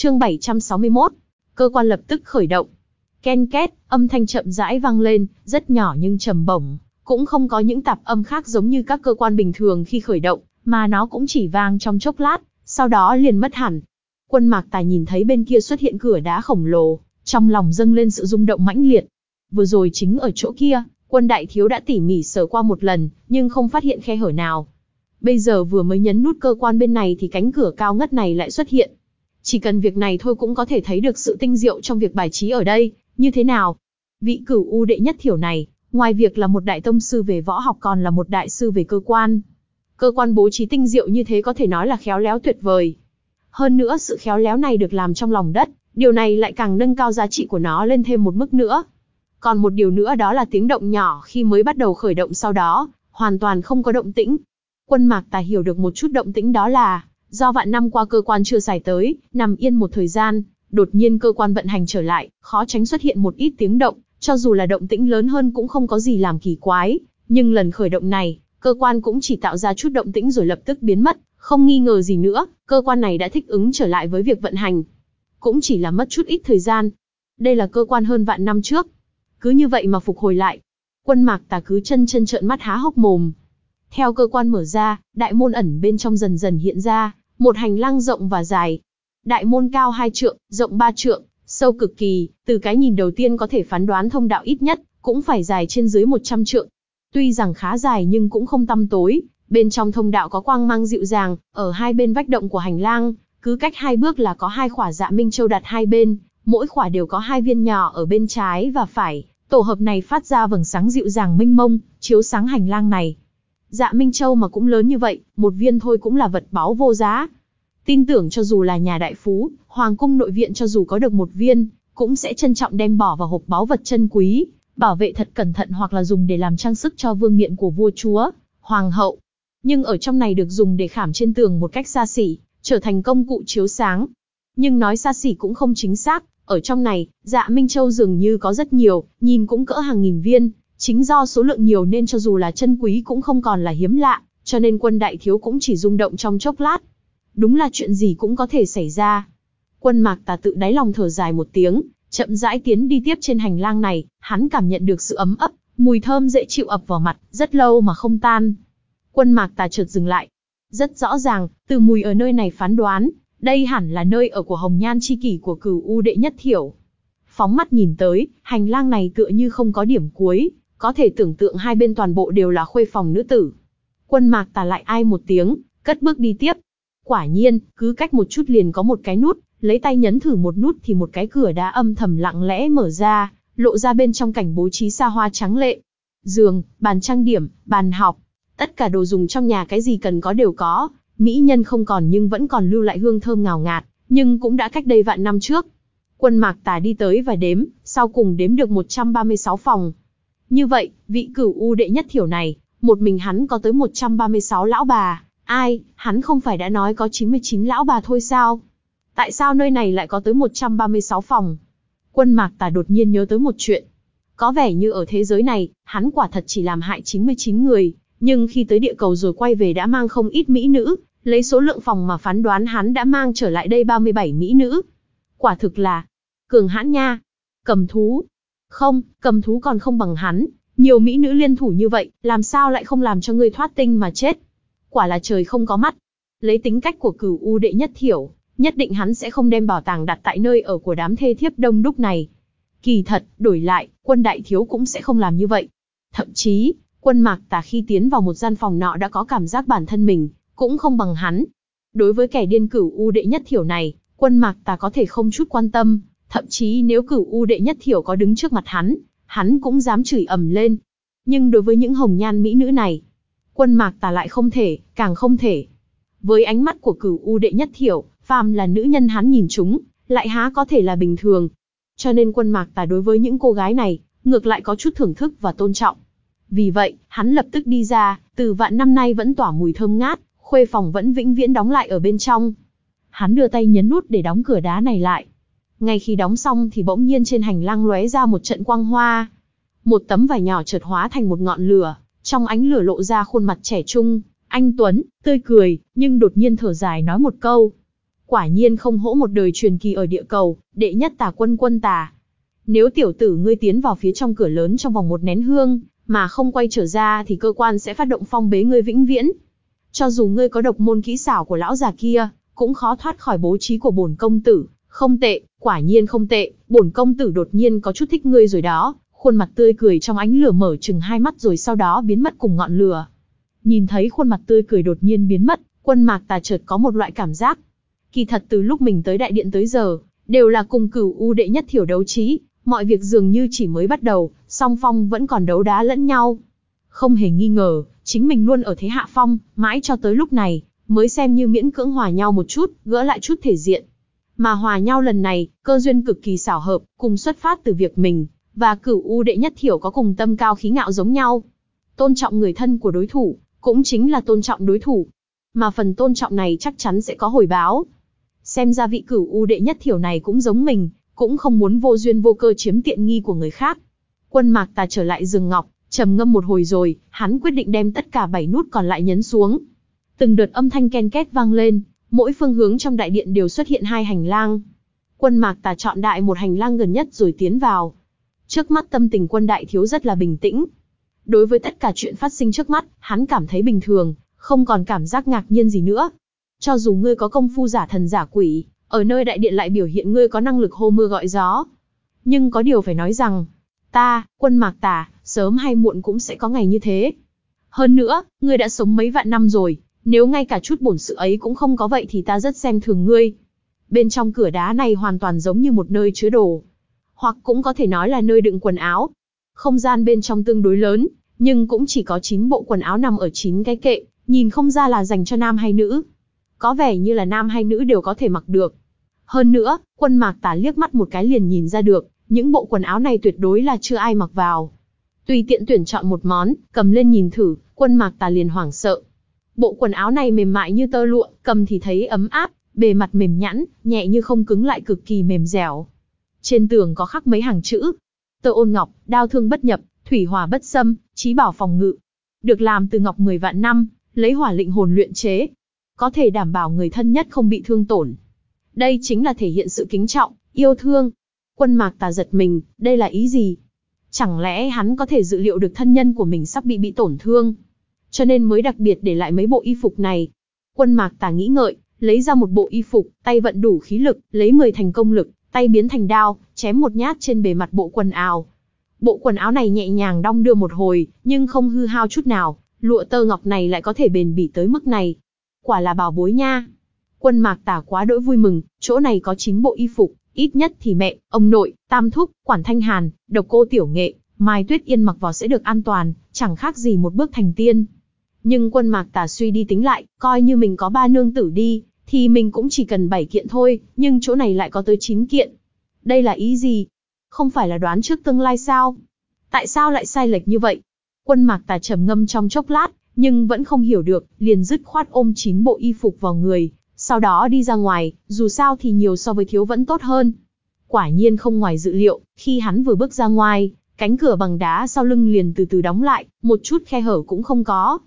Chương 761. Cơ quan lập tức khởi động. Ken két, âm thanh chậm rãi vang lên, rất nhỏ nhưng trầm bổng, cũng không có những tạp âm khác giống như các cơ quan bình thường khi khởi động, mà nó cũng chỉ vang trong chốc lát, sau đó liền mất hẳn. Quân Mạc Tài nhìn thấy bên kia xuất hiện cửa đá khổng lồ, trong lòng dâng lên sự rung động mãnh liệt. Vừa rồi chính ở chỗ kia, quân đại thiếu đã tỉ mỉ sờ qua một lần, nhưng không phát hiện khe hở nào. Bây giờ vừa mới nhấn nút cơ quan bên này thì cánh cửa cao ngất này lại xuất hiện. Chỉ cần việc này thôi cũng có thể thấy được sự tinh diệu trong việc bài trí ở đây, như thế nào. Vị cửu u đệ nhất thiểu này, ngoài việc là một đại tông sư về võ học còn là một đại sư về cơ quan. Cơ quan bố trí tinh diệu như thế có thể nói là khéo léo tuyệt vời. Hơn nữa sự khéo léo này được làm trong lòng đất, điều này lại càng nâng cao giá trị của nó lên thêm một mức nữa. Còn một điều nữa đó là tiếng động nhỏ khi mới bắt đầu khởi động sau đó, hoàn toàn không có động tĩnh. Quân Mạc Tài hiểu được một chút động tĩnh đó là, do vạn năm qua cơ quan chưa xài tới, nằm yên một thời gian, đột nhiên cơ quan vận hành trở lại, khó tránh xuất hiện một ít tiếng động, cho dù là động tĩnh lớn hơn cũng không có gì làm kỳ quái, nhưng lần khởi động này, cơ quan cũng chỉ tạo ra chút động tĩnh rồi lập tức biến mất, không nghi ngờ gì nữa, cơ quan này đã thích ứng trở lại với việc vận hành. Cũng chỉ là mất chút ít thời gian. Đây là cơ quan hơn vạn năm trước. Cứ như vậy mà phục hồi lại. Quân mạc tà cứ chân chân trợn mắt há hốc mồm. Theo cơ quan mở ra, đại môn ẩn bên trong dần dần hiện ra, một hành lang rộng và dài. Đại môn cao hai trượng, rộng ba trượng, sâu cực kỳ, từ cái nhìn đầu tiên có thể phán đoán thông đạo ít nhất, cũng phải dài trên dưới 100 trượng. Tuy rằng khá dài nhưng cũng không tăm tối, bên trong thông đạo có quang mang dịu dàng, ở hai bên vách động của hành lang, cứ cách hai bước là có hai khỏa dạ minh châu đặt hai bên, mỗi khỏa đều có hai viên nhỏ ở bên trái và phải, tổ hợp này phát ra vầng sáng dịu dàng minh mông, chiếu sáng hành lang này. Dạ Minh Châu mà cũng lớn như vậy, một viên thôi cũng là vật báu vô giá. Tin tưởng cho dù là nhà đại phú, hoàng cung nội viện cho dù có được một viên, cũng sẽ trân trọng đem bỏ vào hộp báu vật chân quý, bảo vệ thật cẩn thận hoặc là dùng để làm trang sức cho vương miện của vua chúa, hoàng hậu. Nhưng ở trong này được dùng để khảm trên tường một cách xa xỉ, trở thành công cụ chiếu sáng. Nhưng nói xa xỉ cũng không chính xác, ở trong này, dạ Minh Châu dường như có rất nhiều, nhìn cũng cỡ hàng nghìn viên, chính do số lượng nhiều nên cho dù là chân quý cũng không còn là hiếm lạ, cho nên quân đại thiếu cũng chỉ rung động trong chốc lát. Đúng là chuyện gì cũng có thể xảy ra. Quân mạc tà tự đáy lòng thở dài một tiếng, chậm rãi tiến đi tiếp trên hành lang này, hắn cảm nhận được sự ấm ấp, mùi thơm dễ chịu ập vào mặt, rất lâu mà không tan. Quân mạc tà chợt dừng lại. Rất rõ ràng, từ mùi ở nơi này phán đoán, đây hẳn là nơi ở của hồng nhan chi kỷ của cửu u đệ nhất thiểu. Phóng mắt nhìn tới, hành lang này tựa như không có điểm cuối, có thể tưởng tượng hai bên toàn bộ đều là khuê phòng nữ tử. Quân mạc tà lại ai một tiếng, cất bước đi tiếp. Quả nhiên, cứ cách một chút liền có một cái nút, lấy tay nhấn thử một nút thì một cái cửa đá âm thầm lặng lẽ mở ra, lộ ra bên trong cảnh bố trí xa hoa trắng lệ. Giường, bàn trang điểm, bàn học, tất cả đồ dùng trong nhà cái gì cần có đều có, mỹ nhân không còn nhưng vẫn còn lưu lại hương thơm ngào ngạt, nhưng cũng đã cách đây vạn năm trước. Quân mạc tà đi tới và đếm, sau cùng đếm được 136 phòng. Như vậy, vị cửu u đệ nhất thiểu này, một mình hắn có tới 136 lão bà. Ai, hắn không phải đã nói có 99 lão bà thôi sao? Tại sao nơi này lại có tới 136 phòng? Quân mạc tà đột nhiên nhớ tới một chuyện. Có vẻ như ở thế giới này, hắn quả thật chỉ làm hại 99 người, nhưng khi tới địa cầu rồi quay về đã mang không ít mỹ nữ, lấy số lượng phòng mà phán đoán hắn đã mang trở lại đây 37 mỹ nữ. Quả thực là cường hãn nha. Cầm thú, không, cầm thú còn không bằng hắn, nhiều mỹ nữ liên thủ như vậy, làm sao lại không làm cho ngươi thoát tinh mà chết? Quả là trời không có mắt. Lấy tính cách của cửu u đệ nhất thiểu, nhất định hắn sẽ không đem bảo tàng đặt tại nơi ở của đám thê thiếp đông đúc này. Kỳ thật, đổi lại, quân đại thiếu cũng sẽ không làm như vậy. Thậm chí, quân mạc tà khi tiến vào một gian phòng nọ đã có cảm giác bản thân mình, cũng không bằng hắn. Đối với kẻ điên cửu u đệ nhất thiểu này, quân mạc tà có thể không chút quan tâm, Thậm chí nếu cửu u đệ nhất thiểu có đứng trước mặt hắn, hắn cũng dám chửi ầm lên. Nhưng đối với những hồng nhan mỹ nữ này, quân mạc tà lại không thể, càng không thể. Với ánh mắt của cửu u đệ nhất thiểu, phàm là nữ nhân hắn nhìn chúng, lại há có thể là bình thường. Cho nên quân mạc tà đối với những cô gái này, ngược lại có chút thưởng thức và tôn trọng. Vì vậy, hắn lập tức đi ra, từ vạn năm nay vẫn tỏa mùi thơm ngát, khuê phòng vẫn vĩnh viễn đóng lại ở bên trong. Hắn đưa tay nhấn nút để đóng cửa đá này lại. Ngay khi đóng xong thì bỗng nhiên trên hành lang lóe ra một trận quang hoa. Một tấm vải nhỏ chợt hóa thành một ngọn lửa, trong ánh lửa lộ ra khuôn mặt trẻ trung, anh Tuấn, tươi cười, nhưng đột nhiên thở dài nói một câu. quả nhiên không hỗ một đời truyền kỳ ở địa cầu, đệ nhất tà quân quân tà. Nếu tiểu tử ngươi tiến vào phía trong cửa lớn trong vòng một nén hương, mà không quay trở ra thì cơ quan sẽ phát động phong bế ngươi vĩnh viễn. Cho dù ngươi có độc môn kỹ xảo của lão già kia, cũng khó thoát khỏi bố trí của bổn công tử. Không tệ, quả nhiên không tệ, bổn công tử đột nhiên có chút thích ngươi rồi đó. Khuôn mặt tươi cười trong ánh lửa mở chừng hai mắt rồi sau đó biến mất cùng ngọn lửa. Nhìn thấy khuôn mặt tươi cười đột nhiên biến mất, quân mạc tà chợt có một loại cảm giác. Kỳ thật từ lúc mình tới đại điện tới giờ, đều là cùng cửu u đệ nhất thiểu đấu trí, mọi việc dường như chỉ mới bắt đầu, song phong vẫn còn đấu đá lẫn nhau. Không hề nghi ngờ, chính mình luôn ở thế hạ phong, mãi cho tới lúc này, mới xem như miễn cưỡng hòa nhau một chút, gỡ lại chút thể diện. Mà hòa nhau lần này, cơ duyên cực kỳ xảo hợp, cùng xuất phát từ việc mình, và cửu u đệ nhất thiểu có cùng tâm cao khí ngạo giống nhau. Tôn trọng người thân của đối thủ, cũng chính là tôn trọng đối thủ. Mà phần tôn trọng này chắc chắn sẽ có hồi báo. Xem ra vị cửu u đệ nhất thiểu này cũng giống mình, cũng không muốn vô duyên vô cơ chiếm tiện nghi của người khác. Quân mạc tà trở lại rừng ngọc, trầm ngâm một hồi rồi, hắn quyết định đem tất cả bảy nút còn lại nhấn xuống. Từng đợt âm thanh ken két vang lên, mỗi phương hướng trong đại điện đều xuất hiện hai hành lang. Quân mạc tà chọn đại một hành lang gần nhất rồi tiến vào. Trước mắt tâm tình quân đại thiếu rất là bình tĩnh. Đối với tất cả chuyện phát sinh trước mắt, hắn cảm thấy bình thường, không còn cảm giác ngạc nhiên gì nữa. Cho dù ngươi có công phu giả thần giả quỷ, ở nơi đại điện lại biểu hiện ngươi có năng lực hô mưa gọi gió. Nhưng có điều phải nói rằng, ta, quân mạc tà, sớm hay muộn cũng sẽ có ngày như thế. Hơn nữa, ngươi đã sống mấy vạn năm rồi, nếu ngay cả chút bổn sự ấy cũng không có vậy thì ta rất xem thường ngươi. Bên trong cửa đá này hoàn toàn giống như một nơi chứa đồ. Hoặc cũng có thể nói là nơi đựng quần áo. Không gian bên trong tương đối lớn, nhưng cũng chỉ có 9 bộ quần áo nằm ở 9 cái kệ, nhìn không ra là dành cho nam hay nữ. Có vẻ như là nam hay nữ đều có thể mặc được. Hơn nữa, quân mạc tả liếc mắt một cái liền nhìn ra được, những bộ quần áo này tuyệt đối là chưa ai mặc vào. Tùy tiện tuyển chọn một món, cầm lên nhìn thử, quân mạc tà liền hoảng sợ. Bộ quần áo này mềm mại như tơ lụa, cầm thì thấy ấm áp, bề mặt mềm nhẵn, nhẹ như không cứng lại cực kỳ mềm dẻo. Trên tường có khắc mấy hàng chữ. Tơ ôn ngọc, đao thương bất nhập, thủy hỏa bất xâm, trí bảo phòng ngự. Được làm từ ngọc 10 vạn năm, lấy hỏa lệnh hồn luyện chế. Có thể đảm bảo người thân nhất không bị thương tổn. Đây chính là thể hiện sự kính trọng, yêu thương. Quân mạc tà giật mình, đây là ý gì? Chẳng lẽ hắn có thể dự liệu được thân nhân của mình sắp bị bị tổn thương? Cho nên mới đặc biệt để lại mấy bộ y phục này. Quân mạc tà nghĩ ngợi, lấy ra một bộ y phục, tay vận đủ khí lực, lấy 10 thành công lực, tay biến thành đao, chém một nhát trên bề mặt bộ quần áo. Bộ quần áo này nhẹ nhàng đong đưa một hồi, nhưng không hư hao chút nào, lụa tơ ngọc này lại có thể bền bỉ tới mức này. Quả là bảo bối nha. Quân mạc tả quá đỗi vui mừng, chỗ này có chính bộ y phục, ít nhất thì mẹ, ông nội, tam thúc, quản thanh hàn, độc cô tiểu nghệ, mai tuyết yên mặc vào sẽ được an toàn, chẳng khác gì một bước thành tiên. Nhưng quân mạc tả suy đi tính lại, coi như mình có ba nương tử đi, thì mình cũng chỉ cần bảy kiện thôi, nhưng chỗ này lại có tới chín kiện. Đây là ý gì? Không phải là đoán trước tương lai sao? Tại sao lại sai lệch như vậy? Quân mạc tà trầm ngâm trong chốc lát, nhưng vẫn không hiểu được, liền dứt khoát ôm chín bộ y phục vào người, sau đó đi ra ngoài, dù sao thì nhiều so với thiếu vẫn tốt hơn. Quả nhiên không ngoài dự liệu, khi hắn vừa bước ra ngoài, cánh cửa bằng đá sau lưng liền từ từ đóng lại, một chút khe hở cũng không có.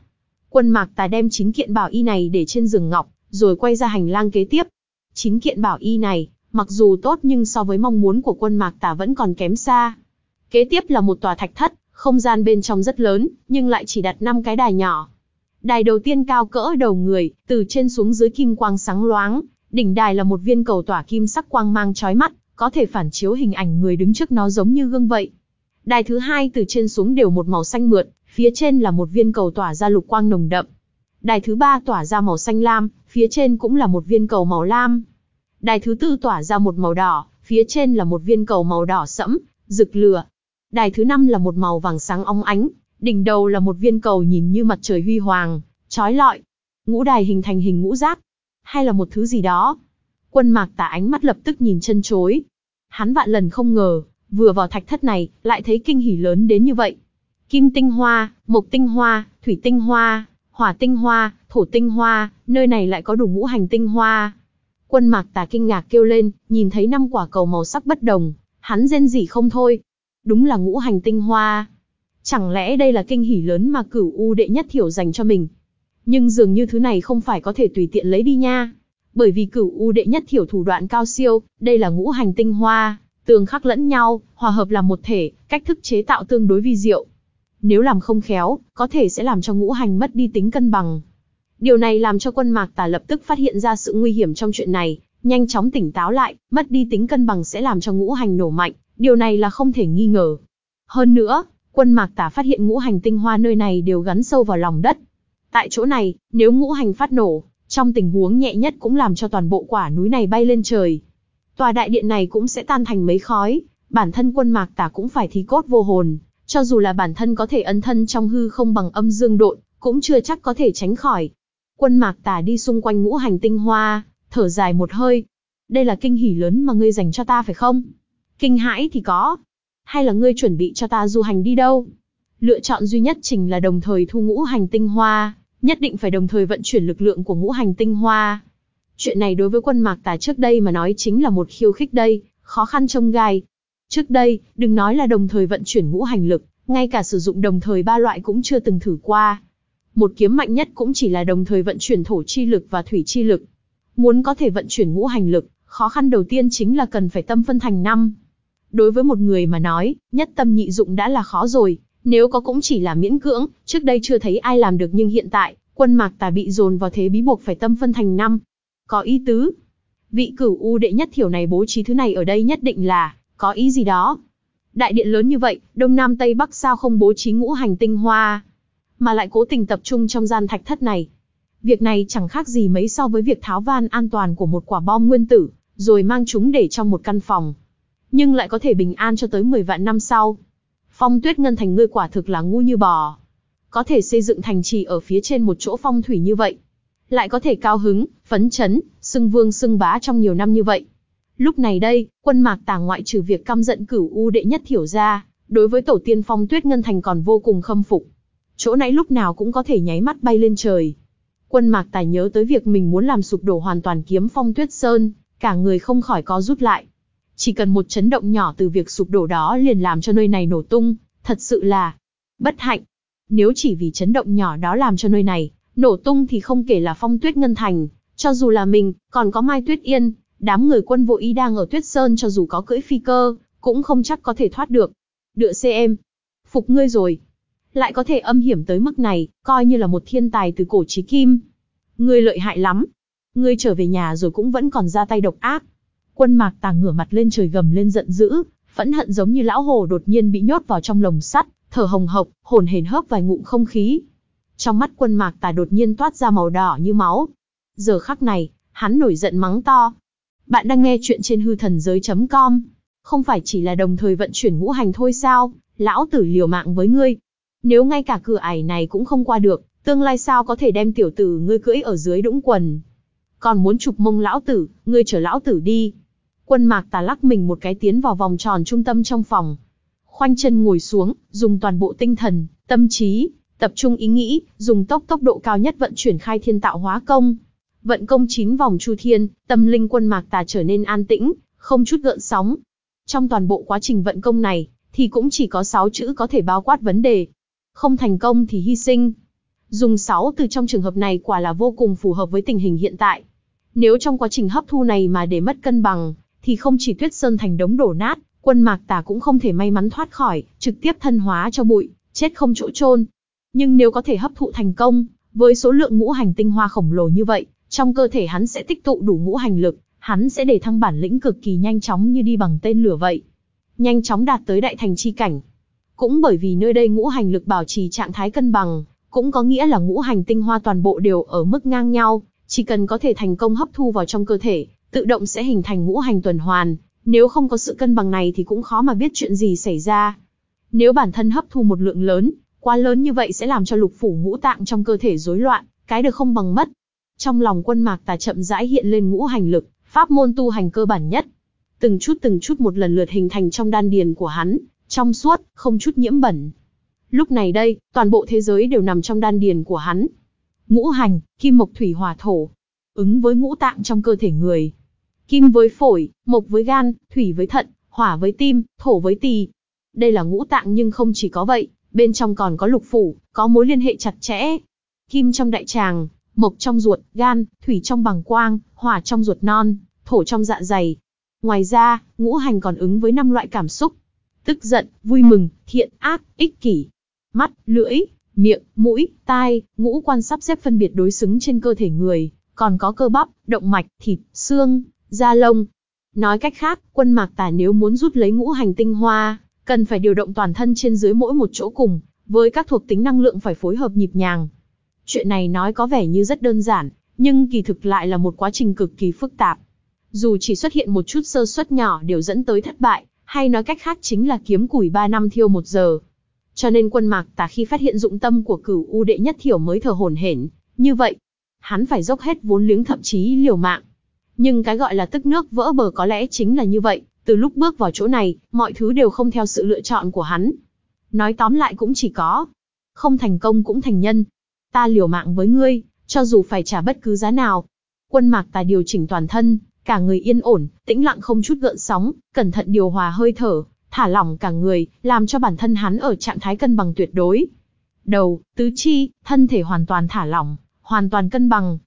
Quân mạc tà đem chính kiện bảo y này để trên giường ngọc, rồi quay ra hành lang kế tiếp. Chính kiện bảo y này, mặc dù tốt nhưng so với mong muốn của quân mạc tà vẫn còn kém xa. Kế tiếp là một tòa thạch thất, không gian bên trong rất lớn, nhưng lại chỉ đặt 5 cái đài nhỏ. Đài đầu tiên cao cỡ đầu người, từ trên xuống dưới kim quang sáng loáng, đỉnh đài là một viên cầu tỏa kim sắc quang mang chói mắt, có thể phản chiếu hình ảnh người đứng trước nó giống như gương vậy. Đài thứ hai từ trên xuống đều một màu xanh mượt, phía trên là một viên cầu tỏa ra lục quang nồng đậm. Đài thứ ba tỏa ra màu xanh lam, phía trên cũng là một viên cầu màu lam. Đài thứ tư tỏa ra một màu đỏ, phía trên là một viên cầu màu đỏ sẫm, rực lửa. Đài thứ năm là một màu vàng sáng óng ánh, đỉnh đầu là một viên cầu nhìn như mặt trời huy hoàng, trói lọi. Ngũ đài hình thành hình ngũ giác, hay là một thứ gì đó. Quân mạc tả ánh mắt lập tức nhìn chân chối. Hắn vạn lần không ngờ, vừa vào thạch thất này, lại thấy kinh hỉ lớn đến như vậy. Kim tinh hoa, mộc tinh hoa, thủy tinh hoa, hỏa tinh hoa, thổ tinh hoa, nơi này lại có đủ ngũ hành tinh hoa. Quân mạc tà kinh ngạc kêu lên, nhìn thấy năm quả cầu màu sắc bất đồng, hắn rên rỉ không thôi. Đúng là ngũ hành tinh hoa. Chẳng lẽ đây là kinh hỉ lớn mà cửu u đệ nhất thiểu dành cho mình? Nhưng dường như thứ này không phải có thể tùy tiện lấy đi nha. Bởi vì cửu u đệ nhất thiểu thủ đoạn cao siêu, đây là ngũ hành tinh hoa, tương khắc lẫn nhau, hòa hợp làm một thể, cách thức chế tạo tương đối vi diệu. Nếu làm không khéo, có thể sẽ làm cho ngũ hành mất đi tính cân bằng. Điều này làm cho quân mạc tà lập tức phát hiện ra sự nguy hiểm trong chuyện này, nhanh chóng tỉnh táo lại, mất đi tính cân bằng sẽ làm cho ngũ hành nổ mạnh, điều này là không thể nghi ngờ. Hơn nữa, quân mạc tà phát hiện ngũ hành tinh hoa nơi này đều gắn sâu vào lòng đất. Tại chỗ này, nếu ngũ hành phát nổ, trong tình huống nhẹ nhất cũng làm cho toàn bộ quả núi này bay lên trời. Tòa đại điện này cũng sẽ tan thành mấy khói, bản thân quân mạc tà cũng phải thí cốt vô hồn, cho dù là bản thân có thể ân thân trong hư không bằng âm dương độn, cũng chưa chắc có thể tránh khỏi. Quân mạc tà đi xung quanh ngũ hành tinh hoa, thở dài một hơi. Đây là kinh hỉ lớn mà ngươi dành cho ta phải không? Kinh hãi thì có. Hay là ngươi chuẩn bị cho ta du hành đi đâu? Lựa chọn duy nhất chính là đồng thời thu ngũ hành tinh hoa, nhất định phải đồng thời vận chuyển lực lượng của ngũ hành tinh hoa. Chuyện này đối với quân mạc tà trước đây mà nói chính là một khiêu khích đây, khó khăn trông gai. Trước đây, đừng nói là đồng thời vận chuyển ngũ hành lực, ngay cả sử dụng đồng thời ba loại cũng chưa từng thử qua. Một kiếm mạnh nhất cũng chỉ là đồng thời vận chuyển thổ chi lực và thủy chi lực. Muốn có thể vận chuyển ngũ hành lực, khó khăn đầu tiên chính là cần phải tâm phân thành năm. Đối với một người mà nói, nhất tâm nhị dụng đã là khó rồi, nếu có cũng chỉ là miễn cưỡng, trước đây chưa thấy ai làm được nhưng hiện tại, quân mạc tà bị dồn vào thế bí buộc phải tâm phân thành năm. Có ý tứ. Vị cửu u đệ nhất thiểu này bố trí thứ này ở đây nhất định là, có ý gì đó. Đại điện lớn như vậy, đông nam tây bắc sao không bố trí ngũ hành tinh hoa, mà lại cố tình tập trung trong gian thạch thất này. Việc này chẳng khác gì mấy so với việc tháo van an toàn của một quả bom nguyên tử, rồi mang chúng để trong một căn phòng. Nhưng lại có thể bình an cho tới 10 vạn năm sau. Phong tuyết ngân thành ngươi quả thực là ngu như bò. Có thể xây dựng thành trì ở phía trên một chỗ phong thủy như vậy. Lại có thể cao hứng, phấn chấn, xưng vương xưng bá trong nhiều năm như vậy. Lúc này đây, quân mạc tà ngoại trừ việc căm giận cửu u đệ nhất thiểu ra, đối với tổ tiên phong tuyết ngân thành còn vô cùng khâm phục. Chỗ nãy lúc nào cũng có thể nháy mắt bay lên trời. Quân mạc Tà nhớ tới việc mình muốn làm sụp đổ hoàn toàn kiếm phong tuyết sơn, cả người không khỏi có rút lại. Chỉ cần một chấn động nhỏ từ việc sụp đổ đó liền làm cho nơi này nổ tung, thật sự là bất hạnh. Nếu chỉ vì chấn động nhỏ đó làm cho nơi này nổ tung thì không kể là phong tuyết ngân thành, cho dù là mình, còn có Mai Tuyết Yên, đám người quân vô ý đang ở Tuyết Sơn cho dù có cưỡi phi cơ, cũng không chắc có thể thoát được. Đựa em phục ngươi rồi. Lại có thể âm hiểm tới mức này, coi như là một thiên tài từ cổ chí kim. Ngươi lợi hại lắm. Ngươi trở về nhà rồi cũng vẫn còn ra tay độc ác. Quân mạc tàng ngửa mặt lên trời gầm lên giận dữ, phẫn hận giống như lão hồ đột nhiên bị nhốt vào trong lồng sắt, thở hồng hộc, hồn hển hớp vài ngụm không khí. Trong mắt quân mạc tà đột nhiên toát ra màu đỏ như máu. Giờ khắc này, hắn nổi giận mắng to. Bạn đang nghe chuyện trên hư thần giới.com. Không phải chỉ là đồng thời vận chuyển ngũ hành thôi sao, lão tử liều mạng với ngươi. Nếu ngay cả cửa ải này cũng không qua được, tương lai sao có thể đem tiểu tử ngươi cưỡi ở dưới đũng quần. Còn muốn chụp mông lão tử, ngươi chở lão tử đi. Quân mạc tà lắc mình một cái tiến vào vòng tròn trung tâm trong phòng. Khoanh chân ngồi xuống, dùng toàn bộ tinh thần, tâm trí, tập trung ý nghĩ, dùng tốc tốc độ cao nhất vận chuyển khai thiên tạo hóa công. Vận công chín vòng chu thiên, tâm linh quân mạc tà trở nên an tĩnh, không chút gợn sóng. Trong toàn bộ quá trình vận công này, thì cũng chỉ có 6 chữ có thể bao quát vấn đề. Không thành công thì hy sinh. Dùng 6 từ trong trường hợp này quả là vô cùng phù hợp với tình hình hiện tại. Nếu trong quá trình hấp thu này mà để mất cân bằng, thì không chỉ tuyết sơn thành đống đổ nát, quân mạc tà cũng không thể may mắn thoát khỏi, trực tiếp thân hóa cho bụi, chết không chỗ chôn. Nhưng nếu có thể hấp thụ thành công, với số lượng ngũ hành tinh hoa khổng lồ như vậy, trong cơ thể hắn sẽ tích tụ đủ ngũ hành lực, hắn sẽ để thăng bản lĩnh cực kỳ nhanh chóng như đi bằng tên lửa vậy. Nhanh chóng đạt tới đại thành chi cảnh. Cũng bởi vì nơi đây ngũ hành lực bảo trì trạng thái cân bằng, cũng có nghĩa là ngũ hành tinh hoa toàn bộ đều ở mức ngang nhau, chỉ cần có thể thành công hấp thu vào trong cơ thể, tự động sẽ hình thành ngũ hành tuần hoàn, nếu không có sự cân bằng này thì cũng khó mà biết chuyện gì xảy ra. Nếu bản thân hấp thu một lượng lớn, quá lớn như vậy sẽ làm cho lục phủ ngũ tạng trong cơ thể rối loạn, cái được không bằng mất. Trong lòng quân mạc tà chậm rãi hiện lên ngũ hành lực, pháp môn tu hành cơ bản nhất. Từng chút từng chút một lần lượt hình thành trong đan điền của hắn, trong suốt, không chút nhiễm bẩn. Lúc này đây, toàn bộ thế giới đều nằm trong đan điền của hắn. Ngũ hành, kim mộc thủy hỏa thổ, ứng với ngũ tạng trong cơ thể người. Kim với phổi, mộc với gan, thủy với thận, hỏa với tim, thổ với tỳ. Đây là ngũ tạng nhưng không chỉ có vậy, bên trong còn có lục phủ, có mối liên hệ chặt chẽ. Kim trong đại tràng, mộc trong ruột, gan, thủy trong bằng quang, hỏa trong ruột non, thổ trong dạ dày. Ngoài ra, ngũ hành còn ứng với năm loại cảm xúc. Tức giận, vui mừng, thiện, ác, ích kỷ. Mắt, lưỡi, miệng, mũi, tai, ngũ quan sắp xếp phân biệt đối xứng trên cơ thể người, còn có cơ bắp, động mạch, thịt, xương, da lông. Nói cách khác, quân mạc tả nếu muốn rút lấy ngũ hành tinh hoa, cần phải điều động toàn thân trên dưới mỗi một chỗ cùng, với các thuộc tính năng lượng phải phối hợp nhịp nhàng. Chuyện này nói có vẻ như rất đơn giản, nhưng kỳ thực lại là một quá trình cực kỳ phức tạp. Dù chỉ xuất hiện một chút sơ suất nhỏ đều dẫn tới thất bại, hay nói cách khác chính là kiếm củi 3 năm thiêu một giờ. Cho nên quân mạc tà khi phát hiện dụng tâm của cửu u đệ nhất thiểu mới thở hổn hển, như vậy, hắn phải dốc hết vốn liếng thậm chí liều mạng. Nhưng cái gọi là tức nước vỡ bờ có lẽ chính là như vậy, từ lúc bước vào chỗ này, mọi thứ đều không theo sự lựa chọn của hắn. Nói tóm lại cũng chỉ có, không thành công cũng thành nhân. Ta liều mạng với ngươi, cho dù phải trả bất cứ giá nào. Quân mạc tà điều chỉnh toàn thân, cả người yên ổn, tĩnh lặng không chút gợn sóng, cẩn thận điều hòa hơi thở, thả lỏng cả người, làm cho bản thân hắn ở trạng thái cân bằng tuyệt đối. Đầu, tứ chi, thân thể hoàn toàn thả lỏng, hoàn toàn cân bằng.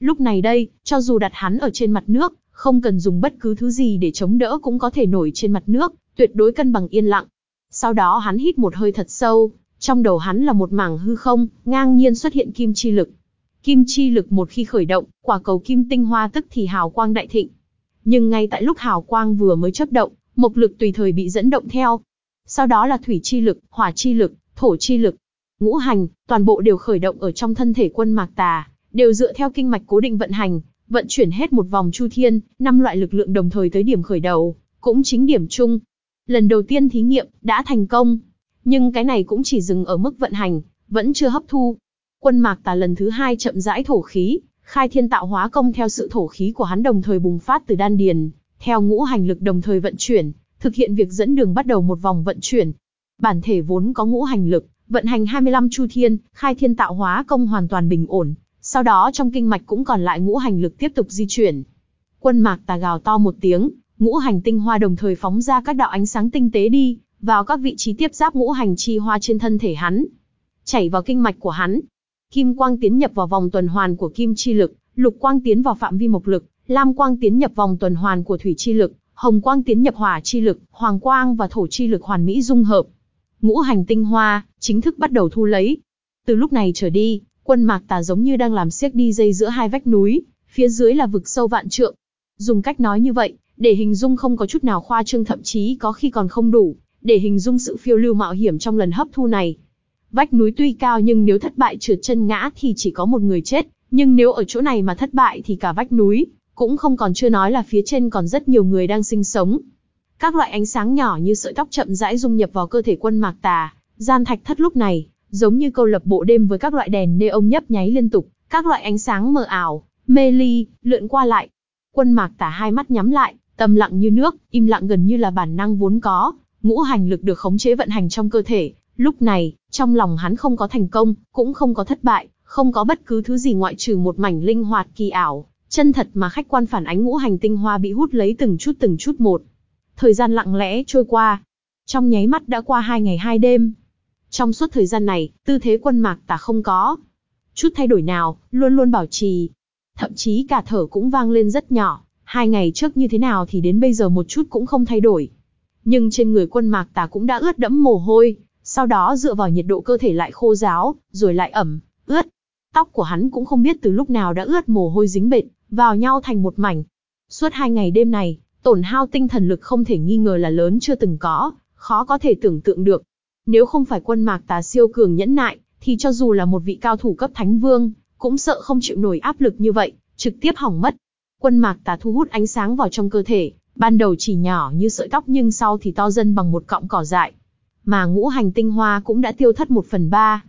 Lúc này đây, cho dù đặt hắn ở trên mặt nước, không cần dùng bất cứ thứ gì để chống đỡ cũng có thể nổi trên mặt nước, tuyệt đối cân bằng yên lặng. Sau đó hắn hít một hơi thật sâu, trong đầu hắn là một mảng hư không, ngang nhiên xuất hiện kim chi lực. Kim chi lực một khi khởi động, quả cầu kim tinh hoa tức thì hào quang đại thịnh. Nhưng ngay tại lúc hào quang vừa mới chấp động, mộc lực tùy thời bị dẫn động theo. Sau đó là thủy chi lực, hỏa chi lực, thổ chi lực. Ngũ hành, toàn bộ đều khởi động ở trong thân thể quân mạc tà, đều dựa theo kinh mạch cố định vận hành, vận chuyển hết một vòng chu thiên, năm loại lực lượng đồng thời tới điểm khởi đầu, cũng chính điểm chung. Lần đầu tiên thí nghiệm, đã thành công. Nhưng cái này cũng chỉ dừng ở mức vận hành, vẫn chưa hấp thu. Quân mạc tà lần thứ hai chậm rãi thổ khí, khai thiên tạo hóa công theo sự thổ khí của hắn đồng thời bùng phát từ đan điền, theo ngũ hành lực đồng thời vận chuyển, thực hiện việc dẫn đường bắt đầu một vòng vận chuyển. Bản thể vốn có ngũ hành lực, vận hành 25 chu thiên, khai thiên tạo hóa công hoàn toàn bình ổn, sau đó trong kinh mạch cũng còn lại ngũ hành lực tiếp tục di chuyển. Quân mạc tà gào to một tiếng, ngũ hành tinh hoa đồng thời phóng ra các đạo ánh sáng tinh tế đi, vào các vị trí tiếp giáp ngũ hành chi hoa trên thân thể hắn. Chảy vào kinh mạch của hắn. Kim quang tiến nhập vào vòng tuần hoàn của kim chi lực, lục quang tiến vào phạm vi mộc lực, lam quang tiến nhập vòng tuần hoàn của thủy chi lực, hồng quang tiến nhập hỏa chi lực, hoàng quang và thổ chi lực hoàn mỹ dung hợp. Ngũ hành tinh hoa chính thức bắt đầu thu lấy. Từ lúc này trở đi, Quân mạc tà giống như đang làm xiếc đi dây giữa hai vách núi, phía dưới là vực sâu vạn trượng. Dùng cách nói như vậy, để hình dung không có chút nào khoa trương thậm chí có khi còn không đủ, để hình dung sự phiêu lưu mạo hiểm trong lần hấp thu này. Vách núi tuy cao nhưng nếu thất bại trượt chân ngã thì chỉ có một người chết, nhưng nếu ở chỗ này mà thất bại thì cả vách núi, cũng không còn chưa nói là phía trên còn rất nhiều người đang sinh sống. Các loại ánh sáng nhỏ như sợi tóc chậm rãi dung nhập vào cơ thể quân mạc tà, gian thạch thất lúc này, giống như câu lập bộ đêm với các loại đèn nê ông nhấp nháy liên tục, các loại ánh sáng mờ ảo, mê ly, lượn qua lại. Quân mạc tả hai mắt nhắm lại, tâm lặng như nước, im lặng gần như là bản năng vốn có, ngũ hành lực được khống chế vận hành trong cơ thể. Lúc này, trong lòng hắn không có thành công, cũng không có thất bại, không có bất cứ thứ gì ngoại trừ một mảnh linh hoạt kỳ ảo, chân thật mà khách quan phản ánh ngũ hành tinh hoa bị hút lấy từng chút từng chút một. Thời gian lặng lẽ trôi qua. Trong nháy mắt đã qua hai ngày hai đêm, trong suốt thời gian này, tư thế quân mạc tả không có chút thay đổi nào, luôn luôn bảo trì. Thậm chí cả thở cũng vang lên rất nhỏ, hai ngày trước như thế nào thì đến bây giờ một chút cũng không thay đổi. Nhưng trên người quân mạc tà cũng đã ướt đẫm mồ hôi, sau đó dựa vào nhiệt độ cơ thể lại khô ráo, rồi lại ẩm, ướt. Tóc của hắn cũng không biết từ lúc nào đã ướt mồ hôi dính bệt, vào nhau thành một mảnh. Suốt hai ngày đêm này, tổn hao tinh thần lực không thể nghi ngờ là lớn chưa từng có, khó có thể tưởng tượng được. Nếu không phải quân mạc tà siêu cường nhẫn nại, thì cho dù là một vị cao thủ cấp thánh vương, cũng sợ không chịu nổi áp lực như vậy, trực tiếp hỏng mất. Quân mạc tà thu hút ánh sáng vào trong cơ thể, ban đầu chỉ nhỏ như sợi tóc nhưng sau thì to dần bằng một cọng cỏ dại. Mà ngũ hành tinh hoa cũng đã tiêu thất một phần ba.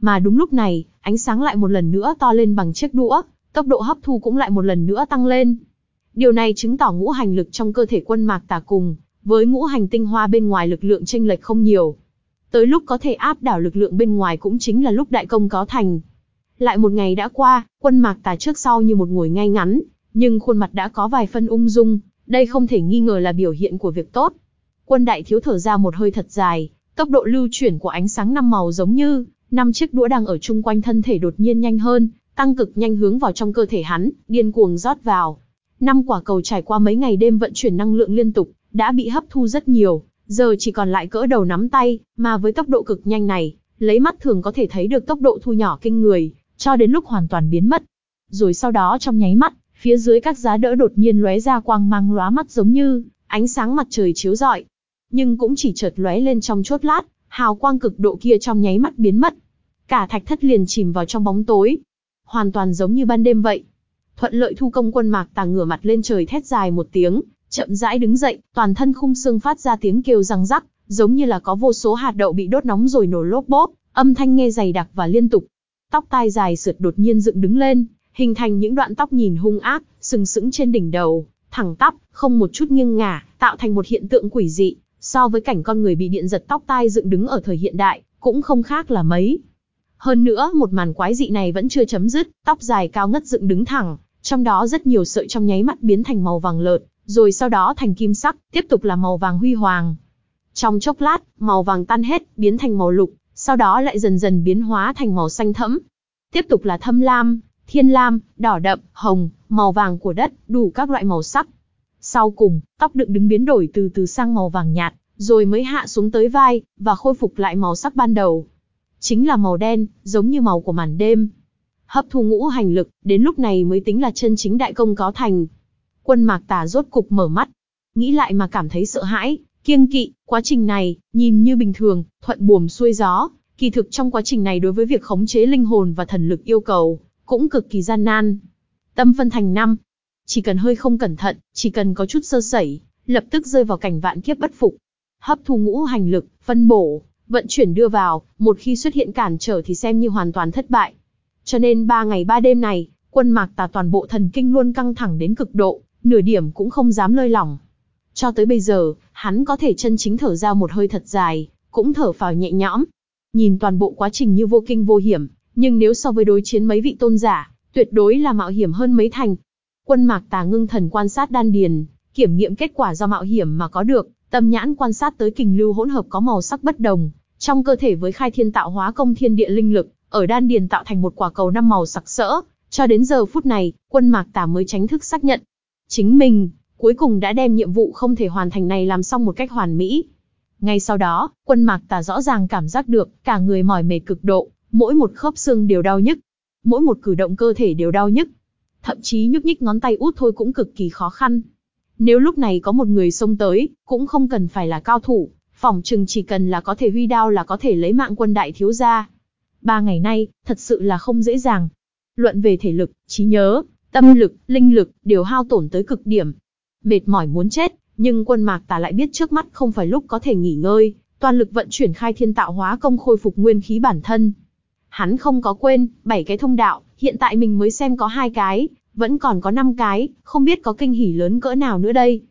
Mà đúng lúc này, ánh sáng lại một lần nữa to lên bằng chiếc đũa, tốc độ hấp thu cũng lại một lần nữa tăng lên. Điều này chứng tỏ ngũ hành lực trong cơ thể quân mạc tà cùng, với ngũ hành tinh hoa bên ngoài lực lượng chênh lệch không nhiều. Tới lúc có thể áp đảo lực lượng bên ngoài cũng chính là lúc đại công có thành. Lại một ngày đã qua, quân mạc tà trước sau như một ngồi ngay ngắn, nhưng khuôn mặt đã có vài phân ung dung, đây không thể nghi ngờ là biểu hiện của việc tốt. Quân đại thiếu thở ra một hơi thật dài, tốc độ lưu chuyển của ánh sáng năm màu giống như năm chiếc đũa đang ở chung quanh thân thể đột nhiên nhanh hơn, tăng cực nhanh hướng vào trong cơ thể hắn, điên cuồng rót vào. Năm quả cầu trải qua mấy ngày đêm vận chuyển năng lượng liên tục, đã bị hấp thu rất nhiều, giờ chỉ còn lại cỡ đầu nắm tay, mà với tốc độ cực nhanh này, lấy mắt thường có thể thấy được tốc độ thu nhỏ kinh người, cho đến lúc hoàn toàn biến mất. Rồi sau đó trong nháy mắt, phía dưới các giá đỡ đột nhiên lóe ra quang mang lóa mắt giống như ánh sáng mặt trời chiếu rọi. Nhưng cũng chỉ chợt lóe lên trong chốt lát, hào quang cực độ kia trong nháy mắt biến mất. Cả thạch thất liền chìm vào trong bóng tối. Hoàn toàn giống như ban đêm vậy. Thuận lợi thu công quân mạc tà ngửa mặt lên trời thét dài một tiếng, chậm rãi đứng dậy, toàn thân khung xương phát ra tiếng kêu răng rắc, giống như là có vô số hạt đậu bị đốt nóng rồi nổ lốp bốp, âm thanh nghe dày đặc và liên tục. Tóc tai dài sượt đột nhiên dựng đứng lên, hình thành những đoạn tóc nhìn hung ác, sừng sững trên đỉnh đầu, thẳng tắp, không một chút nghiêng ngả, tạo thành một hiện tượng quỷ dị, so với cảnh con người bị điện giật tóc tai dựng đứng ở thời hiện đại, cũng không khác là mấy. Hơn nữa, một màn quái dị này vẫn chưa chấm dứt, tóc dài cao ngất dựng đứng thẳng, trong đó rất nhiều sợi trong nháy mắt biến thành màu vàng lợt, rồi sau đó thành kim sắc, tiếp tục là màu vàng huy hoàng. Trong chốc lát, màu vàng tan hết, biến thành màu lục, sau đó lại dần dần biến hóa thành màu xanh thẫm. Tiếp tục là thâm lam, thiên lam, đỏ đậm, hồng, màu vàng của đất, đủ các loại màu sắc. Sau cùng, tóc đựng đứng biến đổi từ từ sang màu vàng nhạt, rồi mới hạ xuống tới vai, và khôi phục lại màu sắc ban đầu. Chính là màu đen, giống như màu của màn đêm. Hấp thu ngũ hành lực, đến lúc này mới tính là chân chính đại công có thành. Quân mạc tà rốt cục mở mắt. Nghĩ lại mà cảm thấy sợ hãi, kiêng kỵ, quá trình này, nhìn như bình thường, thuận buồm xuôi gió. Kỳ thực trong quá trình này đối với việc khống chế linh hồn và thần lực yêu cầu, cũng cực kỳ gian nan. Tâm phân thành năm. Chỉ cần hơi không cẩn thận, chỉ cần có chút sơ sẩy, lập tức rơi vào cảnh vạn kiếp bất phục. Hấp thu ngũ hành lực, phân bổ, vận chuyển đưa vào, một khi xuất hiện cản trở thì xem như hoàn toàn thất bại. Cho nên ba ngày ba đêm này, quân mạc tà toàn bộ thần kinh luôn căng thẳng đến cực độ, nửa điểm cũng không dám lơi lỏng. Cho tới bây giờ, hắn có thể chân chính thở ra một hơi thật dài, cũng thở phào nhẹ nhõm. Nhìn toàn bộ quá trình như vô kinh vô hiểm, nhưng nếu so với đối chiến mấy vị tôn giả, tuyệt đối là mạo hiểm hơn mấy thành. Quân mạc tà ngưng thần quan sát đan điền, kiểm nghiệm kết quả do mạo hiểm mà có được, tâm nhãn quan sát tới kình lưu hỗn hợp có màu sắc bất đồng, trong cơ thể với khai thiên tạo hóa công thiên địa linh lực, ở đan điền tạo thành một quả cầu năm màu sặc sỡ, cho đến giờ phút này, quân mạc tà mới tránh thức xác nhận. Chính mình, cuối cùng đã đem nhiệm vụ không thể hoàn thành này làm xong một cách hoàn mỹ. Ngay sau đó, quân mạc tà rõ ràng cảm giác được, cả người mỏi mệt cực độ, mỗi một khớp xương đều đau nhức, mỗi một cử động cơ thể đều đau nhức. Thậm chí nhúc nhích ngón tay út thôi cũng cực kỳ khó khăn. Nếu lúc này có một người xông tới, cũng không cần phải là cao thủ, phỏng chừng chỉ cần là có thể huy đao là có thể lấy mạng quân đại thiếu gia. Ba ngày nay, thật sự là không dễ dàng. Luận về thể lực, trí nhớ, tâm lực, linh lực, đều hao tổn tới cực điểm. Mệt mỏi muốn chết, nhưng quân mạc tà lại biết trước mắt không phải lúc có thể nghỉ ngơi, toàn lực vận chuyển khai thiên tạo hóa công khôi phục nguyên khí bản thân. Hắn không có quên, bảy cái thông đạo, hiện tại mình mới xem có hai cái, vẫn còn có năm cái, không biết có kinh hỉ lớn cỡ nào nữa đây.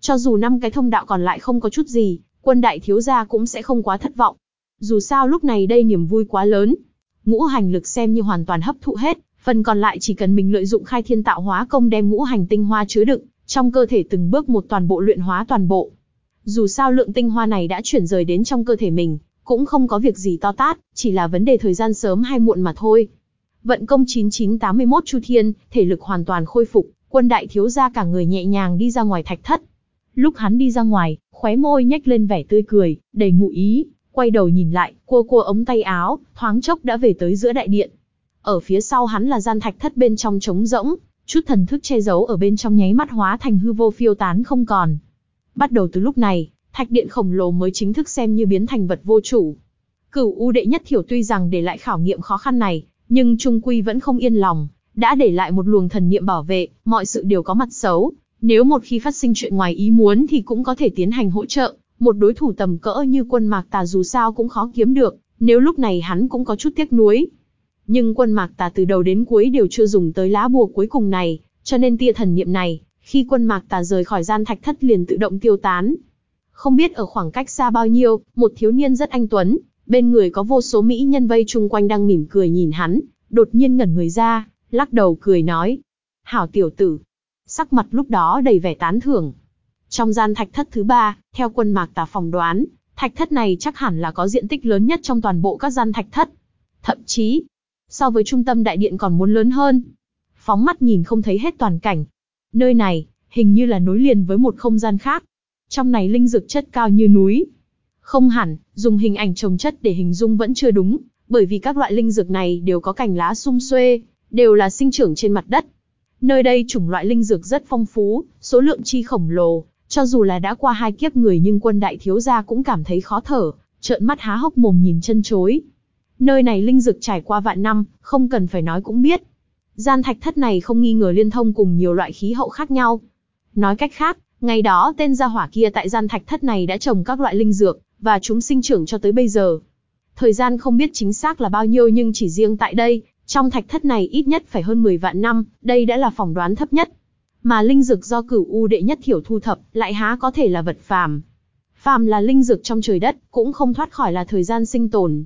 Cho dù năm cái thông đạo còn lại không có chút gì, quân đại thiếu gia cũng sẽ không quá thất vọng. Dù sao lúc này đây niềm vui quá lớn. Ngũ hành lực xem như hoàn toàn hấp thụ hết, phần còn lại chỉ cần mình lợi dụng khai thiên tạo hóa công đem ngũ hành tinh hoa chứa đựng, trong cơ thể từng bước một toàn bộ luyện hóa toàn bộ. Dù sao lượng tinh hoa này đã chuyển rời đến trong cơ thể mình, cũng không có việc gì to tát, chỉ là vấn đề thời gian sớm hay muộn mà thôi. Vận công 9981 Chu Thiên, thể lực hoàn toàn khôi phục, quân đại thiếu gia cả người nhẹ nhàng đi ra ngoài thạch thất. Lúc hắn đi ra ngoài, khóe môi nhếch lên vẻ tươi cười, đầy ngụ ý, quay đầu nhìn lại, cua cua ống tay áo, thoáng chốc đã về tới giữa đại điện. Ở phía sau hắn là gian thạch thất bên trong trống rỗng, chút thần thức che giấu ở bên trong nháy mắt hóa thành hư vô phiêu tán không còn. Bắt đầu từ lúc này, thạch điện khổng lồ mới chính thức xem như biến thành vật vô chủ. Cửu U đệ nhất thiểu tuy rằng để lại khảo nghiệm khó khăn này, nhưng trung quy vẫn không yên lòng, đã để lại một luồng thần niệm bảo vệ, mọi sự đều có mặt xấu. Nếu một khi phát sinh chuyện ngoài ý muốn thì cũng có thể tiến hành hỗ trợ, một đối thủ tầm cỡ như quân mạc tà dù sao cũng khó kiếm được, nếu lúc này hắn cũng có chút tiếc nuối. Nhưng quân mạc tà từ đầu đến cuối đều chưa dùng tới lá bùa cuối cùng này, cho nên tia thần niệm này, khi quân mạc tà rời khỏi gian thạch thất liền tự động tiêu tán, không biết ở khoảng cách xa bao nhiêu, một thiếu niên rất anh tuấn, bên người có vô số mỹ nhân vây chung quanh đang mỉm cười nhìn hắn, đột nhiên ngẩn người ra, lắc đầu cười nói. Hảo tiểu tử. Sắc mặt lúc đó đầy vẻ tán thưởng. Trong gian thạch thất thứ ba, theo quân mạc tà phòng đoán, thạch thất này chắc hẳn là có diện tích lớn nhất trong toàn bộ các gian thạch thất. Thậm chí, so với trung tâm đại điện còn muốn lớn hơn. Phóng mắt nhìn không thấy hết toàn cảnh. Nơi này, hình như là nối liền với một không gian khác. Trong này linh dược chất cao như núi. Không hẳn, dùng hình ảnh trồng chất để hình dung vẫn chưa đúng, bởi vì các loại linh dược này đều có cành lá sum xuê, đều là sinh trưởng trên mặt đất. Nơi đây chủng loại linh dược rất phong phú, số lượng chi khổng lồ, cho dù là đã qua hai kiếp người nhưng quân đại thiếu gia cũng cảm thấy khó thở, trợn mắt há hốc mồm nhìn chân chối. Nơi này linh dược trải qua vạn năm, không cần phải nói cũng biết. Gian thạch thất này không nghi ngờ liên thông cùng nhiều loại khí hậu khác nhau. Nói cách khác, ngày đó tên gia hỏa kia tại gian thạch thất này đã trồng các loại linh dược, và chúng sinh trưởng cho tới bây giờ. Thời gian không biết chính xác là bao nhiêu nhưng chỉ riêng tại đây, trong thạch thất này ít nhất phải hơn 10 vạn năm, đây đã là phỏng đoán thấp nhất. Mà linh dược do cửu u đệ nhất thiểu thu thập, lại há có thể là vật phàm. Phàm là linh dược trong trời đất, cũng không thoát khỏi là thời gian sinh tồn.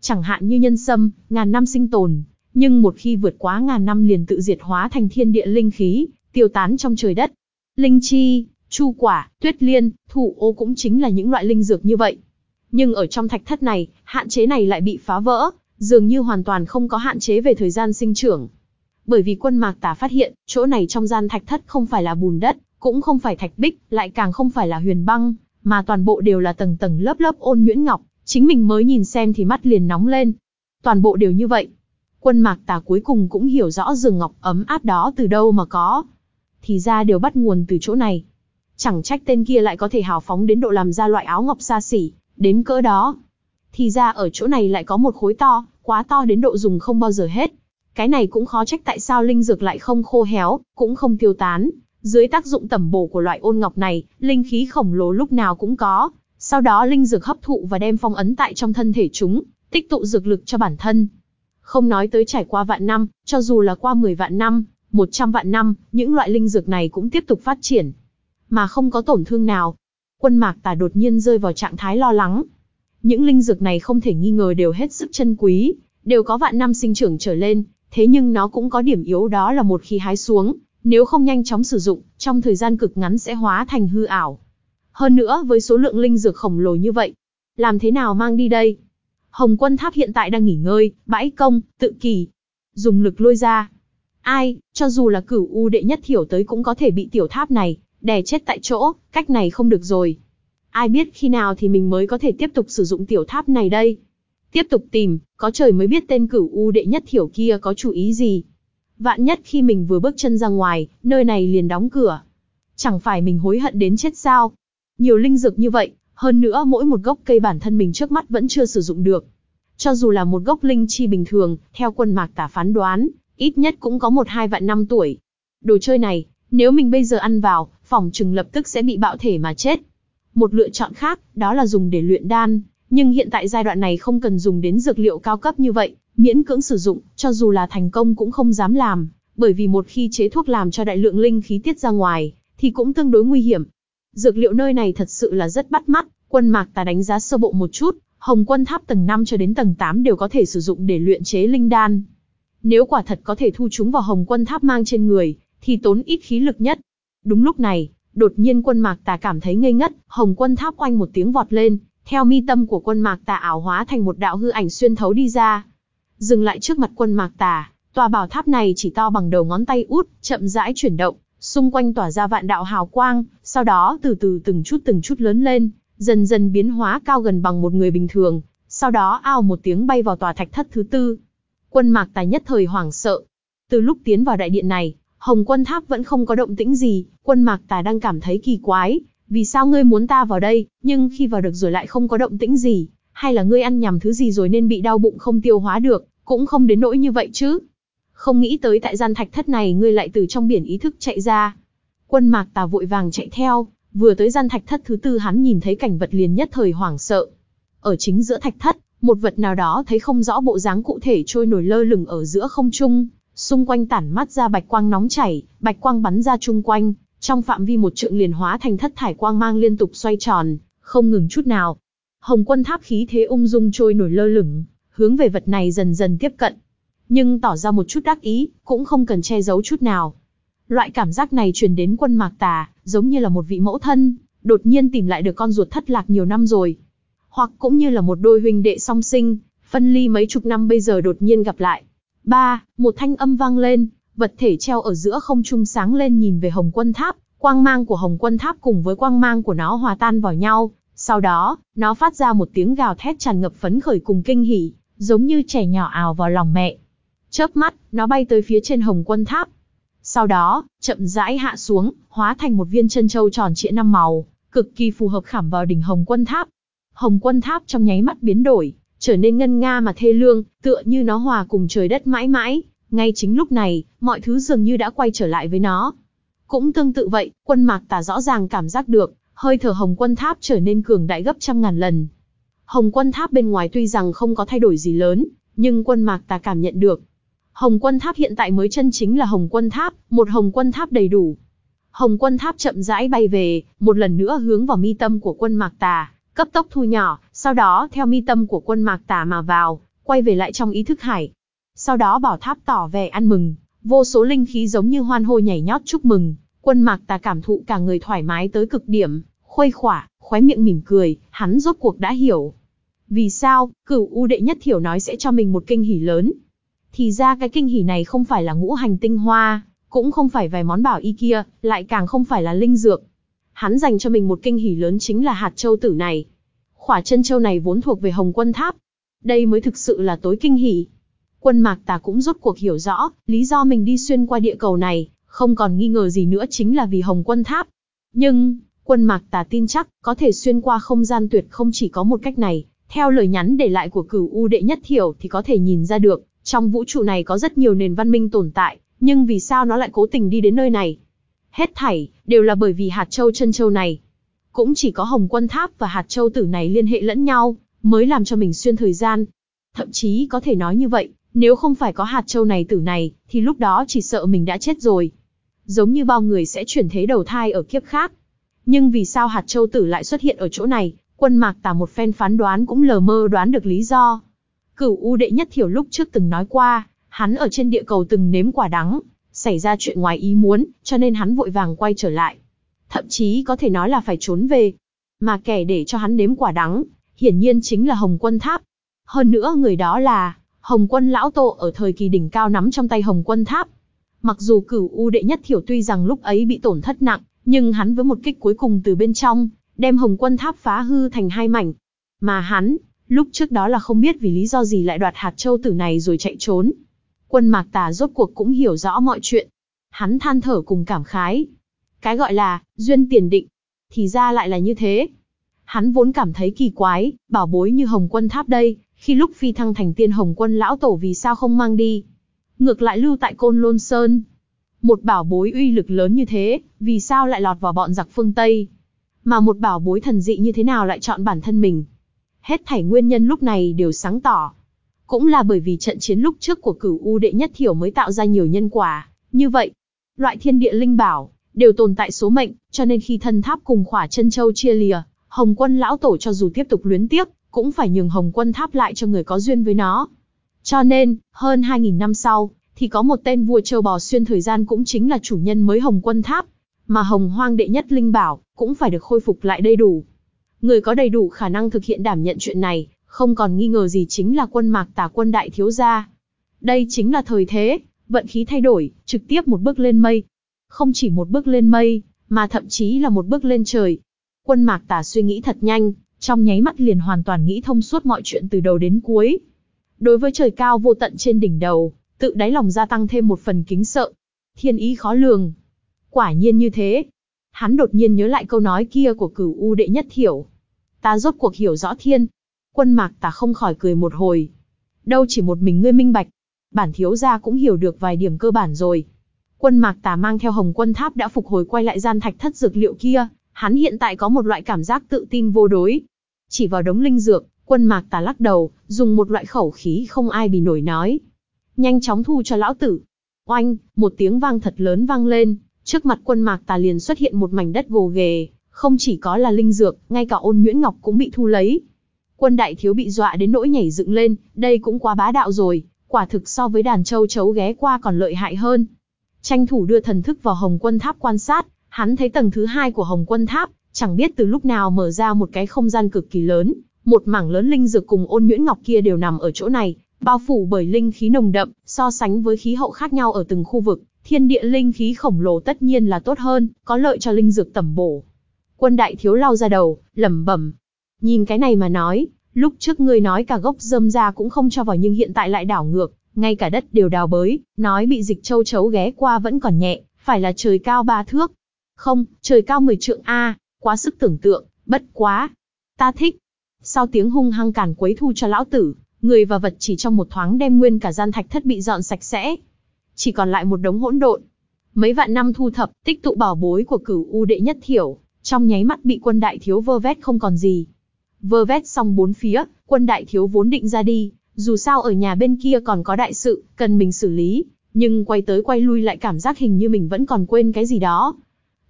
Chẳng hạn như nhân sâm, ngàn năm sinh tồn, nhưng một khi vượt quá ngàn năm liền tự diệt hóa thành thiên địa linh khí, tiêu tán trong trời đất. Linh chi, chu quả, tuyết liên, thủ ô cũng chính là những loại linh dược như vậy. Nhưng ở trong thạch thất này, hạn chế này lại bị phá vỡ, dường như hoàn toàn không có hạn chế về thời gian sinh trưởng. Bởi vì quân mạc tả phát hiện, chỗ này trong gian thạch thất không phải là bùn đất, cũng không phải thạch bích, lại càng không phải là huyền băng, mà toàn bộ đều là tầng tầng lớp lớp ôn nhuyễn ngọc, chính mình mới nhìn xem thì mắt liền nóng lên. Toàn bộ đều như vậy. Quân mạc tà cuối cùng cũng hiểu rõ rừng ngọc ấm áp đó từ đâu mà có. Thì ra đều bắt nguồn từ chỗ này. Chẳng trách tên kia lại có thể hào phóng đến độ làm ra loại áo ngọc xa xỉ, đến cỡ đó. Thì ra ở chỗ này lại có một khối to, quá to đến độ dùng không bao giờ hết. Cái này cũng khó trách tại sao linh dược lại không khô héo, cũng không tiêu tán. Dưới tác dụng tẩm bổ của loại ôn ngọc này, linh khí khổng lồ lúc nào cũng có. Sau đó linh dược hấp thụ và đem phong ấn tại trong thân thể chúng, tích tụ dược lực cho bản thân. Không nói tới trải qua vạn năm, cho dù là qua 10 vạn năm, 100 vạn năm, những loại linh dược này cũng tiếp tục phát triển. Mà không có tổn thương nào. Quân mạc tà đột nhiên rơi vào trạng thái lo lắng. Những linh dược này không thể nghi ngờ đều hết sức chân quý, đều có vạn năm sinh trưởng trở lên, thế nhưng nó cũng có điểm yếu đó là một khi hái xuống, nếu không nhanh chóng sử dụng, trong thời gian cực ngắn sẽ hóa thành hư ảo. Hơn nữa với số lượng linh dược khổng lồ như vậy, làm thế nào mang đi đây? Hồng quân tháp hiện tại đang nghỉ ngơi, bãi công, tự kỳ. Dùng lực lôi ra. Ai, cho dù là cửu u đệ nhất thiểu tới cũng có thể bị tiểu tháp này, đè chết tại chỗ, cách này không được rồi. Ai biết khi nào thì mình mới có thể tiếp tục sử dụng tiểu tháp này đây. Tiếp tục tìm, có trời mới biết tên cửu u đệ nhất thiểu kia có chủ ý gì. Vạn nhất khi mình vừa bước chân ra ngoài, nơi này liền đóng cửa. Chẳng phải mình hối hận đến chết sao? Nhiều linh dược như vậy, hơn nữa mỗi một gốc cây bản thân mình trước mắt vẫn chưa sử dụng được. Cho dù là một gốc linh chi bình thường, theo quân mạc tả phán đoán, ít nhất cũng có một hai vạn năm tuổi. Đồ chơi này, nếu mình bây giờ ăn vào, phòng trừng lập tức sẽ bị bạo thể mà chết. Một lựa chọn khác, đó là dùng để luyện đan, nhưng hiện tại giai đoạn này không cần dùng đến dược liệu cao cấp như vậy, miễn cưỡng sử dụng, cho dù là thành công cũng không dám làm, bởi vì một khi chế thuốc làm cho đại lượng linh khí tiết ra ngoài, thì cũng tương đối nguy hiểm. Dược liệu nơi này thật sự là rất bắt mắt, quân mạc ta đánh giá sơ bộ một chút, hồng quân tháp tầng 5 cho đến tầng 8 đều có thể sử dụng để luyện chế linh đan. Nếu quả thật có thể thu chúng vào hồng quân tháp mang trên người, thì tốn ít khí lực nhất. Đúng lúc này, đột nhiên quân mạc tà cảm thấy ngây ngất, hồng quân tháp oanh một tiếng vọt lên, theo mi tâm của quân mạc tà ảo hóa thành một đạo hư ảnh xuyên thấu đi ra. Dừng lại trước mặt quân mạc tà, tòa bảo tháp này chỉ to bằng đầu ngón tay út, chậm rãi chuyển động, xung quanh tỏa ra vạn đạo hào quang, sau đó từ từ từng chút từng chút lớn lên, dần dần biến hóa cao gần bằng một người bình thường, sau đó ao một tiếng bay vào tòa thạch thất thứ tư. Quân mạc tài nhất thời hoảng sợ. Từ lúc tiến vào đại điện này, Hồng quân tháp vẫn không có động tĩnh gì, quân mạc Tài đang cảm thấy kỳ quái, vì sao ngươi muốn ta vào đây, nhưng khi vào được rồi lại không có động tĩnh gì, hay là ngươi ăn nhầm thứ gì rồi nên bị đau bụng không tiêu hóa được, cũng không đến nỗi như vậy chứ. Không nghĩ tới tại gian thạch thất này ngươi lại từ trong biển ý thức chạy ra. Quân mạc tà vội vàng chạy theo, vừa tới gian thạch thất thứ tư hắn nhìn thấy cảnh vật liền nhất thời hoảng sợ. Ở chính giữa thạch thất, một vật nào đó thấy không rõ bộ dáng cụ thể trôi nổi lơ lửng ở giữa không trung, xung quanh tản mắt ra bạch quang nóng chảy, bạch quang bắn ra chung quanh, trong phạm vi một trượng liền hóa thành thất thải quang mang liên tục xoay tròn, không ngừng chút nào. Hồng quân tháp khí thế ung dung trôi nổi lơ lửng, hướng về vật này dần dần tiếp cận. Nhưng tỏ ra một chút đắc ý, cũng không cần che giấu chút nào. Loại cảm giác này truyền đến quân mạc tà, giống như là một vị mẫu thân, đột nhiên tìm lại được con ruột thất lạc nhiều năm rồi. Hoặc cũng như là một đôi huynh đệ song sinh, phân ly mấy chục năm bây giờ đột nhiên gặp lại. Ba, một thanh âm vang lên, vật thể treo ở giữa không trung sáng lên nhìn về Hồng Quân Tháp, quang mang của Hồng Quân Tháp cùng với quang mang của nó hòa tan vào nhau, sau đó, nó phát ra một tiếng gào thét tràn ngập phấn khởi cùng kinh hỉ, giống như trẻ nhỏ ào vào lòng mẹ. Chớp mắt, nó bay tới phía trên Hồng Quân Tháp. Sau đó, chậm rãi hạ xuống, hóa thành một viên chân châu tròn trịa năm màu, cực kỳ phù hợp khảm vào đỉnh Hồng Quân Tháp. Hồng Quân Tháp trong nháy mắt biến đổi, trở nên ngân nga mà thê lương, tựa như nó hòa cùng trời đất mãi mãi. Ngay chính lúc này, mọi thứ dường như đã quay trở lại với nó. Cũng tương tự vậy, quân mạc tà rõ ràng cảm giác được, hơi thở hồng quân tháp trở nên cường đại gấp trăm ngàn lần. Hồng quân tháp bên ngoài tuy rằng không có thay đổi gì lớn, nhưng quân mạc tà cảm nhận được. Hồng quân tháp hiện tại mới chân chính là hồng quân tháp, một hồng quân tháp đầy đủ. Hồng quân tháp chậm rãi bay về, một lần nữa hướng vào mi tâm của quân mạc tà, cấp tốc thu nhỏ, sau đó theo mi tâm của quân mạc tà mà vào, quay về lại trong ý thức hải. Sau đó bảo tháp tỏ vẻ ăn mừng, vô số linh khí giống như hoan hô nhảy nhót chúc mừng, quân mạc tà cảm thụ cả người thoải mái tới cực điểm, khuây khỏa, khóe miệng mỉm cười, hắn rốt cuộc đã hiểu. Vì sao, cửu U đệ nhất thiểu nói sẽ cho mình một kinh hỉ lớn. Thì ra cái kinh hỉ này không phải là ngũ hành tinh hoa, cũng không phải vài món bảo y kia, lại càng không phải là linh dược. Hắn dành cho mình một kinh hỉ lớn chính là hạt châu tử này. Khỏa chân châu này vốn thuộc về Hồng Quân Tháp. Đây mới thực sự là tối kinh hỉ. Quân Mạc Tà cũng rốt cuộc hiểu rõ, lý do mình đi xuyên qua địa cầu này, không còn nghi ngờ gì nữa chính là vì Hồng Quân Tháp. Nhưng, Quân Mạc Tà tin chắc, có thể xuyên qua không gian tuyệt không chỉ có một cách này. Theo lời nhắn để lại của cửu U đệ nhất thiểu thì có thể nhìn ra được, trong vũ trụ này có rất nhiều nền văn minh tồn tại, nhưng vì sao nó lại cố tình đi đến nơi này? Hết thảy, đều là bởi vì hạt châu chân châu này. Cũng chỉ có Hồng Quân Tháp và hạt châu tử này liên hệ lẫn nhau, mới làm cho mình xuyên thời gian. Thậm chí có thể nói như vậy, nếu không phải có hạt châu này tử này, thì lúc đó chỉ sợ mình đã chết rồi. Giống như bao người sẽ chuyển thế đầu thai ở kiếp khác. Nhưng vì sao hạt châu tử lại xuất hiện ở chỗ này, quân mạc tả một phen phán đoán cũng lờ mơ đoán được lý do. Cửu U đệ nhất thiểu lúc trước từng nói qua, hắn ở trên địa cầu từng nếm quả đắng, xảy ra chuyện ngoài ý muốn, cho nên hắn vội vàng quay trở lại. Thậm chí có thể nói là phải trốn về. Mà kẻ để cho hắn nếm quả đắng, hiển nhiên chính là Hồng Quân Tháp. Hơn nữa người đó là Hồng Quân Lão Tổ ở thời kỳ đỉnh cao nắm trong tay Hồng Quân Tháp. Mặc dù cửu U đệ nhất thiểu tuy rằng lúc ấy bị tổn thất nặng, nhưng hắn với một kích cuối cùng từ bên trong, đem Hồng Quân Tháp phá hư thành hai mảnh. Mà hắn, lúc trước đó là không biết vì lý do gì lại đoạt hạt châu tử này rồi chạy trốn. Quân Mạc Tà rốt cuộc cũng hiểu rõ mọi chuyện. Hắn than thở cùng cảm khái. Cái gọi là, duyên tiền định. Thì ra lại là như thế. Hắn vốn cảm thấy kỳ quái, bảo bối như Hồng Quân Tháp đây, khi lúc phi thăng thành tiên Hồng Quân Lão Tổ vì sao không mang đi. Ngược lại lưu tại Côn Lôn Sơn, một bảo bối uy lực lớn như thế, vì sao lại lọt vào bọn giặc phương Tây? Mà một bảo bối thần dị như thế nào lại chọn bản thân mình? Hết thảy nguyên nhân lúc này đều sáng tỏ. Cũng là bởi vì trận chiến lúc trước của cửu U đệ nhất thiểu mới tạo ra nhiều nhân quả. Như vậy, loại thiên địa linh bảo, đều tồn tại số mệnh, cho nên khi thân tháp cùng khỏa chân châu chia lìa, Hồng quân lão tổ cho dù tiếp tục luyến tiếc, cũng phải nhường Hồng quân tháp lại cho người có duyên với nó. Cho nên, hơn 2.000 năm sau, thì có một tên vua châu bò xuyên thời gian cũng chính là chủ nhân mới Hồng Quân Tháp, mà Hồng Hoang đệ nhất linh bảo cũng phải được khôi phục lại đầy đủ. Người có đầy đủ khả năng thực hiện đảm nhận chuyện này, không còn nghi ngờ gì chính là quân mạc tả quân đại thiếu gia. Đây chính là thời thế, vận khí thay đổi, trực tiếp một bước lên mây. Không chỉ một bước lên mây, mà thậm chí là một bước lên trời. Quân mạc tả suy nghĩ thật nhanh, trong nháy mắt liền hoàn toàn nghĩ thông suốt mọi chuyện từ đầu đến cuối. Đối với trời cao vô tận trên đỉnh đầu, tự đáy lòng gia tăng thêm một phần kính sợ. Thiên ý khó lường. Quả nhiên như thế. Hắn đột nhiên nhớ lại câu nói kia của cửu U đệ nhất thiểu. Ta rốt cuộc hiểu rõ thiên. Quân mạc tà không khỏi cười một hồi. Đâu chỉ một mình ngươi minh bạch. Bản thiếu gia cũng hiểu được vài điểm cơ bản rồi. Quân mạc tà mang theo hồng quân tháp đã phục hồi quay lại gian thạch thất dược liệu kia. Hắn hiện tại có một loại cảm giác tự tin vô đối. Chỉ vào đống linh dược, quân mạc tà lắc đầu, dùng một loại khẩu khí không ai bị nổi nói nhanh chóng thu cho lão tử. Oanh, một tiếng vang thật lớn vang lên, trước mặt quân mạc tà liền xuất hiện một mảnh đất gồ ghề, không chỉ có là linh dược, ngay cả ôn nhuyễn ngọc cũng bị thu lấy. Quân đại thiếu bị dọa đến nỗi nhảy dựng lên, đây cũng quá bá đạo rồi, quả thực so với đàn châu chấu ghé qua còn lợi hại hơn. Tranh thủ đưa thần thức vào hồng quân tháp quan sát, hắn thấy tầng thứ hai của hồng quân tháp, chẳng biết từ lúc nào mở ra một cái không gian cực kỳ lớn, một mảng lớn linh dược cùng ôn nhuyễn ngọc kia đều nằm ở chỗ này, bao phủ bởi linh khí nồng đậm, so sánh với khí hậu khác nhau ở từng khu vực, thiên địa linh khí khổng lồ tất nhiên là tốt hơn, có lợi cho linh dược tẩm bổ. Quân đại thiếu lau ra đầu, lẩm bẩm. Nhìn cái này mà nói, lúc trước ngươi nói cả gốc dâm ra cũng không cho vào nhưng hiện tại lại đảo ngược, ngay cả đất đều đào bới, nói bị dịch châu chấu ghé qua vẫn còn nhẹ, phải là trời cao ba thước. Không, trời cao mười trượng A, quá sức tưởng tượng, bất quá. Ta thích. Sau tiếng hung hăng cản quấy thu cho lão tử, người và vật chỉ trong một thoáng đem nguyên cả gian thạch thất bị dọn sạch sẽ. Chỉ còn lại một đống hỗn độn. Mấy vạn năm thu thập, tích tụ bảo bối của cửu u đệ nhất thiểu, trong nháy mắt bị quân đại thiếu vơ vét không còn gì. Vơ vét xong bốn phía, quân đại thiếu vốn định ra đi, dù sao ở nhà bên kia còn có đại sự, cần mình xử lý, nhưng quay tới quay lui lại cảm giác hình như mình vẫn còn quên cái gì đó.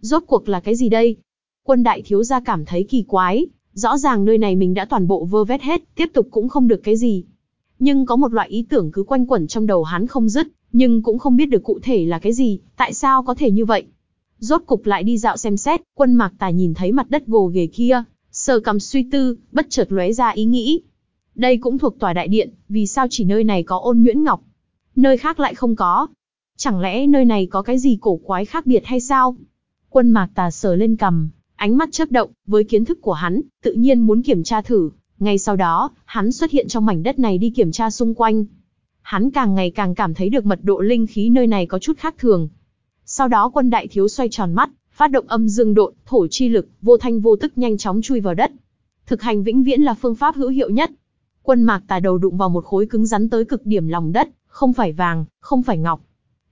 Rốt cuộc là cái gì đây? Quân đại thiếu gia cảm thấy kỳ quái, rõ ràng nơi này mình đã toàn bộ vơ vét hết, tiếp tục cũng không được cái gì. Nhưng có một loại ý tưởng cứ quanh quẩn trong đầu hắn không dứt, nhưng cũng không biết được cụ thể là cái gì, tại sao có thể như vậy. Rốt cục lại đi dạo xem xét, quân mạc tài nhìn thấy mặt đất gồ ghề kia, sờ cầm suy tư, bất chợt lóe ra ý nghĩ. Đây cũng thuộc tòa đại điện, vì sao chỉ nơi này có ôn nhuyễn ngọc, nơi khác lại không có. Chẳng lẽ nơi này có cái gì cổ quái khác biệt hay sao? Quân mạc tà sờ lên cầm, ánh mắt chớp động, với kiến thức của hắn, tự nhiên muốn kiểm tra thử. Ngay sau đó, hắn xuất hiện trong mảnh đất này đi kiểm tra xung quanh. Hắn càng ngày càng cảm thấy được mật độ linh khí nơi này có chút khác thường. Sau đó quân đại thiếu xoay tròn mắt, phát động âm dương độn, thổ chi lực, vô thanh vô tức nhanh chóng chui vào đất. Thực hành vĩnh viễn là phương pháp hữu hiệu nhất. Quân mạc tà đầu đụng vào một khối cứng rắn tới cực điểm lòng đất, không phải vàng, không phải ngọc.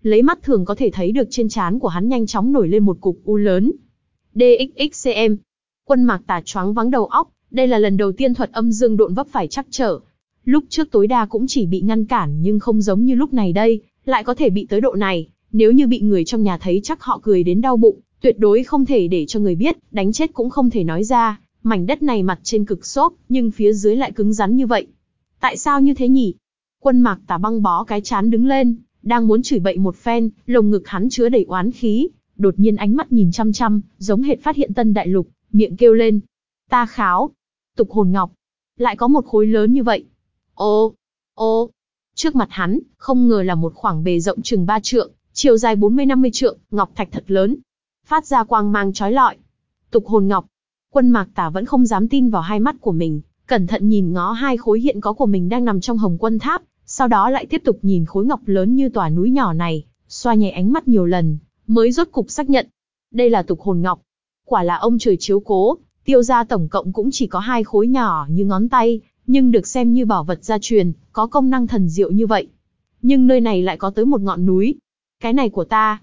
Lấy mắt thường có thể thấy được trên trán của hắn nhanh chóng nổi lên một cục u lớn. DXXCM. Quân mạc tà choáng vắng đầu óc, đây là lần đầu tiên thuật âm dương độn vấp phải chắc trở. Lúc trước tối đa cũng chỉ bị ngăn cản nhưng không giống như lúc này đây, lại có thể bị tới độ này. Nếu như bị người trong nhà thấy chắc họ cười đến đau bụng, tuyệt đối không thể để cho người biết, đánh chết cũng không thể nói ra. Mảnh đất này mặt trên cực xốp, nhưng phía dưới lại cứng rắn như vậy. Tại sao như thế nhỉ? Quân mạc tà băng bó cái chán đứng lên, đang muốn chửi bậy một phen, lồng ngực hắn chứa đầy oán khí, đột nhiên ánh mắt nhìn chăm chăm, giống hệt phát hiện tân đại lục, miệng kêu lên. Ta kháo. Tục hồn ngọc. Lại có một khối lớn như vậy. Ô, ô. Trước mặt hắn, không ngờ là một khoảng bề rộng chừng ba trượng, chiều dài 40-50 trượng, ngọc thạch thật lớn. Phát ra quang mang trói lọi. Tục hồn ngọc. Quân mạc tả vẫn không dám tin vào hai mắt của mình, cẩn thận nhìn ngó hai khối hiện có của mình đang nằm trong hồng quân tháp, sau đó lại tiếp tục nhìn khối ngọc lớn như tòa núi nhỏ này, xoa nhẹ ánh mắt nhiều lần, mới rốt cục xác nhận. Đây là tục hồn ngọc. Quả là ông trời chiếu cố, tiêu gia tổng cộng cũng chỉ có hai khối nhỏ như ngón tay, nhưng được xem như bảo vật gia truyền, có công năng thần diệu như vậy. Nhưng nơi này lại có tới một ngọn núi. Cái này của ta.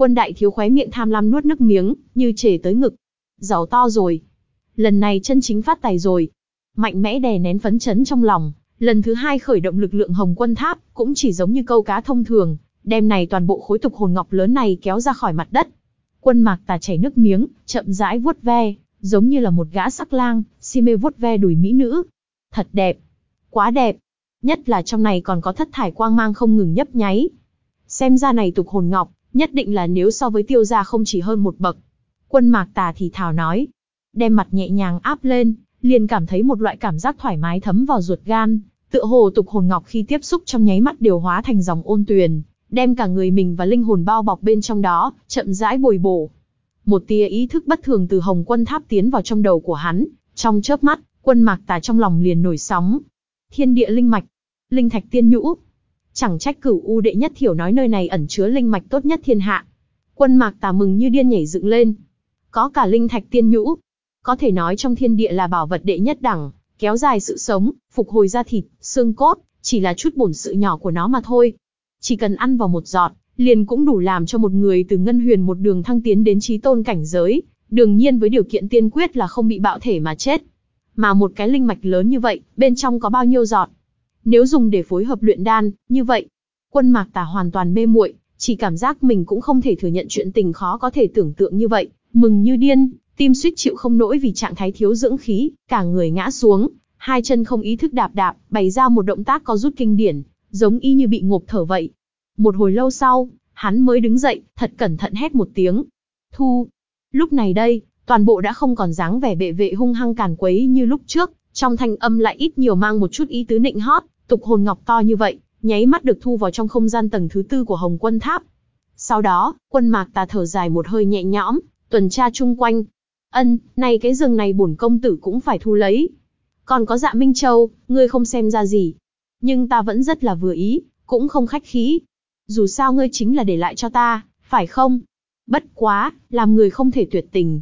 Quân đại thiếu khóe miệng tham lam nuốt nước miếng, như trề tới ngực. Giàu to rồi. Lần này chân chính phát tài rồi. Mạnh mẽ đè nén phấn chấn trong lòng, Lần thứ hai khởi động lực lượng Hồng Quân Tháp, cũng chỉ giống như câu cá thông thường, đem này toàn bộ khối tục hồn ngọc lớn này kéo ra khỏi mặt đất. Quân Mạc Tà chảy nước miếng, chậm rãi vuốt ve, giống như là một gã sắc lang, si mê vuốt ve đùi mỹ nữ. Thật đẹp, quá đẹp. Nhất là trong này còn có thất thải quang mang không ngừng nhấp nháy. Xem ra này tục hồn ngọc, nhất định là nếu so với tiêu gia không chỉ hơn một bậc. Quân Mạc Tà thì thào nói, đem mặt nhẹ nhàng áp lên, liền cảm thấy một loại cảm giác thoải mái thấm vào ruột gan, Tựa hồ tục hồn ngọc khi tiếp xúc trong nháy mắt điều hóa thành dòng ôn tuyền, đem cả người mình và linh hồn bao bọc bên trong đó, chậm rãi bồi bổ. Một tia ý thức bất thường từ Hồng Quân Tháp tiến vào trong đầu của hắn, trong chớp mắt, quân mạc tà trong lòng liền nổi sóng. Thiên địa linh mạch, linh thạch tiên nhũ. Chẳng trách cửu u đệ nhất thiểu nói nơi này ẩn chứa linh mạch tốt nhất thiên hạ. Quân mạc tà mừng như điên nhảy dựng lên. Có cả linh thạch tiên nhũ. Có thể nói trong thiên địa là bảo vật đệ nhất đẳng kéo dài sự sống, phục hồi da thịt, xương cốt, chỉ là chút bổn sự nhỏ của nó mà thôi. Chỉ cần ăn vào một giọt, liền cũng đủ làm cho một người từ ngân huyền một đường thăng tiến đến trí tôn cảnh giới, đương nhiên với điều kiện tiên quyết là không bị bạo thể mà chết. Mà một cái linh mạch lớn như vậy, bên trong có bao nhiêu giọt? Nếu dùng để phối hợp luyện đan, như vậy, quân mạc tà hoàn toàn mê muội, chỉ cảm giác mình cũng không thể thừa nhận chuyện tình khó có thể tưởng tượng như vậy, mừng như điên, Tim suýt chịu không nổi vì trạng thái thiếu dưỡng khí, cả người ngã xuống, hai chân không ý thức đạp đạp, bày ra một động tác có rút kinh điển, giống y như bị ngộp thở vậy. Một hồi lâu sau, hắn mới đứng dậy, thật cẩn thận hét một tiếng. Thu. Lúc này đây, toàn bộ đã không còn dáng vẻ bệ vệ hung hăng càn quấy như lúc trước, trong thanh âm lại ít nhiều mang một chút ý tứ nịnh hót, tục hồn ngọc to như vậy, nháy mắt được thu vào trong không gian tầng thứ tư của Hồng Quân Tháp. Sau đó, quân mạc tà thở dài một hơi nhẹ nhõm, tuần tra chung quanh. Ân, này cái rừng này bổn công tử cũng phải thu lấy. Còn có dạ Minh Châu, ngươi không xem ra gì. Nhưng ta vẫn rất là vừa ý, cũng không khách khí. Dù sao ngươi chính là để lại cho ta, phải không? Bất quá, làm người không thể tuyệt tình.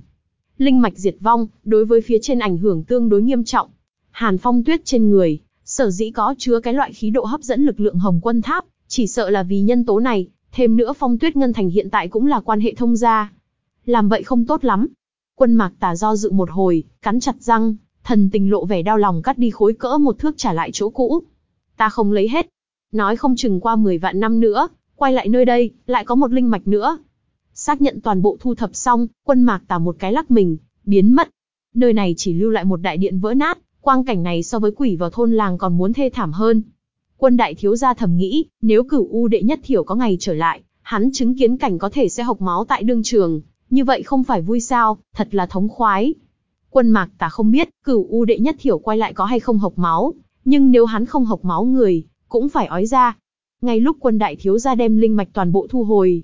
Linh mạch diệt vong, đối với phía trên ảnh hưởng tương đối nghiêm trọng. Hàn phong tuyết trên người, sở dĩ có chứa cái loại khí độ hấp dẫn lực lượng hồng quân tháp, chỉ sợ là vì nhân tố này, thêm nữa phong tuyết ngân thành hiện tại cũng là quan hệ thông gia. Làm vậy không tốt lắm. Quân mạc tà do dự một hồi, cắn chặt răng, thần tình lộ vẻ đau lòng cắt đi khối cỡ một thước trả lại chỗ cũ. Ta không lấy hết. Nói không chừng qua 10 vạn năm nữa, quay lại nơi đây, lại có một linh mạch nữa. Xác nhận toàn bộ thu thập xong, quân mạc tà một cái lắc mình, biến mất. Nơi này chỉ lưu lại một đại điện vỡ nát, quang cảnh này so với quỷ vào thôn làng còn muốn thê thảm hơn. Quân đại thiếu gia thầm nghĩ, nếu cửu u đệ nhất thiểu có ngày trở lại, hắn chứng kiến cảnh có thể sẽ hộc máu tại đương trường, như vậy không phải vui sao, thật là thống khoái. Quân mạc tà không biết, cửu u đệ nhất thiểu quay lại có hay không hộc máu, nhưng nếu hắn không hộc máu người, cũng phải ói ra. Ngay lúc quân đại thiếu gia đem linh mạch toàn bộ thu hồi,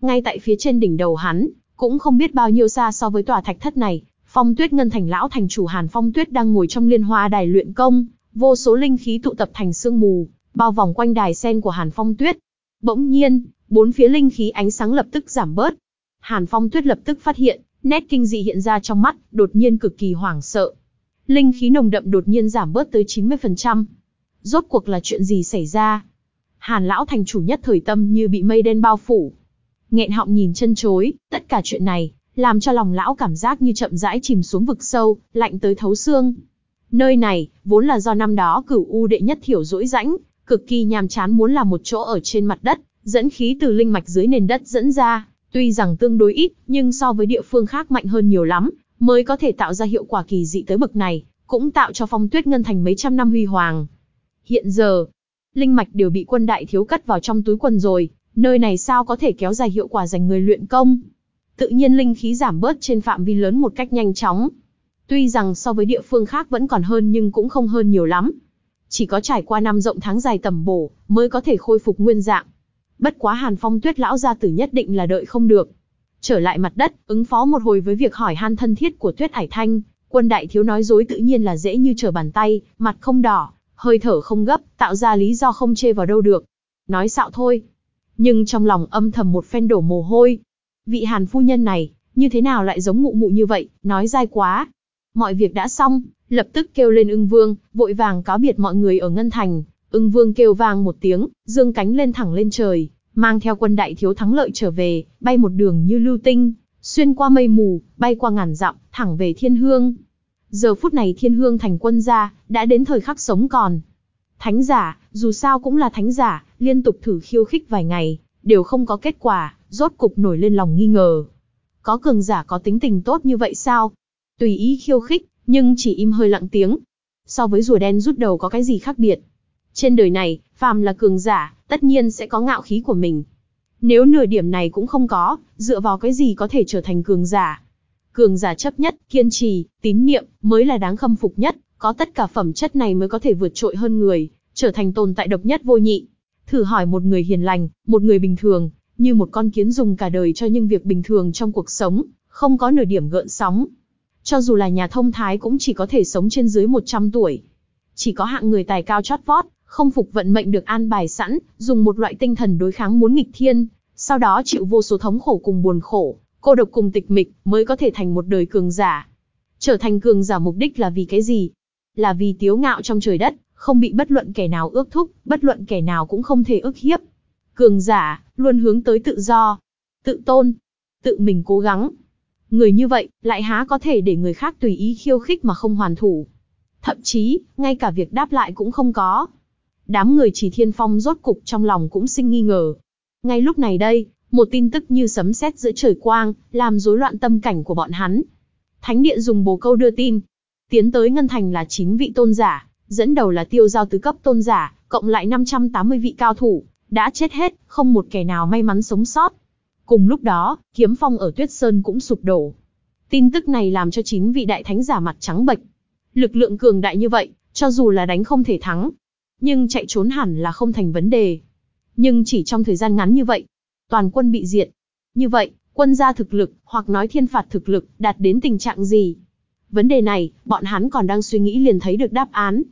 ngay tại phía trên đỉnh đầu hắn, cũng không biết bao nhiêu xa so với tòa thạch thất này, Phong Tuyết Ngân Thành lão thành chủ Hàn Phong Tuyết đang ngồi trong liên hoa đài luyện công, vô số linh khí tụ tập thành sương mù, bao vòng quanh đài sen của Hàn Phong Tuyết. Bỗng nhiên, bốn phía linh khí ánh sáng lập tức giảm bớt. Hàn Phong Tuyết lập tức phát hiện, nét kinh dị hiện ra trong mắt, đột nhiên cực kỳ hoảng sợ. Linh khí nồng đậm đột nhiên giảm bớt tới 90%. Rốt cuộc là chuyện gì xảy ra? Hàn lão thành chủ nhất thời tâm như bị mây đen bao phủ, nghẹn họng nhìn chân chối, tất cả chuyện này, làm cho lòng lão cảm giác như chậm rãi chìm xuống vực sâu, lạnh tới thấu xương. Nơi này, vốn là do năm đó cửu u đệ nhất thiểu rỗi rãnh, cực kỳ nhàm chán muốn là một chỗ ở trên mặt đất, dẫn khí từ linh mạch dưới nền đất dẫn ra, tuy rằng tương đối ít, nhưng so với địa phương khác mạnh hơn nhiều lắm, mới có thể tạo ra hiệu quả kỳ dị tới bậc này, cũng tạo cho phong tuyết ngân thành mấy trăm năm huy hoàng. Hiện giờ, linh mạch đều bị quân đại thiếu cất vào trong túi quần rồi, Nơi này sao có thể kéo dài hiệu quả dành người luyện công? Tự nhiên linh khí giảm bớt trên phạm vi lớn một cách nhanh chóng. Tuy rằng so với địa phương khác vẫn còn hơn nhưng cũng không hơn nhiều lắm. Chỉ có trải qua năm rộng tháng dài tầm bổ, mới có thể khôi phục nguyên dạng. Bất quá Hàn Phong Tuyết lão gia tử nhất định là đợi không được. Trở lại mặt đất, ứng phó một hồi với việc hỏi han thân thiết của Tuyết Ải Thanh, quân đại thiếu nói dối tự nhiên là dễ như trở bàn tay, mặt không đỏ, hơi thở không gấp, tạo ra lý do không chê vào đâu được. Nói xạo thôi, nhưng trong lòng âm thầm một phen đổ mồ hôi. Vị hàn phu nhân này, như thế nào lại giống mụ mụ như vậy, nói dai quá. Mọi việc đã xong, lập tức kêu lên ưng vương, vội vàng cáo biệt mọi người ở Ngân Thành. Ưng vương kêu vang một tiếng, dương cánh lên thẳng lên trời, mang theo quân đại thiếu thắng lợi trở về, bay một đường như lưu tinh, xuyên qua mây mù, bay qua ngàn dặm, thẳng về thiên hương. Giờ phút này thiên hương thành quân gia, đã đến thời khắc sống còn. Thánh giả, dù sao cũng là thánh giả, liên tục thử khiêu khích vài ngày, đều không có kết quả, rốt cục nổi lên lòng nghi ngờ. Có cường giả có tính tình tốt như vậy sao? Tùy ý khiêu khích, nhưng chỉ im hơi lặng tiếng. So với rùa đen rút đầu có cái gì khác biệt? Trên đời này, phàm là cường giả, tất nhiên sẽ có ngạo khí của mình. Nếu nửa điểm này cũng không có, dựa vào cái gì có thể trở thành cường giả? Cường giả chấp nhất, kiên trì, tín niệm, mới là đáng khâm phục nhất, có tất cả phẩm chất này mới có thể vượt trội hơn người, trở thành tồn tại độc nhất vô nhị. Thử hỏi một người hiền lành, một người bình thường, như một con kiến dùng cả đời cho những việc bình thường trong cuộc sống, không có nửa điểm gợn sóng. Cho dù là nhà thông thái cũng chỉ có thể sống trên dưới 100 tuổi. Chỉ có hạng người tài cao chót vót, không phục vận mệnh được an bài sẵn, dùng một loại tinh thần đối kháng muốn nghịch thiên, sau đó chịu vô số thống khổ cùng buồn khổ, cô độc cùng tịch mịch, mới có thể thành một đời cường giả. Trở thành cường giả mục đích là vì cái gì? Là vì tiếu ngạo trong trời đất, không bị bất luận kẻ nào ước thúc, bất luận kẻ nào cũng không thể ức hiếp. Cường giả, luôn hướng tới tự do, tự tôn, tự mình cố gắng. Người như vậy, lại há có thể để người khác tùy ý khiêu khích mà không hoàn thủ. Thậm chí, ngay cả việc đáp lại cũng không có. Đám người chỉ thiên phong rốt cục trong lòng cũng sinh nghi ngờ. Ngay lúc này đây, một tin tức như sấm sét giữa trời quang, làm rối loạn tâm cảnh của bọn hắn. Thánh điện dùng bồ câu đưa tin. Tiến tới Ngân Thành là chín vị tôn giả, dẫn đầu là tiêu giao tứ cấp tôn giả, cộng lại 580 vị cao thủ, đã chết hết, không một kẻ nào may mắn sống sót. Cùng lúc đó, kiếm phong ở Tuyết Sơn cũng sụp đổ. Tin tức này làm cho chín vị đại thánh giả mặt trắng bệch. Lực lượng cường đại như vậy, cho dù là đánh không thể thắng. nhưng chạy trốn hẳn là không thành vấn đề. Nhưng chỉ trong thời gian ngắn như vậy, toàn quân bị diệt. Như vậy, quân gia thực lực, hoặc nói thiên phạt thực lực, đạt đến tình trạng gì? Vấn đề này, bọn hắn còn đang suy nghĩ liền thấy được đáp án.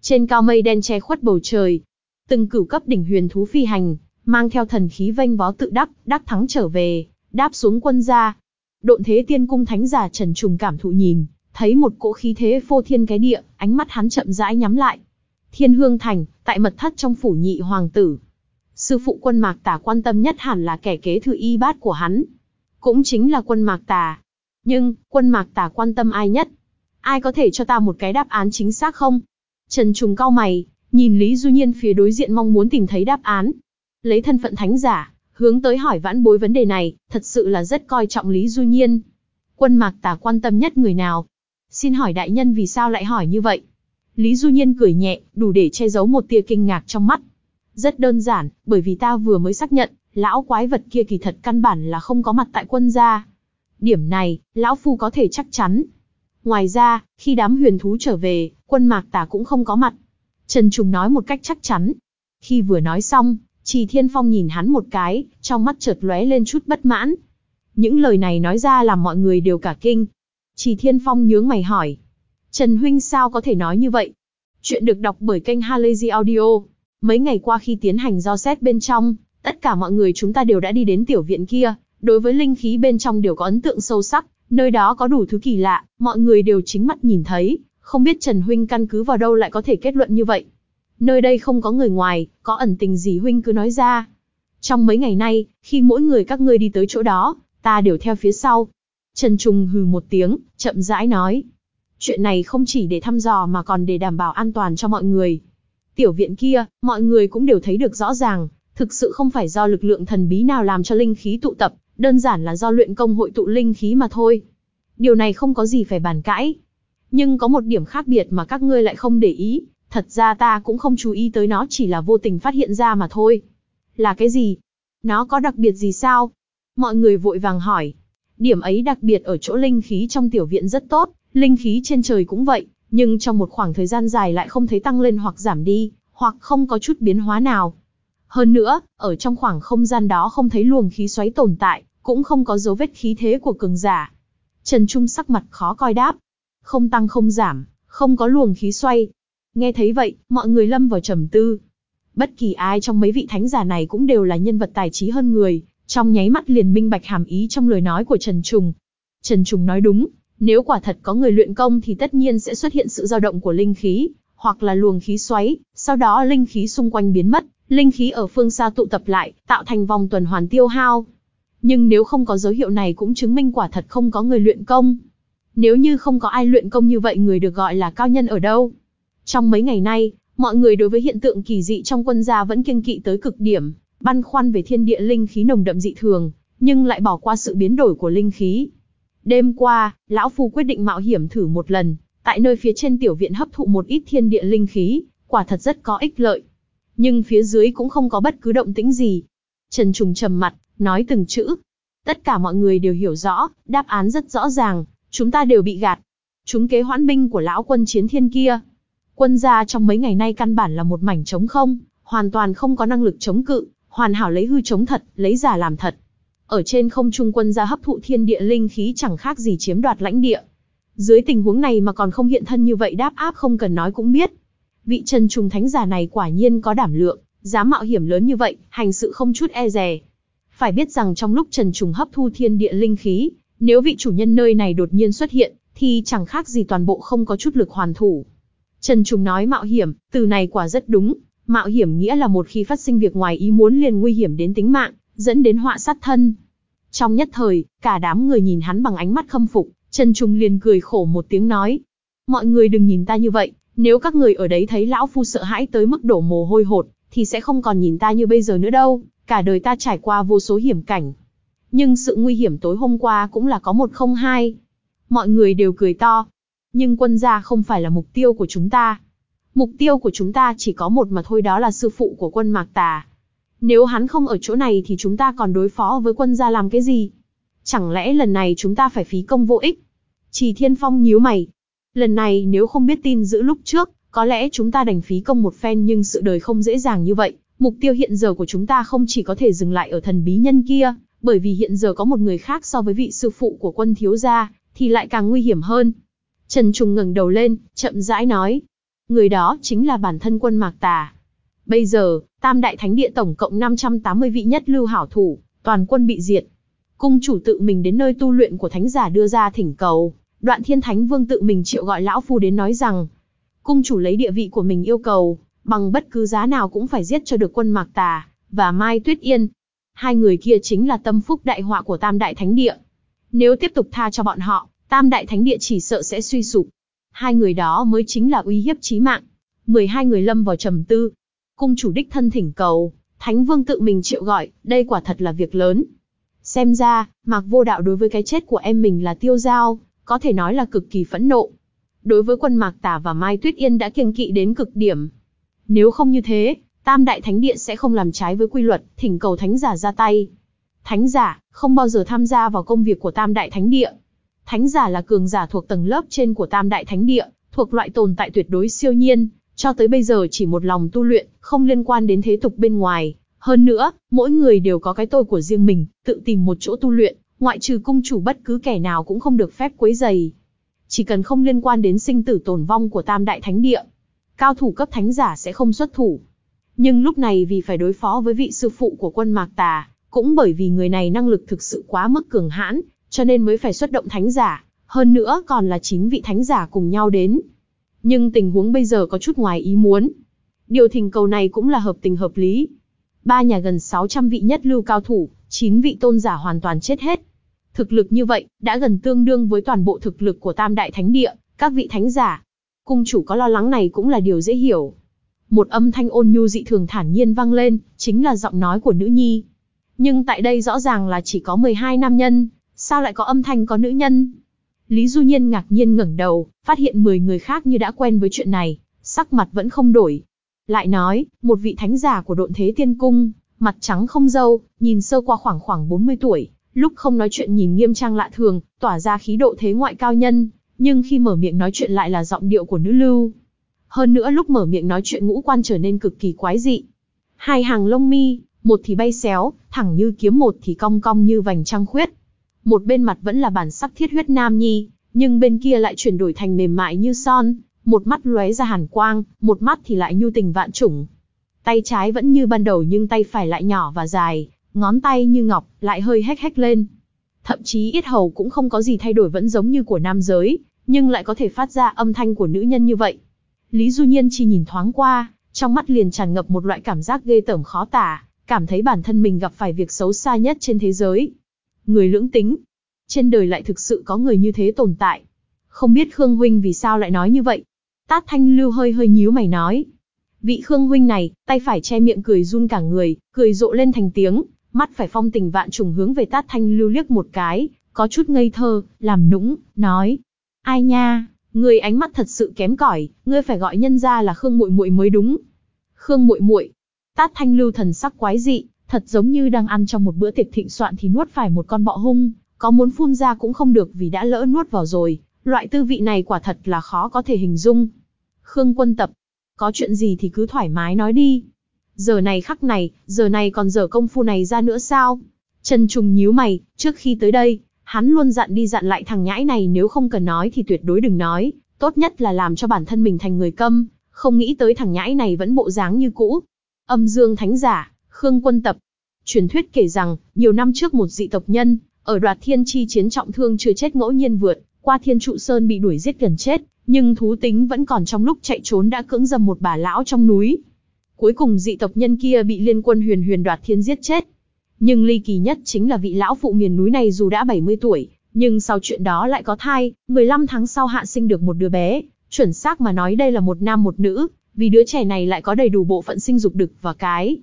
Trên cao mây đen che khuất bầu trời, từng cửu cấp đỉnh huyền thú phi hành, mang theo thần khí vênh vó tự đắc, đắc thắng trở về, đáp xuống quân gia. Độn thế tiên cung thánh giả Trần Trùng cảm thụ nhìn, thấy một cỗ khí thế phô thiên cái địa, ánh mắt hắn chậm rãi nhắm lại. Thiên Hương Thành, tại mật thất trong phủ nhị hoàng tử. Sư phụ quân mạc tà quan tâm nhất hẳn là kẻ kế thừa y bát của hắn. Cũng chính là quân mạc tà. Nhưng, quân mạc tà quan tâm ai nhất? Ai có thể cho ta một cái đáp án chính xác không? Trần Trùng cao mày, nhìn Lý Du Nhiên phía đối diện mong muốn tìm thấy đáp án. Lấy thân phận thánh giả, hướng tới hỏi vãn bối vấn đề này, thật sự là rất coi trọng Lý Du Nhiên. Quân mạc tà quan tâm nhất người nào? Xin hỏi đại nhân vì sao lại hỏi như vậy? Lý Du Nhiên cười nhẹ, đủ để che giấu một tia kinh ngạc trong mắt. Rất đơn giản, bởi vì ta vừa mới xác nhận, lão quái vật kia kỳ thật căn bản là không có mặt tại quân gia. Điểm này, lão phu có thể chắc chắn. Ngoài ra, khi đám huyền thú trở về, quân mạc tà cũng không có mặt. Trần Trùng nói một cách chắc chắn. Khi vừa nói xong, Trì Thiên Phong nhìn hắn một cái, trong mắt chợt lóe lên chút bất mãn. Những lời này nói ra làm mọi người đều cả kinh. Trì Thiên Phong nhướng mày hỏi. Trần Huynh sao có thể nói như vậy? Chuyện được đọc bởi kênh Halazy Audio. Mấy ngày qua khi tiến hành do xét bên trong, tất cả mọi người chúng ta đều đã đi đến tiểu viện kia, đối với linh khí bên trong đều có ấn tượng sâu sắc, nơi đó có đủ thứ kỳ lạ, mọi người đều chính mắt nhìn thấy, không biết Trần Huynh căn cứ vào đâu lại có thể kết luận như vậy. Nơi đây không có người ngoài, có ẩn tình gì Huynh cứ nói ra. Trong mấy ngày nay, khi mỗi người các ngươi đi tới chỗ đó, ta đều theo phía sau. Trần Trùng hừ một tiếng, chậm rãi nói. Chuyện này không chỉ để thăm dò mà còn để đảm bảo an toàn cho mọi người. Tiểu viện kia, mọi người cũng đều thấy được rõ ràng, thực sự không phải do lực lượng thần bí nào làm cho linh khí tụ tập, đơn giản là do luyện công hội tụ linh khí mà thôi. Điều này không có gì phải bàn cãi. Nhưng có một điểm khác biệt mà các ngươi lại không để ý, thật ra ta cũng không chú ý tới nó chỉ là vô tình phát hiện ra mà thôi. Là cái gì? Nó có đặc biệt gì sao? Mọi người vội vàng hỏi. Điểm ấy đặc biệt ở chỗ linh khí trong tiểu viện rất tốt, linh khí trên trời cũng vậy, nhưng trong một khoảng thời gian dài lại không thấy tăng lên hoặc giảm đi, hoặc không có chút biến hóa nào. Hơn nữa, ở trong khoảng không gian đó không thấy luồng khí xoáy tồn tại, cũng không có dấu vết khí thế của cường giả. Trần Trung sắc mặt khó coi đáp. Không tăng không giảm, không có luồng khí xoay. Nghe thấy vậy, mọi người lâm vào trầm tư. Bất kỳ ai trong mấy vị thánh giả này cũng đều là nhân vật tài trí hơn người, trong nháy mắt liền minh bạch hàm ý trong lời nói của Trần Trùng. Trần Trùng nói đúng, nếu quả thật có người luyện công thì tất nhiên sẽ xuất hiện sự dao động của linh khí, hoặc là luồng khí xoáy, sau đó linh khí xung quanh biến mất, linh khí ở phương xa tụ tập lại, tạo thành vòng tuần hoàn tiêu hao. Nhưng nếu không có dấu hiệu này cũng chứng minh quả thật không có người luyện công. Nếu như không có ai luyện công như vậy người được gọi là cao nhân ở đâu? Trong mấy ngày nay, mọi người đối với hiện tượng kỳ dị trong quân gia vẫn kiêng kỵ tới cực điểm, băn khoăn về thiên địa linh khí nồng đậm dị thường, nhưng lại bỏ qua sự biến đổi của linh khí. Đêm qua, lão phu quyết định mạo hiểm thử một lần, tại nơi phía trên tiểu viện hấp thụ một ít thiên địa linh khí, quả thật rất có ích lợi. Nhưng phía dưới cũng không có bất cứ động tĩnh gì. Trần Trùng trầm mặt, nói từng chữ. Tất cả mọi người đều hiểu rõ, đáp án rất rõ ràng, chúng ta đều bị gạt. Chúng kế hoãn binh của lão quân chiến thiên kia. Quân gia trong mấy ngày nay căn bản là một mảnh trống không, hoàn toàn không có năng lực chống cự, hoàn hảo lấy hư chống thật, lấy giả làm thật. Ở trên không trung quân gia hấp thụ thiên địa linh khí chẳng khác gì chiếm đoạt lãnh địa. Dưới tình huống này mà còn không hiện thân như vậy đáp áp không cần nói cũng biết. Vị Trần Trùng Thánh giả này quả nhiên có đảm lượng, dám mạo hiểm lớn như vậy, hành sự không chút e dè. Phải biết rằng trong lúc Trần Trùng hấp thu thiên địa linh khí, nếu vị chủ nhân nơi này đột nhiên xuất hiện, thì chẳng khác gì toàn bộ không có chút lực hoàn thủ. Trần Trùng nói mạo hiểm, từ này quả rất đúng, mạo hiểm nghĩa là một khi phát sinh việc ngoài ý muốn liền nguy hiểm đến tính mạng, dẫn đến họa sát thân. Trong nhất thời, cả đám người nhìn hắn bằng ánh mắt khâm phục, Trần Trùng liền cười khổ một tiếng nói. Mọi người đừng nhìn ta như vậy, nếu các người ở đấy thấy lão phu sợ hãi tới mức đổ mồ hôi hột, thì sẽ không còn nhìn ta như bây giờ nữa đâu, cả đời ta trải qua vô số hiểm cảnh. Nhưng sự nguy hiểm tối hôm qua cũng là có một không hai. Mọi người đều cười to. Nhưng quân gia không phải là mục tiêu của chúng ta. Mục tiêu của chúng ta chỉ có một mà thôi đó là sư phụ của quân Mạc Tà. Nếu hắn không ở chỗ này thì chúng ta còn đối phó với quân gia làm cái gì? Chẳng lẽ lần này chúng ta phải phí công vô ích? Chỉ Thiên Phong nhíu mày. Lần này nếu không biết tin giữ lúc trước, Có lẽ chúng ta đành phí công một phen nhưng sự đời không dễ dàng như vậy, mục tiêu hiện giờ của chúng ta không chỉ có thể dừng lại ở thần bí nhân kia, bởi vì hiện giờ có một người khác so với vị sư phụ của quân thiếu gia, thì lại càng nguy hiểm hơn. Trần Trùng ngẩng đầu lên, chậm rãi nói. Người đó chính là bản thân quân Mạc Tà. Bây giờ, Tam Đại Thánh Địa tổng cộng 580 vị nhất lưu hảo thủ, toàn quân bị diệt. Cung chủ tự mình đến nơi tu luyện của thánh giả đưa ra thỉnh cầu, đoạn thiên thánh vương tự mình triệu gọi lão phu đến nói rằng, cung chủ lấy địa vị của mình yêu cầu, bằng bất cứ giá nào cũng phải giết cho được quân Mạc Tà, và Mai Tuyết Yên. Hai người kia chính là tâm phúc đại họa của Tam Đại Thánh Địa. Nếu tiếp tục tha cho bọn họ, Tam Đại Thánh Địa chỉ sợ sẽ suy sụp. Hai người đó mới chính là uy hiếp chí mạng. 12 người lâm vào trầm tư. Cung chủ đích thân thỉnh cầu, Thánh Vương tự mình triệu gọi, đây quả thật là việc lớn. Xem ra, Mạc Vô Đạo đối với cái chết của em mình là tiêu giao, có thể nói là cực kỳ phẫn nộ. Đối với quân Mạc Tả và Mai Tuyết Yên đã kiêng kỵ đến cực điểm. Nếu không như thế, Tam Đại Thánh Điện sẽ không làm trái với quy luật, thỉnh cầu Thánh giả ra tay. Thánh giả, không bao giờ tham gia vào công việc của Tam Đại Thánh Địa. Thánh giả là cường giả thuộc tầng lớp trên của Tam Đại Thánh Địa, thuộc loại tồn tại tuyệt đối siêu nhiên, cho tới bây giờ chỉ một lòng tu luyện, không liên quan đến thế tục bên ngoài. Hơn nữa, mỗi người đều có cái tôi của riêng mình, tự tìm một chỗ tu luyện, ngoại trừ cung chủ bất cứ kẻ nào cũng không được phép quấy giày. Chỉ cần không liên quan đến sinh tử tồn vong của Tam Đại Thánh Địa, cao thủ cấp thánh giả sẽ không xuất thủ. Nhưng lúc này vì phải đối phó với vị sư phụ của quân Mạc Tà, cũng bởi vì người này năng lực thực sự quá mức cường hãn, cho nên mới phải xuất động thánh giả, hơn nữa còn là chín vị thánh giả cùng nhau đến. Nhưng tình huống bây giờ có chút ngoài ý muốn. Điều thỉnh cầu này cũng là hợp tình hợp lý. Ba nhà gần 600 vị nhất lưu cao thủ, 9 vị tôn giả hoàn toàn chết hết. Thực lực như vậy, đã gần tương đương với toàn bộ thực lực của Tam Đại Thánh Địa, các vị thánh giả. Cung chủ có lo lắng này cũng là điều dễ hiểu. Một âm thanh ôn nhu dị thường thản nhiên vang lên, chính là giọng nói của nữ nhi. Nhưng tại đây rõ ràng là chỉ có 12 nam nhân, sao lại có âm thanh có nữ nhân? Lý Du Nhiên ngạc nhiên ngẩng đầu, phát hiện 10 người khác như đã quen với chuyện này, sắc mặt vẫn không đổi. Lại nói, một vị thánh giả của độn thế tiên cung, mặt trắng không dâu, nhìn sơ qua khoảng khoảng 40 tuổi, lúc không nói chuyện nhìn nghiêm trang lạ thường, tỏa ra khí độ thế ngoại cao nhân, nhưng khi mở miệng nói chuyện lại là giọng điệu của nữ lưu. Hơn nữa lúc mở miệng nói chuyện ngũ quan trở nên cực kỳ quái dị. Hai hàng lông mi, một thì bay xéo, thẳng như kiếm một thì cong cong như vành trăng khuyết. Một bên mặt vẫn là bản sắc thiết huyết nam nhi, nhưng bên kia lại chuyển đổi thành mềm mại như son, một mắt lóe ra hàn quang, một mắt thì lại nhu tình vạn trùng. Tay trái vẫn như ban đầu nhưng tay phải lại nhỏ và dài, ngón tay như ngọc, lại hơi hách hách lên. Thậm chí yết hầu cũng không có gì thay đổi vẫn giống như của nam giới, nhưng lại có thể phát ra âm thanh của nữ nhân như vậy. Lý Du Nhiên chỉ nhìn thoáng qua, trong mắt liền tràn ngập một loại cảm giác ghê tởm khó tả, cảm thấy bản thân mình gặp phải việc xấu xa nhất trên thế giới. Người lưỡng tính. Trên đời lại thực sự có người như thế tồn tại. Không biết Khương Huynh vì sao lại nói như vậy. Tát Thanh Lưu hơi hơi nhíu mày nói. Vị Khương Huynh này, tay phải che miệng cười run cả người, cười rộ lên thành tiếng, mắt phải phong tình vạn trùng hướng về Tát Thanh Lưu liếc một cái, có chút ngây thơ, làm nũng, nói. Ai nha, người ánh mắt thật sự kém cỏi, ngươi phải gọi nhân ra là Khương muội muội mới đúng. Khương muội muội. Tát Thanh Lưu thần sắc quái dị, thật giống như đang ăn trong một bữa tiệc thịnh soạn thì nuốt phải một con bọ hung, có muốn phun ra cũng không được vì đã lỡ nuốt vào rồi, loại tư vị này quả thật là khó có thể hình dung. Khương Quân Tập, có chuyện gì thì cứ thoải mái nói đi. Giờ này khắc này, giờ này còn giờ công phu này ra nữa sao? Trần Trùng nhíu mày, trước khi tới đây, hắn luôn dặn đi dặn lại thằng nhãi này nếu không cần nói thì tuyệt đối đừng nói, tốt nhất là làm cho bản thân mình thành người câm, không nghĩ tới thằng nhãi này vẫn bộ dáng như cũ. Âm Dương Thánh Giả, Khương Quân Tập. Truyền thuyết kể rằng, nhiều năm trước một dị tộc nhân, ở đoạt thiên chi chiến trọng thương chưa chết ngẫu nhiên vượt, qua thiên trụ sơn bị đuổi giết gần chết, nhưng thú tính vẫn còn trong lúc chạy trốn đã cưỡng dầm một bà lão trong núi. Cuối cùng dị tộc nhân kia bị liên quân huyền huyền đoạt thiên giết chết. Nhưng ly kỳ nhất chính là vị lão phụ miền núi này dù đã 70 tuổi, nhưng sau chuyện đó lại có thai, 15 tháng sau hạ sinh được một đứa bé, chuẩn xác mà nói đây là một nam một nữ, vì đứa trẻ này lại có đầy đủ bộ phận sinh dục đực và cái.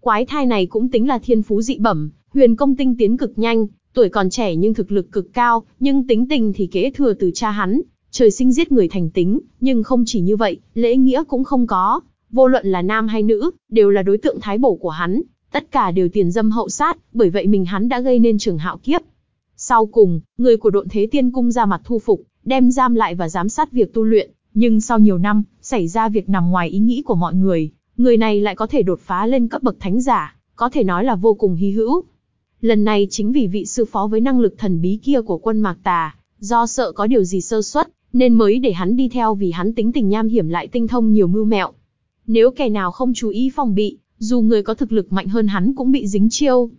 Quái thai này cũng tính là thiên phú dị bẩm, huyền công tinh tiến cực nhanh, tuổi còn trẻ nhưng thực lực cực cao, nhưng tính tình thì kế thừa từ cha hắn, trời sinh giết người thành tính, nhưng không chỉ như vậy, lễ nghĩa cũng không có, vô luận là nam hay nữ, đều là đối tượng thái bổ của hắn, tất cả đều tiền dâm hậu sát, bởi vậy mình hắn đã gây nên trường hạo kiếp. Sau cùng, người của độn thế tiên cung ra mặt thu phục, đem giam lại và giám sát việc tu luyện, nhưng sau nhiều năm, xảy ra việc nằm ngoài ý nghĩ của mọi người, người này lại có thể đột phá lên cấp bậc thánh giả, có thể nói là vô cùng hy hữu. Lần này chính vì vị sư phó với năng lực thần bí kia của quân Mạc Tà, do sợ có điều gì sơ suất, nên mới để hắn đi theo vì hắn tính tình nham hiểm lại tinh thông nhiều mưu mẹo. Nếu kẻ nào không chú ý phòng bị, dù người có thực lực mạnh hơn hắn cũng bị dính chiêu.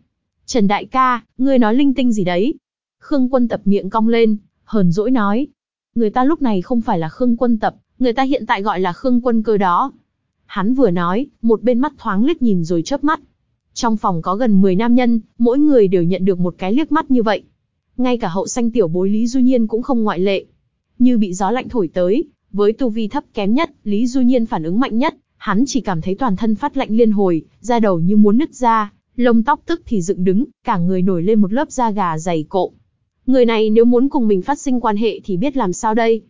Trần Đại ca, ngươi nói linh tinh gì đấy? Khương Quân Tập miệng cong lên, hờn dỗi nói. Người ta lúc này không phải là Khương Quân Tập, người ta hiện tại gọi là Khương Quân Cơ đó. Hắn vừa nói, một bên mắt thoáng liếc nhìn rồi chớp mắt. Trong phòng có gần 10 nam nhân, mỗi người đều nhận được một cái liếc mắt như vậy. Ngay cả hậu xanh tiểu bối Lý Du Nhiên cũng không ngoại lệ. Như bị gió lạnh thổi tới, với tu vi thấp kém nhất, Lý Du Nhiên phản ứng mạnh nhất, hắn chỉ cảm thấy toàn thân phát lạnh liên hồi, da đầu như muốn nứt ra, lông tóc tức thì dựng đứng, cả người nổi lên một lớp da gà dày cộm. Người này nếu muốn cùng mình phát sinh quan hệ thì biết làm sao đây?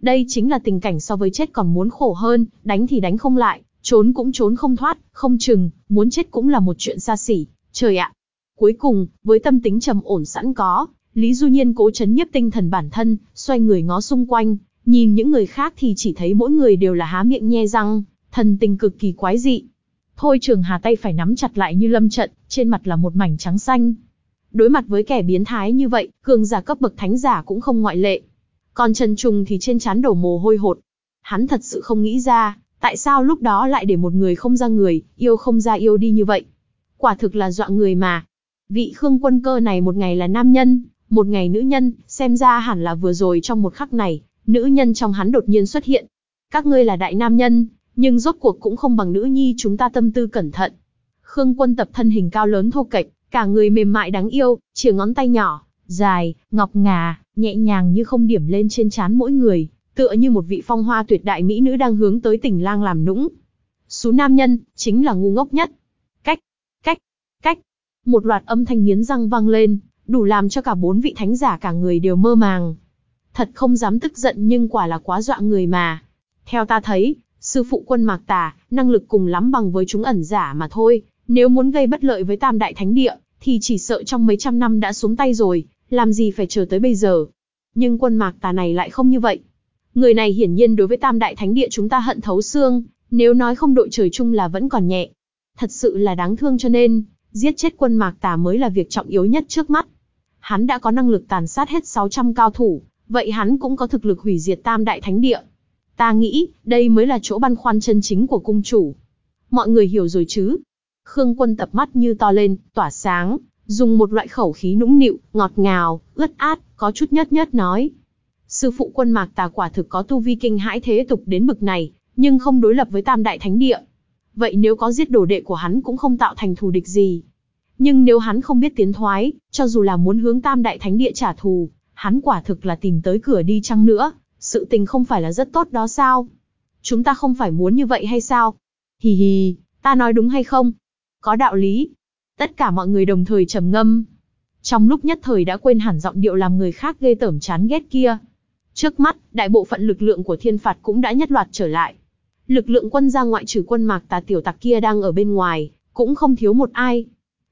Đây chính là tình cảnh so với chết còn muốn khổ hơn, đánh thì đánh không lại, trốn cũng trốn không thoát, không chừng, muốn chết cũng là một chuyện xa xỉ, trời ạ. Cuối cùng, với tâm tính trầm ổn sẵn có, Lý Du Nhiên cố chấn nhiếp tinh thần bản thân, xoay người ngó xung quanh, nhìn những người khác thì chỉ thấy mỗi người đều là há miệng nhe răng, thần tình cực kỳ quái dị. Thôi Trường Hà tay phải nắm chặt lại như lâm trận, trên mặt là một mảnh trắng xanh. Đối mặt với kẻ biến thái như vậy, cường giả cấp bậc thánh giả cũng không ngoại lệ. Còn Trần Trùng thì trên trán đổ mồ hôi hột. Hắn thật sự không nghĩ ra, tại sao lúc đó lại để một người không ra người, yêu không ra yêu đi như vậy. Quả thực là dọa người mà. Vị Khương quân cơ này một ngày là nam nhân, một ngày nữ nhân, xem ra hẳn là vừa rồi trong một khắc này, nữ nhân trong hắn đột nhiên xuất hiện. Các ngươi là đại nam nhân, nhưng rốt cuộc cũng không bằng nữ nhi chúng ta tâm tư cẩn thận. Khương quân tập thân hình cao lớn thô kệch, cả người mềm mại đáng yêu, chỉ ngón tay nhỏ, dài, ngọc ngà, nhẹ nhàng như không điểm lên trên trán mỗi người, tựa như một vị phong hoa tuyệt đại mỹ nữ đang hướng tới tỉnh lang làm nũng. Số nam nhân, chính là ngu ngốc nhất. Cách, cách, cách. Một loạt âm thanh nghiến răng vang lên, đủ làm cho cả bốn vị thánh giả cả người đều mơ màng. Thật không dám tức giận nhưng quả là quá dọa người mà. Theo ta thấy, sư phụ quân mạc tà, năng lực cùng lắm bằng với chúng ẩn giả mà thôi, nếu muốn gây bất lợi với tam đại thánh địa, thì chỉ sợ trong mấy trăm năm đã xuống tay rồi, làm gì phải chờ tới bây giờ. Nhưng quân mạc tà này lại không như vậy. Người này hiển nhiên đối với tam đại thánh địa chúng ta hận thấu xương, nếu nói không đội trời chung là vẫn còn nhẹ. Thật sự là đáng thương cho nên, giết chết quân mạc tà mới là việc trọng yếu nhất trước mắt. Hắn đã có năng lực tàn sát hết 600 cao thủ, vậy hắn cũng có thực lực hủy diệt tam đại thánh địa. Ta nghĩ, đây mới là chỗ băn khoăn chân chính của cung chủ. Mọi người hiểu rồi chứ? Khương quân tập mắt như to lên, tỏa sáng, dùng một loại khẩu khí nũng nịu, ngọt ngào, ướt át, có chút nhất nhất nói. Sư phụ quân mạc tà quả thực có tu vi kinh hãi thế tục đến bực này, nhưng không đối lập với tam đại thánh địa. Vậy nếu có giết đồ đệ của hắn cũng không tạo thành thù địch gì. Nhưng nếu hắn không biết tiến thoái, cho dù là muốn hướng tam đại thánh địa trả thù, hắn quả thực là tìm tới cửa đi chăng nữa, sự tình không phải là rất tốt đó sao? Chúng ta không phải muốn như vậy hay sao? Hì hì, ta nói đúng hay không? Có đạo lý. Tất cả mọi người đồng thời trầm ngâm. Trong lúc nhất thời đã quên hẳn giọng điệu làm người khác ghê tởm chán ghét kia. Trước mắt, đại bộ phận lực lượng của thiên phạt cũng đã nhất loạt trở lại. Lực lượng quân gia ngoại trừ quân mạc tà tiểu tặc kia đang ở bên ngoài, cũng không thiếu một ai.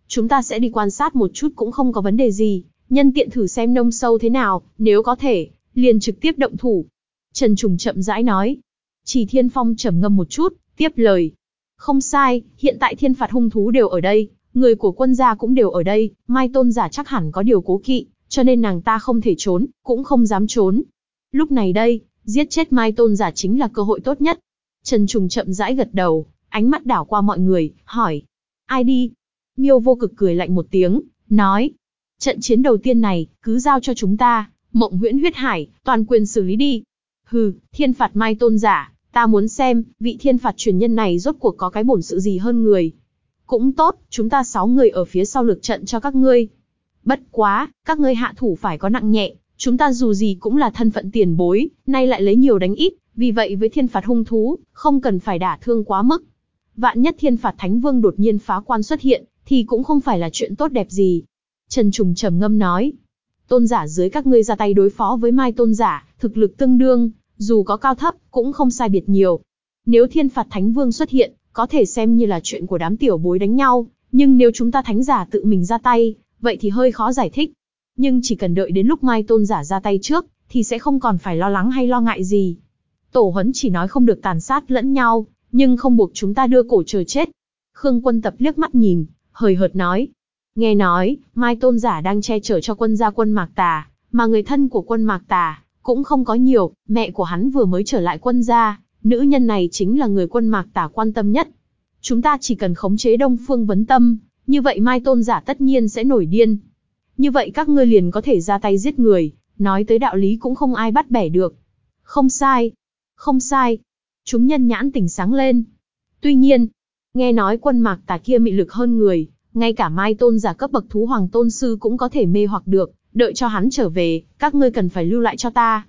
Chúng ta sẽ đi quan sát một chút cũng không có vấn đề gì, nhân tiện thử xem nông sâu thế nào, nếu có thể, liền trực tiếp động thủ. Trần Trùng chậm rãi nói. Chỉ Thiên Phong trầm ngâm một chút, tiếp lời. Không sai, hiện tại thiên phạt hung thú đều ở đây, người của quân gia cũng đều ở đây, Mai Tôn giả chắc hẳn có điều cố kỵ, cho nên nàng ta không thể trốn, cũng không dám trốn. Lúc này đây, giết chết Mai Tôn giả chính là cơ hội tốt nhất. Trần Trùng chậm rãi gật đầu, ánh mắt đảo qua mọi người, hỏi. Ai đi? Miêu vô cực cười lạnh một tiếng, nói. Trận chiến đầu tiên này, cứ giao cho chúng ta, mộng huyễn huyết hải, toàn quyền xử lý đi. Hừ, thiên phạt Mai Tôn giả, ta muốn xem, vị thiên phạt truyền nhân này rốt cuộc có cái bổn sự gì hơn người. Cũng tốt, chúng ta sáu người ở phía sau lực trận cho các ngươi. Bất quá, các ngươi hạ thủ phải có nặng nhẹ, chúng ta dù gì cũng là thân phận tiền bối, nay lại lấy nhiều đánh ít, vì vậy với thiên phạt hung thú, không cần phải đả thương quá mức. Vạn nhất thiên phạt thánh vương đột nhiên phá quan xuất hiện, thì cũng không phải là chuyện tốt đẹp gì. Trần Trùng trầm ngâm nói, tôn giả dưới các ngươi ra tay đối phó với mai tôn giả, thực lực tương đương, dù có cao thấp, cũng không sai biệt nhiều. Nếu thiên phạt thánh vương xuất hiện, có thể xem như là chuyện của đám tiểu bối đánh nhau, nhưng nếu chúng ta thánh giả tự mình ra tay, vậy thì hơi khó giải thích. Nhưng chỉ cần đợi đến lúc mai tôn giả ra tay trước, thì sẽ không còn phải lo lắng hay lo ngại gì. Tổ huấn chỉ nói không được tàn sát lẫn nhau, nhưng không buộc chúng ta đưa cổ chờ chết. Khương quân tập liếc mắt nhìn, hời hợt nói. Nghe nói, Mai Tôn Giả đang che chở cho quân gia quân Mạc Tà, mà người thân của quân Mạc Tà, cũng không có nhiều, mẹ của hắn vừa mới trở lại quân gia, nữ nhân này chính là người quân Mạc Tà quan tâm nhất. Chúng ta chỉ cần khống chế Đông Phương Vấn Tâm, như vậy Mai Tôn Giả tất nhiên sẽ nổi điên. Như vậy các ngươi liền có thể ra tay giết người, nói tới đạo lý cũng không ai bắt bẻ được. Không sai, không sai. Chúng nhân nhãn tỉnh sáng lên. Tuy nhiên, nghe nói quân mạc tà kia mị lực hơn người, ngay cả mai tôn giả cấp bậc thú hoàng tôn sư cũng có thể mê hoặc được, đợi cho hắn trở về, các ngươi cần phải lưu lại cho ta.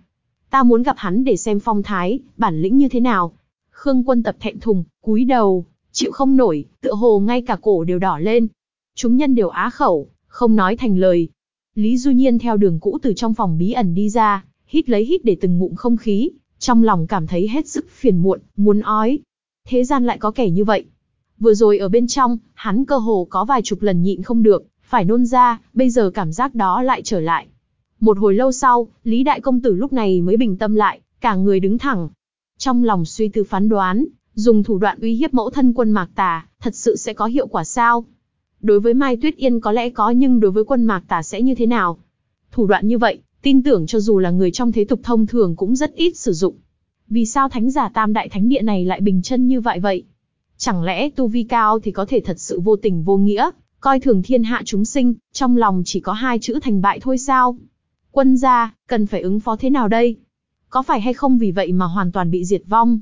Ta muốn gặp hắn để xem phong thái, bản lĩnh như thế nào. Khương quân tập thẹn thùng, cúi đầu, chịu không nổi, tựa hồ ngay cả cổ đều đỏ lên. Chúng nhân đều á khẩu, không nói thành lời. Lý Du Nhiên theo đường cũ từ trong phòng bí ẩn đi ra, hít lấy hít để từng ngụm không khí, trong lòng cảm thấy hết sức phiền muộn, muốn ói. Thế gian lại có kẻ như vậy. Vừa rồi ở bên trong, hắn cơ hồ có vài chục lần nhịn không được, phải nôn ra, bây giờ cảm giác đó lại trở lại. Một hồi lâu sau, Lý Đại Công Tử lúc này mới bình tâm lại, cả người đứng thẳng. Trong lòng suy tư phán đoán, dùng thủ đoạn uy hiếp mẫu thân quân Mạc Tà, thật sự sẽ có hiệu quả sao? Đối với Mai Tuyết Yên có lẽ có nhưng đối với quân Mạc Tà sẽ như thế nào? Thủ đoạn như vậy, tin tưởng cho dù là người trong thế tục thông thường cũng rất ít sử dụng. Vì sao thánh giả tam đại thánh địa này lại bình chân như vậy vậy? Chẳng lẽ tu vi cao thì có thể thật sự vô tình vô nghĩa, coi thường thiên hạ chúng sinh, trong lòng chỉ có hai chữ thành bại thôi sao? Quân gia, cần phải ứng phó thế nào đây? Có phải hay không vì vậy mà hoàn toàn bị diệt vong?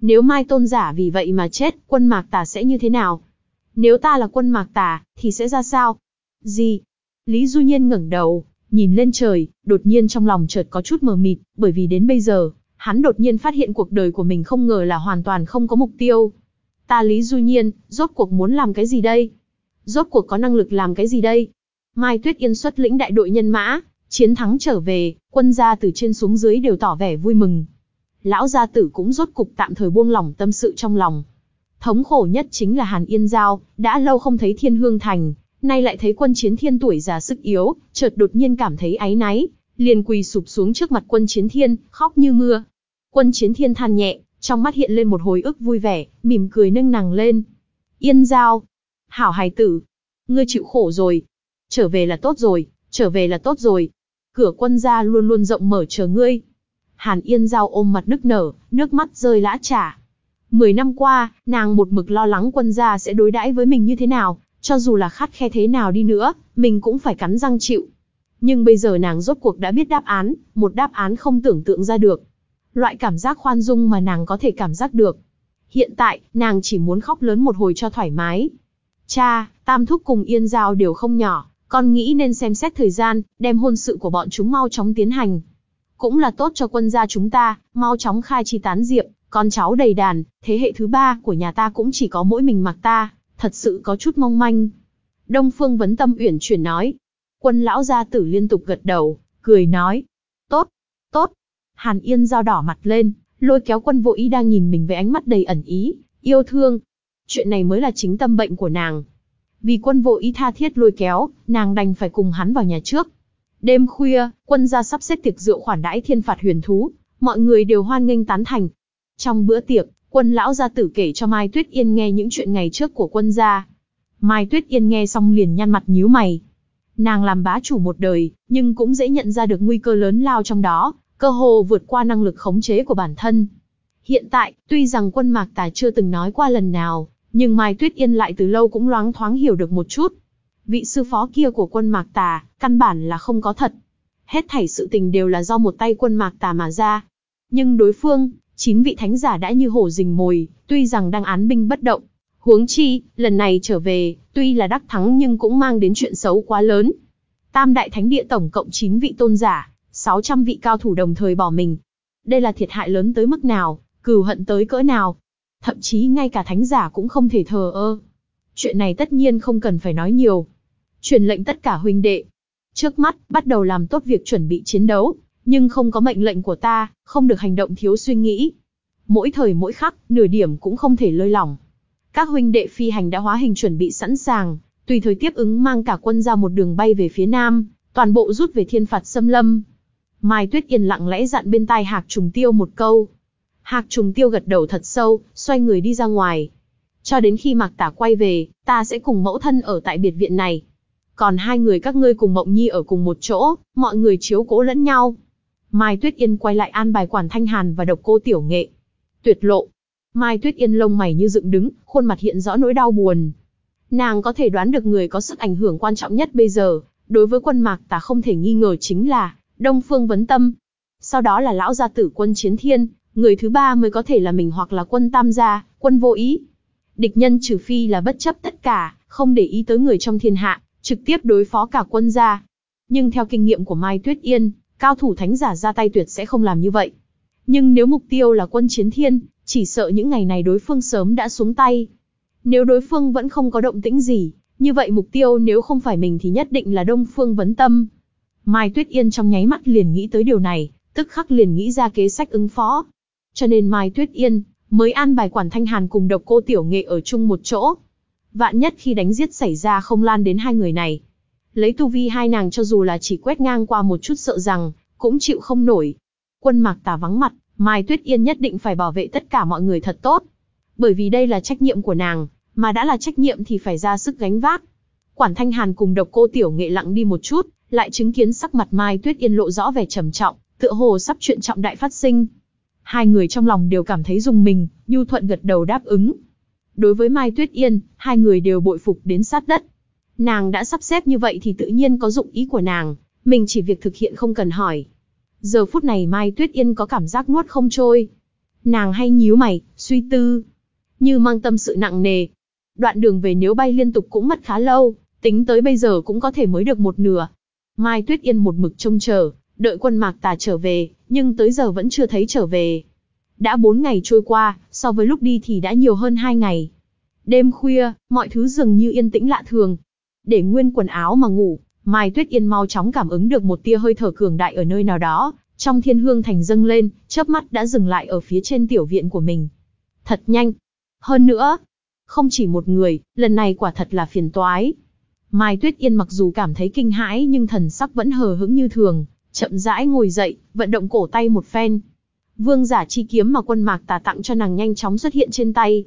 Nếu Mai Tôn giả vì vậy mà chết, quân Mạc Tà sẽ như thế nào? Nếu ta là quân Mạc Tà, thì sẽ ra sao? Gì? Lý Du Nhiên ngẩng đầu, nhìn lên trời, đột nhiên trong lòng chợt có chút mờ mịt, bởi vì đến bây giờ, hắn đột nhiên phát hiện cuộc đời của mình không ngờ là hoàn toàn không có mục tiêu. Ta Lý Du Nhiên, rốt cuộc muốn làm cái gì đây? Rốt cuộc có năng lực làm cái gì đây? Mai Tuyết Yên xuất lĩnh đại đội nhân mã, chiến thắng trở về, quân gia từ trên xuống dưới đều tỏ vẻ vui mừng. Lão gia tử cũng rốt cục tạm thời buông lỏng tâm sự trong lòng. Thống khổ nhất chính là Hàn Yên Giao, đã lâu không thấy Thiên Hương Thành, nay lại thấy quân chiến thiên tuổi già sức yếu, chợt đột nhiên cảm thấy áy náy, liền quỳ sụp xuống trước mặt quân chiến thiên, khóc như mưa. Quân chiến thiên than nhẹ, trong mắt hiện lên một hồi ức vui vẻ, mỉm cười nâng nàng lên. Yên giao, hảo hài tử, ngươi chịu khổ rồi, trở về là tốt rồi, trở về là tốt rồi. Cửa quân gia luôn luôn rộng mở chờ ngươi. Hàn Yên Giao ôm mặt nức nở, nước mắt rơi lã trả. Mười năm qua, nàng một mực lo lắng quân gia sẽ đối đãi với mình như thế nào, cho dù là khát khe thế nào đi nữa, mình cũng phải cắn răng chịu. Nhưng bây giờ nàng rốt cuộc đã biết đáp án, một đáp án không tưởng tượng ra được. Loại cảm giác khoan dung mà nàng có thể cảm giác được. Hiện tại, nàng chỉ muốn khóc lớn một hồi cho thoải mái. Cha, Tam Thúc cùng Yên Giao đều không nhỏ, con nghĩ nên xem xét thời gian, đem hôn sự của bọn chúng mau chóng tiến hành. Cũng là tốt cho quân gia chúng ta, mau chóng khai chi tán diệp, con cháu đầy đàn, thế hệ thứ ba của nhà ta cũng chỉ có mỗi mình mặc ta, thật sự có chút mong manh. Đông Phương Vấn Tâm uyển chuyển nói. Quân lão gia tử liên tục gật đầu, cười nói. Tốt, tốt. Hàn Yên giao đỏ mặt lên, lôi kéo quân vô ý đang nhìn mình với ánh mắt đầy ẩn ý, yêu thương. Chuyện này mới là chính tâm bệnh của nàng. Vì quân vô ý tha thiết lôi kéo, nàng đành phải cùng hắn vào nhà trước. Đêm khuya, quân gia sắp xếp tiệc rượu khoản đãi thiên phạt huyền thú, mọi người đều hoan nghênh tán thành. Trong bữa tiệc, Quân lão gia tử kể cho Mai Tuyết Yên nghe những chuyện ngày trước của quân gia. Mai Tuyết Yên nghe xong liền nhăn mặt nhíu mày. Nàng làm bá chủ một đời, nhưng cũng dễ nhận ra được nguy cơ lớn lao trong đó, cơ hồ vượt qua năng lực khống chế của bản thân. Hiện tại, tuy rằng quân mạc tà chưa từng nói qua lần nào, nhưng Mai Tuyết Yên lại từ lâu cũng loáng thoáng hiểu được một chút. Vị sư phó kia của quân mạc tà, căn bản là không có thật. Hết thảy sự tình đều là do một tay quân mạc tà mà ra. Nhưng đối phương, chín vị thánh giả đã như hổ rình mồi, tuy rằng đang án binh bất động. Huống chi, lần này trở về, tuy là đắc thắng nhưng cũng mang đến chuyện xấu quá lớn. Tam đại thánh địa tổng cộng 9 vị tôn giả, 600 vị cao thủ đồng thời bỏ mình. Đây là thiệt hại lớn tới mức nào, cừu hận tới cỡ nào. Thậm chí ngay cả thánh giả cũng không thể thờ ơ. Chuyện này tất nhiên không cần phải nói nhiều. Truyền lệnh tất cả huynh đệ. Trước mắt, bắt đầu làm tốt việc chuẩn bị chiến đấu, nhưng không có mệnh lệnh của ta, không được hành động thiếu suy nghĩ. Mỗi thời mỗi khắc, nửa điểm cũng không thể lơi lỏng. Các huynh đệ phi hành đã hóa hình chuẩn bị sẵn sàng, tùy thời tiếp ứng mang cả quân ra một đường bay về phía nam, toàn bộ rút về thiên phạt xâm lâm. Mai Tuyết Yên lặng lẽ dặn bên tai Hạc Trùng Tiêu một câu. Hạc trùng tiêu gật đầu thật sâu, xoay người đi ra ngoài. Cho đến khi Mạc Tả quay về, ta sẽ cùng mẫu thân ở tại biệt viện này. Còn hai người các ngươi cùng Mộng Nhi ở cùng một chỗ, mọi người chiếu cố lẫn nhau. Mai Tuyết Yên quay lại an bài quản thanh hàn và độc cô tiểu nghệ. Tuyệt lộ. Mai Tuyết Yên lông mày như dựng đứng, khuôn mặt hiện rõ nỗi đau buồn. Nàng có thể đoán được người có sức ảnh hưởng quan trọng nhất bây giờ, đối với quân mạc tà không thể nghi ngờ chính là Đông Phương Vấn Tâm. Sau đó là lão gia tử quân Chiến Thiên, người thứ ba mới có thể là mình hoặc là quân Tam gia, quân vô ý. Địch nhân trừ phi là bất chấp tất cả, không để ý tới người trong thiên hạ, trực tiếp đối phó cả quân gia. Nhưng theo kinh nghiệm của Mai Tuyết Yên, cao thủ thánh giả ra tay tuyệt sẽ không làm như vậy. Nhưng nếu mục tiêu là quân chiến thiên, chỉ sợ những ngày này đối phương sớm đã xuống tay. Nếu đối phương vẫn không có động tĩnh gì, như vậy mục tiêu nếu không phải mình thì nhất định là Đông Phương Vấn Tâm. Mai Tuyết Yên trong nháy mắt liền nghĩ tới điều này, tức khắc liền nghĩ ra kế sách ứng phó. Cho nên Mai Tuyết Yên mới an bài quản thanh hàn cùng độc cô tiểu nghệ ở chung một chỗ. Vạn nhất khi đánh giết xảy ra không lan đến hai người này. Lấy tu vi hai nàng cho dù là chỉ quét ngang qua một chút sợ rằng, cũng chịu không nổi. Quân mạc tà vắng mặt, Mai Tuyết Yên nhất định phải bảo vệ tất cả mọi người thật tốt. Bởi vì đây là trách nhiệm của nàng, mà đã là trách nhiệm thì phải ra sức gánh vác. Quản Thanh Hàn cùng độc cô tiểu nghệ lặng đi một chút, lại chứng kiến sắc mặt Mai Tuyết Yên lộ rõ vẻ trầm trọng, tựa hồ sắp chuyện trọng đại phát sinh. Hai người trong lòng đều cảm thấy dùng mình, nhu thuận gật đầu đáp ứng. Đối với Mai Tuyết Yên, hai người đều bội phục đến sát đất. Nàng đã sắp xếp như vậy thì tự nhiên có dụng ý của nàng, mình chỉ việc thực hiện không cần hỏi. Giờ phút này Mai Tuyết Yên có cảm giác nuốt không trôi. Nàng hay nhíu mày, suy tư. Như mang tâm sự nặng nề. Đoạn đường về nếu bay liên tục cũng mất khá lâu, tính tới bây giờ cũng có thể mới được một nửa. Mai Tuyết Yên một mực trông chờ, đợi quân mạc tà trở về, nhưng tới giờ vẫn chưa thấy trở về. Đã bốn ngày trôi qua, so với lúc đi thì đã nhiều hơn hai ngày. Đêm khuya, mọi thứ dường như yên tĩnh lạ thường. Để nguyên quần áo mà ngủ, Mai Tuyết Yên mau chóng cảm ứng được một tia hơi thở cường đại ở nơi nào đó, trong thiên hương thành dâng lên, chớp mắt đã dừng lại ở phía trên tiểu viện của mình. Thật nhanh. Hơn nữa, không chỉ một người, lần này quả thật là phiền toái. Mai Tuyết Yên mặc dù cảm thấy kinh hãi nhưng thần sắc vẫn hờ hững như thường, chậm rãi ngồi dậy, vận động cổ tay một phen. Vương giả chi kiếm mà quân mạc tà tặng cho nàng nhanh chóng xuất hiện trên tay.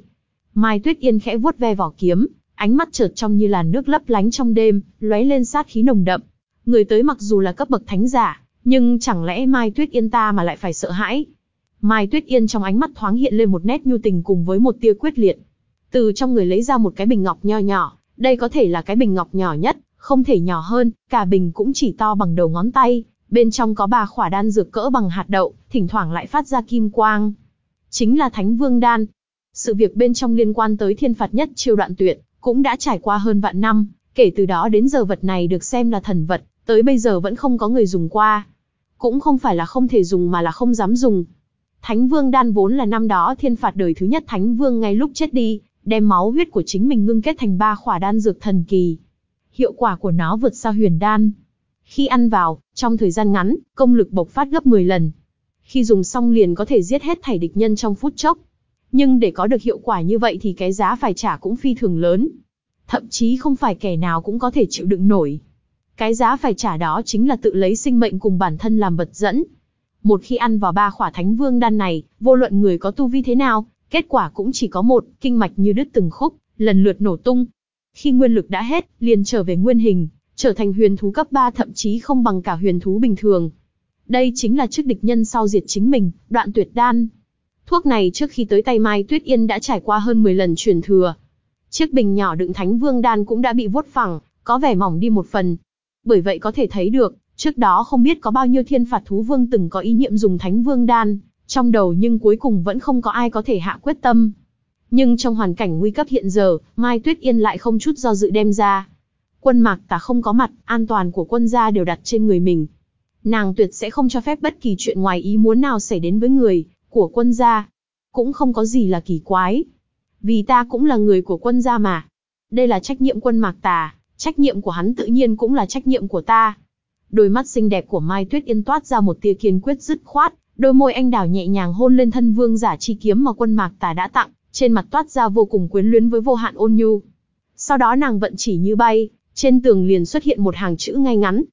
Mai Tuyết Yên khẽ vuốt ve vỏ kiếm, ánh mắt chợt trong như là nước lấp lánh trong đêm, lóe lên sát khí nồng đậm. Người tới mặc dù là cấp bậc thánh giả, nhưng chẳng lẽ Mai Tuyết Yên ta mà lại phải sợ hãi? Mai Tuyết Yên trong ánh mắt thoáng hiện lên một nét nhu tình cùng với một tia quyết liệt. Từ trong người lấy ra một cái bình ngọc nho nhỏ, đây có thể là cái bình ngọc nhỏ nhất, không thể nhỏ hơn, cả bình cũng chỉ to bằng đầu ngón tay, bên trong có ba khỏa đan dược cỡ bằng hạt đậu, thỉnh thoảng lại phát ra kim quang. Chính là Thánh Vương đan. Sự việc bên trong liên quan tới thiên phạt nhất chiêu đoạn tuyệt, cũng đã trải qua hơn vạn năm, kể từ đó đến giờ vật này được xem là thần vật, tới bây giờ vẫn không có người dùng qua. Cũng không phải là không thể dùng mà là không dám dùng. Thánh Vương đan vốn là năm đó thiên phạt đời thứ nhất Thánh Vương ngay lúc chết đi, đem máu huyết của chính mình ngưng kết thành ba khỏa đan dược thần kỳ. Hiệu quả của nó vượt xa huyền đan. Khi ăn vào, trong thời gian ngắn, công lực bộc phát gấp 10 lần. Khi dùng xong liền có thể giết hết thảy địch nhân trong phút chốc. Nhưng để có được hiệu quả như vậy thì cái giá phải trả cũng phi thường lớn. Thậm chí không phải kẻ nào cũng có thể chịu đựng nổi. Cái giá phải trả đó chính là tự lấy sinh mệnh cùng bản thân làm vật dẫn. Một khi ăn vào ba khỏa thánh vương đan này, vô luận người có tu vi thế nào, kết quả cũng chỉ có một, kinh mạch như đứt từng khúc, lần lượt nổ tung. Khi nguyên lực đã hết, liền trở về nguyên hình, trở thành huyền thú cấp 3 thậm chí không bằng cả huyền thú bình thường. Đây chính là trước địch nhân sau diệt chính mình, đoạn tuyệt đan. Thuốc này trước khi tới tay Mai Tuyết Yên đã trải qua hơn 10 lần truyền thừa. Chiếc bình nhỏ đựng thánh vương đan cũng đã bị vuốt phẳng, có vẻ mỏng đi một phần. Bởi vậy có thể thấy được, trước đó không biết có bao nhiêu thiên phạt thú vương từng có ý niệm dùng thánh vương đan, trong đầu nhưng cuối cùng vẫn không có ai có thể hạ quyết tâm. Nhưng trong hoàn cảnh nguy cấp hiện giờ, Mai Tuyết Yên lại không chút do dự đem ra. Quân mạc Tả không có mặt, an toàn của quân gia đều đặt trên người mình. Nàng tuyệt sẽ không cho phép bất kỳ chuyện ngoài ý muốn nào xảy đến với người, của quân gia. Cũng không có gì là kỳ quái. Vì ta cũng là người của quân gia mà. Đây là trách nhiệm quân mạc tà, trách nhiệm của hắn tự nhiên cũng là trách nhiệm của ta. Đôi mắt xinh đẹp của Mai Tuyết Yên toát ra một tia kiên quyết dứt khoát, đôi môi anh đào nhẹ nhàng hôn lên thân vương giả chi kiếm mà quân mạc tà đã tặng, trên mặt toát ra vô cùng quyến luyến với vô hạn ôn nhu. Sau đó nàng vận chỉ như bay, trên tường liền xuất hiện một hàng chữ ngay ngắn.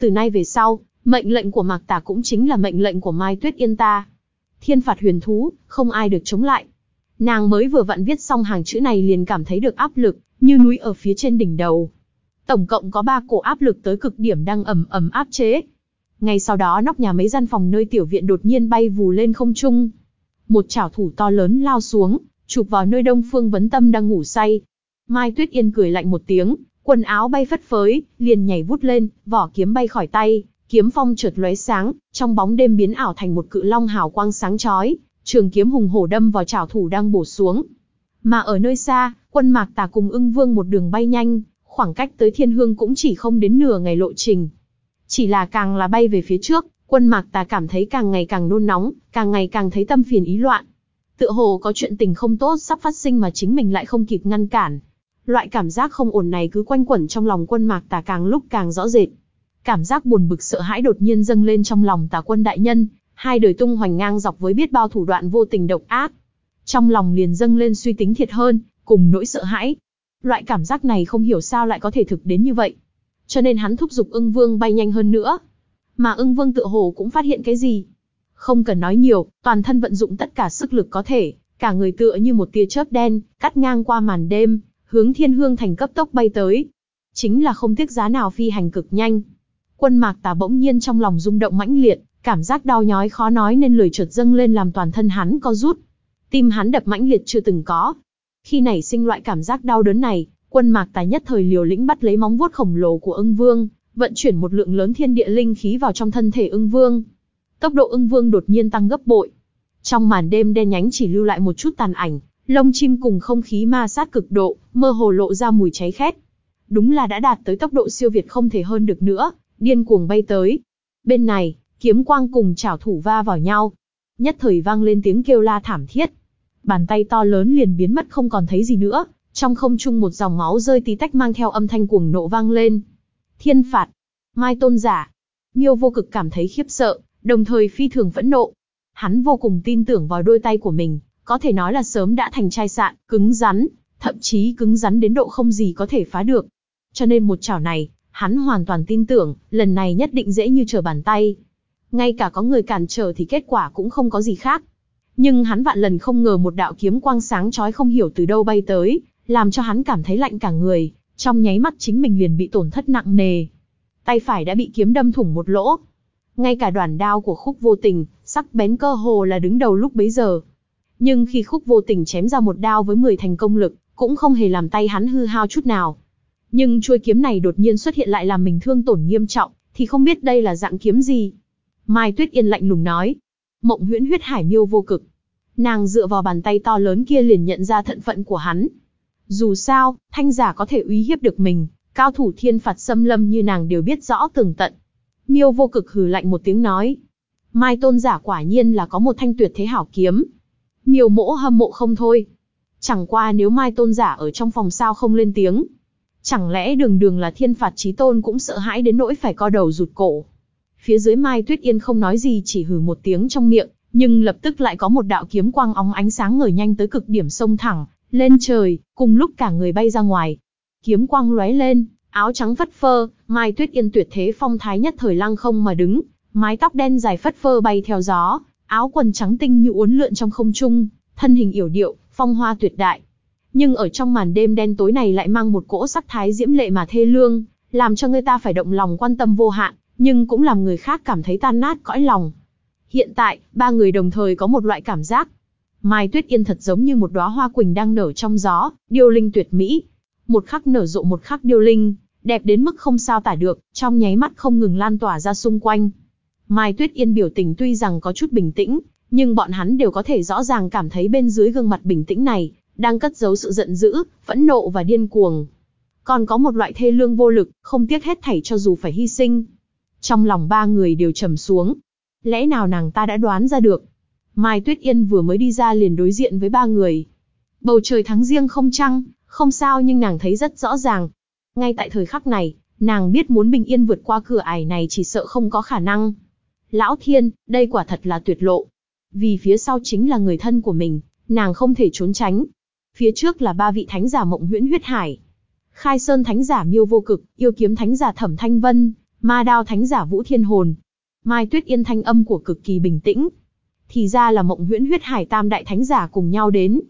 Từ nay về sau, mệnh lệnh của mạc tà cũng chính là mệnh lệnh của Mai Tuyết Yên ta. Thiên phạt huyền thú, không ai được chống lại. Nàng mới vừa vặn viết xong hàng chữ này liền cảm thấy được áp lực, như núi ở phía trên đỉnh đầu. Tổng cộng có ba cổ áp lực tới cực điểm đang ầm ầm áp chế. Ngay sau đó nóc nhà mấy gian phòng nơi tiểu viện đột nhiên bay vù lên không trung. Một chảo thủ to lớn lao xuống, chụp vào nơi Đông Phương Vấn Tâm đang ngủ say. Mai Tuyết Yên cười lạnh một tiếng, quần áo bay phất phới, liền nhảy vút lên, vỏ kiếm bay khỏi tay, kiếm phong chợt lóe sáng, trong bóng đêm biến ảo thành một cự long hào quang sáng chói, trường kiếm hùng hổ đâm vào chảo thủ đang bổ xuống. Mà ở nơi xa, quân mạc tà cùng ưng vương một đường bay nhanh, khoảng cách tới thiên hương cũng chỉ không đến nửa ngày lộ trình. Chỉ là càng là bay về phía trước, quân mạc tà cảm thấy càng ngày càng nôn nóng, càng ngày càng thấy tâm phiền ý loạn. Tựa hồ có chuyện tình không tốt sắp phát sinh mà chính mình lại không kịp ngăn cản. Loại cảm giác không ổn này cứ quanh quẩn trong lòng quân mạc tà càng lúc càng rõ rệt. Cảm giác buồn bực sợ hãi đột nhiên dâng lên trong lòng tà quân đại nhân, hai đời tung hoành ngang dọc với biết bao thủ đoạn vô tình độc ác. Trong lòng liền dâng lên suy tính thiệt hơn, cùng nỗi sợ hãi. Loại cảm giác này không hiểu sao lại có thể thực đến như vậy. Cho nên hắn thúc giục ưng vương bay nhanh hơn nữa. Mà ưng vương tự hồ cũng phát hiện cái gì. Không cần nói nhiều, toàn thân vận dụng tất cả sức lực có thể, cả người tựa như một tia chớp đen, cắt ngang qua màn đêm, hướng thiên hương thành cấp tốc bay tới. Chính là không tiếc giá nào phi hành cực nhanh. Quân mạc tà bỗng nhiên trong lòng rung động mãnh liệt, cảm giác đau nhói khó nói nên lời chợt dâng lên làm toàn thân hắn co rút. Tim hắn đập mãnh liệt chưa từng có. Khi nảy sinh loại cảm giác đau đớn này, quân mạc tài nhất thời liều lĩnh bắt lấy móng vuốt khổng lồ của ưng vương, vận chuyển một lượng lớn thiên địa linh khí vào trong thân thể ưng vương. Tốc độ ưng vương đột nhiên tăng gấp bội. Trong màn đêm đen nhánh chỉ lưu lại một chút tàn ảnh, lông chim cùng không khí ma sát cực độ, mơ hồ lộ ra mùi cháy khét. Đúng là đã đạt tới tốc độ siêu việt không thể hơn được nữa, điên cuồng bay tới. Bên này, kiếm quang cùng chảo thủ va vào nhau. Nhất thời vang lên tiếng kêu la thảm thiết. Bàn tay to lớn liền biến mất không còn thấy gì nữa, trong không trung một dòng máu rơi tí tách mang theo âm thanh cuồng nộ vang lên. Thiên phạt, Mai tôn giả. Miêu vô cực cảm thấy khiếp sợ, đồng thời phi thường phẫn nộ. Hắn vô cùng tin tưởng vào đôi tay của mình, có thể nói là sớm đã thành chai sạn, cứng rắn, thậm chí cứng rắn đến độ không gì có thể phá được. Cho nên một chảo này, hắn hoàn toàn tin tưởng, lần này nhất định dễ như trở bàn tay. Ngay cả có người cản trở thì kết quả cũng không có gì khác. Nhưng hắn vạn lần không ngờ một đạo kiếm quang sáng chói không hiểu từ đâu bay tới, làm cho hắn cảm thấy lạnh cả người, trong nháy mắt chính mình liền bị tổn thất nặng nề. Tay phải đã bị kiếm đâm thủng một lỗ. Ngay cả đoàn đao của khúc vô tình, sắc bén cơ hồ là đứng đầu lúc bấy giờ. Nhưng khi khúc vô tình chém ra một đao với 10 thành công lực, cũng không hề làm tay hắn hư hao chút nào. Nhưng chuôi kiếm này đột nhiên xuất hiện lại làm mình thương tổn nghiêm trọng, thì không biết đây là dạng kiếm gì. Mai Tuyết Yên lạnh lùng nói. Mộng huyễn huyết hải miêu vô cực. Nàng dựa vào bàn tay to lớn kia liền nhận ra thận phận của hắn. Dù sao, thanh giả có thể uy hiếp được mình, cao thủ thiên phạt xâm lâm như nàng đều biết rõ tường tận. Miêu vô cực hừ lạnh một tiếng nói. Mai tôn giả quả nhiên là có một thanh tuyệt thế hảo kiếm. Miêu mỗ hâm mộ không thôi. Chẳng qua nếu Mai tôn giả ở trong phòng sao không lên tiếng. Chẳng lẽ đường đường là thiên phạt trí tôn cũng sợ hãi đến nỗi phải co đầu rụt cổ. Phía dưới Mai Tuyết Yên không nói gì chỉ hừ một tiếng trong miệng, nhưng lập tức lại có một đạo kiếm quang óng ánh sáng ngời nhanh tới cực điểm sông thẳng, lên trời, cùng lúc cả người bay ra ngoài. Kiếm quang lóe lên, áo trắng phất phơ, Mai Tuyết Yên tuyệt thế phong thái nhất thời lăng không mà đứng, mái tóc đen dài phất phơ bay theo gió, áo quần trắng tinh như uốn lượn trong không trung, thân hình yểu điệu, phong hoa tuyệt đại. Nhưng ở trong màn đêm đen tối này lại mang một cỗ sắc thái diễm lệ mà thê lương, làm cho người ta phải động lòng quan tâm vô hạn, nhưng cũng làm người khác cảm thấy tan nát cõi lòng. Hiện tại, ba người đồng thời có một loại cảm giác. Mai Tuyết Yên thật giống như một đóa hoa quỳnh đang nở trong gió, điêu linh tuyệt mỹ. Một khắc nở rộ một khắc điêu linh, đẹp đến mức không sao tả được, trong nháy mắt không ngừng lan tỏa ra xung quanh. Mai Tuyết Yên biểu tình tuy rằng có chút bình tĩnh, nhưng bọn hắn đều có thể rõ ràng cảm thấy bên dưới gương mặt bình tĩnh này, đang cất giấu sự giận dữ, phẫn nộ và điên cuồng. Còn có một loại thê lương vô lực, không tiếc hết thảy cho dù phải hy sinh. Trong lòng ba người đều trầm xuống. Lẽ nào nàng ta đã đoán ra được? Mai Tuyết Yên vừa mới đi ra liền đối diện với ba người. Bầu trời tháng riêng không trăng, không sao nhưng nàng thấy rất rõ ràng. Ngay tại thời khắc này, nàng biết muốn bình yên vượt qua cửa ải này chỉ sợ không có khả năng. Lão Thiên, đây quả thật là tuyệt lộ. Vì phía sau chính là người thân của mình, nàng không thể trốn tránh. Phía trước là ba vị thánh giả mộng huyễn huyết hải. Khai Sơn thánh giả miêu vô cực, yêu kiếm thánh giả thẩm thanh vân, Ma đao thánh giả Vũ Thiên Hồn. Mai Tuyết Yên thanh âm của cực kỳ bình tĩnh thì ra là mộng huyễn huyết hải tam đại thánh giả cùng nhau đến.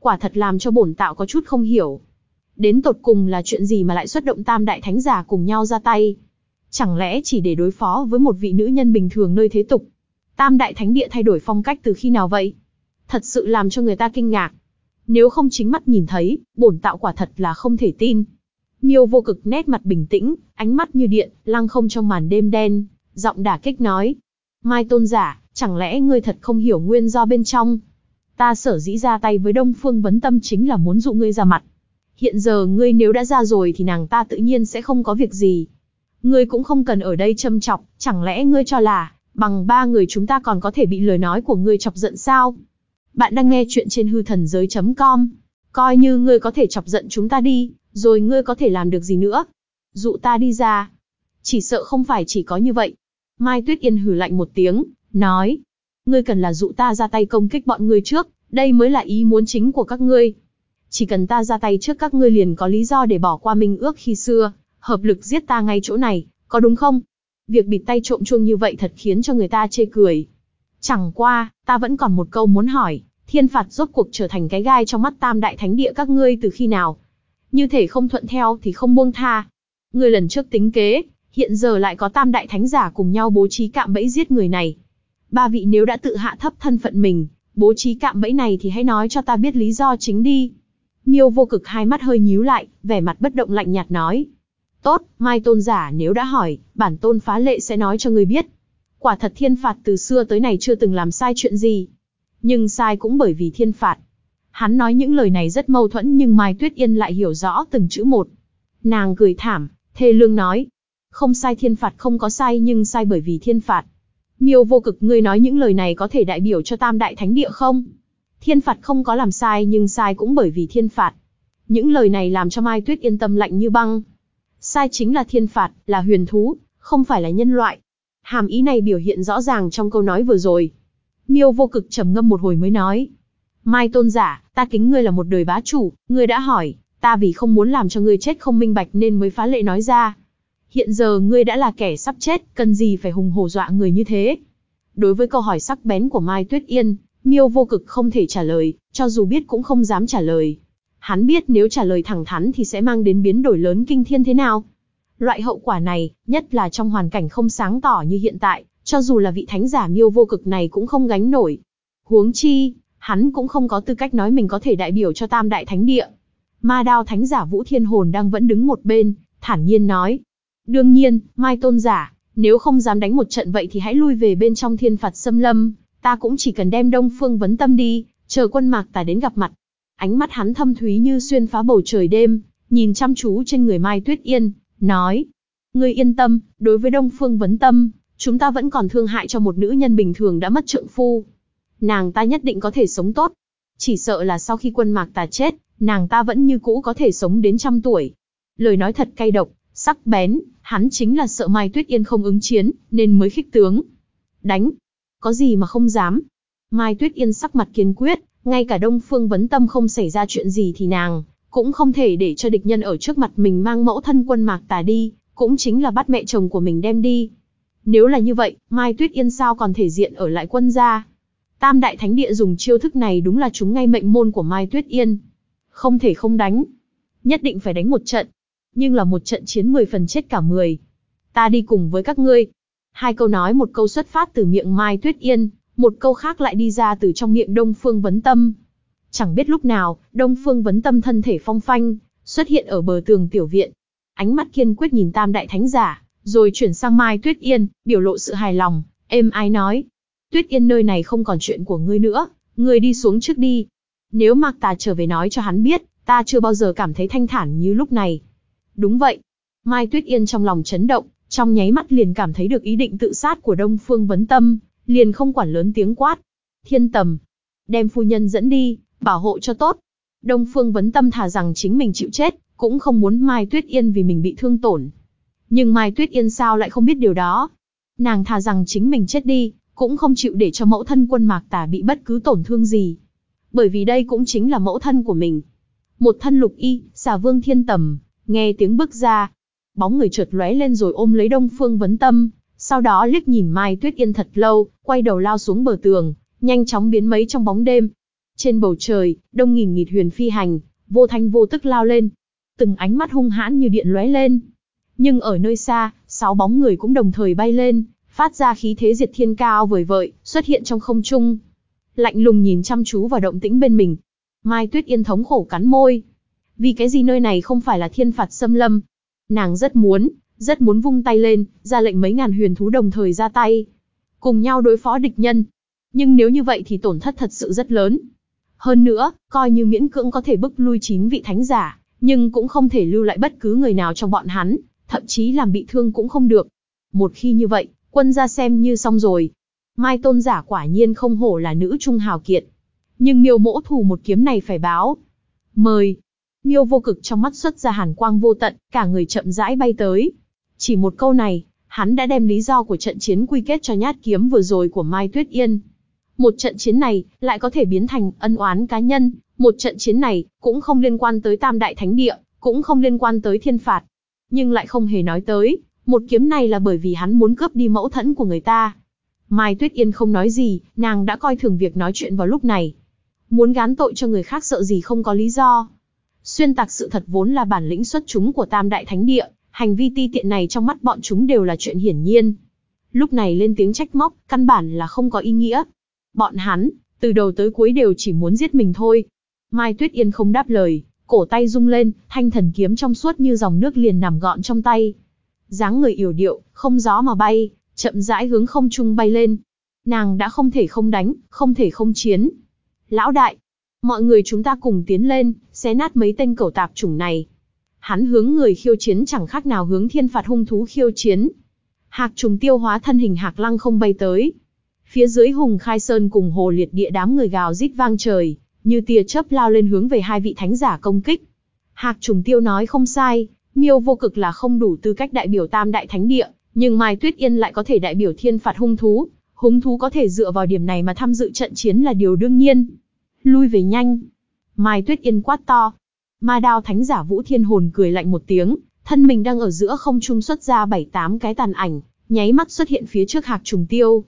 Quả thật làm cho bổn tạo có chút không hiểu. Đến tột cùng là chuyện gì mà lại xuất động tam đại thánh giả cùng nhau ra tay? Chẳng lẽ chỉ để đối phó với một vị nữ nhân bình thường nơi thế tục? Tam đại thánh địa thay đổi phong cách từ khi nào vậy? Thật sự làm cho người ta kinh ngạc. Nếu không chính mắt nhìn thấy, bổn tạo quả thật là không thể tin. Miêu vô cực nét mặt bình tĩnh, ánh mắt như điện, lăng không trong màn đêm đen, giọng đả kích nói. Mai tôn giả, chẳng lẽ ngươi thật không hiểu nguyên do bên trong? Ta sở dĩ ra tay với Đông Phương Vấn Tâm chính là muốn dụ ngươi ra mặt. Hiện giờ ngươi nếu đã ra rồi thì nàng ta tự nhiên sẽ không có việc gì. Ngươi cũng không cần ở đây châm chọc, chẳng lẽ ngươi cho là, bằng ba người chúng ta còn có thể bị lời nói của ngươi chọc giận sao? Bạn đang nghe chuyện trên hư thần giới.com. Coi như ngươi có thể chọc giận chúng ta đi, rồi ngươi có thể làm được gì nữa? Dụ ta đi ra. Chỉ sợ không phải chỉ có như vậy. Mai Tuyết Yên hử lạnh một tiếng, nói. Ngươi cần là dụ ta ra tay công kích bọn ngươi trước, đây mới là ý muốn chính của các ngươi. Chỉ cần ta ra tay trước các ngươi liền có lý do để bỏ qua minh ước khi xưa, hợp lực giết ta ngay chỗ này, có đúng không? Việc bịt tay trộm chuông như vậy thật khiến cho người ta chê cười. Chẳng qua, ta vẫn còn một câu muốn hỏi, thiên phạt rốt cuộc trở thành cái gai trong mắt tam đại thánh địa các ngươi từ khi nào? Như thể không thuận theo thì không buông tha. Ngươi lần trước tính kế, hiện giờ lại có tam đại thánh giả cùng nhau bố trí cạm bẫy giết người này. Ba vị nếu đã tự hạ thấp thân phận mình, bố trí cạm bẫy này thì hãy nói cho ta biết lý do chính đi. Miêu vô cực hai mắt hơi nhíu lại, vẻ mặt bất động lạnh nhạt nói. Tốt, Mai Tôn giả nếu đã hỏi, bản tôn phá lệ sẽ nói cho người biết. Quả thật thiên phạt từ xưa tới nay chưa từng làm sai chuyện gì. Nhưng sai cũng bởi vì thiên phạt. Hắn nói những lời này rất mâu thuẫn nhưng Mai Tuyết Yên lại hiểu rõ từng chữ một. Nàng cười thảm, thê lương nói. Không sai thiên phạt không có sai nhưng sai bởi vì thiên phạt. Miêu vô cực ngươi nói những lời này có thể đại biểu cho tam đại thánh địa không? Thiên phạt không có làm sai nhưng sai cũng bởi vì thiên phạt. Những lời này làm cho Mai Tuyết yên tâm lạnh như băng. Sai chính là thiên phạt, là huyền thú, không phải là nhân loại. Hàm ý này biểu hiện rõ ràng trong câu nói vừa rồi. Miêu vô cực trầm ngâm một hồi mới nói. Mai tôn giả, ta kính ngươi là một đời bá chủ, ngươi đã hỏi, ta vì không muốn làm cho ngươi chết không minh bạch nên mới phá lệ nói ra. Hiện giờ ngươi đã là kẻ sắp chết, cần gì phải hùng hổ dọa người như thế? Đối với câu hỏi sắc bén của Mai Tuyết Yên, Miêu vô cực không thể trả lời, cho dù biết cũng không dám trả lời. Hắn biết nếu trả lời thẳng thắn thì sẽ mang đến biến đổi lớn kinh thiên thế nào. Loại hậu quả này, nhất là trong hoàn cảnh không sáng tỏ như hiện tại, cho dù là vị thánh giả miêu vô cực này cũng không gánh nổi. Huống chi, hắn cũng không có tư cách nói mình có thể đại biểu cho tam đại thánh địa. Ma đao thánh giả Vũ Thiên Hồn đang vẫn đứng một bên, thản nhiên nói. Đương nhiên, Mai Tôn giả, nếu không dám đánh một trận vậy thì hãy lui về bên trong thiên phạt xâm lâm, ta cũng chỉ cần đem Đông Phương vấn tâm đi, chờ quân mạc tà đến gặp mặt. Ánh mắt hắn thâm thúy như xuyên phá bầu trời đêm, nhìn chăm chú trên người Mai Tuyết Yên, nói. Ngươi yên tâm, đối với Đông Phương vấn tâm, chúng ta vẫn còn thương hại cho một nữ nhân bình thường đã mất trượng phu. Nàng ta nhất định có thể sống tốt. Chỉ sợ là sau khi quân mạc tà chết, nàng ta vẫn như cũ có thể sống đến trăm tuổi. Lời nói thật cay độc, sắc bén, hắn chính là sợ Mai Tuyết Yên không ứng chiến, nên mới khích tướng. Đánh, có gì mà không dám. Mai Tuyết Yên sắc mặt kiên quyết, ngay cả Đông Phương Vấn Tâm không xảy ra chuyện gì thì nàng, cũng không thể để cho địch nhân ở trước mặt mình mang mẫu thân quân mạc tà đi, cũng chính là bắt mẹ chồng của mình đem đi. Nếu là như vậy, Mai Tuyết Yên sao còn thể diện ở lại quân gia? Tam Đại Thánh Địa dùng chiêu thức này đúng là chúng ngay mệnh môn của Mai Tuyết Yên. Không thể không đánh. Nhất định phải đánh một trận. Nhưng là một trận chiến 10 phần chết cả 10. Ta đi cùng với các ngươi, Hai câu nói một câu xuất phát từ miệng Mai Tuyết Yên, một câu khác lại đi ra từ trong miệng Đông Phương Vấn Tâm. Chẳng biết lúc nào, Đông Phương Vấn Tâm thân thể phong phanh, xuất hiện ở bờ tường tiểu viện. Ánh mắt kiên quyết nhìn Tam Đại Thánh Giả, rồi chuyển sang Mai Tuyết Yên, biểu lộ sự hài lòng, êm ai nói. Tuyết Yên nơi này không còn chuyện của ngươi nữa, ngươi đi xuống trước đi. Nếu Mạc Tà trở về nói cho hắn biết, ta chưa bao giờ cảm thấy thanh thản như lúc này. Đúng vậy. Mai Tuyết Yên trong lòng chấn động, trong nháy mắt liền cảm thấy được ý định tự sát của Đông Phương Vấn Tâm, liền không quản lớn tiếng quát. Thiên tầm, đem phu nhân dẫn đi, bảo hộ cho tốt. Đông Phương Vấn Tâm thà rằng chính mình chịu chết, cũng không muốn Mai Tuyết Yên vì mình bị thương tổn. Nhưng Mai Tuyết Yên sao lại không biết điều đó? Nàng thà rằng chính mình chết đi, cũng không chịu để cho mẫu thân quân mạc tả bị bất cứ tổn thương gì. Bởi vì đây cũng chính là mẫu thân của mình. Một thân lục y, xà vương thiên tầm, nghe tiếng bước ra, bóng người chợt lóe lên rồi ôm lấy Đông Phương Vấn Tâm, sau đó liếc nhìn Mai Tuyết Yên thật lâu, quay đầu lao xuống bờ tường, nhanh chóng biến mấy trong bóng đêm. Trên bầu trời, đông nghìn nghịt huyền phi hành, vô thanh vô tức lao lên. Từng ánh mắt hung hãn như điện lóe lên. Nhưng ở nơi xa, sáu bóng người cũng đồng thời bay lên, phát ra khí thế diệt thiên cao vời vợi, xuất hiện trong không trung. Lạnh lùng nhìn chăm chú vào động tĩnh bên mình. Mai Tuyết Yên thống khổ cắn môi. Vì cái gì nơi này không phải là thiên phạt xâm lâm? Nàng rất muốn, rất muốn vung tay lên, ra lệnh mấy ngàn huyền thú đồng thời ra tay. Cùng nhau đối phó địch nhân. Nhưng nếu như vậy thì tổn thất thật sự rất lớn. Hơn nữa, coi như miễn cưỡng có thể bức lui chín vị thánh giả, nhưng cũng không thể lưu lại bất cứ người nào trong bọn hắn, thậm chí làm bị thương cũng không được. Một khi như vậy, quân ra xem như xong rồi. Mai tôn giả quả nhiên không hổ là nữ trung hào kiệt. Nhưng miêu mỗ thù một kiếm này phải báo. Mời. Miêu vô cực trong mắt xuất ra hàn quang vô tận, cả người chậm rãi bay tới. Chỉ một câu này, hắn đã đem lý do của trận chiến quy kết cho nhát kiếm vừa rồi của Mai Tuyết Yên. Một trận chiến này, lại có thể biến thành ân oán cá nhân, một trận chiến này, cũng không liên quan tới Tam Đại Thánh Địa, cũng không liên quan tới thiên phạt. Nhưng lại không hề nói tới, một kiếm này là bởi vì hắn muốn cướp đi mẫu thẫn của người ta. Mai Tuyết Yên không nói gì, nàng đã coi thường việc nói chuyện vào lúc này. Muốn gán tội cho người khác sợ gì không có lý do. Xuyên tạc sự thật vốn là bản lĩnh xuất chúng của Tam Đại Thánh Địa, hành vi ti tiện này trong mắt bọn chúng đều là chuyện hiển nhiên. Lúc này lên tiếng trách móc, căn bản là không có ý nghĩa. Bọn hắn, từ đầu tới cuối đều chỉ muốn giết mình thôi. Mai Tuyết Yên không đáp lời, cổ tay rung lên, thanh thần kiếm trong suốt như dòng nước liền nằm gọn trong tay. dáng người yểu điệu, không gió mà bay, chậm rãi hướng không trung bay lên. Nàng đã không thể không đánh, không thể không chiến. Lão đại, mọi người chúng ta cùng tiến lên, xé nát mấy tên cẩu tạp chủng này. Hắn hướng người khiêu chiến chẳng khác nào hướng thiên phạt hung thú khiêu chiến. Hạc trùng tiêu hóa thân hình hạc lăng không bay tới. Phía dưới hùng khai sơn cùng hồ liệt địa đám người gào rít vang trời, như tia chớp lao lên hướng về hai vị thánh giả công kích. Hạc trùng tiêu nói không sai, miêu vô cực là không đủ tư cách đại biểu tam đại thánh địa, nhưng Mai Tuyết Yên lại có thể đại biểu thiên phạt hung thú. Hung thú có thể dựa vào điểm này mà tham dự trận chiến là điều đương nhiên. Lui về nhanh. Mai Tuyết Yên quát to, Ma đao thánh giả Vũ Thiên Hồn cười lạnh một tiếng, thân mình đang ở giữa không trung xuất ra bảy tám cái tàn ảnh, nháy mắt xuất hiện phía trước Hạc Trùng Tiêu.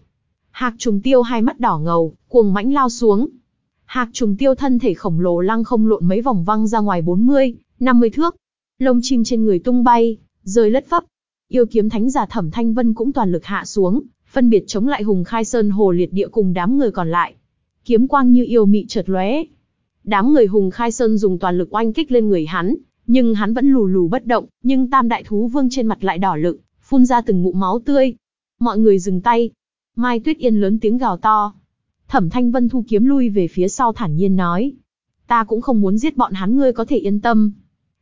Hạc Trùng Tiêu hai mắt đỏ ngầu, cuồng mãnh lao xuống. Hạc Trùng Tiêu thân thể khổng lồ lăng không lộn mấy vòng văng ra ngoài 40, 50 thước. Lông chim trên người tung bay, rơi lất phấp. Yêu kiếm thánh giả Thẩm Thanh Vân cũng toàn lực hạ xuống, phân biệt chống lại Hùng Khai Sơn Hồ Liệt Địa cùng đám người còn lại. Kiếm quang như yêu mị chợt lóe, Đám người hùng khai sơn dùng toàn lực oanh kích lên người hắn, nhưng hắn vẫn lù lù bất động, nhưng tam đại thú vương trên mặt lại đỏ lựng, phun ra từng ngụm máu tươi. Mọi người dừng tay. Mai Tuyết Yên lớn tiếng gào to. Thẩm Thanh Vân thu kiếm lui về phía sau thản nhiên nói. Ta cũng không muốn giết bọn hắn ngươi có thể yên tâm.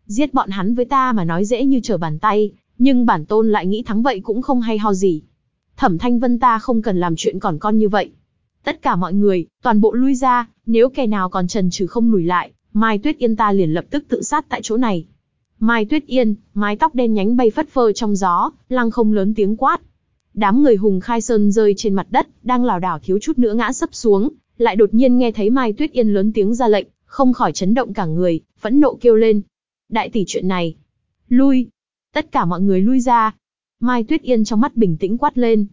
Giết bọn hắn với ta mà nói dễ như trở bàn tay, nhưng bản tôn lại nghĩ thắng vậy cũng không hay ho gì. Thẩm Thanh Vân ta không cần làm chuyện còn con như vậy. Tất cả mọi người, toàn bộ lui ra, nếu kẻ nào còn trần trừ không lùi lại, Mai Tuyết Yên ta liền lập tức tự sát tại chỗ này. Mai Tuyết Yên, mái tóc đen nhánh bay phất phơ trong gió, lăng không lớn tiếng quát. Đám người hùng khai sơn rơi trên mặt đất, đang lảo đảo thiếu chút nữa ngã sấp xuống, lại đột nhiên nghe thấy Mai Tuyết Yên lớn tiếng ra lệnh, không khỏi chấn động cả người, phẫn nộ kêu lên. Đại tỷ chuyện này. Lui. Tất cả mọi người lui ra. Mai Tuyết Yên trong mắt bình tĩnh quát lên.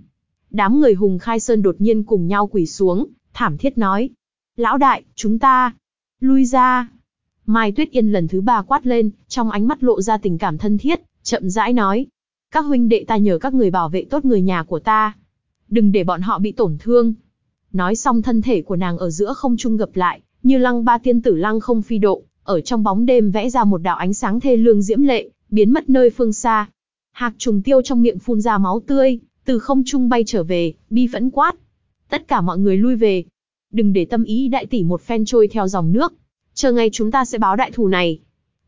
Đám người hùng khai sơn đột nhiên cùng nhau quỳ xuống, thảm thiết nói. Lão đại, chúng ta, lui ra. Mai Tuyết Yên lần thứ ba quát lên, trong ánh mắt lộ ra tình cảm thân thiết, chậm rãi nói. Các huynh đệ ta nhờ các người bảo vệ tốt người nhà của ta. Đừng để bọn họ bị tổn thương. Nói xong thân thể của nàng ở giữa không trung gập lại, như lăng ba tiên tử lăng không phi độ, ở trong bóng đêm vẽ ra một đạo ánh sáng thê lương diễm lệ, biến mất nơi phương xa. Hạc trùng tiêu trong miệng phun ra máu tươi, từ không trung bay trở về, bi phẫn quát. Tất cả mọi người lui về. Đừng để tâm ý đại tỷ một phen trôi theo dòng nước. Chờ ngày chúng ta sẽ báo đại thù này.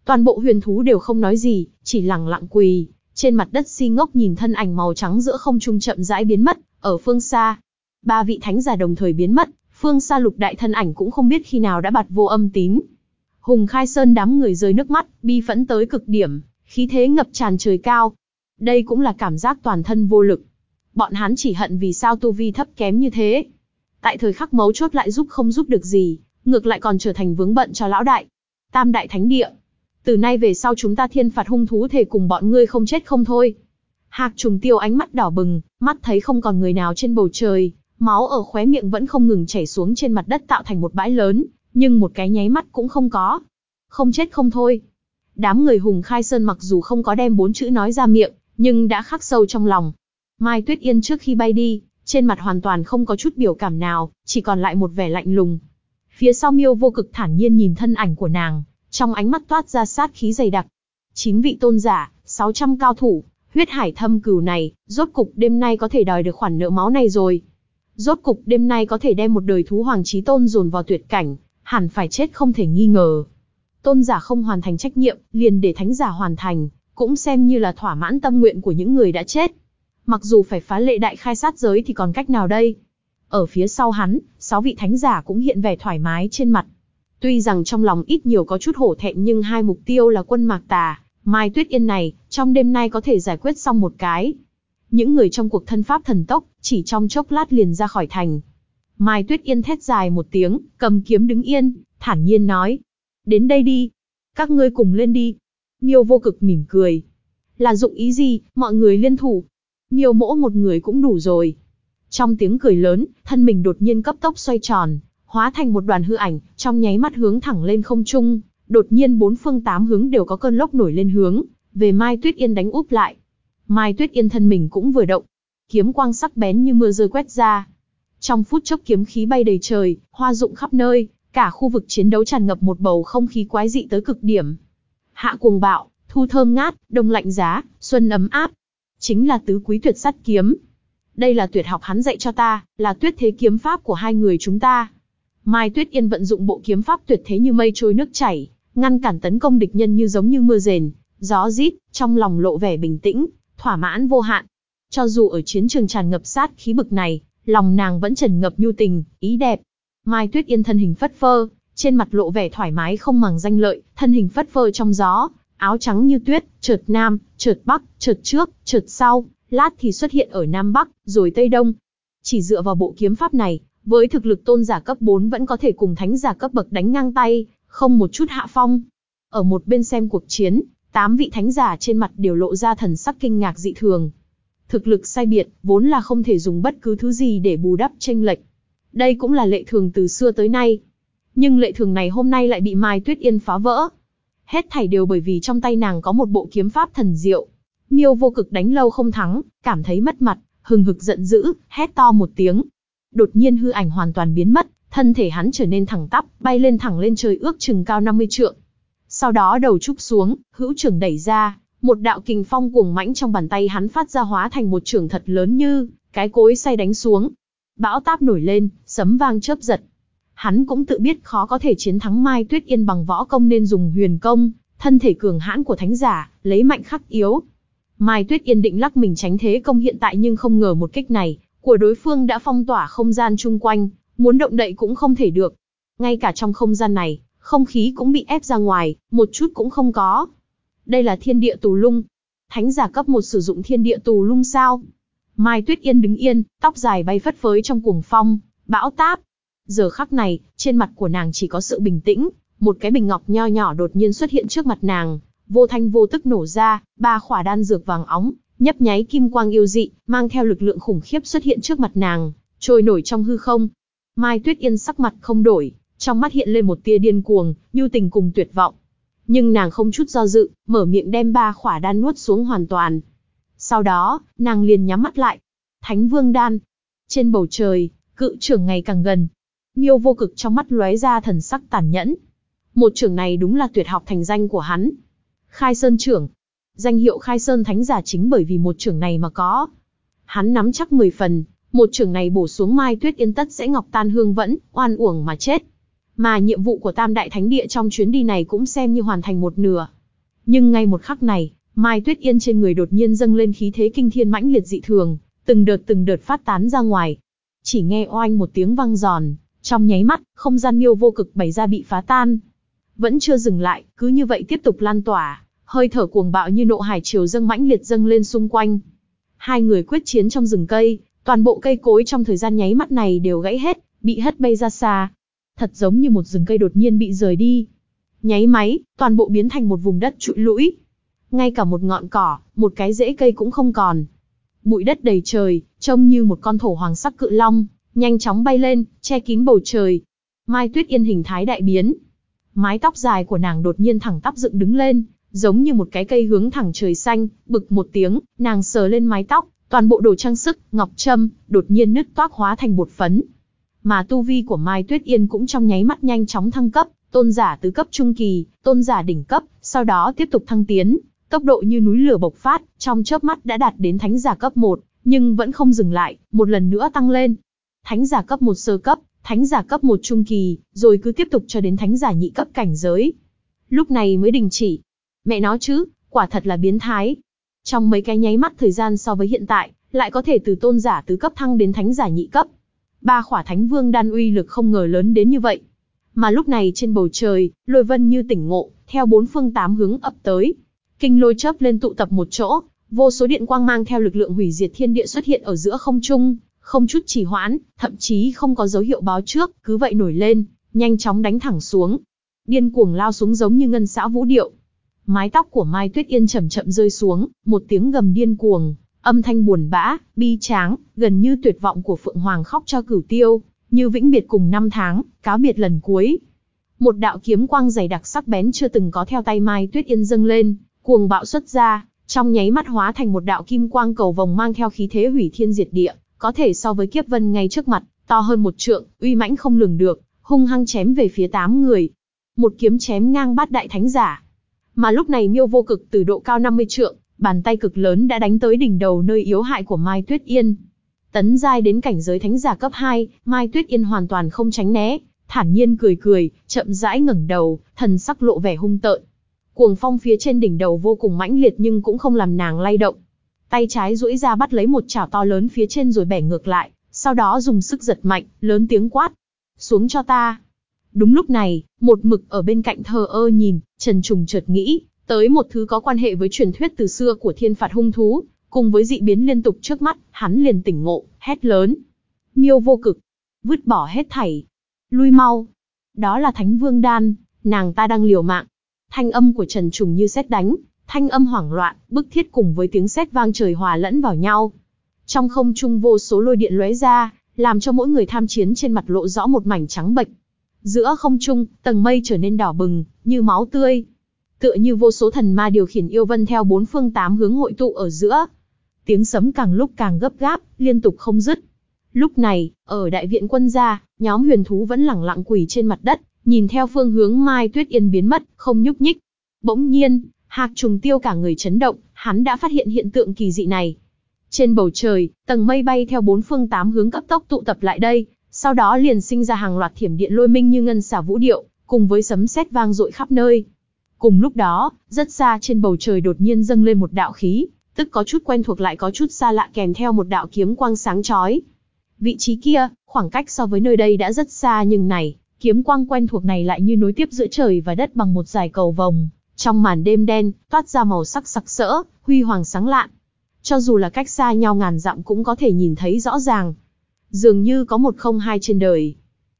Toàn bộ huyền thú đều không nói gì, chỉ lặng lặng quỳ. Trên mặt đất si ngốc nhìn thân ảnh màu trắng giữa không trung chậm rãi biến mất, ở phương xa. Ba vị thánh giả đồng thời biến mất, phương xa lục đại thân ảnh cũng không biết khi nào đã bạt vô âm tín. Hùng khai sơn đám người rơi nước mắt, bi phẫn tới cực điểm, khí thế ngập tràn trời cao. Đây cũng là cảm giác toàn thân vô lực. Bọn hắn chỉ hận vì sao tu vi thấp kém như thế. Tại thời khắc mấu chốt lại giúp không giúp được gì, ngược lại còn trở thành vướng bận cho lão đại. Tam đại thánh địa. Từ nay về sau chúng ta thiên phạt hung thú thể cùng bọn ngươi không chết không thôi. Hạc trùng tiêu ánh mắt đỏ bừng, mắt thấy không còn người nào trên bầu trời, Máu ở khóe miệng vẫn không ngừng chảy xuống trên mặt đất tạo thành một bãi lớn, nhưng một cái nháy mắt cũng không có. Không chết không thôi. Đám người Hùng Khai Sơn mặc dù không có đem bốn chữ nói ra miệng, nhưng đã khắc sâu trong lòng. Mai Tuyết Yên trước khi bay đi, trên mặt hoàn toàn không có chút biểu cảm nào, chỉ còn lại một vẻ lạnh lùng. Phía sau miêu vô cực thản nhiên nhìn thân ảnh của nàng, trong ánh mắt toát ra sát khí dày đặc. Chín vị tôn giả, 600 cao thủ, huyết hải thâm cừu này, rốt cục đêm nay có thể đòi được khoản nợ máu này rồi. Rốt cục đêm nay có thể đem một đời thú hoàng trí tôn dồn vào tuyệt cảnh, hẳn phải chết không thể nghi ngờ. Tôn giả không hoàn thành trách nhiệm, liền để thánh giả hoàn thành, cũng xem như là thỏa mãn tâm nguyện của những người đã chết. Mặc dù phải phá lệ đại khai sát giới thì còn cách nào đây? Ở phía sau hắn, sáu vị thánh giả cũng hiện vẻ thoải mái trên mặt. Tuy rằng trong lòng ít nhiều có chút hổ thẹn nhưng hai mục tiêu là quân mạc tà, Mai Tuyết Yên này, trong đêm nay có thể giải quyết xong một cái. Những người trong cuộc thân pháp thần tốc, chỉ trong chốc lát liền ra khỏi thành. Mai Tuyết Yên thét dài một tiếng, cầm kiếm đứng yên, thản nhiên nói. Đến đây đi. Các ngươi cùng lên đi. Miêu vô cực mỉm cười. Là dụng ý gì, mọi người liên thủ. Miêu mỗ một người cũng đủ rồi. Trong tiếng cười lớn, thân mình đột nhiên cấp tốc xoay tròn, hóa thành một đoàn hư ảnh, trong nháy mắt hướng thẳng lên không trung. Đột nhiên bốn phương tám hướng đều có cơn lốc nổi lên hướng, về Mai Tuyết Yên đánh úp lại. Mai Tuyết Yên thân mình cũng vừa động, kiếm quang sắc bén như mưa rơi quét ra. Trong phút chốc kiếm khí bay đầy trời, hoa rụng khắp nơi, cả khu vực chiến đấu tràn ngập một bầu không khí quái dị tới cực điểm. Hạ cuồng bạo, thu thơm ngát, đông lạnh giá, xuân ấm áp. Chính là tứ quý tuyệt sắt kiếm. Đây là tuyệt học hắn dạy cho ta, là tuyết thế kiếm pháp của hai người chúng ta. Mai Tuyết Yên vận dụng bộ kiếm pháp tuyệt thế như mây trôi nước chảy, ngăn cản tấn công địch nhân như giống như mưa rền, gió rít, trong lòng lộ vẻ bình tĩnh, thỏa mãn vô hạn. Cho dù ở chiến trường tràn ngập sát khí bực này, lòng nàng vẫn trần ngập nhu tình, ý đẹp. Mai Tuyết Yên thân hình phất phơ, trên mặt lộ vẻ thoải mái không màng danh lợi, thân hình phất phơ trong gió, áo trắng như tuyết, chợt nam, chợt bắc, chợt trước, chợt sau, lát thì xuất hiện ở nam bắc, rồi tây đông. Chỉ dựa vào bộ kiếm pháp này, với thực lực tôn giả cấp 4 vẫn có thể cùng thánh giả cấp bậc đánh ngang tay, không một chút hạ phong. Ở một bên xem cuộc chiến, tám vị thánh giả trên mặt đều lộ ra thần sắc kinh ngạc dị thường. Thực lực sai biệt, vốn là không thể dùng bất cứ thứ gì để bù đắp tranh lệch. Đây cũng là lệ thường từ xưa tới nay. Nhưng lệ thường này hôm nay lại bị Mai Tuyết Yên phá vỡ. Hết thảy đều bởi vì trong tay nàng có một bộ kiếm pháp thần diệu. Miêu vô cực đánh lâu không thắng, cảm thấy mất mặt, hừng hực giận dữ, hét to một tiếng. Đột nhiên hư ảnh hoàn toàn biến mất, thân thể hắn trở nên thẳng tắp, bay lên thẳng lên trời ước chừng cao 50 trượng. Sau đó đầu trúc xuống, hữu trưởng đẩy ra, một đạo kình phong cuồng mãnh trong bàn tay hắn phát ra hóa thành một trường thật lớn như cái cối xay đánh xuống. Bão táp nổi lên, sấm vang chớp giật. Hắn cũng tự biết khó có thể chiến thắng Mai Tuyết Yên bằng võ công nên dùng huyền công, thân thể cường hãn của thánh giả, lấy mạnh khắc yếu. Mai Tuyết Yên định lắc mình tránh thế công hiện tại nhưng không ngờ một kích này của đối phương đã phong tỏa không gian chung quanh, muốn động đậy cũng không thể được. Ngay cả trong không gian này, không khí cũng bị ép ra ngoài, một chút cũng không có. Đây là thiên địa tù lung. Thánh giả cấp một sử dụng thiên địa tù lung sao? Mai Tuyết Yên đứng yên, tóc dài bay phất phới trong cuồng phong, bão táp. Giờ khắc này, trên mặt của nàng chỉ có sự bình tĩnh, một cái bình ngọc nho nhỏ đột nhiên xuất hiện trước mặt nàng, vô thanh vô tức nổ ra, ba khỏa đan dược vàng óng, nhấp nháy kim quang yêu dị, mang theo lực lượng khủng khiếp xuất hiện trước mặt nàng, trôi nổi trong hư không. Mai Tuyết Yên sắc mặt không đổi, trong mắt hiện lên một tia điên cuồng, nhu tình cùng tuyệt vọng. Nhưng nàng không chút do dự, mở miệng đem ba khỏa đan nuốt xuống hoàn toàn. Sau đó, nàng liền nhắm mắt lại. Thánh Vương đan. Trên bầu trời, cự trưởng ngày càng gần. Miêu vô cực trong mắt lóe ra thần sắc tàn nhẫn. Một trưởng này đúng là tuyệt học thành danh của hắn. Khai Sơn trưởng. Danh hiệu Khai Sơn Thánh giả chính bởi vì một trưởng này mà có. Hắn nắm chắc 10 phần, một trưởng này bổ xuống Mai Tuyết Yên tất sẽ ngọc tan hương vẫn, oan uổng mà chết. Mà nhiệm vụ của Tam Đại Thánh Địa trong chuyến đi này cũng xem như hoàn thành một nửa. Nhưng ngay một khắc này, Mai Tuyết Yên trên người đột nhiên dâng lên khí thế kinh thiên mãnh liệt dị thường, từng đợt từng đợt phát tán ra ngoài. Chỉ nghe oanh một tiếng vang giòn, trong nháy mắt, không gian miêu vô cực bày ra bị phá tan. Vẫn chưa dừng lại, cứ như vậy tiếp tục lan tỏa, hơi thở cuồng bạo như nộ hải chiều dâng mãnh liệt dâng lên xung quanh. Hai người quyết chiến trong rừng cây, toàn bộ cây cối trong thời gian nháy mắt này đều gãy hết, bị hất bay ra xa, thật giống như một rừng cây đột nhiên bị rời đi. Nháy máy, toàn bộ biến thành một vùng đất trụi lũi. Ngay cả một ngọn cỏ, một cái rễ cây cũng không còn. Bụi đất đầy trời, trông như một con thổ hoàng sắc cự long, nhanh chóng bay lên, che kín bầu trời. Mai Tuyết Yên hình thái đại biến. Mái tóc dài của nàng đột nhiên thẳng tắp dựng đứng lên, giống như một cái cây hướng thẳng trời xanh, bực một tiếng, nàng sờ lên mái tóc, toàn bộ đồ trang sức, ngọc trâm, đột nhiên nứt toác hóa thành bột phấn. Mà tu vi của Mai Tuyết Yên cũng trong nháy mắt nhanh chóng thăng cấp, tôn giả tứ cấp trung kỳ, tôn giả đỉnh cấp, sau đó tiếp tục thăng tiến, tốc độ như núi lửa bộc phát, trong chớp mắt đã đạt đến thánh giả cấp 1, nhưng vẫn không dừng lại, một lần nữa tăng lên. Thánh giả cấp một sơ cấp, thánh giả cấp một trung kỳ, rồi cứ tiếp tục cho đến thánh giả nhị cấp cảnh giới. Lúc này mới đình chỉ. Mẹ nó chứ, quả thật là biến thái. Trong mấy cái nháy mắt thời gian so với hiện tại, lại có thể từ tôn giả tứ cấp thăng đến thánh giả nhị cấp. Ba khỏa thánh vương đan uy lực không ngờ lớn đến như vậy. Mà lúc này trên bầu trời, lôi vân như tỉnh ngộ, theo bốn phương tám hướng ập tới. Kinh lôi chớp lên tụ tập một chỗ, vô số điện quang mang theo lực lượng hủy diệt thiên địa xuất hiện ở giữa không trung, không chút trì hoãn, thậm chí không có dấu hiệu báo trước, cứ vậy nổi lên, nhanh chóng đánh thẳng xuống. Điên cuồng lao xuống giống như ngân xã vũ điệu. Mái tóc của Mai Tuyết Yên chậm chậm rơi xuống, một tiếng gầm điên cuồng, âm thanh buồn bã, bi tráng, gần như tuyệt vọng của Phượng Hoàng khóc cho cửu tiêu, như vĩnh biệt cùng năm tháng, cáo biệt lần cuối. Một đạo kiếm quang dày đặc sắc bén chưa từng có theo tay Mai Tuyết Yên dâng lên, cuồng bạo xuất ra, trong nháy mắt hóa thành một đạo kim quang cầu vòng mang theo khí thế hủy thiên diệt địa, có thể so với kiếp vân ngay trước mặt, to hơn một trượng, uy mãnh không lường được, hung hăng chém về phía tám người. Một kiếm chém ngang bát đại thánh giả. Mà lúc này miêu vô cực từ độ cao 50 trượng, bàn tay cực lớn đã đánh tới đỉnh đầu nơi yếu hại của Mai Tuyết Yên. Tấn giai đến cảnh giới thánh giả cấp 2, Mai Tuyết Yên hoàn toàn không tránh né, thản nhiên cười cười, chậm rãi ngẩng đầu, thần sắc lộ vẻ hung tợn. Cuồng phong phía trên đỉnh đầu vô cùng mãnh liệt nhưng cũng không làm nàng lay động. Tay trái duỗi ra bắt lấy một chảo to lớn phía trên rồi bẻ ngược lại, sau đó dùng sức giật mạnh, lớn tiếng quát. Xuống cho ta. Đúng lúc này, một mực ở bên cạnh thờ ơ nhìn, Trần Trùng chợt nghĩ, tới một thứ có quan hệ với truyền thuyết từ xưa của thiên phạt hung thú, cùng với dị biến liên tục trước mắt, hắn liền tỉnh ngộ, hét lớn. Miêu vô cực, vứt bỏ hết thảy. Lui mau. Đó là Thánh Vương Đan, nàng ta đang liều mạng. Thanh âm của Trần Trùng như xét đánh, thanh âm hoảng loạn, bức thiết cùng với tiếng sét vang trời hòa lẫn vào nhau. Trong không trung vô số lôi điện lóe ra, làm cho mỗi người tham chiến trên mặt lộ rõ một mảnh trắng bệch. Giữa không trung, tầng mây trở nên đỏ bừng, như máu tươi. Tựa như vô số thần ma điều khiển yêu vân theo bốn phương tám hướng hội tụ ở giữa. Tiếng sấm càng lúc càng gấp gáp, liên tục không dứt. Lúc này, ở đại viện quân gia, nhóm huyền thú vẫn lẳng lặng quỳ trên mặt đất, nhìn theo phương hướng Mai Tuyết Yên biến mất, không nhúc nhích. Bỗng nhiên, Hạc trùng tiêu cả người chấn động, hắn đã phát hiện hiện tượng kỳ dị này. Trên bầu trời, tầng mây bay theo bốn phương tám hướng cấp tốc tụ tập lại đây, sau đó liền sinh ra hàng loạt thiểm điện lôi minh như ngân xả vũ điệu, cùng với sấm sét vang dội khắp nơi. Cùng lúc đó, rất xa trên bầu trời đột nhiên dâng lên một đạo khí, tức có chút quen thuộc lại có chút xa lạ kèm theo một đạo kiếm quang sáng chói. Vị trí kia, khoảng cách so với nơi đây đã rất xa nhưng này, kiếm quang quen thuộc này lại như nối tiếp giữa trời và đất bằng một dài cầu vòng. Trong màn đêm đen, toát ra màu sắc sặc sỡ, huy hoàng sáng lạn. Cho dù là cách xa nhau ngàn dặm cũng có thể nhìn thấy rõ ràng. Dường như có một không hai trên đời.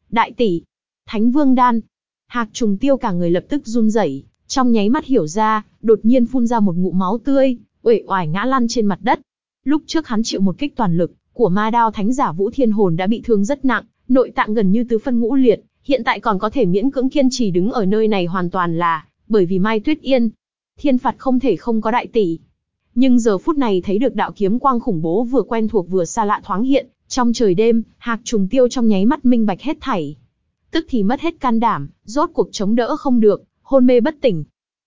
Đại tỷ, Thánh Vương Đan. Hạc trùng tiêu cả người lập tức run rẩy, trong nháy mắt hiểu ra, đột nhiên phun ra một ngụm máu tươi, uể oải ngã lăn trên mặt đất. Lúc trước hắn chịu một kích toàn lực của ma đao thánh giả Vũ Thiên Hồn đã bị thương rất nặng, nội tạng gần như tứ phân ngũ liệt, hiện tại còn có thể miễn cưỡng kiên trì đứng ở nơi này hoàn toàn là bởi vì Mai Tuyết Yên, thiên phạt không thể không có đại tỷ. Nhưng giờ phút này thấy được đạo kiếm quang khủng bố vừa quen thuộc vừa xa lạ thoáng hiện, trong trời đêm, hạc trùng tiêu trong nháy mắt minh bạch hết thảy. Tức thì mất hết can đảm, rốt cuộc chống đỡ không được, hôn mê bất tỉnh.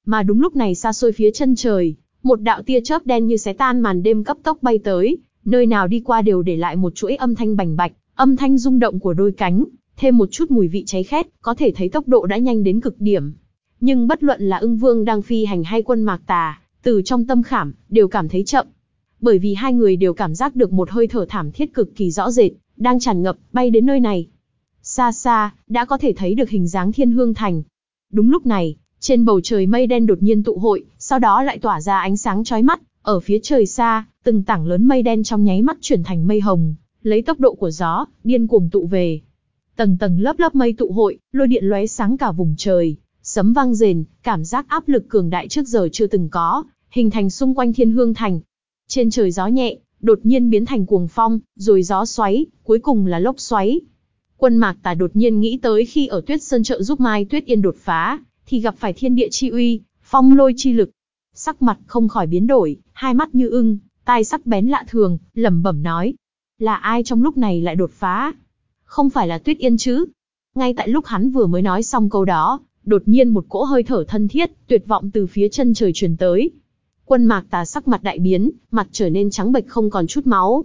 Mà đúng lúc này xa xôi phía chân trời, một đạo tia chớp đen như xé tan màn đêm cấp tốc bay tới, nơi nào đi qua đều để lại một chuỗi âm thanh bành bạch, âm thanh rung động của đôi cánh, thêm một chút mùi vị cháy khét, có thể thấy tốc độ đã nhanh đến cực điểm. Nhưng bất luận là ưng vương đang phi hành hay quân mạc tà, từ trong tâm khảm, đều cảm thấy chậm. Bởi vì hai người đều cảm giác được một hơi thở thảm thiết cực kỳ rõ rệt, đang tràn ngập, bay đến nơi này. Xa xa, đã có thể thấy được hình dáng thiên hương thành. Đúng lúc này, trên bầu trời mây đen đột nhiên tụ hội, sau đó lại tỏa ra ánh sáng chói mắt, ở phía trời xa, từng tảng lớn mây đen trong nháy mắt chuyển thành mây hồng, lấy tốc độ của gió, điên cuồng tụ về. Tầng tầng lớp lớp mây tụ hội, lôi điện lóe sáng cả vùng trời, Sấm vang rền, cảm giác áp lực cường đại trước giờ chưa từng có, hình thành xung quanh thiên hương thành. Trên trời gió nhẹ, đột nhiên biến thành cuồng phong, rồi gió xoáy, cuối cùng là lốc xoáy. Quân Mạc Tà đột nhiên nghĩ tới khi ở Tuyết Sơn trợ giúp Mai Tuyết Yên đột phá, thì gặp phải thiên địa chi uy, phong lôi chi lực. Sắc mặt không khỏi biến đổi, hai mắt như ưng, tai sắc bén lạ thường, lẩm bẩm nói. Là ai trong lúc này lại đột phá? Không phải là Tuyết Yên chứ? Ngay tại lúc hắn vừa mới nói xong câu đó, đột nhiên một cỗ hơi thở thân thiết, tuyệt vọng từ phía chân trời truyền tới. Quân mạc tà sắc mặt đại biến, mặt trở nên trắng bệch không còn chút máu.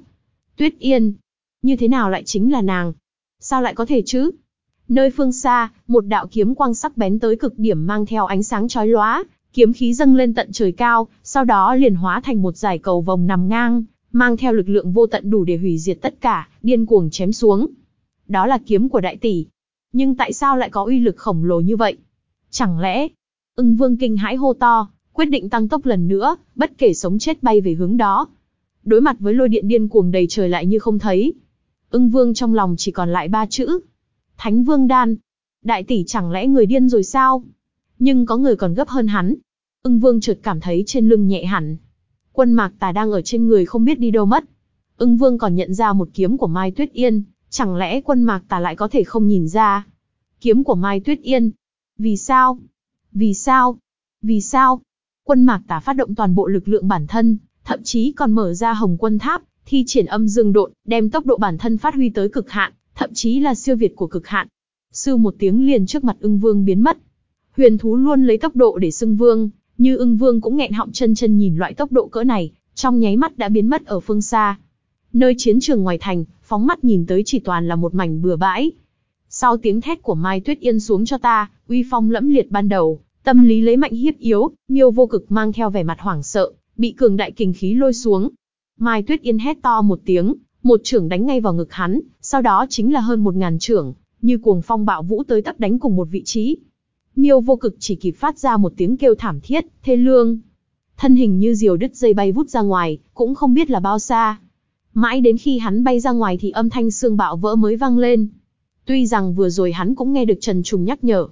Tuyết Yên, như thế nào lại chính là nàng? Sao lại có thể chứ? Nơi phương xa, một đạo kiếm quang sắc bén tới cực điểm mang theo ánh sáng chói lóa, kiếm khí dâng lên tận trời cao, sau đó liền hóa thành một dải cầu vòng nằm ngang, mang theo lực lượng vô tận đủ để hủy diệt tất cả, điên cuồng chém xuống. Đó là kiếm của đại tỷ. Nhưng tại sao lại có uy lực khổng lồ như vậy? Chẳng lẽ, ưng vương kinh hãi hô to, quyết định tăng tốc lần nữa, bất kể sống chết bay về hướng đó. Đối mặt với lôi điện điên cuồng đầy trời lại như không thấy. Ưng vương trong lòng chỉ còn lại ba chữ. Thánh vương đan. Đại tỷ chẳng lẽ người điên rồi sao? Nhưng có người còn gấp hơn hắn. Ưng vương chợt cảm thấy trên lưng nhẹ hẳn. Quân mạc tà đang ở trên người không biết đi đâu mất. Ưng vương còn nhận ra một kiếm của Mai Tuyết Yên, chẳng lẽ quân mạc tà lại có thể không nhìn ra. Kiếm của Mai Tuyết Yên. Vì sao? Vì sao? Vì sao? Quân mạc tà phát động toàn bộ lực lượng bản thân, thậm chí còn mở ra hồng quân tháp, thi triển âm dương độn, đem tốc độ bản thân phát huy tới cực hạn, thậm chí là siêu việt của cực hạn. Sư một tiếng liền trước mặt ưng vương biến mất. Huyền thú luôn lấy tốc độ để xưng vương, như ưng vương cũng nghẹn họng chân chân nhìn loại tốc độ cỡ này, trong nháy mắt đã biến mất ở phương xa. Nơi chiến trường ngoài thành, phóng mắt nhìn tới chỉ toàn là một mảnh bừa bãi. Sau tiếng thét của Mai Tuyết Yên xuống cho ta, uy phong lẫm liệt ban đầu, tâm lý lấy mạnh hiếp yếu, miêu vô cực mang theo vẻ mặt hoảng sợ, bị cường đại kình khí lôi xuống. Mai Tuyết Yên hét to một tiếng, một trưởng đánh ngay vào ngực hắn, sau đó chính là hơn một ngàn trưởng, như cuồng phong bạo vũ tới tấp đánh cùng một vị trí. Miêu vô cực chỉ kịp phát ra một tiếng kêu thảm thiết, thê lương. Thân hình như diều đứt dây bay vút ra ngoài, cũng không biết là bao xa. Mãi đến khi hắn bay ra ngoài thì âm thanh xương bạo vỡ mới vang lên. Tuy rằng vừa rồi hắn cũng nghe được Trần Trùng nhắc nhở.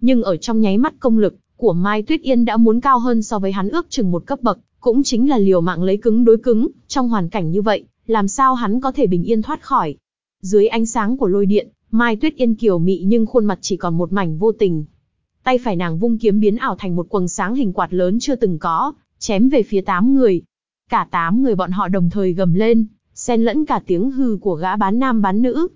Nhưng ở trong nháy mắt công lực, của Mai Tuyết Yên đã muốn cao hơn so với hắn ước chừng một cấp bậc, cũng chính là liều mạng lấy cứng đối cứng, trong hoàn cảnh như vậy, làm sao hắn có thể bình yên thoát khỏi. Dưới ánh sáng của lôi điện, Mai Tuyết Yên kiều mị nhưng khuôn mặt chỉ còn một mảnh vô tình. Tay phải nàng vung kiếm biến ảo thành một quầng sáng hình quạt lớn chưa từng có, chém về phía tám người. Cả tám người bọn họ đồng thời gầm lên, xen lẫn cả tiếng hư của gã bán nam bán nữ.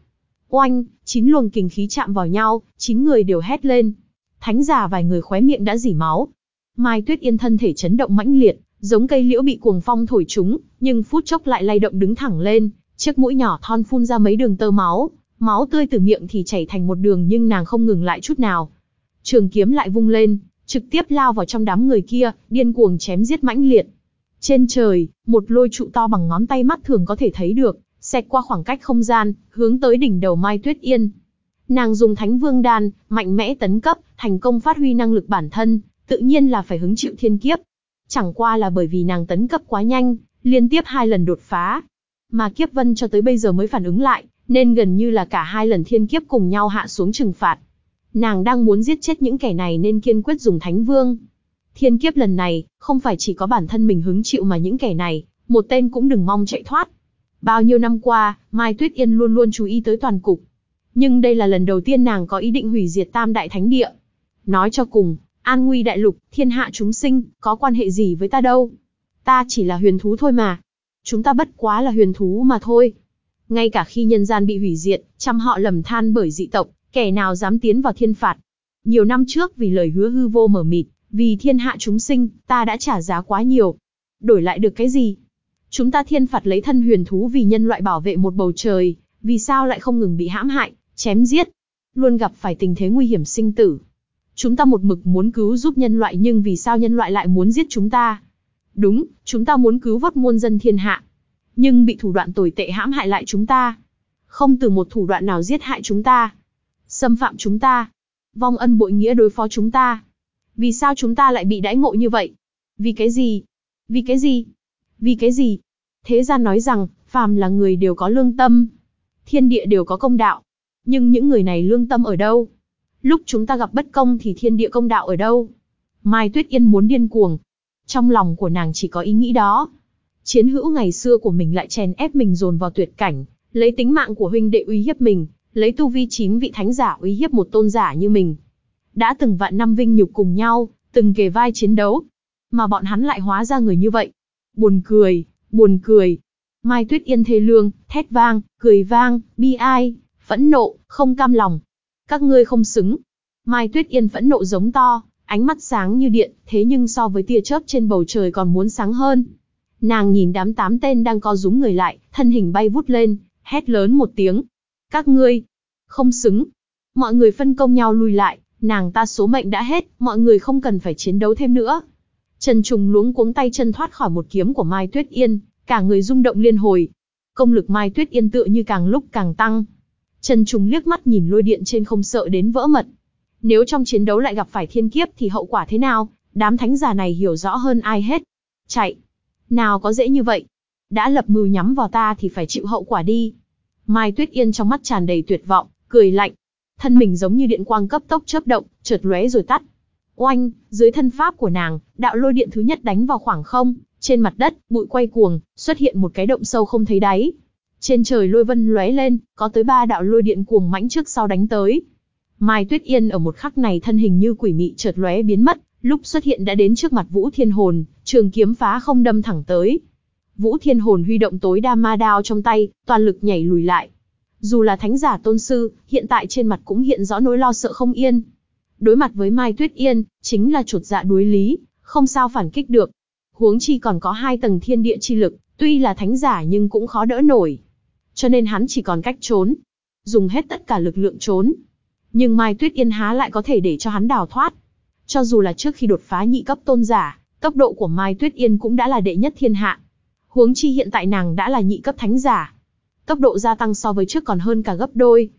Oanh, chín luồng kình khí chạm vào nhau, chín người đều hét lên. Thánh giả vài người khóe miệng đã dỉ máu. Mai Tuyết Yên thân thể chấn động mãnh liệt, giống cây liễu bị cuồng phong thổi trúng, nhưng phút chốc lại lay động đứng thẳng lên, chiếc mũi nhỏ thon phun ra mấy đường tơ máu, máu tươi từ miệng thì chảy thành một đường nhưng nàng không ngừng lại chút nào. Trường kiếm lại vung lên, trực tiếp lao vào trong đám người kia, điên cuồng chém giết mãnh liệt. Trên trời, một lôi trụ to bằng ngón tay mắt thường có thể thấy được, xẹt qua khoảng cách không gian, hướng tới đỉnh đầu Mai Tuyết Yên. Nàng dùng Thánh Vương đan, mạnh mẽ tấn cấp, thành công phát huy năng lực bản thân, tự nhiên là phải hứng chịu thiên kiếp. Chẳng qua là bởi vì nàng tấn cấp quá nhanh, liên tiếp hai lần đột phá. Mà kiếp vân cho tới bây giờ mới phản ứng lại, nên gần như là cả hai lần thiên kiếp cùng nhau hạ xuống trừng phạt. Nàng đang muốn giết chết những kẻ này nên kiên quyết dùng Thánh Vương. Thiên kiếp lần này, không phải chỉ có bản thân mình hứng chịu mà những kẻ này, một tên cũng đừng mong chạy thoát. Bao nhiêu năm qua, Mai Tuyết Yên luôn luôn chú ý tới toàn cục. Nhưng đây là lần đầu tiên nàng có ý định hủy diệt Tam Đại Thánh Địa. Nói cho cùng, an nguy đại lục, thiên hạ chúng sinh, có quan hệ gì với ta đâu. Ta chỉ là huyền thú thôi mà. Chúng ta bất quá là huyền thú mà thôi. Ngay cả khi nhân gian bị hủy diệt, trăm họ lầm than bởi dị tộc, kẻ nào dám tiến vào thiên phạt. Nhiều năm trước vì lời hứa hư vô mở mịt, vì thiên hạ chúng sinh, ta đã trả giá quá nhiều. Đổi lại được cái gì? Chúng ta thiên phạt lấy thân huyền thú vì nhân loại bảo vệ một bầu trời, vì sao lại không ngừng bị hãm hại, chém giết, luôn gặp phải tình thế nguy hiểm sinh tử. Chúng ta một mực muốn cứu giúp nhân loại nhưng vì sao nhân loại lại muốn giết chúng ta? Đúng, chúng ta muốn cứu vớt muôn dân thiên hạ. Nhưng bị thủ đoạn tồi tệ hãm hại lại chúng ta. Không từ một thủ đoạn nào giết hại chúng ta. Xâm phạm chúng ta. Vong ân bội nghĩa đối phó chúng ta. Vì sao chúng ta lại bị đãi ngộ như vậy? Vì cái gì? Vì cái gì? Vì cái gì? Thế gian nói rằng, phàm là người đều có lương tâm. Thiên địa đều có công đạo. Nhưng những người này lương tâm ở đâu? Lúc chúng ta gặp bất công thì thiên địa công đạo ở đâu? Mai Tuyết Yên muốn điên cuồng. Trong lòng của nàng chỉ có ý nghĩ đó. Chiến hữu ngày xưa của mình lại chèn ép mình dồn vào tuyệt cảnh, lấy tính mạng của huynh đệ uy hiếp mình, lấy tu vi chín vị thánh giả uy hiếp một tôn giả như mình. Đã từng vạn năm vinh nhục cùng nhau, từng kề vai chiến đấu, mà bọn hắn lại hóa ra người như vậy. Buồn cười, buồn cười. Mai Tuyết Yên thê lương, thét vang, cười vang, bi ai, phẫn nộ, không cam lòng. Các ngươi không xứng. Mai Tuyết Yên phẫn nộ giống to, ánh mắt sáng như điện, thế nhưng so với tia chớp trên bầu trời còn muốn sáng hơn. Nàng nhìn đám tám tên đang co rúm người lại, thân hình bay vút lên, hét lớn một tiếng. Các ngươi, không xứng. Mọi người phân công nhau lùi lại, nàng ta số mệnh đã hết, mọi người không cần phải chiến đấu thêm nữa. Trần Trùng luống cuống tay chân thoát khỏi một kiếm của Mai Tuyết Yên, cả người rung động liên hồi. Công lực Mai Tuyết Yên tựa như càng lúc càng tăng. Trần Trùng liếc mắt nhìn lôi điện trên không sợ đến vỡ mật. Nếu trong chiến đấu lại gặp phải thiên kiếp thì hậu quả thế nào? Đám thánh giả này hiểu rõ hơn ai hết. Chạy! Nào có dễ như vậy? Đã lập mưu nhắm vào ta thì phải chịu hậu quả đi. Mai Tuyết Yên trong mắt tràn đầy tuyệt vọng, cười lạnh. Thân mình giống như điện quang cấp tốc chớp động, chợt lóe rồi tắt. Oanh, dưới thân pháp của nàng, đạo lôi điện thứ nhất đánh vào khoảng không, trên mặt đất, bụi quay cuồng, xuất hiện một cái động sâu không thấy đáy. Trên trời lôi vân lóe lên, có tới ba đạo lôi điện cuồng mãnh trước sau đánh tới. Mai Tuyết Yên ở một khắc này thân hình như quỷ mị chợt lóe biến mất, lúc xuất hiện đã đến trước mặt Vũ Thiên Hồn, trường kiếm phá không đâm thẳng tới. Vũ Thiên Hồn huy động tối đa ma đao trong tay, toàn lực nhảy lùi lại. Dù là thánh giả tôn sư, hiện tại trên mặt cũng hiện rõ nỗi lo sợ không yên. Đối mặt với Mai Tuyết Yên, chính là chuột dạ đuối lý, không sao phản kích được. Huống chi còn có hai tầng thiên địa chi lực, tuy là thánh giả nhưng cũng khó đỡ nổi. Cho nên hắn chỉ còn cách trốn. Dùng hết tất cả lực lượng trốn. Nhưng Mai Tuyết Yên há lại có thể để cho hắn đào thoát. Cho dù là trước khi đột phá nhị cấp tôn giả, tốc độ của Mai Tuyết Yên cũng đã là đệ nhất thiên hạ. Huống chi hiện tại nàng đã là nhị cấp thánh giả. Tốc độ gia tăng so với trước còn hơn cả gấp đôi.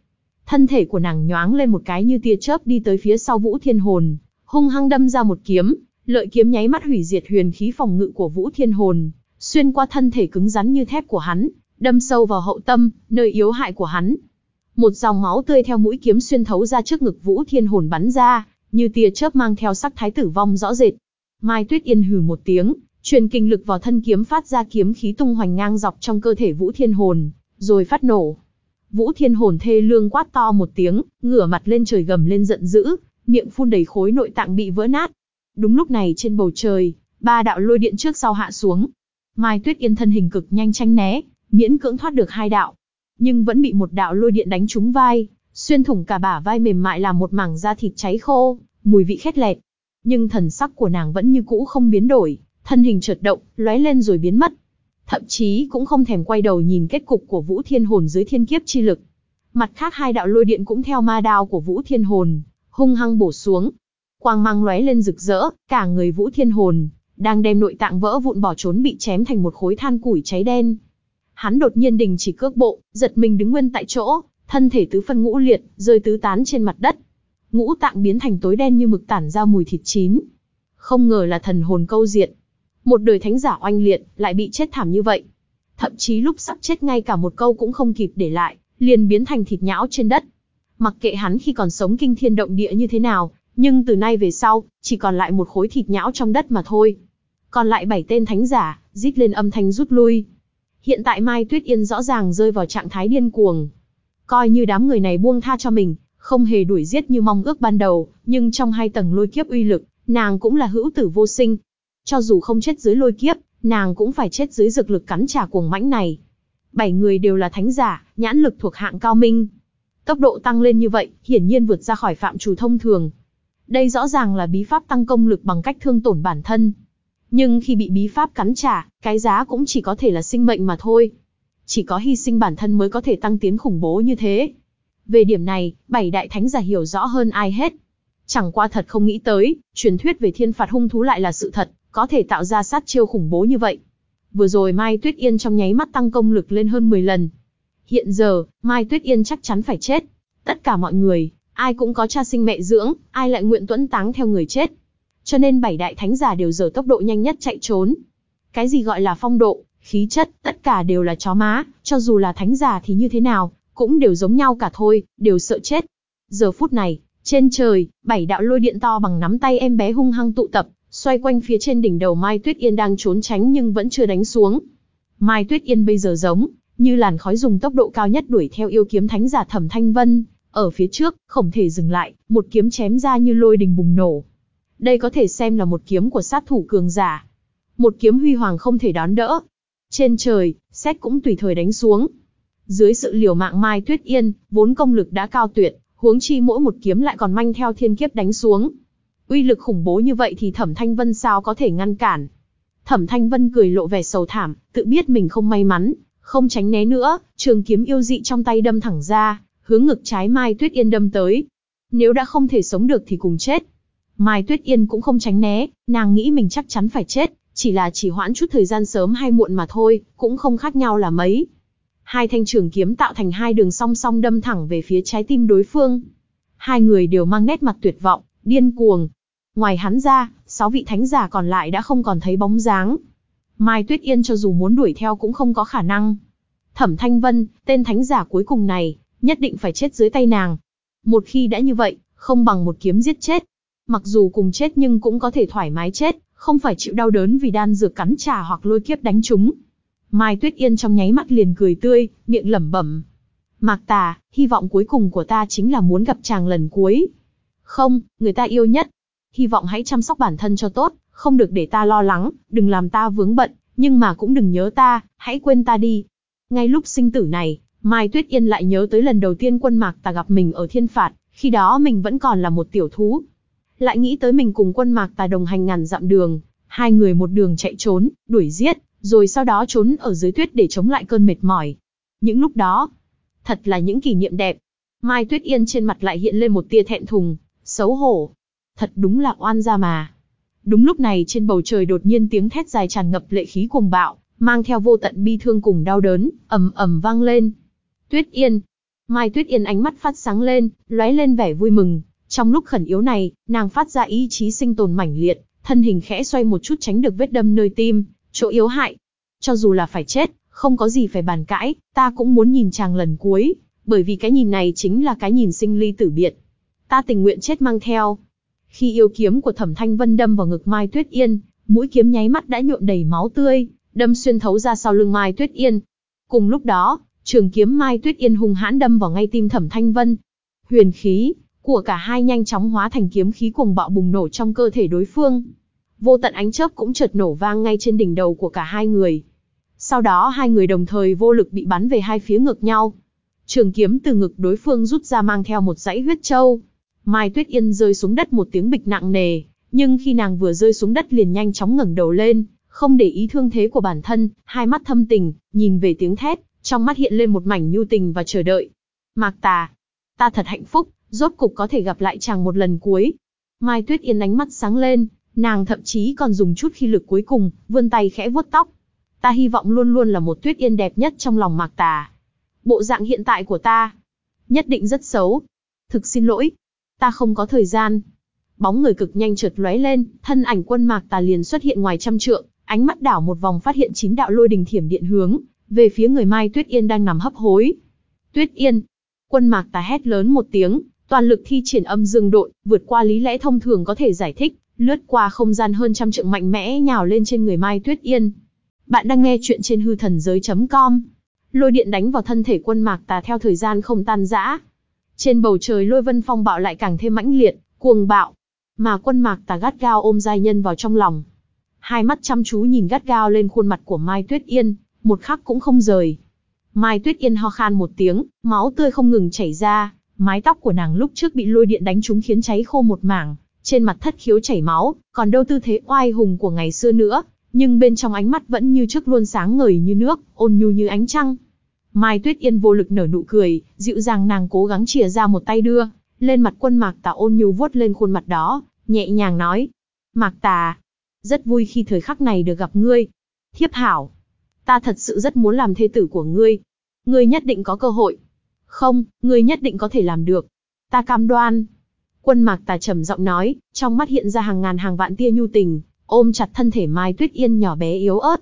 Thân thể của nàng nhoáng lên một cái như tia chớp đi tới phía sau Vũ Thiên Hồn, hung hăng đâm ra một kiếm, lợi kiếm nháy mắt hủy diệt huyền khí phòng ngự của Vũ Thiên Hồn, xuyên qua thân thể cứng rắn như thép của hắn, đâm sâu vào hậu tâm, nơi yếu hại của hắn. Một dòng máu tươi theo mũi kiếm xuyên thấu ra trước ngực Vũ Thiên Hồn bắn ra, như tia chớp mang theo sắc thái tử vong rõ rệt. Mai Tuyết Yên hừ một tiếng, truyền kinh lực vào thân kiếm phát ra kiếm khí tung hoành ngang dọc trong cơ thể Vũ Thiên Hồn, rồi phát nổ. Vũ Thiên Hồn thê lương quát to một tiếng, ngửa mặt lên trời gầm lên giận dữ, miệng phun đầy khối nội tạng bị vỡ nát. Đúng lúc này trên bầu trời, ba đạo lôi điện trước sau hạ xuống. Mai Tuyết Yên thân hình cực nhanh tranh né, miễn cưỡng thoát được hai đạo, nhưng vẫn bị một đạo lôi điện đánh trúng vai, xuyên thủng cả bả vai mềm mại làm một mảng da thịt cháy khô, mùi vị khét lẹt. Nhưng thần sắc của nàng vẫn như cũ không biến đổi, thân hình chợt động, lóe lên rồi biến mất. Thậm chí cũng không thèm quay đầu nhìn kết cục của Vũ Thiên Hồn dưới thiên kiếp chi lực. Mặt khác hai đạo lôi điện cũng theo ma đao của Vũ Thiên Hồn, hung hăng bổ xuống. Quang mang lóe lên rực rỡ, cả người Vũ Thiên Hồn đang đem nội tạng vỡ vụn bỏ trốn bị chém thành một khối than củi cháy đen. Hắn đột nhiên đình chỉ cước bộ, giật mình đứng nguyên tại chỗ, thân thể tứ phân ngũ liệt, rơi tứ tán trên mặt đất. Ngũ tạng biến thành tối đen như mực tản ra mùi thịt chín. Không ngờ là thần hồn câu diện một đời thánh giả oanh liệt, lại bị chết thảm như vậy. Thậm chí lúc sắp chết ngay cả một câu cũng không kịp để lại, liền biến thành thịt nhão trên đất. Mặc kệ hắn khi còn sống kinh thiên động địa như thế nào, nhưng từ nay về sau, chỉ còn lại một khối thịt nhão trong đất mà thôi. Còn lại bảy tên thánh giả, rít lên âm thanh rút lui. Hiện tại Mai Tuyết Yên rõ ràng rơi vào trạng thái điên cuồng. Coi như đám người này buông tha cho mình, không hề đuổi giết như mong ước ban đầu, nhưng trong hai tầng lôi kiếp uy lực, nàng cũng là hữu tử vô sinh. Cho dù không chết dưới lôi kiếp, nàng cũng phải chết dưới dược lực cắn trả cuồng mãnh này. Bảy người đều là thánh giả, nhãn lực thuộc hạng cao minh. Tốc độ tăng lên như vậy, hiển nhiên vượt ra khỏi phạm trù thông thường. Đây rõ ràng là bí pháp tăng công lực bằng cách thương tổn bản thân. Nhưng khi bị bí pháp cắn trả, cái giá cũng chỉ có thể là sinh mệnh mà thôi. Chỉ có hy sinh bản thân mới có thể tăng tiến khủng bố như thế. Về điểm này, bảy đại thánh giả hiểu rõ hơn ai hết. Chẳng qua thật không nghĩ tới, truyền thuyết về thiên phạt hung thú lại là sự thật, có thể tạo ra sát chiêu khủng bố như vậy. Vừa rồi Mai Tuyết Yên trong nháy mắt tăng công lực lên hơn 10 lần. Hiện giờ, Mai Tuyết Yên chắc chắn phải chết. Tất cả mọi người, ai cũng có cha sinh mẹ dưỡng, ai lại nguyện tuẫn táng theo người chết. Cho nên bảy đại thánh giả đều dở tốc độ nhanh nhất chạy trốn. Cái gì gọi là phong độ, khí chất, tất cả đều là chó má, cho dù là thánh giả thì như thế nào, cũng đều giống nhau cả thôi, đều sợ chết. Giờ phút này, trên trời, bảy đạo lôi điện to bằng nắm tay em bé hung hăng tụ tập, xoay quanh phía trên đỉnh đầu Mai Tuyết Yên đang trốn tránh nhưng vẫn chưa đánh xuống. Mai Tuyết Yên bây giờ giống như làn khói dùng tốc độ cao nhất đuổi theo yêu kiếm thánh giả Thẩm Thanh Vân, ở phía trước, không thể dừng lại, một kiếm chém ra như lôi đình bùng nổ. Đây có thể xem là một kiếm của sát thủ cường giả. Một kiếm huy hoàng không thể đón đỡ. Trên trời, xét cũng tùy thời đánh xuống. Dưới sự liều mạng Mai Tuyết Yên, vốn công lực đã cao tuyệt, huống chi mỗi một kiếm lại còn manh theo thiên kiếp đánh xuống. Uy lực khủng bố như vậy thì Thẩm Thanh Vân sao có thể ngăn cản. Thẩm Thanh Vân cười lộ vẻ sầu thảm, tự biết mình không may mắn, không tránh né nữa, trường kiếm yêu dị trong tay đâm thẳng ra, hướng ngực trái Mai Tuyết Yên đâm tới. Nếu đã không thể sống được thì cùng chết. Mai Tuyết Yên cũng không tránh né, nàng nghĩ mình chắc chắn phải chết, chỉ là chỉ hoãn chút thời gian sớm hay muộn mà thôi, cũng không khác nhau là mấy. Hai thanh trường kiếm tạo thành hai đường song song đâm thẳng về phía trái tim đối phương. Hai người đều mang nét mặt tuyệt vọng, điên cuồng. Ngoài hắn ra, sáu vị thánh giả còn lại đã không còn thấy bóng dáng. Mai Tuyết Yên cho dù muốn đuổi theo cũng không có khả năng. Thẩm Thanh Vân, tên thánh giả cuối cùng này, nhất định phải chết dưới tay nàng. Một khi đã như vậy, không bằng một kiếm giết chết. Mặc dù cùng chết nhưng cũng có thể thoải mái chết, không phải chịu đau đớn vì đan dược cắn trà hoặc lôi kiếp đánh chúng. Mai Tuyết Yên trong nháy mắt liền cười tươi, miệng lẩm bẩm. Mạc Tà, hy vọng cuối cùng của ta chính là muốn gặp chàng lần cuối. Không, người ta yêu nhất. Hy vọng hãy chăm sóc bản thân cho tốt, không được để ta lo lắng, đừng làm ta vướng bận, nhưng mà cũng đừng nhớ ta, hãy quên ta đi. Ngay lúc sinh tử này, Mai Tuyết Yên lại nhớ tới lần đầu tiên quân Mạc Tà gặp mình ở thiên phạt, khi đó mình vẫn còn là một tiểu thú. Lại nghĩ tới mình cùng quân Mạc Tà đồng hành ngàn dặm đường, hai người một đường chạy trốn, đuổi giết, rồi sau đó trốn ở dưới tuyết để chống lại cơn mệt mỏi. Những lúc đó, thật là những kỷ niệm đẹp. Mai Tuyết Yên trên mặt lại hiện lên một tia thẹn thùng, xấu hổ. Thật đúng là oan gia mà. Đúng lúc này trên bầu trời đột nhiên tiếng thét dài tràn ngập lệ khí cuồng bạo, mang theo vô tận bi thương cùng đau đớn, ầm ầm vang lên. Tuyết Yên. Mai Tuyết Yên ánh mắt phát sáng lên, lóe lên vẻ vui mừng. Trong lúc khẩn yếu này, nàng phát ra ý chí sinh tồn mãnh liệt, thân hình khẽ xoay một chút tránh được vết đâm nơi tim, chỗ yếu hại. Cho dù là phải chết, không có gì phải bàn cãi, ta cũng muốn nhìn chàng lần cuối, bởi vì cái nhìn này chính là cái nhìn sinh ly tử biệt. Ta tình nguyện chết mang theo. Khi yêu kiếm của Thẩm Thanh Vân đâm vào ngực Mai Tuyết Yên, mũi kiếm nháy mắt đã nhuộm đầy máu tươi, đâm xuyên thấu ra sau lưng Mai Tuyết Yên. Cùng lúc đó, trường kiếm Mai Tuyết Yên hung hãn đâm vào ngay tim Thẩm Thanh Vân. Huyền khí của cả hai nhanh chóng hóa thành kiếm khí cuồng bạo bùng nổ trong cơ thể đối phương. Vô tận ánh chớp cũng chợt nổ vang ngay trên đỉnh đầu của cả hai người. Sau đó hai người đồng thời vô lực bị bắn về hai phía ngược nhau. Trường kiếm từ ngực đối phương rút ra mang theo một dãy huyết châu. Mai Tuyết Yên rơi xuống đất một tiếng bịch nặng nề, nhưng khi nàng vừa rơi xuống đất liền nhanh chóng ngẩng đầu lên, không để ý thương thế của bản thân, hai mắt thâm tình, nhìn về tiếng thét, trong mắt hiện lên một mảnh nhu tình và chờ đợi. Mạc Tà, ta thật hạnh phúc, rốt cục có thể gặp lại chàng một lần cuối. Mai Tuyết Yên ánh mắt sáng lên, nàng thậm chí còn dùng chút khi lực cuối cùng, vươn tay khẽ vuốt tóc. Ta hy vọng luôn luôn là một Tuyết Yên đẹp nhất trong lòng Mạc Tà. Bộ dạng hiện tại của ta, nhất định rất xấu. Thực xin lỗi, ta không có thời gian. Bóng người cực nhanh chợt lóe lên, thân ảnh quân Mạc Tà liền xuất hiện ngoài trăm trượng, ánh mắt đảo một vòng phát hiện chín đạo lôi đình thiểm điện hướng về phía người Mai Tuyết Yên đang nằm hấp hối. Tuyết Yên, quân Mạc Tà hét lớn một tiếng, toàn lực thi triển âm dương độn, vượt qua lý lẽ thông thường có thể giải thích, lướt qua không gian hơn trăm trượng mạnh mẽ nhào lên trên người Mai Tuyết Yên. Bạn đang nghe chuyện trên hư thần giới.com. Lôi điện đánh vào thân thể quân Mạc Tà theo thời gian không tan rã. Trên bầu trời lôi vân phong bạo lại càng thêm mãnh liệt, cuồng bạo. Mà quân Mạc Tà gắt gao ôm giai nhân vào trong lòng. Hai mắt chăm chú nhìn gắt gao lên khuôn mặt của Mai Tuyết Yên, một khắc cũng không rời. Mai Tuyết Yên ho khan một tiếng, máu tươi không ngừng chảy ra, mái tóc của nàng lúc trước bị lôi điện đánh trúng khiến cháy khô một mảng, trên mặt thất khiếu chảy máu, còn đâu tư thế oai hùng của ngày xưa nữa, nhưng bên trong ánh mắt vẫn như trước luôn sáng ngời như nước, ôn nhu như ánh trăng. Mai Tuyết Yên vô lực nở nụ cười, dịu dàng nàng cố gắng chìa ra một tay đưa, lên mặt quân Mạc Tà ôn nhu vuốt lên khuôn mặt đó, nhẹ nhàng nói. Mạc Tà, rất vui khi thời khắc này được gặp ngươi. Thiếp hảo, ta thật sự rất muốn làm thê tử của ngươi. Ngươi nhất định có cơ hội. Không, ngươi nhất định có thể làm được. Ta cam đoan. Quân mạc tà trầm giọng nói, trong mắt hiện ra hàng ngàn hàng vạn tia nhu tình, ôm chặt thân thể Mai Tuyết Yên nhỏ bé yếu ớt.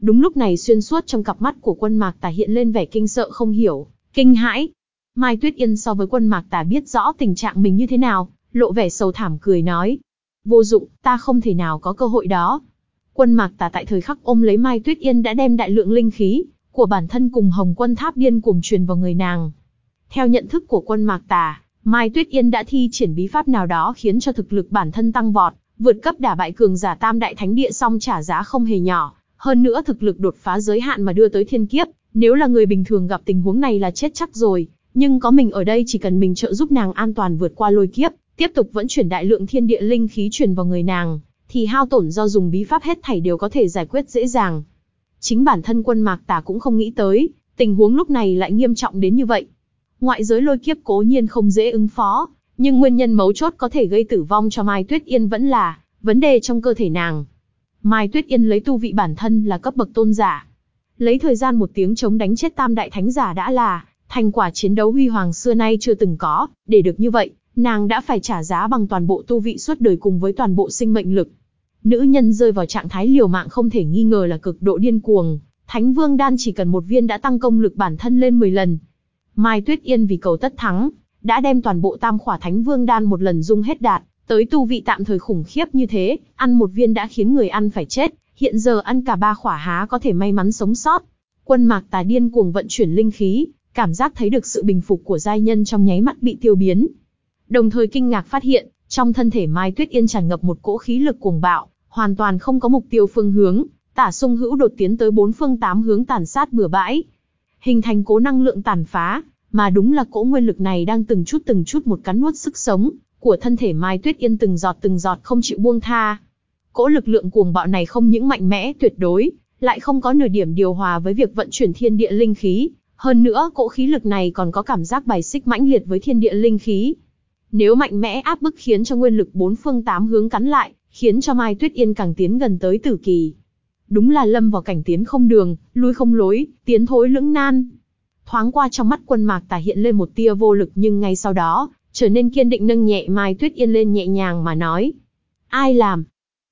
Đúng lúc này xuyên suốt trong cặp mắt của quân mạc tà hiện lên vẻ kinh sợ không hiểu, kinh hãi. Mai Tuyết Yên so với quân mạc tà biết rõ tình trạng mình như thế nào, lộ vẻ sầu thảm cười nói. Vô dụng, ta không thể nào có cơ hội đó. Quân Mạc Tà tại thời khắc ôm lấy Mai Tuyết Yên đã đem đại lượng linh khí của bản thân cùng Hồng Quân Tháp điên cuồng truyền vào người nàng. Theo nhận thức của Quân Mạc Tà, Mai Tuyết Yên đã thi triển bí pháp nào đó khiến cho thực lực bản thân tăng vọt, vượt cấp đả bại cường giả Tam Đại Thánh Địa xong trả giá không hề nhỏ, hơn nữa thực lực đột phá giới hạn mà đưa tới thiên kiếp, nếu là người bình thường gặp tình huống này là chết chắc rồi, nhưng có mình ở đây chỉ cần mình trợ giúp nàng an toàn vượt qua lôi kiếp, tiếp tục vẫn chuyển đại lượng thiên địa linh khí truyền vào người nàng, thì hao tổn do dùng bí pháp hết thảy đều có thể giải quyết dễ dàng. Chính bản thân quân mạc tà cũng không nghĩ tới, tình huống lúc này lại nghiêm trọng đến như vậy. Ngoại giới lôi kiếp cố nhiên không dễ ứng phó, nhưng nguyên nhân mấu chốt có thể gây tử vong cho Mai Tuyết Yên vẫn là vấn đề trong cơ thể nàng. Mai Tuyết Yên lấy tu vị bản thân là cấp bậc tôn giả. Lấy thời gian một tiếng chống đánh chết tam đại thánh giả đã là thành quả chiến đấu huy hoàng xưa nay chưa từng có, để được như vậy, nàng đã phải trả giá bằng toàn bộ tu vị suốt đời cùng với toàn bộ sinh mệnh lực. Nữ nhân rơi vào trạng thái liều mạng không thể nghi ngờ là cực độ điên cuồng, Thánh Vương Đan chỉ cần một viên đã tăng công lực bản thân lên 10 lần. Mai Tuyết Yên vì cầu tất thắng, đã đem toàn bộ tam khỏa Thánh Vương Đan một lần dung hết đạt, tới tu vị tạm thời khủng khiếp như thế, ăn một viên đã khiến người ăn phải chết, hiện giờ ăn cả ba khỏa há có thể may mắn sống sót. Quân Mạc Tà điên cuồng vận chuyển linh khí, cảm giác thấy được sự bình phục của giai nhân trong nháy mắt bị tiêu biến. Đồng thời kinh ngạc phát hiện, trong thân thể Mai Tuyết Yên tràn ngập một cỗ khí lực cuồng bạo, hoàn toàn không có mục tiêu phương hướng, tả sung hữu đột tiến tới bốn phương tám hướng tàn sát bừa bãi, hình thành cố năng lượng tàn phá, mà đúng là cỗ nguyên lực này đang từng chút từng chút một cắn nuốt sức sống của thân thể Mai Tuyết Yên từng giọt từng giọt không chịu buông tha. Cỗ lực lượng cuồng bạo này không những mạnh mẽ tuyệt đối, lại không có nửa điểm điều hòa với việc vận chuyển thiên địa linh khí, hơn nữa cỗ khí lực này còn có cảm giác bài xích mãnh liệt với thiên địa linh khí. Nếu mạnh mẽ áp bức khiến cho nguyên lực bốn phương tám hướng cắn lại, khiến cho Mai Tuyết Yên càng tiến gần tới tử kỳ. Đúng là lâm vào cảnh tiến không đường, lui không lối, tiến thối lưỡng nan. Thoáng qua trong mắt quân mạc tả hiện lên một tia vô lực nhưng ngay sau đó, trở nên kiên định nâng nhẹ Mai Tuyết Yên lên nhẹ nhàng mà nói. Ai làm?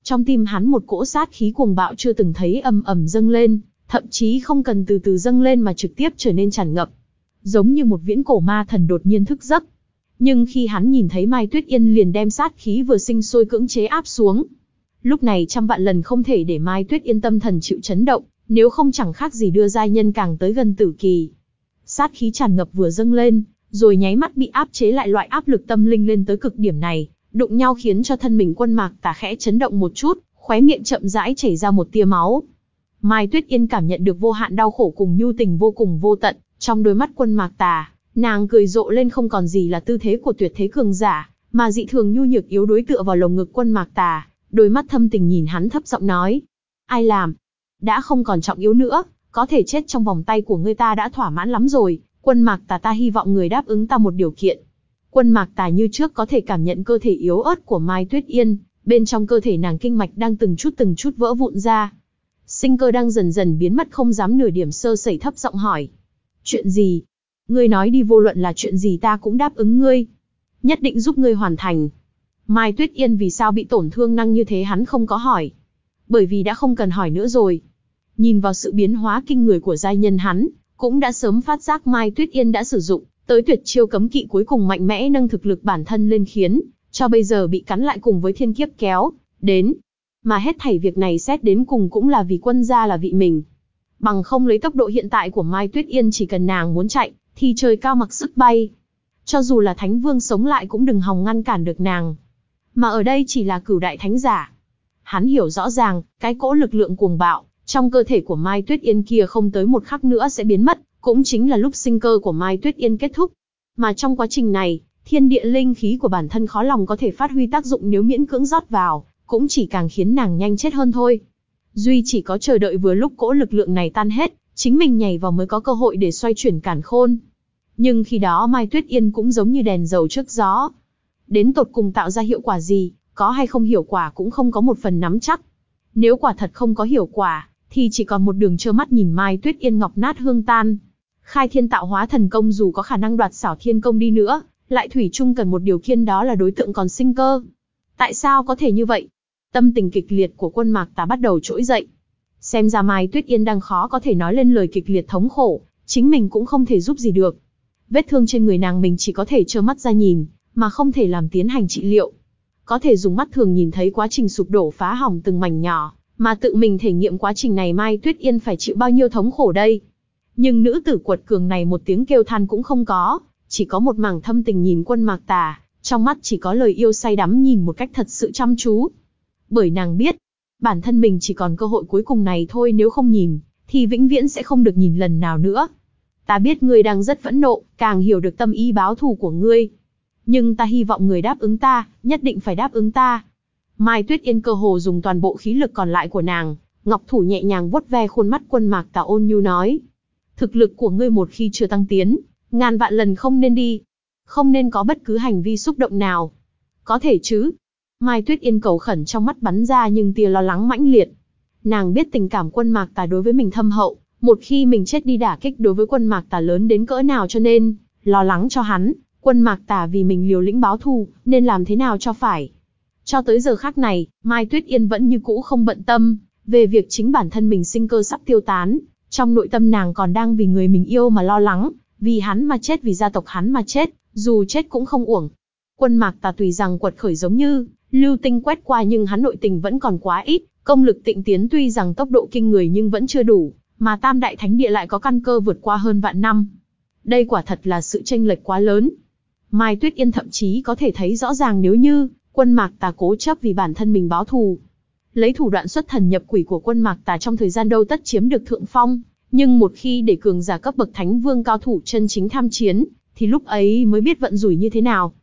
Trong tim hắn một cỗ sát khí cuồng bạo chưa từng thấy ầm ầm dâng lên, thậm chí không cần từ từ dâng lên mà trực tiếp trở nên tràn ngập. Giống như một viễn cổ ma thần đột nhiên thức giấc. Nhưng khi hắn nhìn thấy Mai Tuyết Yên liền đem sát khí vừa sinh sôi cưỡng chế áp xuống. Lúc này trăm vạn lần không thể để Mai Tuyết Yên tâm thần chịu chấn động, nếu không chẳng khác gì đưa giai nhân càng tới gần tử kỳ. Sát khí tràn ngập vừa dâng lên, rồi nháy mắt bị áp chế lại loại áp lực tâm linh lên tới cực điểm này, đụng nhau khiến cho thân mình quân mạc tà khẽ chấn động một chút, khóe miệng chậm rãi chảy ra một tia máu. Mai Tuyết Yên cảm nhận được vô hạn đau khổ cùng nhu tình vô cùng vô tận, trong đôi mắt quân mạc tà, nàng cười rộ lên không còn gì là tư thế của tuyệt thế cường giả, mà dị thường nhu nhược yếu đối tựa vào lồng ngực quân mạc tà, đôi mắt thâm tình nhìn hắn thấp giọng nói. Ai làm? Đã không còn trọng yếu nữa, có thể chết trong vòng tay của ngươi ta đã thỏa mãn lắm rồi, quân mạc tà ta hy vọng người đáp ứng ta một điều kiện. Quân mạc tà như trước có thể cảm nhận cơ thể yếu ớt của Mai Tuyết Yên, bên trong cơ thể nàng kinh mạch đang từng chút từng chút vỡ vụn ra. Sinh cơ đang dần dần biến mất không dám nửa điểm sơ sẩy thấp giọng hỏi. Chuyện gì? Ngươi nói đi vô luận là chuyện gì ta cũng đáp ứng ngươi. Nhất định giúp ngươi hoàn thành. Mai Tuyết Yên vì sao bị tổn thương năng như thế hắn không có hỏi. Bởi vì đã không cần hỏi nữa rồi. Nhìn vào sự biến hóa kinh người của giai nhân hắn, cũng đã sớm phát giác Mai Tuyết Yên đã sử dụng tới tuyệt chiêu cấm kỵ cuối cùng mạnh mẽ nâng thực lực bản thân lên khiến cho bây giờ bị cắn lại cùng với thiên kiếp kéo đến. Mà hết thảy việc này xét đến cùng cũng là vì quân gia là vị mình. Bằng không lấy tốc độ hiện tại của Mai Tuyết Yên chỉ cần nàng muốn chạy, thì trời cao mặc sức bay. Cho dù là Thánh Vương sống lại cũng đừng hòng ngăn cản được nàng. Mà ở đây chỉ là cửu đại thánh giả. Hắn hiểu rõ ràng, cái cỗ lực lượng cuồng bạo, trong cơ thể của Mai Tuyết Yên kia không tới một khắc nữa sẽ biến mất, cũng chính là lúc sinh cơ của Mai Tuyết Yên kết thúc. Mà trong quá trình này, thiên địa linh khí của bản thân khó lòng có thể phát huy tác dụng nếu miễn cưỡng rót vào, cũng chỉ càng khiến nàng nhanh chết hơn thôi. Duy chỉ có chờ đợi vừa lúc cỗ lực lượng này tan hết, chính mình nhảy vào mới có cơ hội để xoay chuyển cản khôn. Nhưng khi đó Mai Tuyết Yên cũng giống như đèn dầu trước gió. Đến tột cùng tạo ra hiệu quả gì, có hay không hiệu quả cũng không có một phần nắm chắc. Nếu quả thật không có hiệu quả, thì chỉ còn một đường trơ mắt nhìn Mai Tuyết Yên ngọc nát hương tan. Khai thiên tạo hóa thần công dù có khả năng đoạt xảo thiên công đi nữa, lại thủy chung cần một điều kiện đó là đối tượng còn sinh cơ. Tại sao có thể như vậy? Tâm tình kịch liệt của quân mạc tá bắt đầu trỗi dậy. Xem ra Mai Tuyết Yên đang khó có thể nói lên lời kịch liệt thống khổ, chính mình cũng không thể giúp gì được. Vết thương trên người nàng mình chỉ có thể trơ mắt ra nhìn, mà không thể làm tiến hành trị liệu. Có thể dùng mắt thường nhìn thấy quá trình sụp đổ phá hỏng từng mảnh nhỏ, mà tự mình thể nghiệm quá trình này Mai Tuyết Yên phải chịu bao nhiêu thống khổ đây. Nhưng nữ tử quật cường này một tiếng kêu than cũng không có, chỉ có một mảng thâm tình nhìn quân mạc tà, trong mắt chỉ có lời yêu say đắm nhìn một cách thật sự chăm chú. Bởi nàng biết, bản thân mình chỉ còn cơ hội cuối cùng này thôi nếu không nhìn, thì vĩnh viễn sẽ không được nhìn lần nào nữa. Ta biết ngươi đang rất phẫn nộ, càng hiểu được tâm ý báo thù của ngươi. Nhưng ta hy vọng người đáp ứng ta, nhất định phải đáp ứng ta. Mai Tuyết Yên cơ hồ dùng toàn bộ khí lực còn lại của nàng, Ngọc Thủ nhẹ nhàng vuốt ve khuôn mắt quân mạc tà ôn nhu nói. Thực lực của ngươi một khi chưa tăng tiến, ngàn vạn lần không nên đi. Không nên có bất cứ hành vi xúc động nào. Có thể chứ. Mai Tuyết Yên cầu khẩn trong mắt bắn ra nhưng tia lo lắng mãnh liệt. Nàng biết tình cảm quân mạc tà đối với mình thâm hậu, một khi mình chết đi đả kích đối với quân mạc tà lớn đến cỡ nào cho nên, lo lắng cho hắn, quân mạc tà vì mình liều lĩnh báo thù, nên làm thế nào cho phải. Cho tới giờ khác này, Mai Tuyết Yên vẫn như cũ không bận tâm, về việc chính bản thân mình sinh cơ sắp tiêu tán, trong nội tâm nàng còn đang vì người mình yêu mà lo lắng, vì hắn mà chết vì gia tộc hắn mà chết, dù chết cũng không uổng. Quân mạc tà tùy rằng quật khởi giống như, lưu tinh quét qua nhưng hắn nội tình vẫn còn quá ít, công lực tịnh tiến tuy rằng tốc độ kinh người nhưng vẫn chưa đủ, mà tam đại thánh địa lại có căn cơ vượt qua hơn vạn năm. Đây quả thật là sự tranh lệch quá lớn. Mai Tuyết Yên thậm chí có thể thấy rõ ràng nếu như, quân mạc tà cố chấp vì bản thân mình báo thù. Lấy thủ đoạn xuất thần nhập quỷ của quân mạc tà trong thời gian đâu tất chiếm được thượng phong, nhưng một khi để cường giả cấp bậc thánh vương cao thủ chân chính tham chiến, thì lúc ấy mới biết vận rủi như thế nào.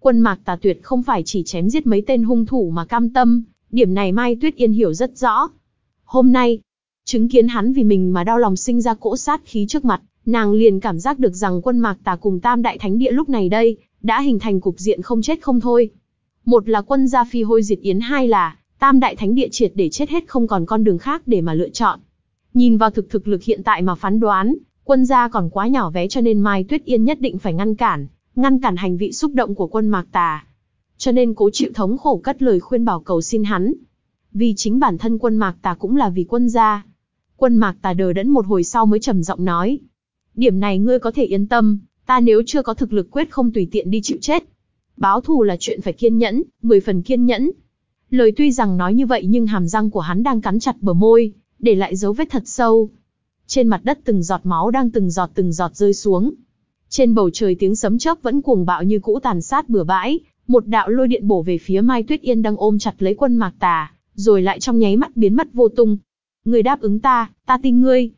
Quân mạc tà tuyệt không phải chỉ chém giết mấy tên hung thủ mà cam tâm, điểm này Mai Tuyết Yên hiểu rất rõ. Hôm nay, chứng kiến hắn vì mình mà đau lòng sinh ra cỗ sát khí trước mặt, nàng liền cảm giác được rằng quân mạc tà cùng tam đại thánh địa lúc này đây, đã hình thành cục diện không chết không thôi. Một là quân gia phi hôi diệt yến hai là, tam đại thánh địa triệt để chết hết không còn con đường khác để mà lựa chọn. Nhìn vào thực thực lực hiện tại mà phán đoán, quân gia còn quá nhỏ bé cho nên Mai Tuyết Yên nhất định phải ngăn cản, ngăn cản hành vị xúc động của quân mạc tà. Cho nên cố chịu thống khổ cất lời khuyên bảo cầu xin hắn. Vì chính bản thân quân mạc tà cũng là vì quân gia. Quân mạc tà đờ đẫn một hồi sau mới trầm giọng nói. Điểm này ngươi có thể yên tâm, ta nếu chưa có thực lực quyết không tùy tiện đi chịu chết. Báo thù là chuyện phải kiên nhẫn, mười phần kiên nhẫn. Lời tuy rằng nói như vậy nhưng hàm răng của hắn đang cắn chặt bờ môi, để lại dấu vết thật sâu. Trên mặt đất từng giọt máu đang từng giọt từng giọt rơi xuống. Trên bầu trời tiếng sấm chớp vẫn cuồng bạo như cũ tàn sát bừa bãi, một đạo lôi điện bổ về phía Mai Tuyết Yên đang ôm chặt lấy quân mạc tà, rồi lại trong nháy mắt biến mất vô tung. Người đáp ứng ta, ta tin ngươi.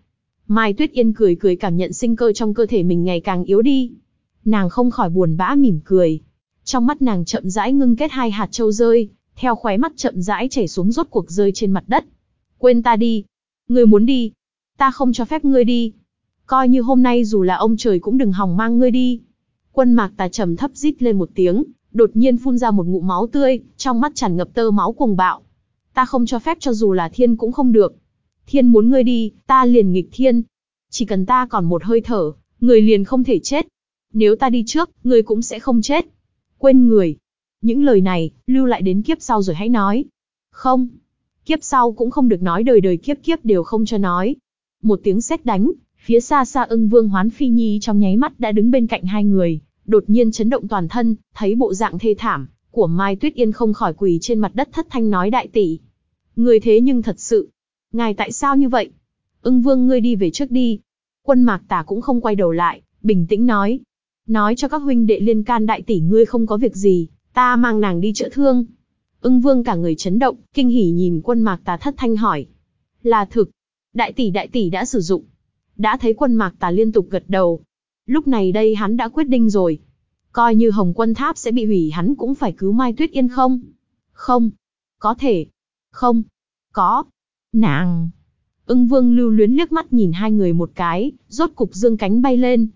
Mai Tuyết Yên cười cười cảm nhận sinh cơ trong cơ thể mình ngày càng yếu đi. Nàng không khỏi buồn bã mỉm cười. Trong mắt nàng chậm rãi ngưng kết hai hạt châu rơi, theo khóe mắt chậm rãi chảy xuống rốt cuộc rơi trên mặt đất. Quên ta đi. Ngươi muốn đi. Ta không cho phép ngươi đi. Coi như hôm nay dù là ông trời cũng đừng hòng mang ngươi đi. Quân mạc tà trầm thấp rít lên một tiếng, đột nhiên phun ra một ngụm máu tươi, trong mắt tràn ngập tơ máu cuồng bạo. Ta không cho phép cho dù là thiên cũng không được. Thiên muốn ngươi đi, ta liền nghịch thiên. Chỉ cần ta còn một hơi thở, người liền không thể chết. Nếu ta đi trước, người cũng sẽ không chết. Quên người. Những lời này, lưu lại đến kiếp sau rồi hãy nói. Không. Kiếp sau cũng không được nói đời đời kiếp kiếp đều không cho nói. Một tiếng sét đánh, phía xa xa ưng vương hoán phi nhi trong nháy mắt đã đứng bên cạnh hai người, đột nhiên chấn động toàn thân, thấy bộ dạng thê thảm của Mai Tuyết Yên không khỏi quỳ trên mặt đất thất thanh nói đại tỷ. Người thế nhưng thật sự, ngài tại sao như vậy? Ưng Vương ngươi đi về trước đi. Quân Mạc Tả cũng không quay đầu lại, bình tĩnh nói, nói cho các huynh đệ liên can đại tỷ ngươi không có việc gì, ta mang nàng đi chữa thương. Ưng Vương cả người chấn động, kinh hỉ nhìn Quân Mạc Tà thất thanh hỏi, là thực, đại tỷ đại tỷ đã sử dụng. Đã thấy Quân Mạc Tà liên tục gật đầu, Lúc này đây hắn đã quyết định rồi. Coi như Hồng Quân Tháp sẽ bị hủy hắn cũng phải cứu Mai Tuyết Yên không? Không. Có thể. Không. Có. Nàng. Ưng vương lưu luyến liếc mắt nhìn hai người một cái, rốt cục dương cánh bay lên.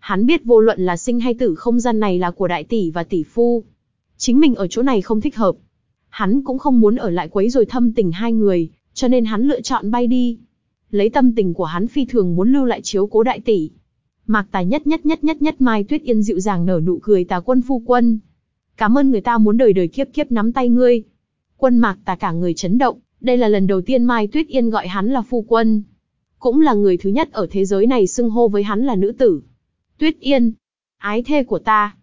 Hắn biết vô luận là sinh hay tử không gian này là của đại tỷ và tỷ phu. Chính mình ở chỗ này không thích hợp. Hắn cũng không muốn ở lại quấy rồi thâm tình hai người, cho nên hắn lựa chọn bay đi. Lấy tâm tình của hắn phi thường muốn lưu lại chiếu cố đại tỷ. Mạc Tài nhất nhất nhất nhất nhất Mai Tuyết Yên dịu dàng nở nụ cười tà quân phu quân. Cảm ơn người ta muốn đời đời kiếp kiếp nắm tay ngươi. Quân Mạc Tà cả người chấn động, đây là lần đầu tiên Mai Tuyết Yên gọi hắn là phu quân. Cũng là người thứ nhất ở thế giới này xưng hô với hắn là nữ tử. Tuyết Yên, ái thê của ta.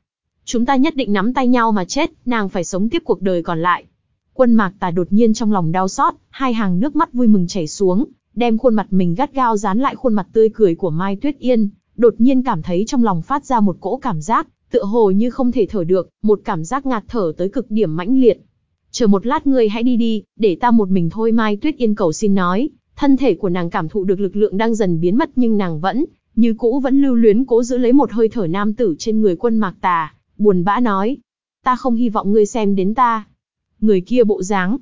Chúng ta nhất định nắm tay nhau mà chết, nàng phải sống tiếp cuộc đời còn lại. Quân mạc tà đột nhiên trong lòng đau xót, hai hàng nước mắt vui mừng chảy xuống, đem khuôn mặt mình gắt gao dán lại khuôn mặt tươi cười của Mai Tuyết Yên, đột nhiên cảm thấy trong lòng phát ra một cỗ cảm giác, tựa hồ như không thể thở được, một cảm giác ngạt thở tới cực điểm mãnh liệt. Chờ một lát ngươi hãy đi đi, để ta một mình thôi Mai Tuyết Yên cầu xin nói, thân thể của nàng cảm thụ được lực lượng đang dần biến mất nhưng nàng vẫn, như cũ vẫn lưu luyến cố giữ lấy một hơi thở nam tử trên người quân mạc tà, buồn bã nói. Ta không hy vọng ngươi xem đến ta. Người kia bộ dáng.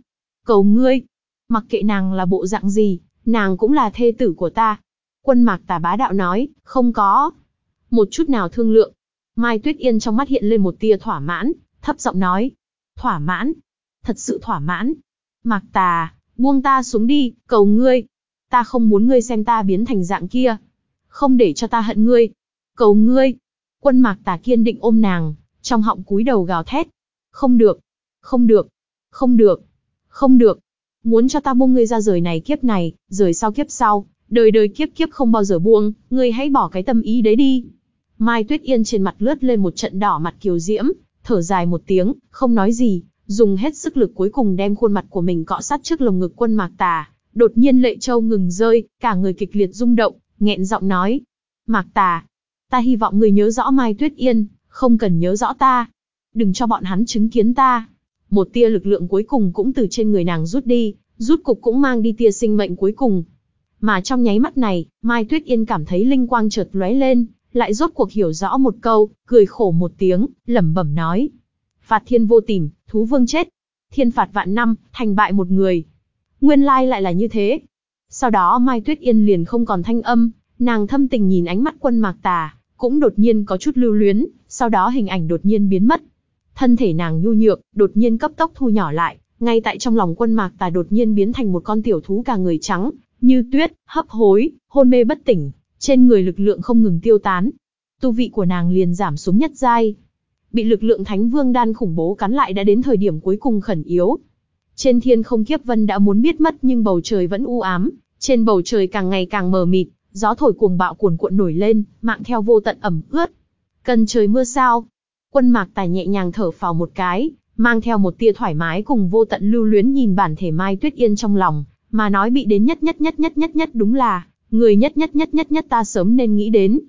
Cầu ngươi. Mặc kệ nàng là bộ dạng gì, nàng cũng là thê tử của ta. Quân mạc tà bá đạo nói, không có. Một chút nào thương lượng. Mai Tuyết Yên trong mắt hiện lên một tia thỏa mãn, thấp giọng nói. Thỏa mãn. Thật sự thỏa mãn. Mạc tà, buông ta xuống đi, cầu ngươi. Ta không muốn ngươi xem ta biến thành dạng kia. Không để cho ta hận ngươi. Cầu ngươi. Quân mạc tà kiên định ôm nàng, trong họng cúi đầu gào thét. Không được. Không được. Không được. Không được. Muốn cho ta buông ngươi ra rời này kiếp này, rời sau kiếp sau, đời đời kiếp kiếp không bao giờ buông, ngươi hãy bỏ cái tâm ý đấy đi. Mai Tuyết Yên trên mặt lướt lên một trận đỏ mặt kiều diễm, thở dài một tiếng, không nói gì, dùng hết sức lực cuối cùng đem khuôn mặt của mình cọ sát trước lồng ngực quân mạc tà. Đột nhiên lệ châu ngừng rơi, cả người kịch liệt rung động, nghẹn giọng nói. Mạc tà, ta hy vọng người nhớ rõ Mai Tuyết Yên, không cần nhớ rõ ta. Đừng cho bọn hắn chứng kiến ta. Một tia lực lượng cuối cùng cũng từ trên người nàng rút đi, rút cục cũng mang đi tia sinh mệnh cuối cùng. Mà trong nháy mắt này, Mai Tuyết Yên cảm thấy linh quang chợt lóe lên, lại rốt cuộc hiểu rõ một câu, cười khổ một tiếng, lẩm bẩm nói. Phạt thiên vô tìm, thú vương chết. Thiên phạt vạn năm, thành bại một người. Nguyên lai lại là như thế. Sau đó Mai Tuyết Yên liền không còn thanh âm, nàng thâm tình nhìn ánh mắt quân mạc tà, cũng đột nhiên có chút lưu luyến, sau đó hình ảnh đột nhiên biến mất. Thân thể nàng nhu nhược, đột nhiên cấp tốc thu nhỏ lại, ngay tại trong lòng quân mạc tà đột nhiên biến thành một con tiểu thú cả người trắng, như tuyết, hấp hối, hôn mê bất tỉnh, trên người lực lượng không ngừng tiêu tán. Tu vị của nàng liền giảm xuống nhất giai. Bị lực lượng thánh vương đan khủng bố cắn lại đã đến thời điểm cuối cùng khẩn yếu. Trên thiên không kiếp vân đã muốn biết mất nhưng bầu trời vẫn u ám, trên bầu trời càng ngày càng mờ mịt, gió thổi cuồng bạo cuồn cuộn nổi lên, mạng theo vô tận ẩm ướt. Cần trời mưa sao? Quân mạc tài nhẹ nhàng thở phào một cái, mang theo một tia thoải mái cùng vô tận lưu luyến nhìn bản thể Mai Tuyết Yên trong lòng, mà nói bị đến nhất nhất nhất nhất nhất nhất đúng là, người nhất nhất nhất nhất nhất ta sớm nên nghĩ đến.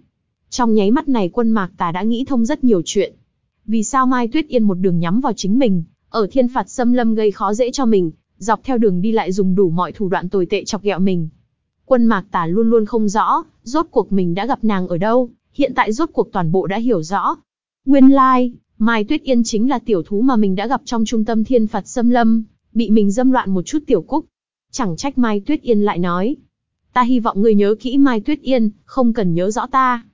Trong nháy mắt này quân mạc tà đã nghĩ thông rất nhiều chuyện. Vì sao Mai Tuyết Yên một đường nhắm vào chính mình, ở thiên phạt xâm lâm gây khó dễ cho mình, dọc theo đường đi lại dùng đủ mọi thủ đoạn tồi tệ chọc ghẹo mình. Quân mạc tà luôn luôn không rõ, rốt cuộc mình đã gặp nàng ở đâu, hiện tại rốt cuộc toàn bộ đã hiểu rõ. Nguyên lai, like, Mai Tuyết Yên chính là tiểu thú mà mình đã gặp trong trung tâm thiên phạt xâm lâm, bị mình dâm loạn một chút tiểu cúc. Chẳng trách Mai Tuyết Yên lại nói. Ta hy vọng người nhớ kỹ Mai Tuyết Yên, không cần nhớ rõ ta.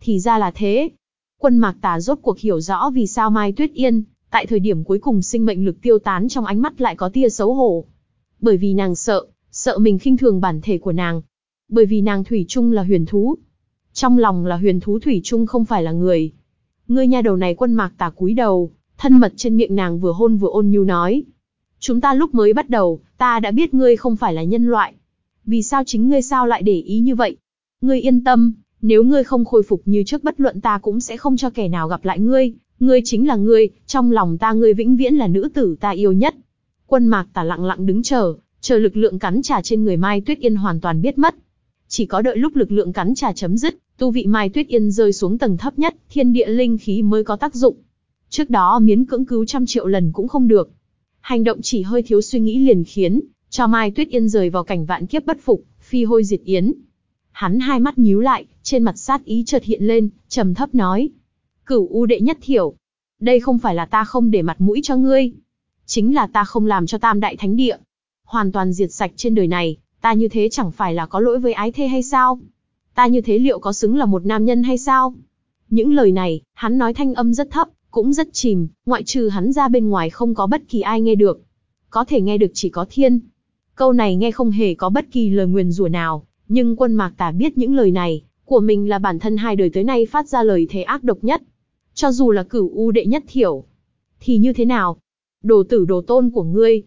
Thì ra là thế. Quân mạc tà rốt cuộc hiểu rõ vì sao Mai Tuyết Yên, tại thời điểm cuối cùng sinh mệnh lực tiêu tán trong ánh mắt lại có tia xấu hổ. Bởi vì nàng sợ, sợ mình khinh thường bản thể của nàng. Bởi vì nàng thủy chung là huyền thú. Trong lòng là huyền thú thủy chung không phải là người. Ngươi nha đầu này quân mạc tà cúi đầu, thân mật trên miệng nàng vừa hôn vừa ôn nhu nói. Chúng ta lúc mới bắt đầu, ta đã biết ngươi không phải là nhân loại. Vì sao chính ngươi sao lại để ý như vậy? Ngươi yên tâm, nếu ngươi không khôi phục như trước bất luận ta cũng sẽ không cho kẻ nào gặp lại ngươi, ngươi chính là ngươi, trong lòng ta ngươi vĩnh viễn là nữ tử ta yêu nhất. Quân mạc tả lặng lặng đứng chờ, chờ lực lượng cắn trà trên người Mai Tuyết Yên hoàn toàn biết mất. Chỉ có đợi lúc lực lượng cắn trà chấm dứt, tu vị Mai Tuyết Yên rơi xuống tầng thấp nhất, thiên địa linh khí mới có tác dụng. Trước đó miến cưỡng cứu trăm triệu lần cũng không được. Hành động chỉ hơi thiếu suy nghĩ liền khiến, cho Mai Tuyết Yên rời vào cảnh vạn kiếp bất phục, phi hôi diệt yến. Hắn hai mắt nhíu lại, trên mặt sát ý chợt hiện lên, trầm thấp nói. Cửu U đệ nhất thiểu. Đây không phải là ta không để mặt mũi cho ngươi. Chính là ta không làm cho tam đại thánh địa. Hoàn toàn diệt sạch trên đời này, ta như thế chẳng phải là có lỗi với ái thê hay sao? Ta như thế liệu có xứng là một nam nhân hay sao? Những lời này, hắn nói thanh âm rất thấp, cũng rất chìm, ngoại trừ hắn ra bên ngoài không có bất kỳ ai nghe được. Có thể nghe được chỉ có thiên. Câu này nghe không hề có bất kỳ lời nguyền rủa nào, nhưng quân mạc tả biết những lời này, của mình là bản thân hai đời tới nay phát ra lời thế ác độc nhất. Cho dù là cửu u đệ nhất thiểu. Thì như thế nào? Đồ tử đồ tôn của ngươi.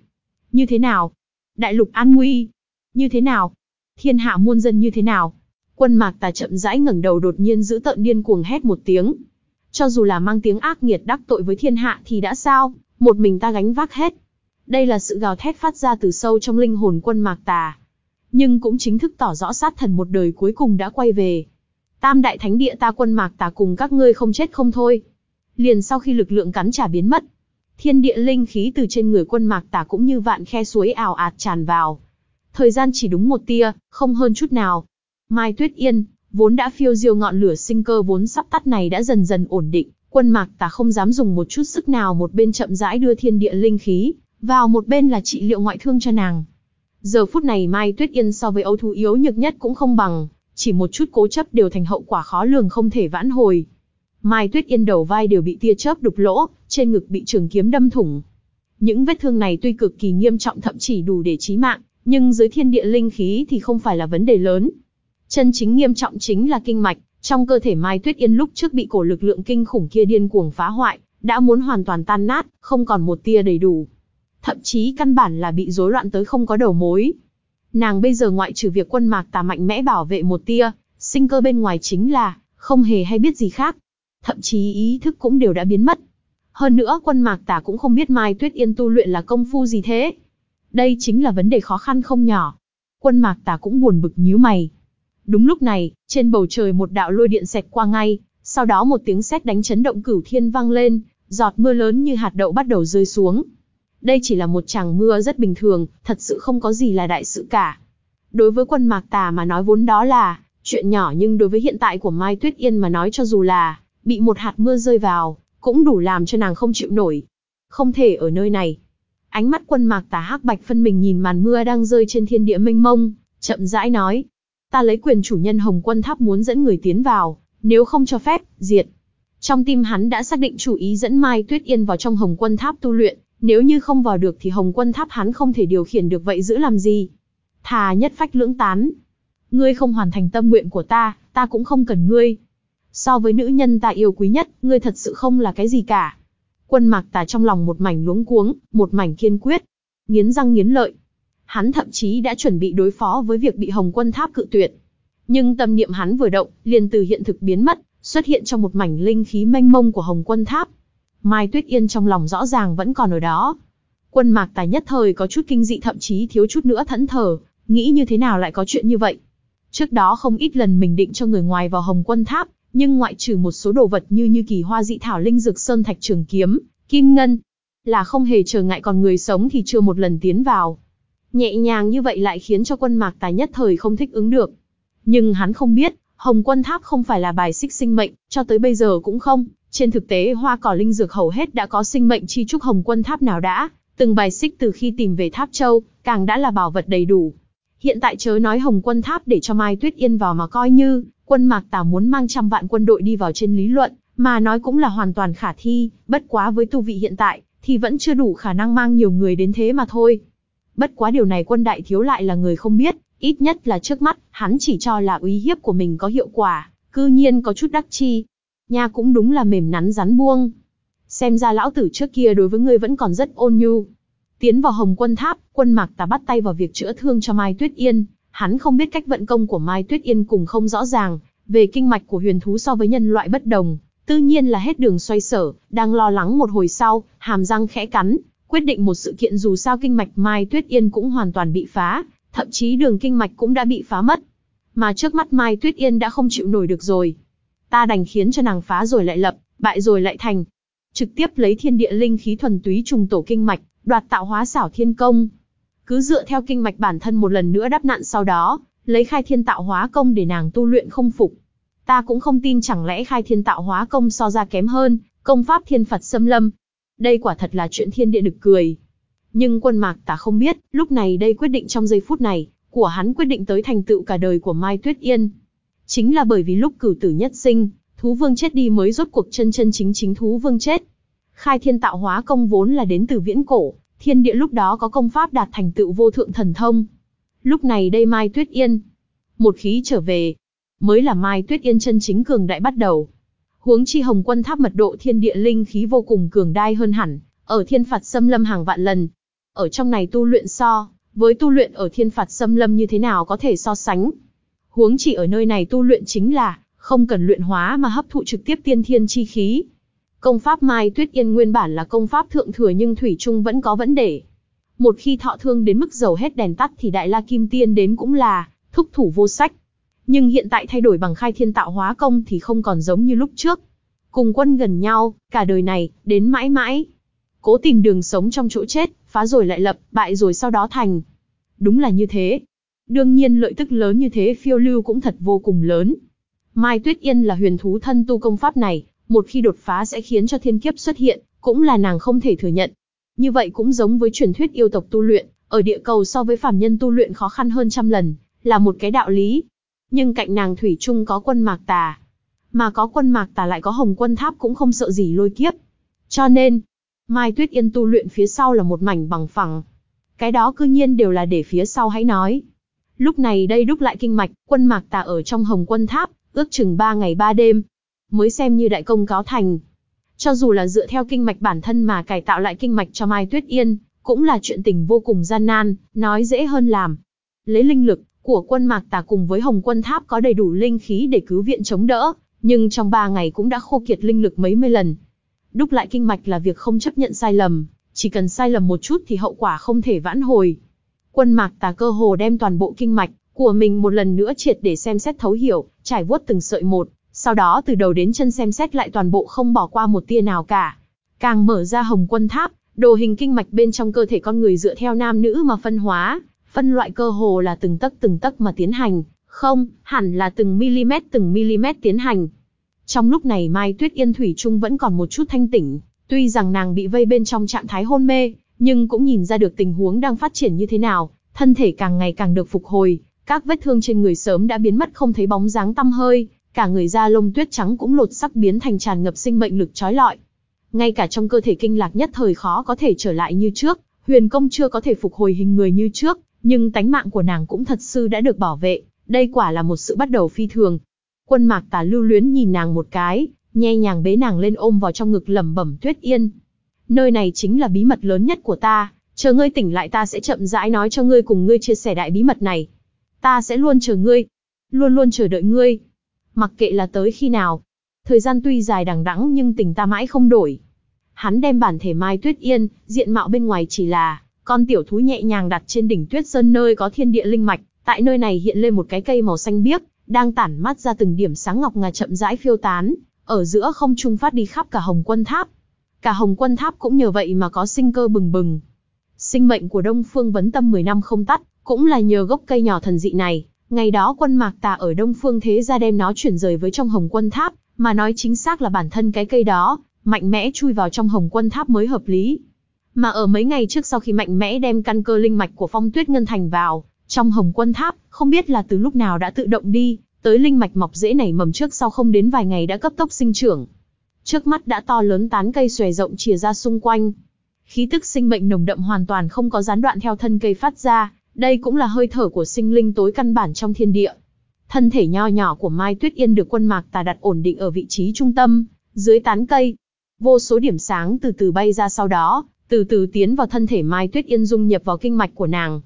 Như thế nào? Đại lục an nguy. Như thế nào? Thiên hạ muôn dân như thế nào? Quân mạc tà chậm rãi ngẩng đầu đột nhiên giữ tợn điên cuồng hét một tiếng. Cho dù là mang tiếng ác nghiệt đắc tội với thiên hạ thì đã sao, một mình ta gánh vác hết. Đây là sự gào thét phát ra từ sâu trong linh hồn quân mạc tà. Nhưng cũng chính thức tỏ rõ sát thần một đời cuối cùng đã quay về. Tam đại thánh địa ta quân mạc tà cùng các ngươi không chết không thôi. Liền sau khi lực lượng cắn trả biến mất, thiên địa linh khí từ trên người quân mạc tà cũng như vạn khe suối ảo ạt tràn vào. Thời gian chỉ đúng một tia, không hơn chút nào. Mai Tuyết Yên, vốn đã phiêu diêu ngọn lửa sinh cơ vốn sắp tắt này đã dần dần ổn định, quân mạc tà không dám dùng một chút sức nào một bên chậm rãi đưa thiên địa linh khí, vào một bên là trị liệu ngoại thương cho nàng. Giờ phút này Mai Tuyết Yên so với ấu thú yếu nhược nhất cũng không bằng, chỉ một chút cố chấp đều thành hậu quả khó lường không thể vãn hồi. Mai Tuyết Yên đầu vai đều bị tia chớp đục lỗ, trên ngực bị trường kiếm đâm thủng. Những vết thương này tuy cực kỳ nghiêm trọng thậm chí đủ để chí mạng, nhưng dưới thiên địa linh khí thì không phải là vấn đề lớn. Chân chính nghiêm trọng chính là kinh mạch, trong cơ thể Mai Tuyết Yên lúc trước bị cổ lực lượng kinh khủng kia điên cuồng phá hoại, đã muốn hoàn toàn tan nát, không còn một tia đầy đủ. Thậm chí căn bản là bị rối loạn tới không có đầu mối. Nàng bây giờ ngoại trừ việc quân mạc tà mạnh mẽ bảo vệ một tia, sinh cơ bên ngoài chính là, không hề hay biết gì khác. Thậm chí ý thức cũng đều đã biến mất. Hơn nữa quân mạc tà cũng không biết Mai Tuyết Yên tu luyện là công phu gì thế. Đây chính là vấn đề khó khăn không nhỏ. Quân mạc tà cũng buồn bực nhíu mày. Đúng lúc này, trên bầu trời một đạo lôi điện xẹt qua ngay, sau đó một tiếng sét đánh chấn động cửu thiên vang lên, giọt mưa lớn như hạt đậu bắt đầu rơi xuống. Đây chỉ là một tràng mưa rất bình thường, thật sự không có gì là đại sự cả. Đối với quân mạc tà mà nói vốn đó là chuyện nhỏ nhưng đối với hiện tại của Mai Tuyết Yên mà nói cho dù là bị một hạt mưa rơi vào, cũng đủ làm cho nàng không chịu nổi. Không thể ở nơi này. Ánh mắt quân mạc tà hắc bạch phân mình nhìn màn mưa đang rơi trên thiên địa mênh mông, chậm rãi nói. Ta lấy quyền chủ nhân Hồng Quân Tháp muốn dẫn người tiến vào, nếu không cho phép, diệt. Trong tim hắn đã xác định chủ ý dẫn Mai Tuyết Yên vào trong Hồng Quân Tháp tu luyện, nếu như không vào được thì Hồng Quân Tháp hắn không thể điều khiển được vậy giữ làm gì. Thà nhất phách lưỡng tán. Ngươi không hoàn thành tâm nguyện của ta, ta cũng không cần ngươi. So với nữ nhân ta yêu quý nhất, ngươi thật sự không là cái gì cả. Quân mạc tà trong lòng một mảnh luống cuống, một mảnh kiên quyết. Nghiến răng nghiến lợi. Hắn thậm chí đã chuẩn bị đối phó với việc bị Hồng Quân Tháp cự tuyệt. Nhưng tâm niệm hắn vừa động, liền từ hiện thực biến mất, xuất hiện trong một mảnh linh khí mênh mông của Hồng Quân Tháp. Mai Tuyết Yên trong lòng rõ ràng vẫn còn ở đó. Quân mạc tài nhất thời có chút kinh dị thậm chí thiếu chút nữa thẫn thờ, nghĩ như thế nào lại có chuyện như vậy. Trước đó không ít lần mình định cho người ngoài vào Hồng Quân Tháp, nhưng ngoại trừ một số đồ vật như như kỳ hoa dị thảo linh dược sơn thạch trường kiếm, kim ngân, là không hề trở ngại còn người sống thì chưa một lần tiến vào. Nhẹ nhàng như vậy lại khiến cho quân mạc tài nhất thời không thích ứng được. Nhưng hắn không biết, Hồng Quân Tháp không phải là bài xích sinh mệnh, cho tới bây giờ cũng không. Trên thực tế hoa cỏ linh dược hầu hết đã có sinh mệnh chi trúc Hồng Quân Tháp nào đã, từng bài xích từ khi tìm về Tháp Châu, càng đã là bảo vật đầy đủ. Hiện tại chớ nói Hồng Quân Tháp để cho Mai Tuyết Yên vào mà coi như, quân Mạc Tà muốn mang trăm vạn quân đội đi vào trên lý luận, mà nói cũng là hoàn toàn khả thi, bất quá với tu vị hiện tại, thì vẫn chưa đủ khả năng mang nhiều người đến thế mà thôi. Bất quá điều này quân đại thiếu lại là người không biết, ít nhất là trước mắt, hắn chỉ cho là uy hiếp của mình có hiệu quả, cư nhiên có chút đắc chi. Nha cũng đúng là mềm nắn rắn buông. Xem ra lão tử trước kia đối với ngươi vẫn còn rất ôn nhu. Tiến vào Hồng Quân Tháp, quân Mạc Tà bắt tay vào việc chữa thương cho Mai Tuyết Yên, hắn không biết cách vận công của Mai Tuyết Yên cùng không rõ ràng, về kinh mạch của huyền thú so với nhân loại bất đồng, tự nhiên là hết đường xoay sở, đang lo lắng một hồi sau, hàm răng khẽ cắn, quyết định một sự kiện dù sao kinh mạch Mai Tuyết Yên cũng hoàn toàn bị phá, thậm chí đường kinh mạch cũng đã bị phá mất. Mà trước mắt Mai Tuyết Yên đã không chịu nổi được rồi. Ta đành khiến cho nàng phá rồi lại lập, bại rồi lại thành. Trực tiếp lấy thiên địa linh khí thuần túy trùng tổ kinh mạch, đoạt tạo hóa xảo thiên công. Cứ dựa theo kinh mạch bản thân một lần nữa đắp nặn sau đó, lấy khai thiên tạo hóa công để nàng tu luyện không phục. Ta cũng không tin chẳng lẽ khai thiên tạo hóa công so ra kém hơn, công pháp thiên Phật xâm lâm. Đây quả thật là chuyện thiên địa nực cười. Nhưng quân mạc ta không biết, lúc này đây quyết định trong giây phút này, của hắn quyết định tới thành tựu cả đời của Mai Tuyết Yên. Chính là bởi vì lúc cửu tử nhất sinh, thú vương chết đi mới rốt cuộc chân chân chính chính thú vương chết. Khai thiên tạo hóa công vốn là đến từ viễn cổ, thiên địa lúc đó có công pháp đạt thành tựu vô thượng thần thông. Lúc này đây Mai Tuyết Yên, một khí trở về, mới là Mai Tuyết Yên chân chính cường đại bắt đầu. Huống chi Hồng Quân Tháp mật độ thiên địa linh khí vô cùng cường đai hơn hẳn, ở thiên phạt xâm lâm hàng vạn lần. Ở trong này tu luyện so, với tu luyện ở thiên phạt xâm lâm như thế nào có thể so sánh. Huống chỉ ở nơi này tu luyện chính là, không cần luyện hóa mà hấp thụ trực tiếp tiên thiên chi khí. Công pháp Mai Tuyết Yên nguyên bản là công pháp thượng thừa nhưng Thủy Trung vẫn có vấn đề. Một khi thọ thương đến mức dầu hết đèn tắt thì Đại La Kim Tiên đến cũng là thúc thủ vô sách. Nhưng hiện tại thay đổi bằng khai thiên tạo hóa công thì không còn giống như lúc trước. Cùng quân gần nhau, cả đời này, đến mãi mãi. Cố tìm đường sống trong chỗ chết, phá rồi lại lập, bại rồi sau đó thành. Đúng là như thế. Đương nhiên lợi tức lớn như thế phiêu lưu cũng thật vô cùng lớn. Mai Tuyết Yên là huyền thú thân tu công pháp này, một khi đột phá sẽ khiến cho thiên kiếp xuất hiện, cũng là nàng không thể thừa nhận. Như vậy cũng giống với truyền thuyết yêu tộc tu luyện, ở địa cầu so với phàm nhân tu luyện khó khăn hơn trăm lần, là một cái đạo lý. Nhưng cạnh nàng thủy chung có quân mạc tà, mà có quân mạc tà lại có hồng quân tháp cũng không sợ gì lôi kiếp. Cho nên, Mai Tuyết Yên tu luyện phía sau là một mảnh bằng phẳng. Cái đó cư nhiên đều là để phía sau hãy nói. Lúc này đây đúc lại kinh mạch, quân mạc tà ở trong hồng quân tháp, ước chừng 3 ngày 3 đêm, mới xem như đại công cáo thành. Cho dù là dựa theo kinh mạch bản thân mà cải tạo lại kinh mạch cho Mai Tuyết Yên, cũng là chuyện tình vô cùng gian nan, nói dễ hơn làm. Lấy linh lực của quân mạc tà cùng với hồng quân tháp có đầy đủ linh khí để cứu viện chống đỡ, nhưng trong 3 ngày cũng đã khô kiệt linh lực mấy mươi lần. Đúc lại kinh mạch là việc không chấp nhận sai lầm, chỉ cần sai lầm một chút thì hậu quả không thể vãn hồi. Quân mạc tà cơ hồ đem toàn bộ kinh mạch của mình một lần nữa triệt để xem xét thấu hiểu, trải vuốt từng sợi một, sau đó từ đầu đến chân xem xét lại toàn bộ không bỏ qua một tia nào cả. Càng mở ra hồng quân tháp, đồ hình kinh mạch bên trong cơ thể con người dựa theo nam nữ mà phân hóa, phân loại cơ hồ là từng tấc từng tấc mà tiến hành, không, hẳn là từng mm từng mm tiến hành. Trong lúc này Mai Tuyết Yên Thủy Trung vẫn còn một chút thanh tỉnh, tuy rằng nàng bị vây bên trong trạng thái hôn mê, nhưng cũng nhìn ra được tình huống đang phát triển như thế nào, thân thể càng ngày càng được phục hồi, các vết thương trên người sớm đã biến mất không thấy bóng dáng tăm hơi, cả người da lông tuyết trắng cũng lột sắc biến thành tràn ngập sinh mệnh lực trói lọi. Ngay cả trong cơ thể kinh lạc nhất thời khó có thể trở lại như trước, huyền công chưa có thể phục hồi hình người như trước, nhưng tánh mạng của nàng cũng thật sự đã được bảo vệ, đây quả là một sự bắt đầu phi thường. Quân mạc tà lưu luyến nhìn nàng một cái, nhẹ nhàng bế nàng lên ôm vào trong ngực lẩm bẩm tuyết yên. Nơi này chính là bí mật lớn nhất của ta, chờ ngươi tỉnh lại ta sẽ chậm rãi nói cho ngươi cùng ngươi chia sẻ đại bí mật này. Ta sẽ luôn chờ ngươi, luôn luôn chờ đợi ngươi. Mặc kệ là tới khi nào. Thời gian tuy dài đằng đẵng nhưng tình ta mãi không đổi. Hắn đem bản thể Mai Tuyết Yên, diện mạo bên ngoài chỉ là con tiểu thú nhẹ nhàng đặt trên đỉnh tuyết sơn nơi có thiên địa linh mạch, tại nơi này hiện lên một cái cây màu xanh biếc, đang tản mắt ra từng điểm sáng ngọc ngà chậm rãi phiêu tán, ở giữa không trung phát đi khắp cả Hồng Quân Tháp. Cả Hồng Quân Tháp cũng nhờ vậy mà có sinh cơ bừng bừng. Sinh mệnh của Đông Phương Vấn Tâm 10 năm không tắt, cũng là nhờ gốc cây nhỏ thần dị này, ngày đó quân mạc tà ở Đông Phương Thế ra đem nó chuyển rời với trong Hồng Quân Tháp, mà nói chính xác là bản thân cái cây đó, mạnh mẽ chui vào trong Hồng Quân Tháp mới hợp lý. Mà ở mấy ngày trước sau khi mạnh mẽ đem căn cơ linh mạch của Phong Tuyết Ngân Thành vào, trong Hồng Quân Tháp, không biết là từ lúc nào đã tự động đi, tới linh mạch mọc dễ nảy mầm trước sau không đến vài ngày đã cấp tốc sinh trưởng. Trước mắt đã to lớn tán cây xòe rộng chìa ra xung quanh. Khí tức sinh mệnh nồng đậm hoàn toàn không có gián đoạn theo thân cây phát ra, đây cũng là hơi thở của sinh linh tối căn bản trong thiên địa. Thân thể nho nhỏ của Mai Tuyết Yên được quân mạc tà đặt ổn định ở vị trí trung tâm, dưới tán cây. Vô số điểm sáng từ từ bay ra sau đó, từ từ tiến vào thân thể Mai Tuyết Yên dung nhập vào kinh mạch của nàng.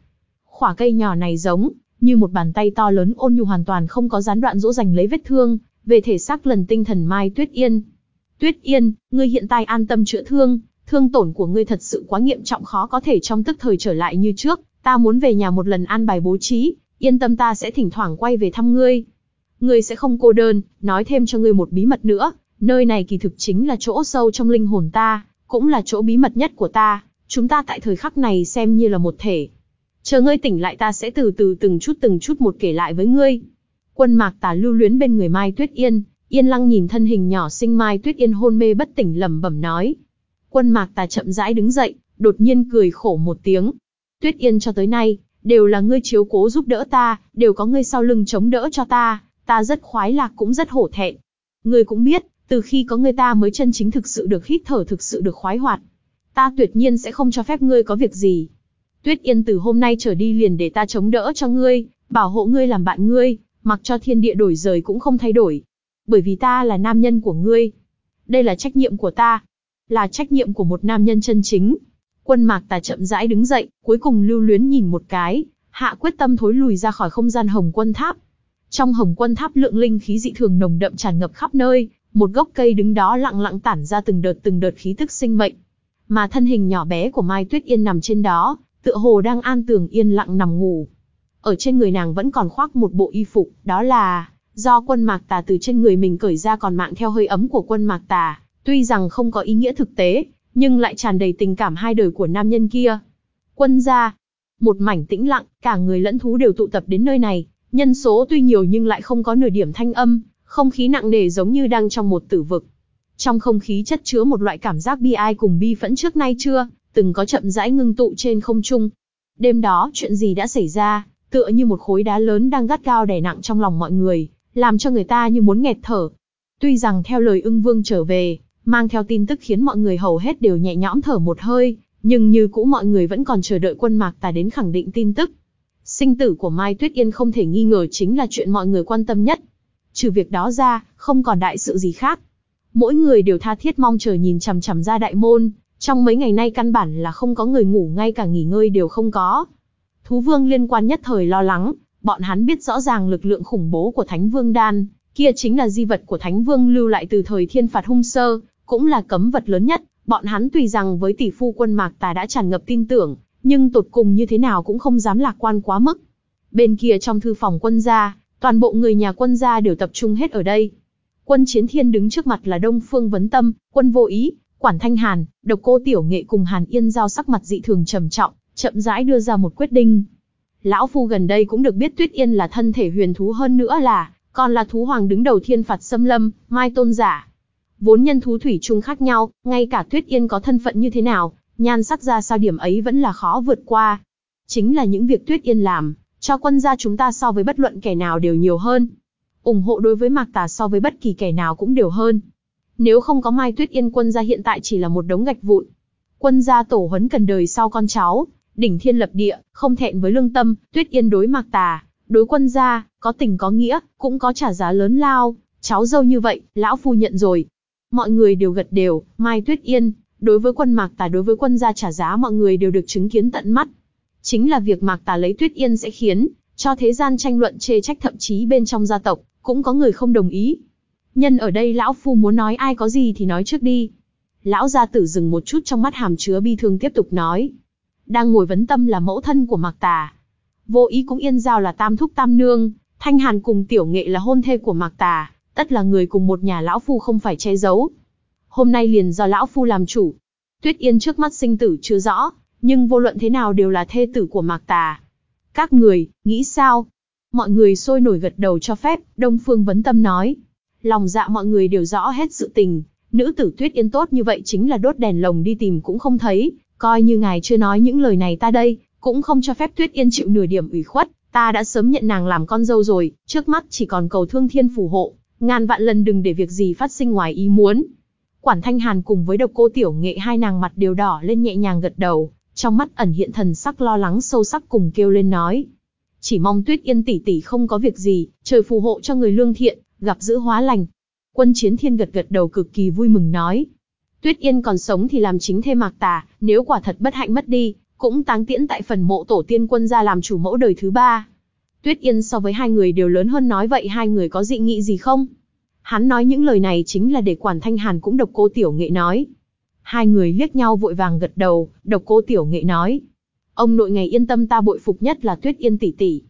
Khỏa cây nhỏ này giống như một bàn tay to lớn ôn nhu hoàn toàn không có gián đoạn dỗ dành lấy vết thương, về thể xác lần tinh thần Mai Tuyết Yên. Tuyết Yên, ngươi hiện tại an tâm chữa thương, thương tổn của ngươi thật sự quá nghiêm trọng khó có thể trong tức thời trở lại như trước, ta muốn về nhà một lần an bài bố trí, yên tâm ta sẽ thỉnh thoảng quay về thăm ngươi. Ngươi sẽ không cô đơn, nói thêm cho ngươi một bí mật nữa, nơi này kỳ thực chính là chỗ sâu trong linh hồn ta, cũng là chỗ bí mật nhất của ta, chúng ta tại thời khắc này xem như là một thể. Chờ ngươi tỉnh lại ta sẽ từ từ từng chút từng chút một kể lại với ngươi. Quân mạc tà lưu luyến bên người Mai Tuyết Yên, yên lăng nhìn thân hình nhỏ xinh Mai Tuyết Yên hôn mê bất tỉnh lẩm bẩm nói. Quân mạc tà chậm rãi đứng dậy, đột nhiên cười khổ một tiếng. Tuyết Yên cho tới nay, đều là ngươi chiếu cố giúp đỡ ta, đều có ngươi sau lưng chống đỡ cho ta, ta rất khoái lạc cũng rất hổ thẹn. Ngươi cũng biết, từ khi có ngươi ta mới chân chính thực sự được hít thở thực sự được khoái hoạt. Ta tuyệt nhiên sẽ không cho phép ngươi có việc gì. Tuyết Yên từ hôm nay trở đi liền để ta chống đỡ cho ngươi, bảo hộ ngươi làm bạn ngươi, mặc cho thiên địa đổi rời cũng không thay đổi. Bởi vì ta là nam nhân của ngươi. Đây là trách nhiệm của ta. Là trách nhiệm của một nam nhân chân chính. Quân mạc tà chậm rãi đứng dậy, cuối cùng lưu luyến nhìn một cái, hạ quyết tâm thối lùi ra khỏi không gian hồng quân tháp. Trong hồng quân tháp lượng linh khí dị thường nồng đậm tràn ngập khắp nơi, một gốc cây đứng đó lặng lặng tản ra từng đợt từng đợt khí tức sinh mệnh. Mà thân hình nhỏ bé của Mai Tuyết Yên nằm trên đó, tựa hồ đang an tường yên lặng nằm ngủ. Ở trên người nàng vẫn còn khoác một bộ y phục, đó là do quân mạc tà từ trên người mình cởi ra còn mạng theo hơi ấm của quân mạc tà, tuy rằng không có ý nghĩa thực tế, nhưng lại tràn đầy tình cảm hai đời của nam nhân kia. Quân gia, một mảnh tĩnh lặng, cả người lẫn thú đều tụ tập đến nơi này, nhân số tuy nhiều nhưng lại không có nửa điểm thanh âm, không khí nặng nề giống như đang trong một tử vực. Trong không khí chất chứa một loại cảm giác bi ai cùng bi phẫn trước nay chưa, từng có chậm rãi ngưng tụ trên không trung. Đêm đó, chuyện gì đã xảy ra, tựa như một khối đá lớn đang gắt cao đè nặng trong lòng mọi người, làm cho người ta như muốn nghẹt thở. Tuy rằng theo lời ưng vương trở về, mang theo tin tức khiến mọi người hầu hết đều nhẹ nhõm thở một hơi, nhưng như cũ mọi người vẫn còn chờ đợi quân mạc tà đến khẳng định tin tức. Sinh tử của Mai Tuyết Yên không thể nghi ngờ chính là chuyện mọi người quan tâm nhất. Trừ việc đó ra, không còn đại sự gì khác. Mỗi người đều tha thiết mong chờ nhìn chằm chằm ra đại môn, trong mấy ngày nay căn bản là không có người ngủ ngay cả nghỉ ngơi đều không có. Thú vương liên quan nhất thời lo lắng, bọn hắn biết rõ ràng lực lượng khủng bố của Thánh Vương Đan, kia chính là di vật của Thánh Vương lưu lại từ thời thiên phạt hung sơ, cũng là cấm vật lớn nhất, bọn hắn tùy rằng với tỷ phu quân mạc tà đã tràn ngập tin tưởng, nhưng tột cùng như thế nào cũng không dám lạc quan quá mức. Bên kia trong thư phòng quân gia, toàn bộ người nhà quân gia đều tập trung hết ở đây. Quân chiến thiên đứng trước mặt là Đông Phương Vấn Tâm, quân vô ý, Quản Thanh Hàn, độc cô tiểu nghệ cùng Hàn Yên giao sắc mặt dị thường trầm trọng, chậm rãi đưa ra một quyết định. Lão Phu gần đây cũng được biết Tuyết Yên là thân thể huyền thú hơn nữa là, còn là thú hoàng đứng đầu thiên phạt xâm lâm, mai tôn giả. Vốn nhân thú thủy chung khác nhau, ngay cả Tuyết Yên có thân phận như thế nào, nhan sắc ra sao điểm ấy vẫn là khó vượt qua. Chính là những việc Tuyết Yên làm, cho quân gia chúng ta so với bất luận kẻ nào đều nhiều hơn. ủng hộ đối với Mạc Tà so với bất kỳ kẻ nào cũng đều hơn. Nếu không có Mai Tuyết Yên quân gia hiện tại chỉ là một đống gạch vụn. Quân gia tổ huấn cần đời sau con cháu, đỉnh thiên lập địa, không thẹn với lương tâm, Tuyết Yên đối Mạc Tà, đối quân gia, có tình có nghĩa, cũng có trả giá lớn lao, cháu dâu như vậy, lão phu nhận rồi. Mọi người đều gật đều, Mai Tuyết Yên, đối với quân Mạc Tà đối với quân gia trả giá mọi người đều được chứng kiến tận mắt. Chính là việc Mạc Tà lấy Tuyết Yên sẽ khiến cho thế gian tranh luận chê trách thậm chí bên trong gia tộc, cũng có người không đồng ý. Nhân ở đây lão phu muốn nói ai có gì thì nói trước đi. Lão gia tử dừng một chút trong mắt hàm chứa bi thương tiếp tục nói. Đang ngồi vấn tâm là mẫu thân của Mạc Tà. Vô ý cũng yên giao là tam thúc tam nương, thanh hàn cùng tiểu nghệ là hôn thê của Mạc Tà, tất là người cùng một nhà lão phu không phải che giấu. Hôm nay liền do lão phu làm chủ. Tuyết Yên trước mắt sinh tử chưa rõ, nhưng vô luận thế nào đều là thê tử của Mạc Tà. Các người, nghĩ sao? Mọi người sôi nổi gật đầu cho phép, Đông Phương Vấn Tâm nói. Lòng dạ mọi người đều rõ hết sự tình, nữ tử Tuyết Yên tốt như vậy chính là đốt đèn lồng đi tìm cũng không thấy, coi như ngài chưa nói những lời này ta đây, cũng không cho phép Tuyết Yên chịu nửa điểm ủy khuất, ta đã sớm nhận nàng làm con dâu rồi, trước mắt chỉ còn cầu thương thiên phù hộ, ngàn vạn lần đừng để việc gì phát sinh ngoài ý muốn. Quản Thanh Hàn cùng với độc cô tiểu nghệ hai nàng mặt đều đỏ lên nhẹ nhàng gật đầu, trong mắt ẩn hiện thần sắc lo lắng sâu sắc cùng kêu lên nói. Chỉ mong Tuyết Yên tỷ tỷ không có việc gì, trời phù hộ cho người lương thiện, gặp giữ hóa lành. Quân chiến thiên gật gật đầu cực kỳ vui mừng nói. Tuyết Yên còn sống thì làm chính thê mạc tà, nếu quả thật bất hạnh mất đi, cũng táng tiễn tại phần mộ tổ tiên quân gia làm chủ mẫu đời thứ ba. Tuyết Yên so với hai người đều lớn hơn nói vậy hai người có dị nghị gì không? Hắn nói những lời này chính là để quản thanh hàn cũng độc cô tiểu nghệ nói. Hai người liếc nhau vội vàng gật đầu, độc cô tiểu nghệ nói. Ông nội ngày yên tâm ta bội phục nhất là Tuyết Yên tỷ tỷ.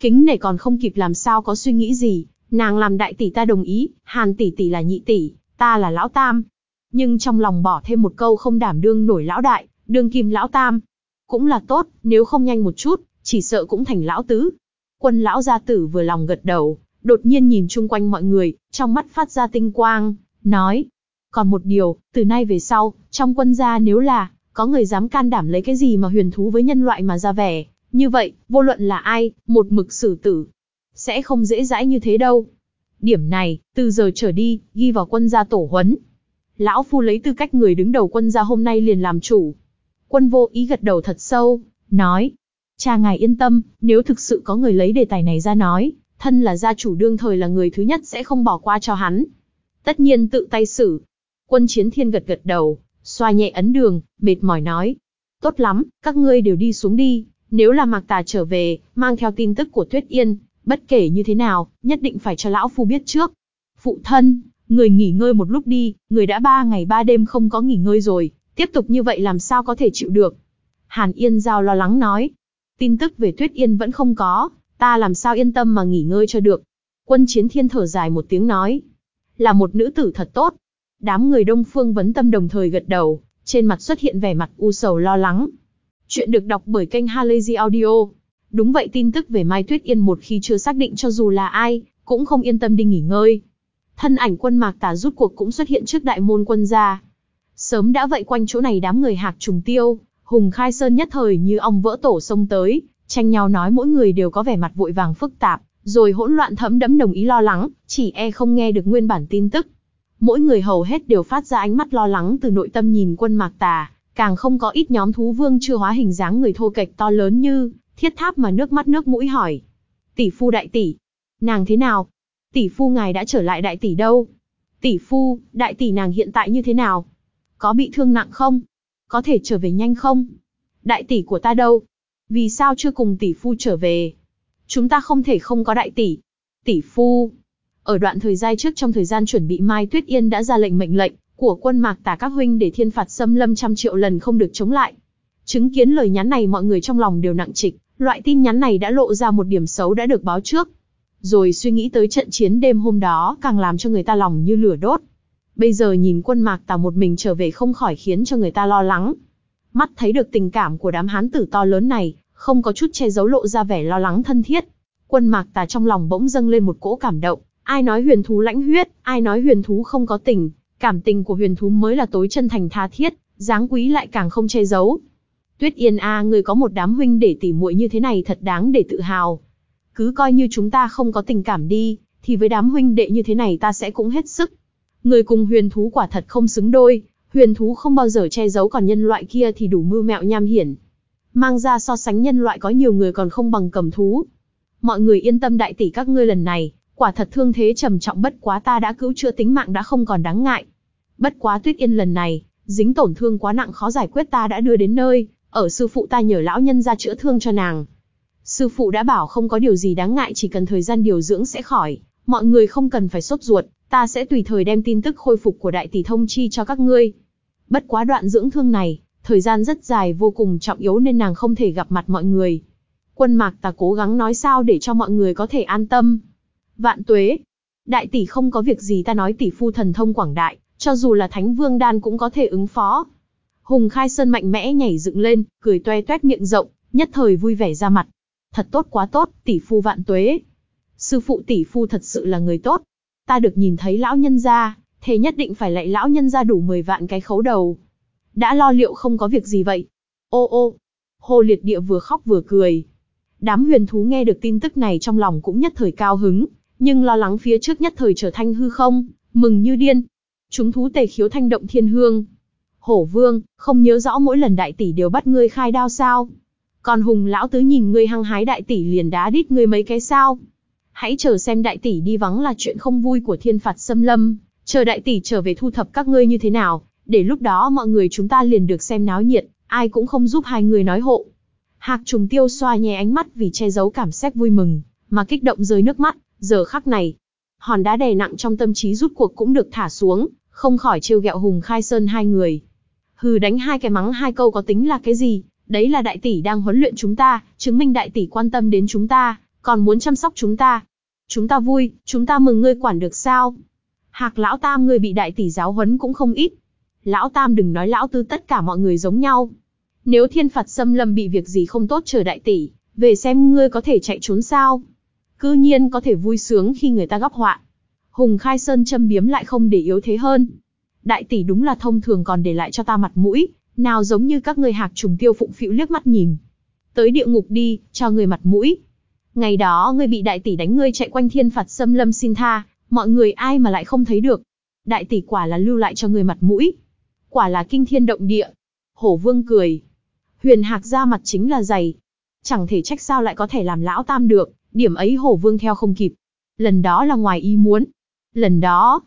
Kính này còn không kịp làm sao có suy nghĩ gì, nàng làm đại tỷ ta đồng ý, hàn tỷ tỷ là nhị tỷ, ta là lão tam. Nhưng trong lòng bỏ thêm một câu không đảm đương nổi lão đại, đương kim lão tam. Cũng là tốt, nếu không nhanh một chút, chỉ sợ cũng thành lão tứ. Quân lão gia tử vừa lòng gật đầu, đột nhiên nhìn chung quanh mọi người, trong mắt phát ra tinh quang, nói. Còn một điều, từ nay về sau, trong quân gia nếu là, có người dám can đảm lấy cái gì mà huyền thú với nhân loại mà ra vẻ, như vậy, vô luận là ai, một mực xử tử. Sẽ không dễ dãi như thế đâu. Điểm này, từ giờ trở đi, ghi vào quân gia tổ huấn. Lão Phu lấy tư cách người đứng đầu quân gia hôm nay liền làm chủ. Quân vô ý gật đầu thật sâu, nói. Cha ngài yên tâm, nếu thực sự có người lấy đề tài này ra nói, thân là gia chủ đương thời là người thứ nhất sẽ không bỏ qua cho hắn. Tất nhiên tự tay xử. Quân chiến thiên gật gật đầu, xoa nhẹ ấn đường, mệt mỏi nói. Tốt lắm, các ngươi đều đi xuống đi, nếu là Mạc Tà trở về, mang theo tin tức của Tuyết Yên, bất kể như thế nào, nhất định phải cho lão phu biết trước. Phụ thân, người nghỉ ngơi một lúc đi, người đã ba ngày ba đêm không có nghỉ ngơi rồi, tiếp tục như vậy làm sao có thể chịu được. Hàn Yên Giao lo lắng nói. Tin tức về Tuyết Yên vẫn không có, ta làm sao yên tâm mà nghỉ ngơi cho được. Quân chiến thiên thở dài một tiếng nói. Là một nữ tử thật tốt. Đám người đông phương vấn tâm đồng thời gật đầu, trên mặt xuất hiện vẻ mặt u sầu lo lắng. Chuyện được đọc bởi kênh Halazy Audio. Đúng vậy tin tức về Mai Tuyết Yên một khi chưa xác định cho dù là ai, cũng không yên tâm đi nghỉ ngơi. Thân ảnh quân mạc tà rút cuộc cũng xuất hiện trước đại môn quân gia. Sớm đã vậy quanh chỗ này đám người hạc trùng tiêu, Hùng Khai Sơn nhất thời như ong vỡ tổ sông tới, tranh nhau nói mỗi người đều có vẻ mặt vội vàng phức tạp, rồi hỗn loạn thấm đẫm đồng ý lo lắng, chỉ e không nghe được nguyên bản tin tức. Mỗi người hầu hết đều phát ra ánh mắt lo lắng từ nội tâm nhìn quân mạc tà, càng không có ít nhóm thú vương chưa hóa hình dáng người thô kệch to lớn như thiết tháp mà nước mắt nước mũi hỏi. Tỷ phu đại tỷ, nàng thế nào? Tỷ phu ngài đã trở lại đại tỷ đâu? Tỷ phu, đại tỷ nàng hiện tại như thế nào? Có bị thương nặng không? Có thể trở về nhanh không? Đại tỷ của ta đâu? Vì sao chưa cùng tỷ phu trở về? Chúng ta không thể không có đại tỷ. Tỷ phu. Ở đoạn thời gian trước trong thời gian chuẩn bị Mai Tuyết Yên đã ra lệnh mệnh lệnh của quân mạc tả các huynh để thiên phạt xâm lâm trăm triệu lần không được chống lại. Chứng kiến lời nhắn này mọi người trong lòng đều nặng trịch, loại tin nhắn này đã lộ ra một điểm xấu đã được báo trước. Rồi suy nghĩ tới trận chiến đêm hôm đó càng làm cho người ta lòng như lửa đốt. Bây giờ nhìn quân mạc tà một mình trở về không khỏi khiến cho người ta lo lắng. Mắt thấy được tình cảm của đám hán tử to lớn này, không có chút che giấu lộ ra vẻ lo lắng thân thiết. Quân mạc tà trong lòng bỗng dâng lên một cỗ cảm động, ai nói huyền thú lãnh huyết, ai nói huyền thú không có tình, cảm tình của huyền thú mới là tối chân thành tha thiết, dáng quý lại càng không che giấu. Tuyết Yên a, người có một đám huynh để tỉ muội như thế này thật đáng để tự hào. Cứ coi như chúng ta không có tình cảm đi, thì với đám huynh đệ như thế này ta sẽ cũng hết sức. Người cùng huyền thú quả thật không xứng đôi, huyền thú không bao giờ che giấu còn nhân loại kia thì đủ mưu mẹo nham hiển. Mang ra so sánh nhân loại có nhiều người còn không bằng cầm thú. Mọi người yên tâm đại tỷ các ngươi lần này, quả thật thương thế trầm trọng bất quá ta đã cứu chữa tính mạng đã không còn đáng ngại. Bất quá tuyết yên lần này, dính tổn thương quá nặng khó giải quyết ta đã đưa đến nơi, ở sư phụ ta nhờ lão nhân ra chữa thương cho nàng. Sư phụ đã bảo không có điều gì đáng ngại chỉ cần thời gian điều dưỡng sẽ khỏi, mọi người không cần phải sốt ruột, ta sẽ tùy thời đem tin tức khôi phục của đại tỷ thông chi cho các ngươi. Bất quá đoạn dưỡng thương này, thời gian rất dài vô cùng trọng yếu nên nàng không thể gặp mặt mọi người. Quân mạc ta cố gắng nói sao để cho mọi người có thể an tâm. Vạn tuế, đại tỷ không có việc gì ta nói tỷ phu thần thông quảng đại, cho dù là thánh vương đan cũng có thể ứng phó. Hùng khai sơn mạnh mẽ nhảy dựng lên, cười toe toét miệng rộng, nhất thời vui vẻ ra mặt. Thật tốt quá tốt, tỷ phu vạn tuế. Sư phụ tỷ phu thật sự là người tốt. Ta được nhìn thấy lão nhân gia, thế nhất định phải lạy lão nhân gia đủ 10 vạn cái khấu đầu. Đã lo liệu không có việc gì vậy? Ô ô, hồ liệt địa vừa khóc vừa cười. Đám huyền thú nghe được tin tức này trong lòng cũng nhất thời cao hứng, nhưng lo lắng phía trước nhất thời trở thành hư không, mừng như điên. Chúng thú tề khiếu thanh động thiên hương. Hổ vương, không nhớ rõ mỗi lần đại tỷ đều bắt ngươi khai đao sao? Còn hùng lão tứ nhìn ngươi hăng hái đại tỷ liền đá đít ngươi mấy cái sao? Hãy chờ xem đại tỷ đi vắng là chuyện không vui của thiên phạt xâm lâm, chờ đại tỷ trở về thu thập các ngươi như thế nào, để lúc đó mọi người chúng ta liền được xem náo nhiệt, ai cũng không giúp hai người nói hộ. Hạc trùng tiêu xoa nhẹ ánh mắt vì che giấu cảm giác vui mừng, mà kích động rơi nước mắt, giờ khắc này. Hòn đá đè nặng trong tâm trí rút cuộc cũng được thả xuống, không khỏi trêu ghẹo Hùng Khai Sơn hai người. Hừ đánh hai cái mắng hai câu có tính là cái gì, đấy là đại tỷ đang huấn luyện chúng ta, chứng minh đại tỷ quan tâm đến chúng ta, còn muốn chăm sóc chúng ta. Chúng ta vui, chúng ta mừng ngươi quản được sao? Hạc lão tam ngươi bị đại tỷ giáo huấn cũng không ít. Lão tam đừng nói lão tư tất cả mọi người giống nhau. Nếu thiên phạt xâm lâm bị việc gì không tốt chờ đại tỷ, về xem ngươi có thể chạy trốn sao. Cư nhiên có thể vui sướng khi người ta gấp họa. Hùng Khai Sơn châm biếm lại không để yếu thế hơn. Đại tỷ đúng là thông thường còn để lại cho ta mặt mũi, nào giống như các người hạc trùng tiêu phụng phịu liếc mắt nhìn. Tới địa ngục đi, cho người mặt mũi. Ngày đó ngươi bị đại tỷ đánh ngươi chạy quanh thiên phạt xâm lâm xin tha, mọi người ai mà lại không thấy được. Đại tỷ quả là lưu lại cho người mặt mũi. Quả là kinh thiên động địa. Hổ vương cười. Huyền hạc ra mặt chính là dày. Chẳng thể trách sao lại có thể làm lão tam được, điểm ấy hổ vương theo không kịp. Lần đó là ngoài ý muốn. Lần đó,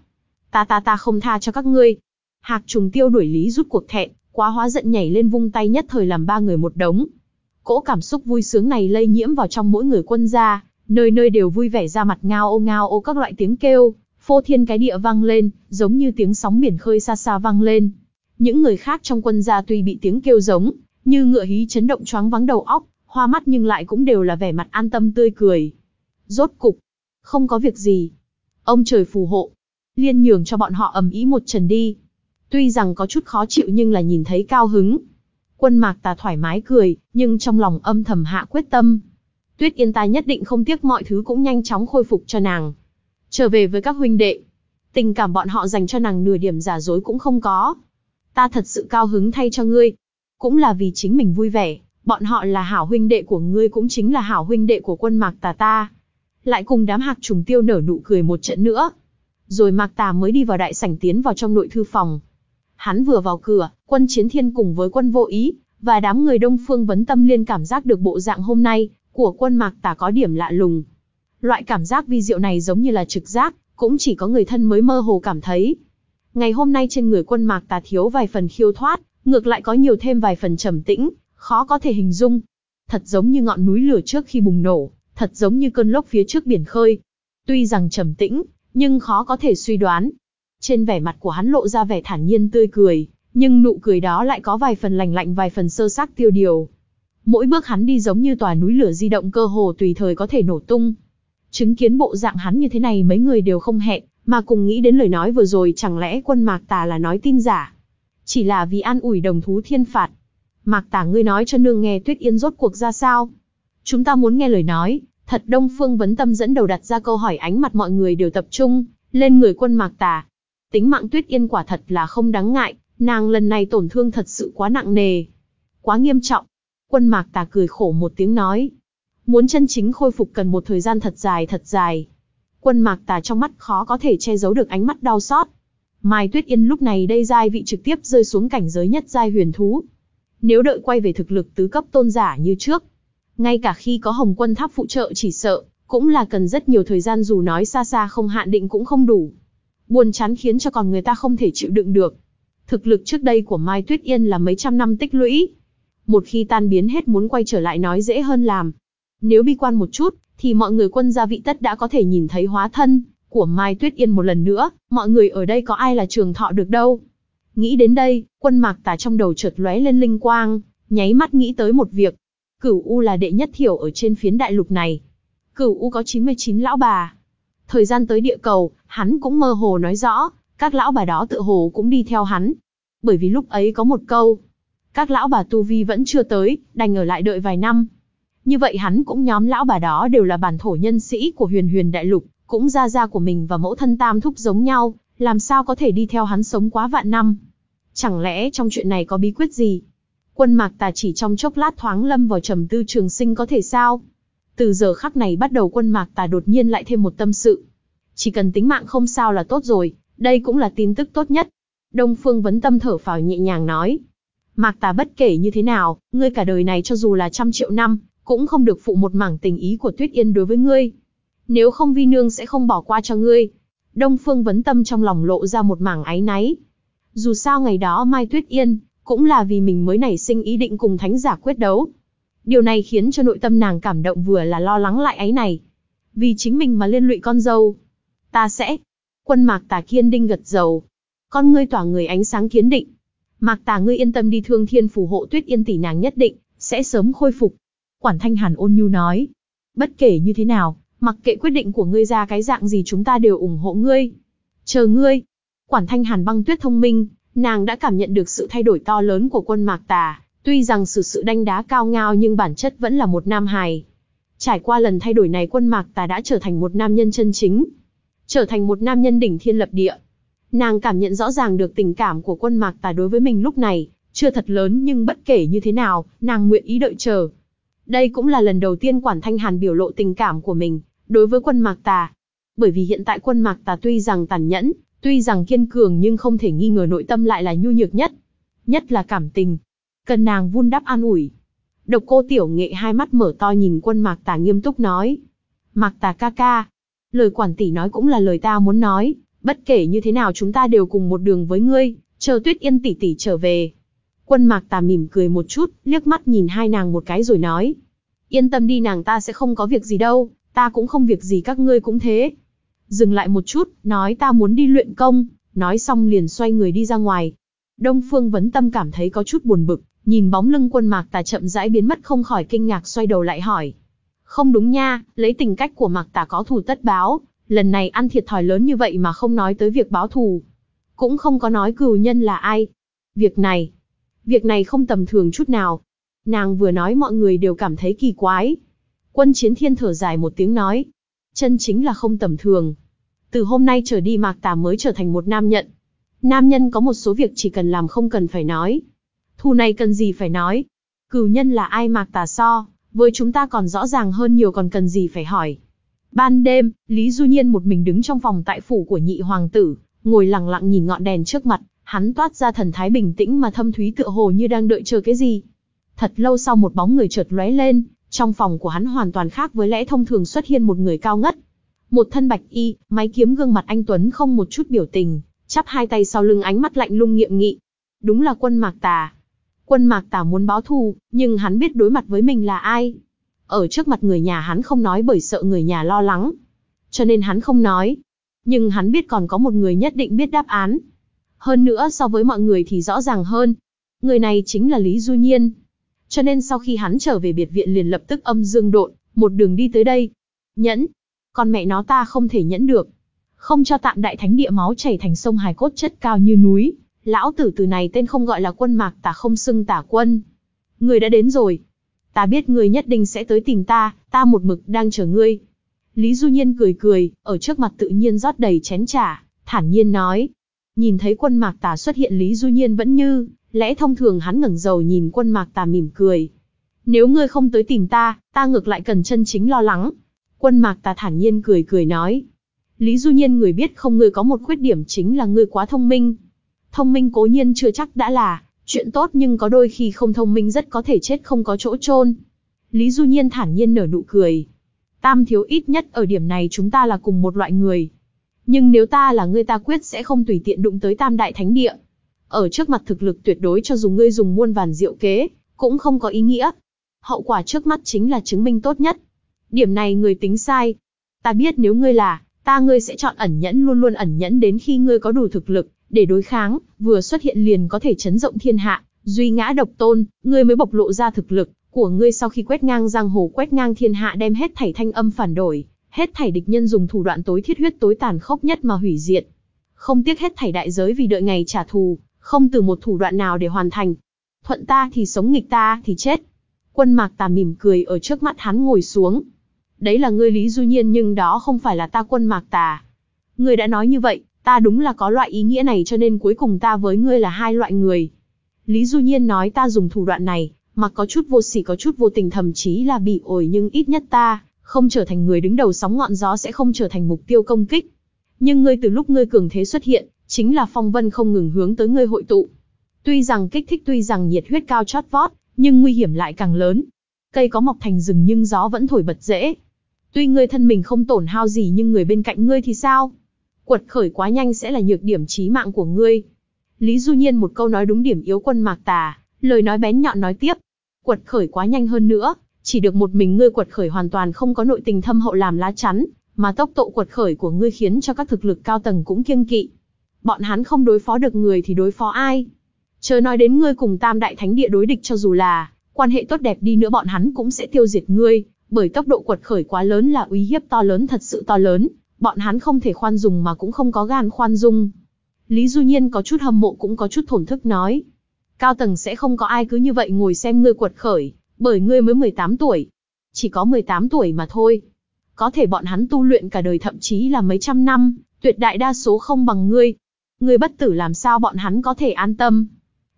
ta ta ta không tha cho các ngươi. Hạc trùng tiêu đuổi lý rút cuộc thẹn, quá hóa giận nhảy lên vung tay nhất thời làm ba người một đống. Cỗ cảm xúc vui sướng này lây nhiễm vào trong mỗi người quân gia, nơi nơi đều vui vẻ ra mặt ngao ô ngao ô các loại tiếng kêu, phô thiên cái địa vang lên, giống như tiếng sóng biển khơi xa xa vang lên. Những người khác trong quân gia tuy bị tiếng kêu giống, như ngựa hí chấn động choáng vắng đầu óc, hoa mắt nhưng lại cũng đều là vẻ mặt an tâm tươi cười. Rốt cục, không có việc gì. Ông trời phù hộ, liên nhường cho bọn họ ầm ý một trần đi. Tuy rằng có chút khó chịu nhưng là nhìn thấy cao hứng. Quân mạc tà thoải mái cười, nhưng trong lòng âm thầm hạ quyết tâm. Tuyết yên ta nhất định không tiếc mọi thứ cũng nhanh chóng khôi phục cho nàng. Trở về với các huynh đệ. Tình cảm bọn họ dành cho nàng nửa điểm giả dối cũng không có. Ta thật sự cao hứng thay cho ngươi. Cũng là vì chính mình vui vẻ, bọn họ là hảo huynh đệ của ngươi cũng chính là hảo huynh đệ của quân mạc tà ta. Lại cùng đám hạc trùng tiêu nở nụ cười một trận nữa. Rồi mạc tà mới đi vào đại sảnh tiến vào trong nội thư phòng. Hắn vừa vào cửa, quân chiến thiên cùng với quân vô ý, và đám người đông phương vấn tâm liên cảm giác được bộ dạng hôm nay, của quân mạc tà có điểm lạ lùng. Loại cảm giác vi diệu này giống như là trực giác, cũng chỉ có người thân mới mơ hồ cảm thấy. Ngày hôm nay trên người quân mạc tà thiếu vài phần khiêu thoát, ngược lại có nhiều thêm vài phần trầm tĩnh, khó có thể hình dung. Thật giống như ngọn núi lửa trước khi bùng nổ, thật giống như cơn lốc phía trước biển khơi. Tuy rằng trầm tĩnh, nhưng khó có thể suy đoán. Trên vẻ mặt của hắn lộ ra vẻ thản nhiên tươi cười, nhưng nụ cười đó lại có vài phần lành lạnh vài phần sơ sắc tiêu điều. Mỗi bước hắn đi giống như tòa núi lửa di động cơ hồ tùy thời có thể nổ tung. Chứng kiến bộ dạng hắn như thế này mấy người đều không hẹn, mà cùng nghĩ đến lời nói vừa rồi chẳng lẽ quân mạc tà là nói tin giả. Chỉ là vì an ủi đồng thú thiên phạt. Mạc tà ngươi nói cho nương nghe tuyết yên rốt cuộc ra sao. Chúng ta muốn nghe lời nói, thật đông phương vấn tâm dẫn đầu đặt ra câu hỏi ánh mặt mọi người đều tập trung, lên người quân mạc tà. Tính mạng tuyết yên quả thật là không đáng ngại, nàng lần này tổn thương thật sự quá nặng nề. Quá nghiêm trọng. Quân mạc tà cười khổ một tiếng nói. Muốn chân chính khôi phục cần một thời gian thật dài thật dài. Quân mạc tà trong mắt khó có thể che giấu được ánh mắt đau xót. Mai Tuyết Yên lúc này đây giai vị trực tiếp rơi xuống cảnh giới nhất giai huyền thú. Nếu đợi quay về thực lực tứ cấp tôn giả như trước, ngay cả khi có Hồng Quân Tháp phụ trợ chỉ sợ, cũng là cần rất nhiều thời gian dù nói xa xa không hạn định cũng không đủ. Buồn chán khiến cho còn người ta không thể chịu đựng được. Thực lực trước đây của Mai Tuyết Yên là mấy trăm năm tích lũy. Một khi tan biến hết muốn quay trở lại nói dễ hơn làm. Nếu bi quan một chút, thì mọi người quân gia vị tất đã có thể nhìn thấy hóa thân của Mai Tuyết Yên một lần nữa, mọi người ở đây có ai là trường thọ được đâu. Nghĩ đến đây, quân mạc tả trong đầu chợt lóe lên linh quang, nháy mắt nghĩ tới một việc. Cửu U là đệ nhất thiểu ở trên phiến đại lục này. Cửu U có 99 lão bà. Thời gian tới địa cầu, hắn cũng mơ hồ nói rõ, các lão bà đó tự hồ cũng đi theo hắn. Bởi vì lúc ấy có một câu, các lão bà tu vi vẫn chưa tới, đành ở lại đợi vài năm. Như vậy hắn cũng nhóm lão bà đó đều là bản thổ nhân sĩ của huyền huyền đại lục, cũng gia gia của mình và mẫu thân tam thúc giống nhau, làm sao có thể đi theo hắn sống quá vạn năm. Chẳng lẽ trong chuyện này có bí quyết gì? Quân mạc tà chỉ trong chốc lát thoáng lâm vào trầm tư trường sinh có thể sao? Từ giờ khắc này bắt đầu quân mạc tà đột nhiên lại thêm một tâm sự. Chỉ cần tính mạng không sao là tốt rồi, đây cũng là tin tức tốt nhất. Đông Phương vấn tâm thở phào nhẹ nhàng nói. Mạc tà bất kể như thế nào, ngươi cả đời này cho dù là trăm triệu năm, cũng không được phụ một mảng tình ý của Tuyết Yên đối với ngươi. Nếu không vi nương sẽ không bỏ qua cho ngươi. Đông Phương vấn tâm trong lòng lộ ra một mảng áy náy. Dù sao ngày đó Mai Tuyết Yên, cũng là vì mình mới nảy sinh ý định cùng thánh giả quyết đấu. Điều này khiến cho nội tâm nàng cảm động vừa là lo lắng lại ấy này. Vì chính mình mà liên lụy con dâu. Ta sẽ. Quân mạc tà kiên đinh gật dầu. Con ngươi tỏa người ánh sáng kiến định. Mạc tà ngươi yên tâm đi thương thiên phù hộ tuyết yên tỷ nàng nhất định, sẽ sớm khôi phục. Quản thanh hàn ôn nhu nói. Bất kể như thế nào, mặc kệ quyết định của ngươi ra cái dạng gì chúng ta đều ủng hộ ngươi. Chờ ngươi. Quản thanh hàn băng tuyết thông minh, nàng đã cảm nhận được sự thay đổi to lớn của quân mạc tà, tuy rằng sự sự đanh đá cao ngao nhưng bản chất vẫn là một nam hài. Trải qua lần thay đổi này quân mạc tà đã trở thành một nam nhân chân chính. Trở thành một nam nhân đỉnh thiên lập địa. Nàng cảm nhận rõ ràng được tình cảm của quân mạc tà đối với mình lúc này, chưa thật lớn nhưng bất kể như thế nào, nàng nguyện ý đợi chờ. Đây cũng là lần đầu tiên Quản Thanh Hàn biểu lộ tình cảm của mình, đối với quân mạc tà. Bởi vì hiện tại quân mạc tà tuy rằng tàn nhẫn, tuy rằng kiên cường nhưng không thể nghi ngờ nội tâm lại là nhu nhược nhất. Nhất là cảm tình. Cần nàng vun đắp an ủi. Độc cô tiểu nghệ hai mắt mở to nhìn quân mạc tà nghiêm túc nói. Mạc tà ca ca. Lời quản tỷ nói cũng là lời ta muốn nói. Bất kể như thế nào chúng ta đều cùng một đường với ngươi, chờ tuyết yên tỷ tỷ trở về. Quân mạc tà mỉm cười một chút, liếc mắt nhìn hai nàng một cái rồi nói. Yên tâm đi nàng ta sẽ không có việc gì đâu, ta cũng không việc gì các ngươi cũng thế. Dừng lại một chút, nói ta muốn đi luyện công, nói xong liền xoay người đi ra ngoài. Đông Phương Vấn Tâm cảm thấy có chút buồn bực, Nhìn bóng lưng quân mạc tà chậm rãi biến mất không khỏi kinh ngạc xoay đầu lại hỏi. Không đúng nha, lấy tình cách của mạc tà có thù tất báo, lần này ăn thiệt thòi lớn như vậy mà không nói tới việc báo thù. Cũng không có nói cừu nhân là ai. Việc này, việc này không tầm thường chút nào. Nàng vừa nói mọi người đều cảm thấy kỳ quái. Quân chiến thiên thở dài một tiếng nói. Chân chính là không tầm thường. Từ hôm nay trở đi mạc tà mới trở thành một nam nhận. Nam nhân có một số việc chỉ cần làm không cần phải nói. Thù này cần gì phải nói. Cửu nhân là ai mạc tà so, với chúng ta còn rõ ràng hơn nhiều còn cần gì phải hỏi. Ban đêm, Lý Du Nhiên một mình đứng trong phòng tại phủ của nhị hoàng tử, ngồi lặng lặng nhìn ngọn đèn trước mặt, hắn toát ra thần thái bình tĩnh mà thâm thúy tựa hồ như đang đợi chờ cái gì. Thật lâu sau một bóng người chợt lóe lên, trong phòng của hắn hoàn toàn khác với lẽ thông thường xuất hiện một người cao ngất. Một thân bạch y, máy kiếm gương mặt anh Tuấn không một chút biểu tình, chắp hai tay sau lưng ánh mắt lạnh lùng nghiệm nghị. Đúng là quân mạc tà. Quân mạc tà muốn báo thù, nhưng hắn biết đối mặt với mình là ai. Ở trước mặt người nhà hắn không nói bởi sợ người nhà lo lắng. Cho nên hắn không nói. Nhưng hắn biết còn có một người nhất định biết đáp án. Hơn nữa so với mọi người thì rõ ràng hơn. Người này chính là Lý Du Nhiên. Cho nên sau khi hắn trở về biệt viện liền lập tức âm dương độn, một đường đi tới đây. Nhẫn. Con mẹ nó ta không thể nhẫn được. Không cho tạm đại thánh địa máu chảy thành sông hài cốt chất cao như núi. Lão tử từ này tên không gọi là quân mạc tả không xưng tả quân. Người đã đến rồi. Ta biết người nhất định sẽ tới tìm ta, ta một mực đang chờ ngươi. Lý Du Nhiên cười cười, ở trước mặt tự nhiên rót đầy chén trà, thản nhiên nói. Nhìn thấy quân mạc tà xuất hiện Lý Du Nhiên vẫn như, lẽ thông thường hắn ngẩng đầu nhìn quân mạc tà mỉm cười. Nếu ngươi không tới tìm ta, ta ngược lại cần chân chính lo lắng. Quân mạc tà thản nhiên cười cười nói. Lý Du Nhiên người biết không ngươi có một khuyết điểm chính là ngươi quá thông minh. Thông minh cố nhiên chưa chắc đã là chuyện tốt nhưng có đôi khi không thông minh rất có thể chết không có chỗ chôn. Lý Du Nhiên thản nhiên nở nụ cười. Tam thiếu ít nhất ở điểm này chúng ta là cùng một loại người. Nhưng nếu ta là ngươi ta quyết sẽ không tùy tiện đụng tới tam đại thánh địa. Ở trước mặt thực lực tuyệt đối cho dù ngươi dùng muôn vàn diệu kế, cũng không có ý nghĩa. Hậu quả trước mắt chính là chứng minh tốt nhất. Điểm này người tính sai. Ta biết nếu ngươi là, ta ngươi sẽ chọn ẩn nhẫn luôn luôn ẩn nhẫn đến khi ngươi có đủ thực lực, để đối kháng, vừa xuất hiện liền có thể chấn rộng thiên hạ, duy ngã độc tôn, ngươi mới bộc lộ ra thực lực của ngươi sau khi quét ngang giang hồ quét ngang thiên hạ đem hết thảy thanh âm phản đổi, hết thảy địch nhân dùng thủ đoạn tối thiết huyết tối tàn khốc nhất mà hủy diệt. Không tiếc hết thảy đại giới vì đợi ngày trả thù, không từ một thủ đoạn nào để hoàn thành. Thuận ta thì sống nghịch ta thì chết. Quân mạc tà mỉm cười ở trước mắt hắn ngồi xuống. Đấy là ngươi Lý Du Nhiên nhưng đó không phải là ta quân mạc tà. Ngươi đã nói như vậy, ta đúng là có loại ý nghĩa này cho nên cuối cùng ta với ngươi là hai loại người. Lý Du Nhiên nói ta dùng thủ đoạn này, mặc có chút vô sỉ có chút vô tình thậm chí là bị ổi nhưng ít nhất ta, không trở thành người đứng đầu sóng ngọn gió sẽ không trở thành mục tiêu công kích. Nhưng ngươi từ lúc ngươi cường thế xuất hiện, chính là phong vân không ngừng hướng tới ngươi hội tụ. Tuy rằng kích thích tuy rằng nhiệt huyết cao chót vót, nhưng nguy hiểm lại càng lớn. Cây có mọc thành rừng nhưng gió vẫn thổi bật dễ. Tuy ngươi thân mình không tổn hao gì nhưng người bên cạnh ngươi thì sao? Quật khởi quá nhanh sẽ là nhược điểm chí mạng của ngươi. Lý Du Nhiên một câu nói đúng điểm yếu quân mạc tà, lời nói bén nhọn nói tiếp. Quật khởi quá nhanh hơn nữa, chỉ được một mình ngươi quật khởi hoàn toàn không có nội tình thâm hậu làm lá chắn, mà tốc độ quật khởi của ngươi khiến cho các thực lực cao tầng cũng kiêng kỵ. Bọn hắn không đối phó được người thì đối phó ai? Chờ nói đến ngươi cùng tam đại thánh địa đối địch cho dù là quan hệ tốt đẹp đi nữa bọn hắn cũng sẽ tiêu diệt ngươi, bởi tốc độ quật khởi quá lớn là uy hiếp to lớn thật sự to lớn, bọn hắn không thể khoan dung mà cũng không có gan khoan dung. Lý Du Nhiên có chút hâm mộ cũng có chút thổn thức nói. Cao tầng sẽ không có ai cứ như vậy ngồi xem ngươi quật khởi, bởi ngươi mới 18 tuổi. Chỉ có 18 tuổi mà thôi. Có thể bọn hắn tu luyện cả đời thậm chí là mấy trăm năm, tuyệt đại đa số không bằng ngươi. Ngươi bất tử làm sao bọn hắn có thể an tâm.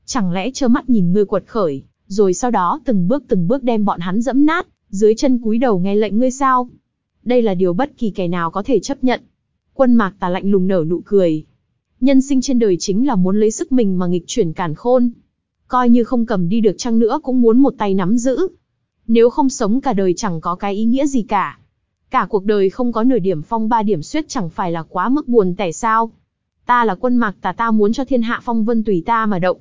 Chẳng lẽ trơ mắt nhìn ngươi quật khởi, rồi sau đó từng bước từng bước đem bọn hắn dẫm nát, dưới chân cúi đầu nghe lệnh ngươi sao? Đây là điều bất kỳ kẻ nào có thể chấp nhận. Quân mạc tà lạnh lùng nở nụ cười. Nhân sinh trên đời chính là muốn lấy sức mình mà nghịch chuyển cản khôn. Coi như không cầm đi được chăng nữa cũng muốn một tay nắm giữ. Nếu không sống cả đời chẳng có cái ý nghĩa gì cả. Cả cuộc đời không có nửa điểm phong ba điểm suyết chẳng phải là quá mức buồn tẻ sao. Ta là quân mạc tà ta muốn cho thiên hạ phong vân tùy ta mà động.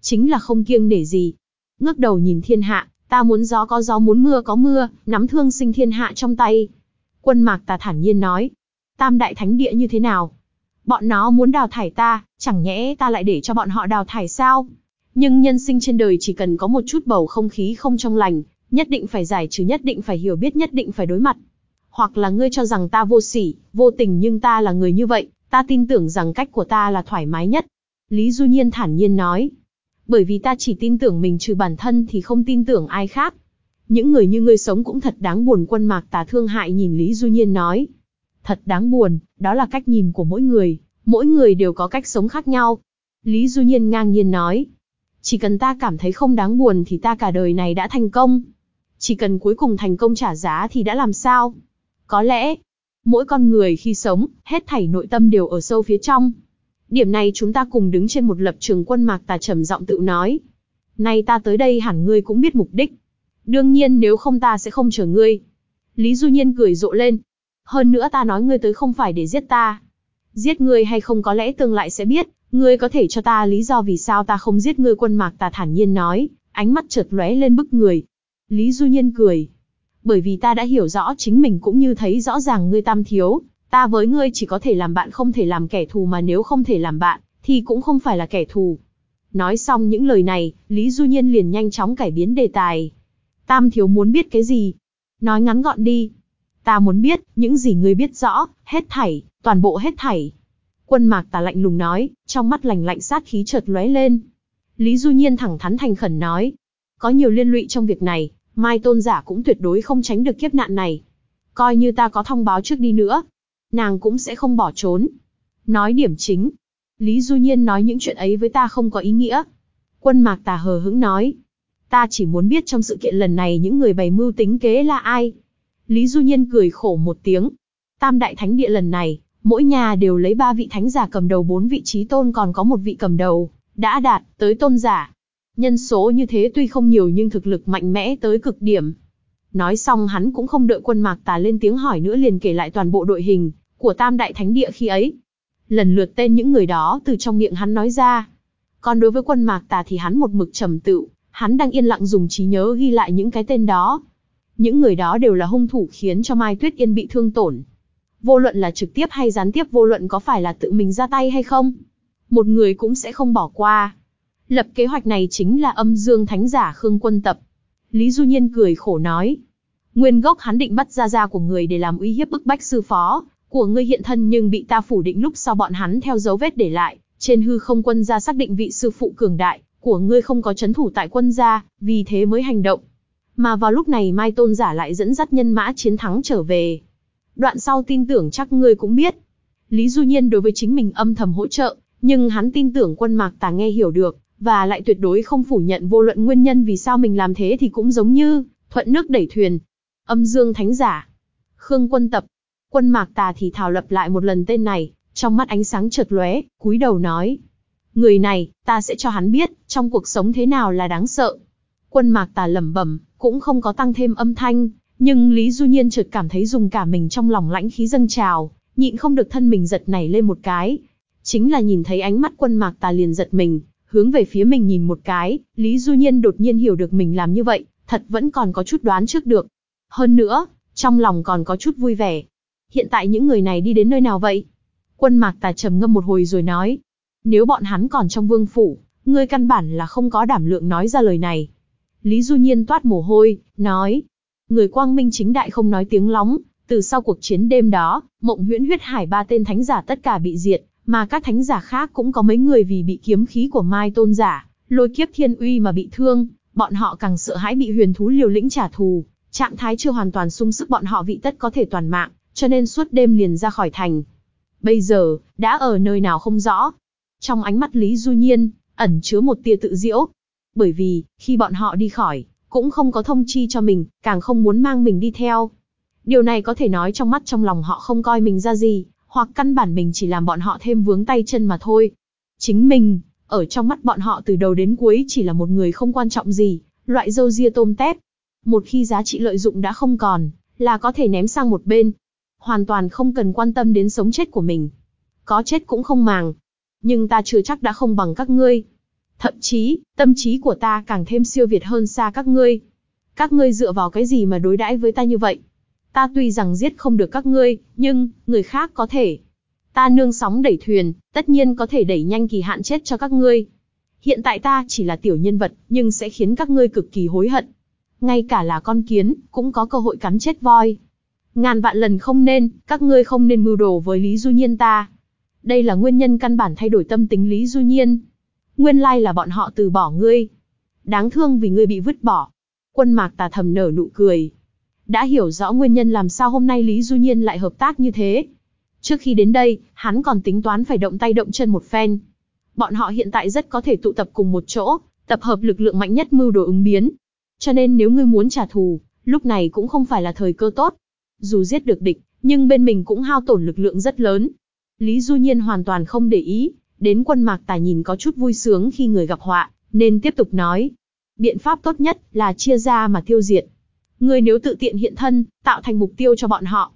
Chính là không kiêng để gì. Ngước đầu nhìn thiên hạ, ta muốn gió có gió muốn mưa có mưa, nắm thương sinh thiên hạ trong tay. Quân mạc tà thản nhiên nói. Tam đại thánh địa như thế nào? Bọn nó muốn đào thải ta, chẳng nhẽ ta lại để cho bọn họ đào thải sao? Nhưng nhân sinh trên đời chỉ cần có một chút bầu không khí không trong lành, nhất định phải giải trừ nhất định phải hiểu biết nhất định phải đối mặt. Hoặc là ngươi cho rằng ta vô sỉ, vô tình nhưng ta là người như vậy, ta tin tưởng rằng cách của ta là thoải mái nhất. Lý Du Nhiên thản nhiên nói. Bởi vì ta chỉ tin tưởng mình trừ bản thân thì không tin tưởng ai khác. Những người như ngươi sống cũng thật đáng buồn quân mạc tà thương hại nhìn Lý Du Nhiên nói. Thật đáng buồn, đó là cách nhìn của mỗi người, mỗi người đều có cách sống khác nhau. Lý Du Nhiên ngang nhiên nói. Chỉ cần ta cảm thấy không đáng buồn thì ta cả đời này đã thành công. Chỉ cần cuối cùng thành công trả giá thì đã làm sao? Có lẽ, mỗi con người khi sống, hết thảy nội tâm đều ở sâu phía trong. Điểm này chúng ta cùng đứng trên một lập trường quân mạc tà trầm giọng tự nói. Nay ta tới đây hẳn ngươi cũng biết mục đích. Đương nhiên nếu không ta sẽ không chờ ngươi. Lý Du Nhiên cười rộ lên. Hơn nữa ta nói ngươi tới không phải để giết ta. Giết ngươi hay không có lẽ tương lại sẽ biết, ngươi có thể cho ta lý do vì sao ta không giết ngươi quân mạc ta thản nhiên nói, ánh mắt chợt lóe lên bức người. Lý Du Nhiên cười. Bởi vì ta đã hiểu rõ chính mình cũng như thấy rõ ràng ngươi tam thiếu, ta với ngươi chỉ có thể làm bạn không thể làm kẻ thù mà nếu không thể làm bạn, thì cũng không phải là kẻ thù. Nói xong những lời này, Lý Du Nhiên liền nhanh chóng cải biến đề tài. Tam thiếu muốn biết cái gì? Nói ngắn gọn đi. Ta muốn biết, những gì ngươi biết rõ, hết thảy, toàn bộ hết thảy. Quân mạc tà lạnh lùng nói, trong mắt lành lạnh sát khí chợt lóe lên. Lý Du Nhiên thẳng thắn thành khẩn nói. Có nhiều liên lụy trong việc này, Mai Tôn giả cũng tuyệt đối không tránh được kiếp nạn này. Coi như ta có thông báo trước đi nữa, nàng cũng sẽ không bỏ trốn. Nói điểm chính. Lý Du Nhiên nói những chuyện ấy với ta không có ý nghĩa. Quân mạc tà hờ hững nói. Ta chỉ muốn biết trong sự kiện lần này những người bày mưu tính kế là ai. Lý Du Nhiên cười khổ một tiếng. Tam đại thánh địa lần này, mỗi nhà đều lấy ba vị thánh giả cầm đầu bốn vị trí tôn còn có một vị cầm đầu, đã đạt tới tôn giả. Nhân số như thế tuy không nhiều nhưng thực lực mạnh mẽ tới cực điểm. Nói xong hắn cũng không đợi quân mạc tà lên tiếng hỏi nữa liền kể lại toàn bộ đội hình của tam đại thánh địa khi ấy. Lần lượt tên những người đó từ trong miệng hắn nói ra. Còn đối với quân mạc tà thì hắn một mực trầm tự, hắn đang yên lặng dùng trí nhớ ghi lại những cái tên đó. Những người đó đều là hung thủ khiến cho Mai Tuyết Yên bị thương tổn. Vô luận là trực tiếp hay gián tiếp vô luận có phải là tự mình ra tay hay không. Một người cũng sẽ không bỏ qua. Lập kế hoạch này chính là âm dương thánh giả Khương Quân Tập. Lý Du Nhiên cười khổ nói. Nguyên gốc hắn định bắt ra ra của người để làm uy hiếp bức bách sư phó, của ngươi hiện thân nhưng bị ta phủ định lúc sau bọn hắn theo dấu vết để lại, trên hư không quân gia xác định vị sư phụ cường đại, của ngươi không có chấn thủ tại quân gia, vì thế mới hành động. Mà vào lúc này Mai Tôn giả lại dẫn dắt nhân mã chiến thắng trở về. Đoạn sau tin tưởng chắc ngươi cũng biết. Lý Du Nhiên đối với chính mình âm thầm hỗ trợ, nhưng hắn tin tưởng quân mạc tà nghe hiểu được, và lại tuyệt đối không phủ nhận vô luận nguyên nhân vì sao mình làm thế thì cũng giống như, thuận nước đẩy thuyền. Âm dương thánh giả. Khương quân tập. Quân mạc tà thì thảo lập lại một lần tên này, trong mắt ánh sáng chợt lóe, cúi đầu nói. Người này, ta sẽ cho hắn biết, trong cuộc sống thế nào là đáng sợ. Quân mạc tà lẩm bẩm, cũng không có tăng thêm âm thanh, nhưng Lý Du Nhiên chợt cảm thấy dùng cả mình trong lòng lãnh khí dâng trào, nhịn không được thân mình giật nảy lên một cái. Chính là nhìn thấy ánh mắt quân mạc tà liền giật mình, hướng về phía mình nhìn một cái, Lý Du Nhiên đột nhiên hiểu được mình làm như vậy, thật vẫn còn có chút đoán trước được. Hơn nữa, trong lòng còn có chút vui vẻ. Hiện tại những người này đi đến nơi nào vậy? Quân mạc tà trầm ngâm một hồi rồi nói. Nếu bọn hắn còn trong vương phủ, ngươi căn bản là không có đảm lượng nói ra lời này. Lý Du Nhiên toát mồ hôi, nói. Người quang minh chính đại không nói tiếng lóng, từ sau cuộc chiến đêm đó, mộng huyễn huyết hải ba tên thánh giả tất cả bị diệt, mà các thánh giả khác cũng có mấy người vì bị kiếm khí của Mai Tôn giả, lôi kiếp thiên uy mà bị thương, bọn họ càng sợ hãi bị huyền thú liều lĩnh trả thù, trạng thái chưa hoàn toàn sung sức bọn họ vị tất có thể toàn mạng, cho nên suốt đêm liền ra khỏi thành. Bây giờ, đã ở nơi nào không rõ. Trong ánh mắt Lý Du Nhiên, ẩn chứa một tia tự diễu. Bởi vì, khi bọn họ đi khỏi, cũng không có thông chi cho mình, càng không muốn mang mình đi theo. Điều này có thể nói trong mắt trong lòng họ không coi mình ra gì, hoặc căn bản mình chỉ làm bọn họ thêm vướng tay chân mà thôi. Chính mình, ở trong mắt bọn họ từ đầu đến cuối chỉ là một người không quan trọng gì, loại dâu ria tôm tép. Một khi giá trị lợi dụng đã không còn, là có thể ném sang một bên. Hoàn toàn không cần quan tâm đến sống chết của mình. Có chết cũng không màng. Nhưng ta chưa chắc đã không bằng các ngươi. Thậm chí, tâm trí của ta càng thêm siêu việt hơn xa các ngươi. Các ngươi dựa vào cái gì mà đối đãi với ta như vậy? Ta tuy rằng giết không được các ngươi, nhưng, người khác có thể. Ta nương sóng đẩy thuyền, tất nhiên có thể đẩy nhanh kỳ hạn chết cho các ngươi. Hiện tại ta chỉ là tiểu nhân vật, nhưng sẽ khiến các ngươi cực kỳ hối hận. Ngay cả là con kiến, cũng có cơ hội cắn chết voi. Ngàn vạn lần không nên, các ngươi không nên mưu đồ với Lý Du Nhiên ta. Đây là nguyên nhân căn bản thay đổi tâm tính Lý Du Nhiên. Nguyên lai là bọn họ từ bỏ ngươi. Đáng thương vì ngươi bị vứt bỏ. Quân mạc tà thầm nở nụ cười. Đã hiểu rõ nguyên nhân làm sao hôm nay Lý Du Nhiên lại hợp tác như thế. Trước khi đến đây, hắn còn tính toán phải động tay động chân một phen. Bọn họ hiện tại rất có thể tụ tập cùng một chỗ, tập hợp lực lượng mạnh nhất mưu đồ ứng biến. Cho nên nếu ngươi muốn trả thù, lúc này cũng không phải là thời cơ tốt. Dù giết được địch, nhưng bên mình cũng hao tổn lực lượng rất lớn. Lý Du Nhiên hoàn toàn không để ý, đến quân mạc tài nhìn có chút vui sướng khi người gặp họa, nên tiếp tục nói. Biện pháp tốt nhất là chia ra mà tiêu diệt. Ngươi nếu tự tiện hiện thân, tạo thành mục tiêu cho bọn họ.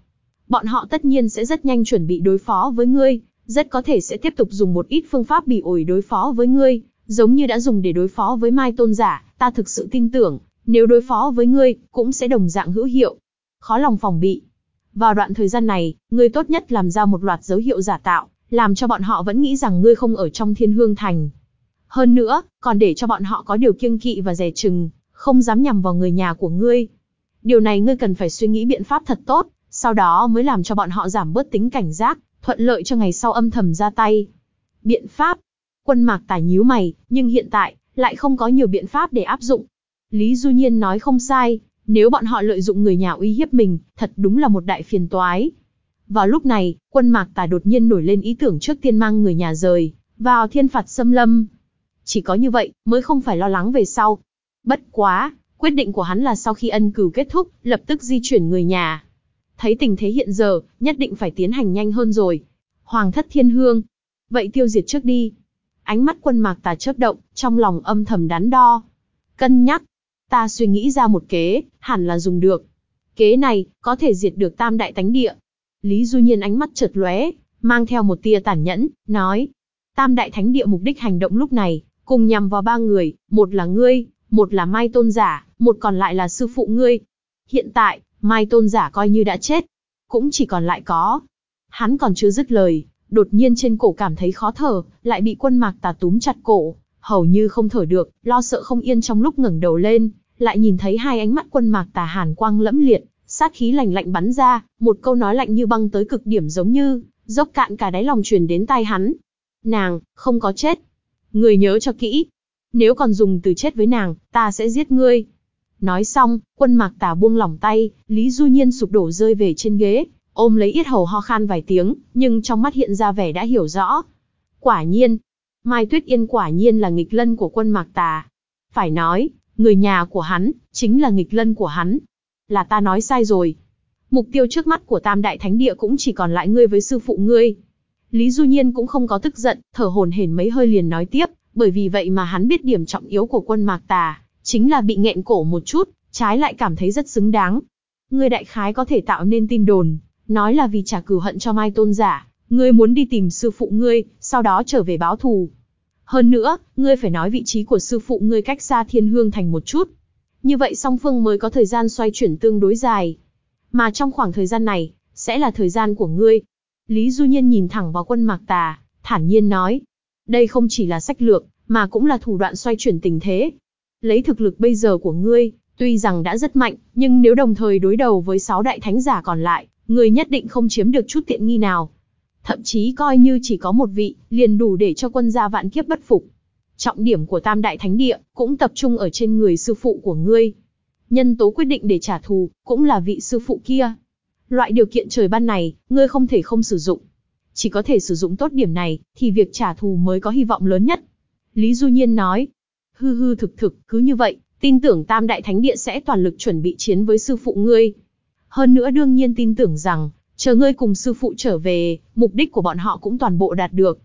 Bọn họ tất nhiên sẽ rất nhanh chuẩn bị đối phó với ngươi, rất có thể sẽ tiếp tục dùng một ít phương pháp bị ổi đối phó với ngươi, giống như đã dùng để đối phó với Mai Tôn giả, ta thực sự tin tưởng, nếu đối phó với ngươi, cũng sẽ đồng dạng hữu hiệu. Khó lòng phòng bị. Vào đoạn thời gian này, ngươi tốt nhất làm ra một loạt dấu hiệu giả tạo, làm cho bọn họ vẫn nghĩ rằng ngươi không ở trong thiên hương thành. Hơn nữa, còn để cho bọn họ có điều kiêng kỵ và dè chừng, không dám nhằm vào người nhà của ngươi. Điều này ngươi cần phải suy nghĩ biện pháp thật tốt, sau đó mới làm cho bọn họ giảm bớt tính cảnh giác, thuận lợi cho ngày sau âm thầm ra tay. Biện pháp. Quân mạc tài nhíu mày, nhưng hiện tại, lại không có nhiều biện pháp để áp dụng. Lý Du Nhiên nói không sai, nếu bọn họ lợi dụng người nhà uy hiếp mình, thật đúng là một đại phiền toái. Vào lúc này, quân mạc Tà đột nhiên nổi lên ý tưởng trước tiên mang người nhà rời, vào thiên phạt xâm lâm. Chỉ có như vậy, mới không phải lo lắng về sau. Bất quá, quyết định của hắn là sau khi ân cửu kết thúc, lập tức di chuyển người nhà. Thấy tình thế hiện giờ, nhất định phải tiến hành nhanh hơn rồi. Hoàng thất thiên hương. Vậy tiêu diệt trước đi. Ánh mắt quân mạc tà chớp động, trong lòng âm thầm đắn đo. Cân nhắc. Ta suy nghĩ ra một kế, hẳn là dùng được. Kế này, có thể diệt được tam đại tánh địa. Lý Du Nhiên ánh mắt chợt lóe, mang theo một tia tàn nhẫn, nói. Tam đại thánh địa mục đích hành động lúc này, cùng nhằm vào ba người, một là ngươi, một là Mai Tôn Giả, một còn lại là sư phụ ngươi. Hiện tại, Mai tôn giả coi như đã chết. Cũng chỉ còn lại có. Hắn còn chưa dứt lời, đột nhiên trên cổ cảm thấy khó thở, lại bị quân mạc tà túm chặt cổ, hầu như không thở được, lo sợ không yên trong lúc ngẩng đầu lên, lại nhìn thấy hai ánh mắt quân mạc tà hàn quang lẫm liệt, sát khí lạnh lạnh bắn ra, một câu nói lạnh như băng tới cực điểm giống như, dốc cạn cả đáy lòng truyền đến tai hắn. Nàng, không có chết. Người nhớ cho kỹ. Nếu còn dùng từ chết với nàng, ta sẽ giết ngươi. Nói xong, quân mạc tà buông lỏng tay, Lý Du Nhiên sụp đổ rơi về trên ghế, ôm lấy yết hầu ho khan vài tiếng, nhưng trong mắt hiện ra vẻ đã hiểu rõ. Quả nhiên, Mai Tuyết Yên quả nhiên là nghịch lân của quân mạc tà. Phải nói, người nhà của hắn, chính là nghịch lân của hắn. Là ta nói sai rồi. Mục tiêu trước mắt của Tam Đại Thánh Địa cũng chỉ còn lại ngươi với sư phụ ngươi. Lý Du Nhiên cũng không có tức giận, thở hồn hển mấy hơi liền nói tiếp, bởi vì vậy mà hắn biết điểm trọng yếu của quân mạc tà, chính là bị nghẹn cổ một chút, trái lại cảm thấy rất xứng đáng. Ngươi đại khái có thể tạo nên tin đồn, nói là vì trả cửu hận cho Mai Tôn giả, ngươi muốn đi tìm sư phụ ngươi, sau đó trở về báo thù. Hơn nữa, ngươi phải nói vị trí của sư phụ ngươi cách xa thiên hương thành một chút. Như vậy song phương mới có thời gian xoay chuyển tương đối dài. Mà trong khoảng thời gian này, sẽ là thời gian của ngươi. Lý Du Nhiên nhìn thẳng vào quân mạc tà, thản nhiên nói. Đây không chỉ là sách lược, mà cũng là thủ đoạn xoay chuyển tình thế. Lấy thực lực bây giờ của ngươi, tuy rằng đã rất mạnh, nhưng nếu đồng thời đối đầu với sáu đại thánh giả còn lại, ngươi nhất định không chiếm được chút tiện nghi nào. Thậm chí coi như chỉ có một vị, liền đủ để cho quân gia vạn kiếp bất phục. Trọng điểm của tam đại thánh địa, cũng tập trung ở trên người sư phụ của ngươi. Nhân tố quyết định để trả thù, cũng là vị sư phụ kia. Loại điều kiện trời ban này, ngươi không thể không sử dụng. Chỉ có thể sử dụng tốt điểm này, thì việc trả thù mới có hy vọng lớn nhất. Lý Du Nhiên nói, hư hư thực thực, cứ như vậy, tin tưởng Tam Đại Thánh Địa sẽ toàn lực chuẩn bị chiến với sư phụ ngươi. Hơn nữa đương nhiên tin tưởng rằng, chờ ngươi cùng sư phụ trở về, mục đích của bọn họ cũng toàn bộ đạt được.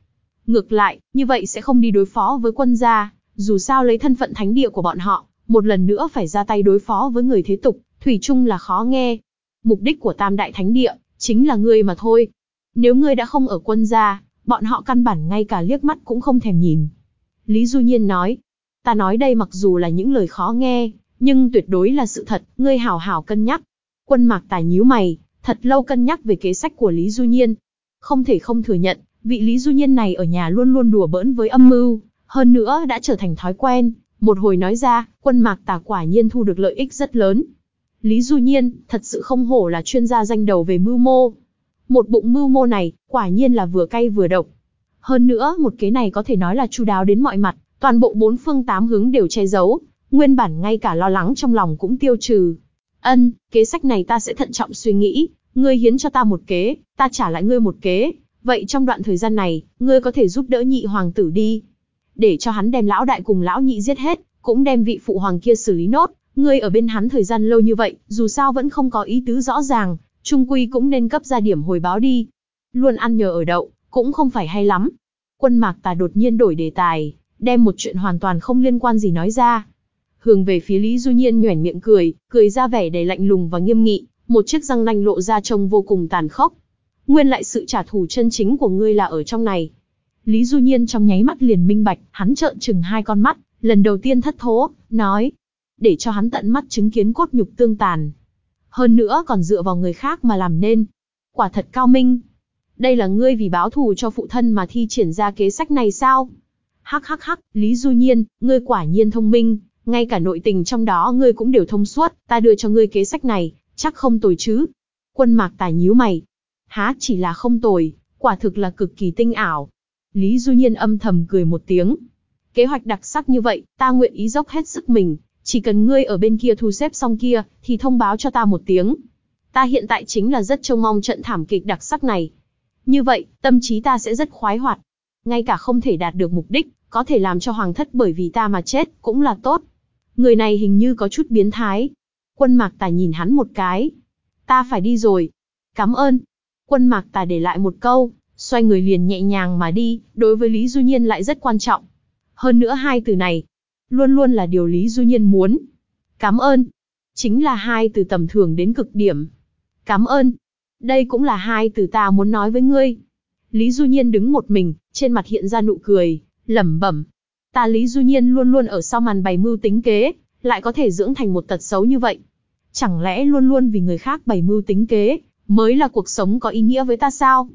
Ngược lại, như vậy sẽ không đi đối phó với quân gia, dù sao lấy thân phận thánh địa của bọn họ, một lần nữa phải ra tay đối phó với người thế tục, thủy chung là khó nghe. Mục đích của Tam Đại Thánh Địa, chính là ngươi mà thôi. Nếu ngươi đã không ở quân gia, bọn họ căn bản ngay cả liếc mắt cũng không thèm nhìn. Lý Du Nhiên nói, Ta nói đây mặc dù là những lời khó nghe, nhưng tuyệt đối là sự thật, ngươi hảo hảo cân nhắc. Quân mạc tài nhíu mày, thật lâu cân nhắc về kế sách của Lý Du Nhiên. Không thể không thừa nhận, vị Lý Du Nhiên này ở nhà luôn luôn đùa bỡn với âm mưu, Hơn nữa đã trở thành thói quen, một hồi nói ra, quân mạc tà quả nhiên thu được lợi ích rất lớn. Lý Du Nhiên, thật sự không hổ là chuyên gia danh đầu về mưu mô. Một bụng mưu mô này, quả nhiên là vừa cay vừa độc. Hơn nữa, một kế này có thể nói là chu đáo đến mọi mặt, toàn bộ bốn phương tám hướng đều che giấu, nguyên bản ngay cả lo lắng trong lòng cũng tiêu trừ. Ân, kế sách này ta sẽ thận trọng suy nghĩ, ngươi hiến cho ta một kế, ta trả lại ngươi một kế, vậy trong đoạn thời gian này, ngươi có thể giúp đỡ nhị hoàng tử đi. Để cho hắn đem lão đại cùng lão nhị giết hết, cũng đem vị phụ hoàng kia xử lý nốt, ngươi ở bên hắn thời gian lâu như vậy, dù sao vẫn không có ý tứ rõ ràng, trung quy cũng nên cấp ra điểm hồi báo đi. Luôn ăn nhờ ở đậu, cũng không phải hay lắm. Quân mạc tà đột nhiên đổi đề tài, đem một chuyện hoàn toàn không liên quan gì nói ra. Hướng về phía Lý Du Nhiên nhoẻn miệng cười, cười ra vẻ đầy lạnh lùng và nghiêm nghị, một chiếc răng nanh lộ ra trông vô cùng tàn khốc. Nguyên lại sự trả thù chân chính của ngươi là ở trong này. Lý Du Nhiên trong nháy mắt liền minh bạch, hắn trợn trừng hai con mắt, lần đầu tiên thất thố, nói. Để cho hắn tận mắt chứng kiến cốt nhục tương tàn. Hơn nữa còn dựa vào người khác mà làm nên. Quả thật cao minh. Đây là ngươi vì báo thù cho phụ thân mà thi triển ra kế sách này sao? Hắc hắc hắc, Lý Du Nhiên, ngươi quả nhiên thông minh, ngay cả nội tình trong đó ngươi cũng đều thông suốt, ta đưa cho ngươi kế sách này, chắc không tồi chứ. Quân mạc tài nhíu mày. Há chỉ là không tồi, quả thực là cực kỳ tinh ảo. Lý Du Nhiên âm thầm cười một tiếng. Kế hoạch đặc sắc như vậy, ta nguyện ý dốc hết sức mình, chỉ cần ngươi ở bên kia thu xếp xong kia, thì thông báo cho ta một tiếng. Ta hiện tại chính là rất trông mong trận thảm kịch đặc sắc này. Như vậy, tâm trí ta sẽ rất khoái hoạt. Ngay cả không thể đạt được mục đích, có thể làm cho hoàng thất bởi vì ta mà chết, cũng là tốt. Người này hình như có chút biến thái. Quân mạc tà nhìn hắn một cái. Ta phải đi rồi. Cảm ơn. Quân mạc tà để lại một câu, xoay người liền nhẹ nhàng mà đi, đối với Lý Du Nhiên lại rất quan trọng. Hơn nữa hai từ này, luôn luôn là điều Lý Du Nhiên muốn. Cảm ơn. Chính là hai từ tầm thường đến cực điểm. Cảm ơn. Đây cũng là hai từ ta muốn nói với ngươi. Lý Du Nhiên đứng một mình, trên mặt hiện ra nụ cười, lẩm bẩm. Ta Lý Du Nhiên luôn luôn ở sau màn bày mưu tính kế, lại có thể dưỡng thành một tật xấu như vậy. Chẳng lẽ luôn luôn vì người khác bày mưu tính kế, mới là cuộc sống có ý nghĩa với ta sao?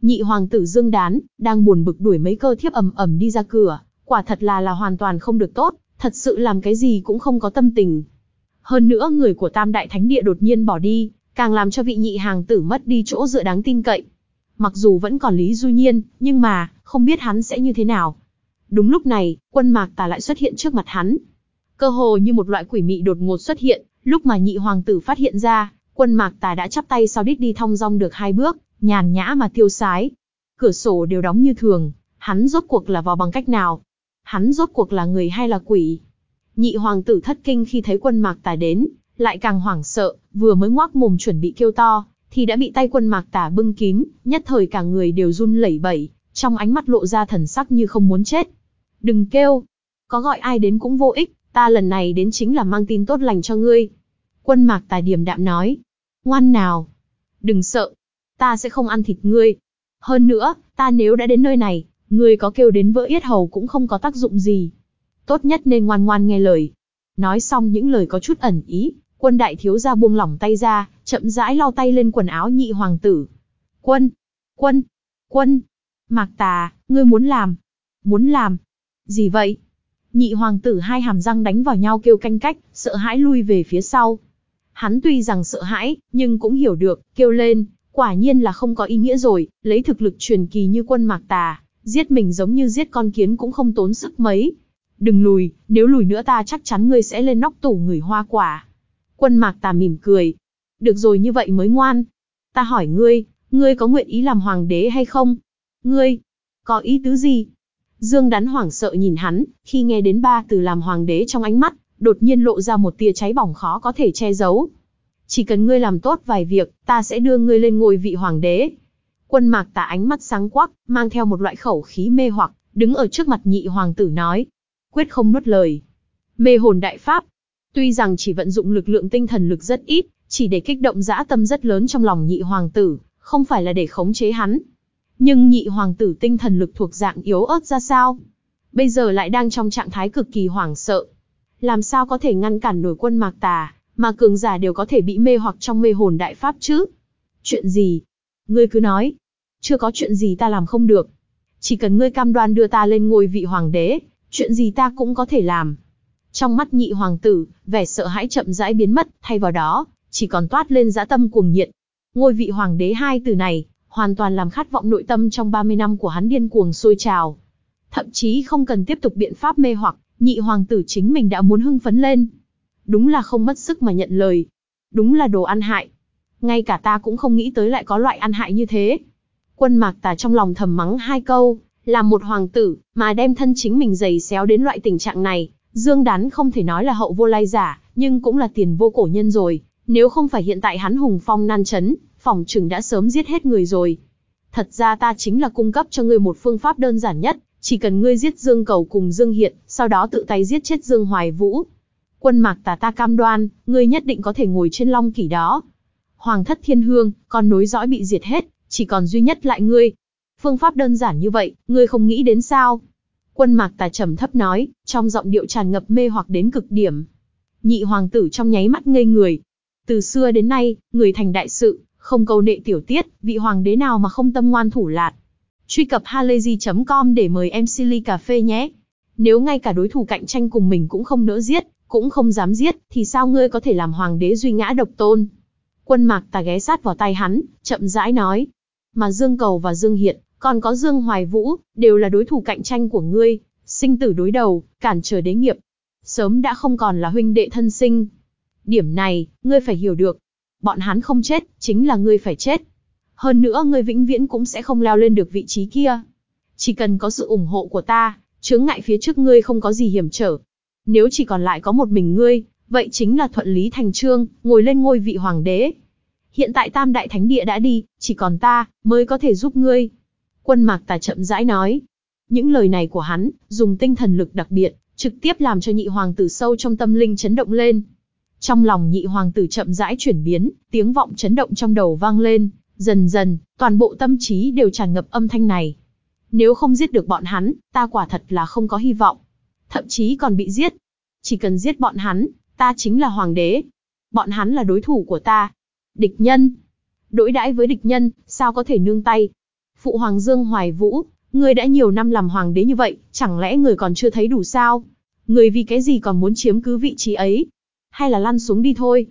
Nhị hoàng tử Dương Đán, đang buồn bực đuổi mấy cơ thiếp ầm ầm đi ra cửa, quả thật là là hoàn toàn không được tốt, thật sự làm cái gì cũng không có tâm tình. Hơn nữa người của Tam Đại Thánh Địa đột nhiên bỏ đi, càng làm cho vị nhị hàng tử mất đi chỗ dựa đáng tin cậy. Mặc dù vẫn còn Lý Du Nhiên, nhưng mà, không biết hắn sẽ như thế nào. Đúng lúc này, quân mạc tà lại xuất hiện trước mặt hắn. Cơ hồ như một loại quỷ mị đột ngột xuất hiện, lúc mà nhị hoàng tử phát hiện ra, quân mạc tà đã chắp tay sau đít đi thong dong được hai bước, nhàn nhã mà tiêu sái. Cửa sổ đều đóng như thường, hắn rốt cuộc là vào bằng cách nào? Hắn rốt cuộc là người hay là quỷ? Nhị hoàng tử thất kinh khi thấy quân mạc tà đến, lại càng hoảng sợ, vừa mới ngoác mồm chuẩn bị kêu to, thì đã bị tay quân mạc tà bưng kín, nhất thời cả người đều run lẩy bẩy, trong ánh mắt lộ ra thần sắc như không muốn chết. Đừng kêu, có gọi ai đến cũng vô ích, ta lần này đến chính là mang tin tốt lành cho ngươi. Quân mạc tài điềm đạm nói, ngoan nào, đừng sợ, ta sẽ không ăn thịt ngươi. Hơn nữa, ta nếu đã đến nơi này, ngươi có kêu đến vỡ yết hầu cũng không có tác dụng gì. Tốt nhất nên ngoan ngoan nghe lời. Nói xong những lời có chút ẩn ý, quân đại thiếu gia buông lỏng tay ra, chậm rãi lau tay lên quần áo nhị hoàng tử. Quân, quân, quân, mạc tà, ngươi muốn làm, muốn làm. Gì vậy? Nhị hoàng tử hai hàm răng đánh vào nhau kêu canh cách, sợ hãi lui về phía sau. Hắn tuy rằng sợ hãi, nhưng cũng hiểu được, kêu lên, quả nhiên là không có ý nghĩa rồi, lấy thực lực truyền kỳ như quân mạc tà, giết mình giống như giết con kiến cũng không tốn sức mấy. Đừng lùi, nếu lùi nữa ta chắc chắn ngươi sẽ lên nóc tủ người hoa quả. Quân mạc tà mỉm cười. Được rồi như vậy mới ngoan. Ta hỏi ngươi, ngươi có nguyện ý làm hoàng đế hay không? Ngươi, có ý tứ gì? Dương đắn hoảng sợ nhìn hắn, khi nghe đến ba từ làm hoàng đế trong ánh mắt, đột nhiên lộ ra một tia cháy bỏng khó có thể che giấu. Chỉ cần ngươi làm tốt vài việc, ta sẽ đưa ngươi lên ngôi vị hoàng đế. Quân mạc tả ánh mắt sáng quắc, mang theo một loại khẩu khí mê hoặc, đứng ở trước mặt nhị hoàng tử nói. Quyết không nuốt lời. Mê hồn đại pháp. Tuy rằng chỉ vận dụng lực lượng tinh thần lực rất ít, chỉ để kích động dã tâm rất lớn trong lòng nhị hoàng tử, không phải là để khống chế hắn. Nhưng nhị hoàng tử tinh thần lực thuộc dạng yếu ớt ra sao? Bây giờ lại đang trong trạng thái cực kỳ hoảng sợ. Làm sao có thể ngăn cản nổi quân mạc tà, mà cường giả đều có thể bị mê hoặc trong mê hồn đại pháp chứ? Chuyện gì? Ngươi cứ nói. Chưa có chuyện gì ta làm không được. Chỉ cần ngươi cam đoan đưa ta lên ngôi vị hoàng đế, Chuyện gì ta cũng có thể làm. Trong mắt nhị hoàng tử, vẻ sợ hãi chậm rãi biến mất, thay vào đó, chỉ còn toát lên dã tâm cuồng nhiệt. Ngôi vị hoàng đế hai từ này, hoàn toàn làm khát vọng nội tâm trong 30 năm của hắn điên cuồng sôi trào. Thậm chí không cần tiếp tục biện pháp mê hoặc, nhị hoàng tử chính mình đã muốn hưng phấn lên. Đúng là không mất sức mà nhận lời. Đúng là đồ ăn hại. Ngay cả ta cũng không nghĩ tới lại có loại ăn hại như thế. Quân mạc tà trong lòng thầm mắng hai câu, làm một hoàng tử, mà đem thân chính mình giày xéo đến loại tình trạng này, Dương Đán không thể nói là hậu vô lai giả, nhưng cũng là tiền vô cổ nhân rồi. Nếu không phải hiện tại hắn hùng phong nan chấn, phòng trừng đã sớm giết hết người rồi. Thật ra ta chính là cung cấp cho ngươi một phương pháp đơn giản nhất, chỉ cần ngươi giết Dương Cầu cùng Dương Hiện, sau đó tự tay giết chết Dương Hoài Vũ. Quân mạc tà ta cam đoan, ngươi nhất định có thể ngồi trên long kỷ đó. Hoàng thất thiên hương, con nối dõi bị diệt hết, chỉ còn duy nhất lại ngươi. Phương pháp đơn giản như vậy, ngươi không nghĩ đến sao? Quân mạc tà trầm thấp nói, trong giọng điệu tràn ngập mê hoặc đến cực điểm. Nhị hoàng tử trong nháy mắt ngây người. Từ xưa đến nay, người thành đại sự, không câu nệ tiểu tiết, vị hoàng đế nào mà không tâm ngoan thủ lạt. Truy cập halayzi.com để mời em Silly Cà Phê nhé. Nếu ngay cả đối thủ cạnh tranh cùng mình cũng không nỡ giết, cũng không dám giết, thì sao ngươi có thể làm hoàng đế duy ngã độc tôn? Quân mạc tà ghé sát vào tay hắn, chậm rãi nói. Mà Dương Cầu và Dương Hiện, còn có Dương Hoài Vũ, đều là đối thủ cạnh tranh của ngươi, sinh tử đối đầu, cản trở đế nghiệp. Sớm đã không còn là huynh đệ thân sinh. Điểm này, ngươi phải hiểu được. Bọn hắn không chết, chính là ngươi phải chết. Hơn nữa ngươi vĩnh viễn cũng sẽ không leo lên được vị trí kia. Chỉ cần có sự ủng hộ của ta, chướng ngại phía trước ngươi không có gì hiểm trở. Nếu chỉ còn lại có một mình ngươi, vậy chính là thuận lý thành trương, ngồi lên ngôi vị hoàng đế. Hiện tại tam đại thánh địa đã đi, chỉ còn ta, mới có thể giúp ngươi. Quân mạc tà chậm rãi nói. Những lời này của hắn, dùng tinh thần lực đặc biệt, trực tiếp làm cho nhị hoàng tử sâu trong tâm linh chấn động lên. Trong lòng nhị hoàng tử chậm rãi chuyển biến, tiếng vọng chấn động trong đầu vang lên, dần dần, toàn bộ tâm trí đều tràn ngập âm thanh này. Nếu không giết được bọn hắn, ta quả thật là không có hy vọng. Thậm chí còn bị giết. Chỉ cần giết bọn hắn, ta chính là hoàng đế. Bọn hắn là đối thủ của ta. Địch nhân. Đối đãi với địch nhân, sao có thể nương tay. Phụ Hoàng Dương Hoài Vũ, người đã nhiều năm làm hoàng đế như vậy, chẳng lẽ người còn chưa thấy đủ sao? Người vì cái gì còn muốn chiếm cứ vị trí ấy? Hay là lăn xuống đi thôi?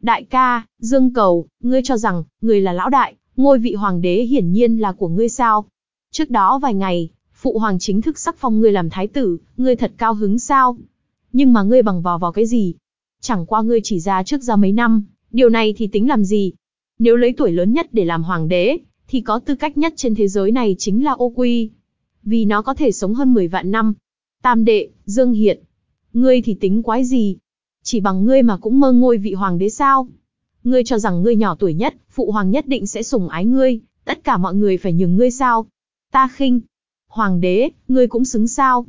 Đại ca, Dương Cầu, ngươi cho rằng, người là lão đại, ngôi vị hoàng đế hiển nhiên là của ngươi sao? Trước đó vài ngày, phụ hoàng chính thức sắc phong ngươi làm thái tử, ngươi thật cao hứng sao? Nhưng mà ngươi bằng vò vào cái gì? Chẳng qua ngươi chỉ ra trước ra mấy năm, điều này thì tính làm gì? Nếu lấy tuổi lớn nhất để làm hoàng đế, thì có tư cách nhất trên thế giới này chính là ô quy. Vì nó có thể sống hơn 10 vạn năm. Tam đệ, Dương Hiện. Ngươi thì tính quái gì? Chỉ bằng ngươi mà cũng mơ ngôi vị hoàng đế sao? Ngươi cho rằng ngươi nhỏ tuổi nhất, phụ hoàng nhất định sẽ sủng ái ngươi, tất cả mọi người phải nhường ngươi sao? Ta khinh. Hoàng đế, ngươi cũng xứng sao?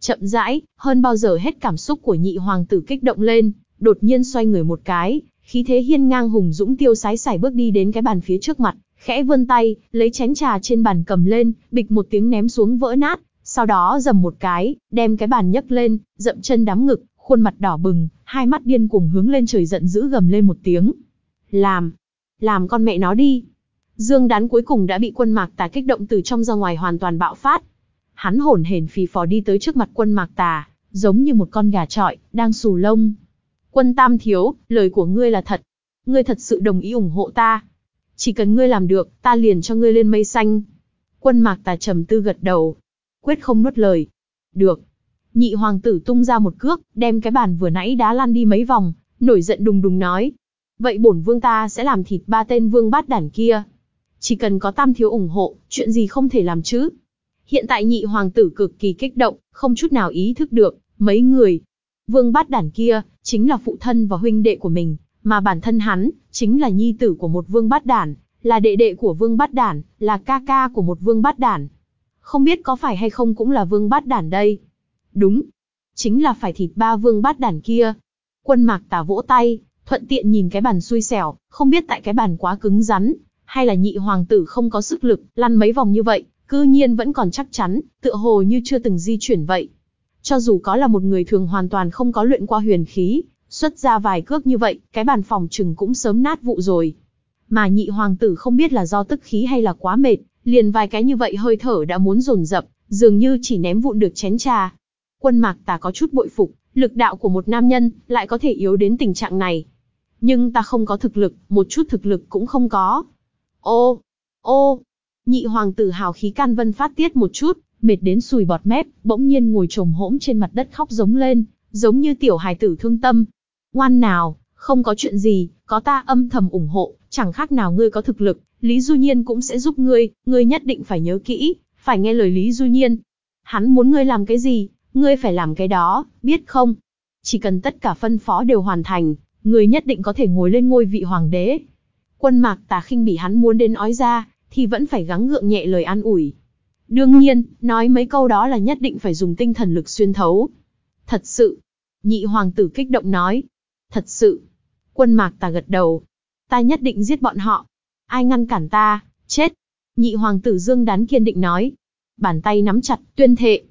Chậm rãi, hơn bao giờ hết cảm xúc của nhị hoàng tử kích động lên, đột nhiên xoay người một cái, khí thế hiên ngang hùng dũng tiêu sái sải bước đi đến cái bàn phía trước mặt, khẽ vươn tay, lấy chén trà trên bàn cầm lên, bịch một tiếng ném xuống vỡ nát, sau đó dầm một cái, đem cái bàn nhấc lên, dậm chân đám ngực, khuôn mặt đỏ bừng, hai mắt điên cuồng hướng lên trời giận dữ gầm lên một tiếng. Làm, làm con mẹ nó đi. Dương đán cuối cùng đã bị quân mạc tà kích động từ trong ra ngoài hoàn toàn bạo phát. Hắn hổn hển phì phò đi tới trước mặt quân mạc tà, giống như một con gà trọi, đang xù lông. Quân tam thiếu, lời của ngươi là thật. Ngươi thật sự đồng ý ủng hộ ta. Chỉ cần ngươi làm được, ta liền cho ngươi lên mây xanh. Quân mạc tà trầm tư gật đầu. Quyết không nuốt lời. Được. Nhị hoàng tử tung ra một cước, đem cái bàn vừa nãy đá lăn đi mấy vòng, nổi giận đùng đùng nói. Vậy bổn vương ta sẽ làm thịt ba tên vương bát đản kia. Chỉ cần có tam thiếu ủng hộ, chuyện gì không thể làm chứ. Hiện tại nhị hoàng tử cực kỳ kích động, không chút nào ý thức được, mấy người. Vương bát đản kia, chính là phụ thân và huynh đệ của mình, mà bản thân hắn, chính là nhi tử của một vương bát đản, là đệ đệ của vương bát đản, là ca ca của một vương bát đản. Không biết có phải hay không cũng là vương bát đản đây. Đúng, chính là phải thịt ba vương bát đản kia. Quân mạc tả vỗ tay, thuận tiện nhìn cái bàn xui xẻo, không biết tại cái bàn quá cứng rắn, hay là nhị hoàng tử không có sức lực, lăn mấy vòng như vậy, cư nhiên vẫn còn chắc chắn, tựa hồ như chưa từng di chuyển vậy. Cho dù có là một người thường hoàn toàn không có luyện qua huyền khí, Xuất ra vài cước như vậy, cái bàn phòng trừng cũng sớm nát vụ rồi. Mà nhị hoàng tử không biết là do tức khí hay là quá mệt, liền vài cái như vậy hơi thở đã muốn dồn dập, dường như chỉ ném vụn được chén trà. Quân mạc ta có chút bội phục, lực đạo của một nam nhân, lại có thể yếu đến tình trạng này. Nhưng ta không có thực lực, một chút thực lực cũng không có. Ô, ô, nhị hoàng tử hào khí can vân phát tiết một chút, mệt đến sùi bọt mép, bỗng nhiên ngồi trồm hỗm trên mặt đất khóc giống lên, giống như tiểu hài tử thương tâm. Ngoan nào, không có chuyện gì, có ta âm thầm ủng hộ, chẳng khác nào ngươi có thực lực, Lý Du Nhiên cũng sẽ giúp ngươi, ngươi nhất định phải nhớ kỹ, phải nghe lời Lý Du Nhiên. Hắn muốn ngươi làm cái gì, ngươi phải làm cái đó, biết không? Chỉ cần tất cả phân phó đều hoàn thành, ngươi nhất định có thể ngồi lên ngôi vị hoàng đế. Quân mạc tà khinh bị hắn muốn đến ói ra, thì vẫn phải gắng gượng nhẹ lời an ủi. Đương nhiên, nói mấy câu đó là nhất định phải dùng tinh thần lực xuyên thấu. Thật sự. Nhị hoàng tử kích động nói. Thật sự. Quân mạc tà gật đầu. Ta nhất định giết bọn họ. Ai ngăn cản ta, chết. Nhị hoàng tử Dương Đán kiên định nói. Bàn tay nắm chặt, tuyên thệ.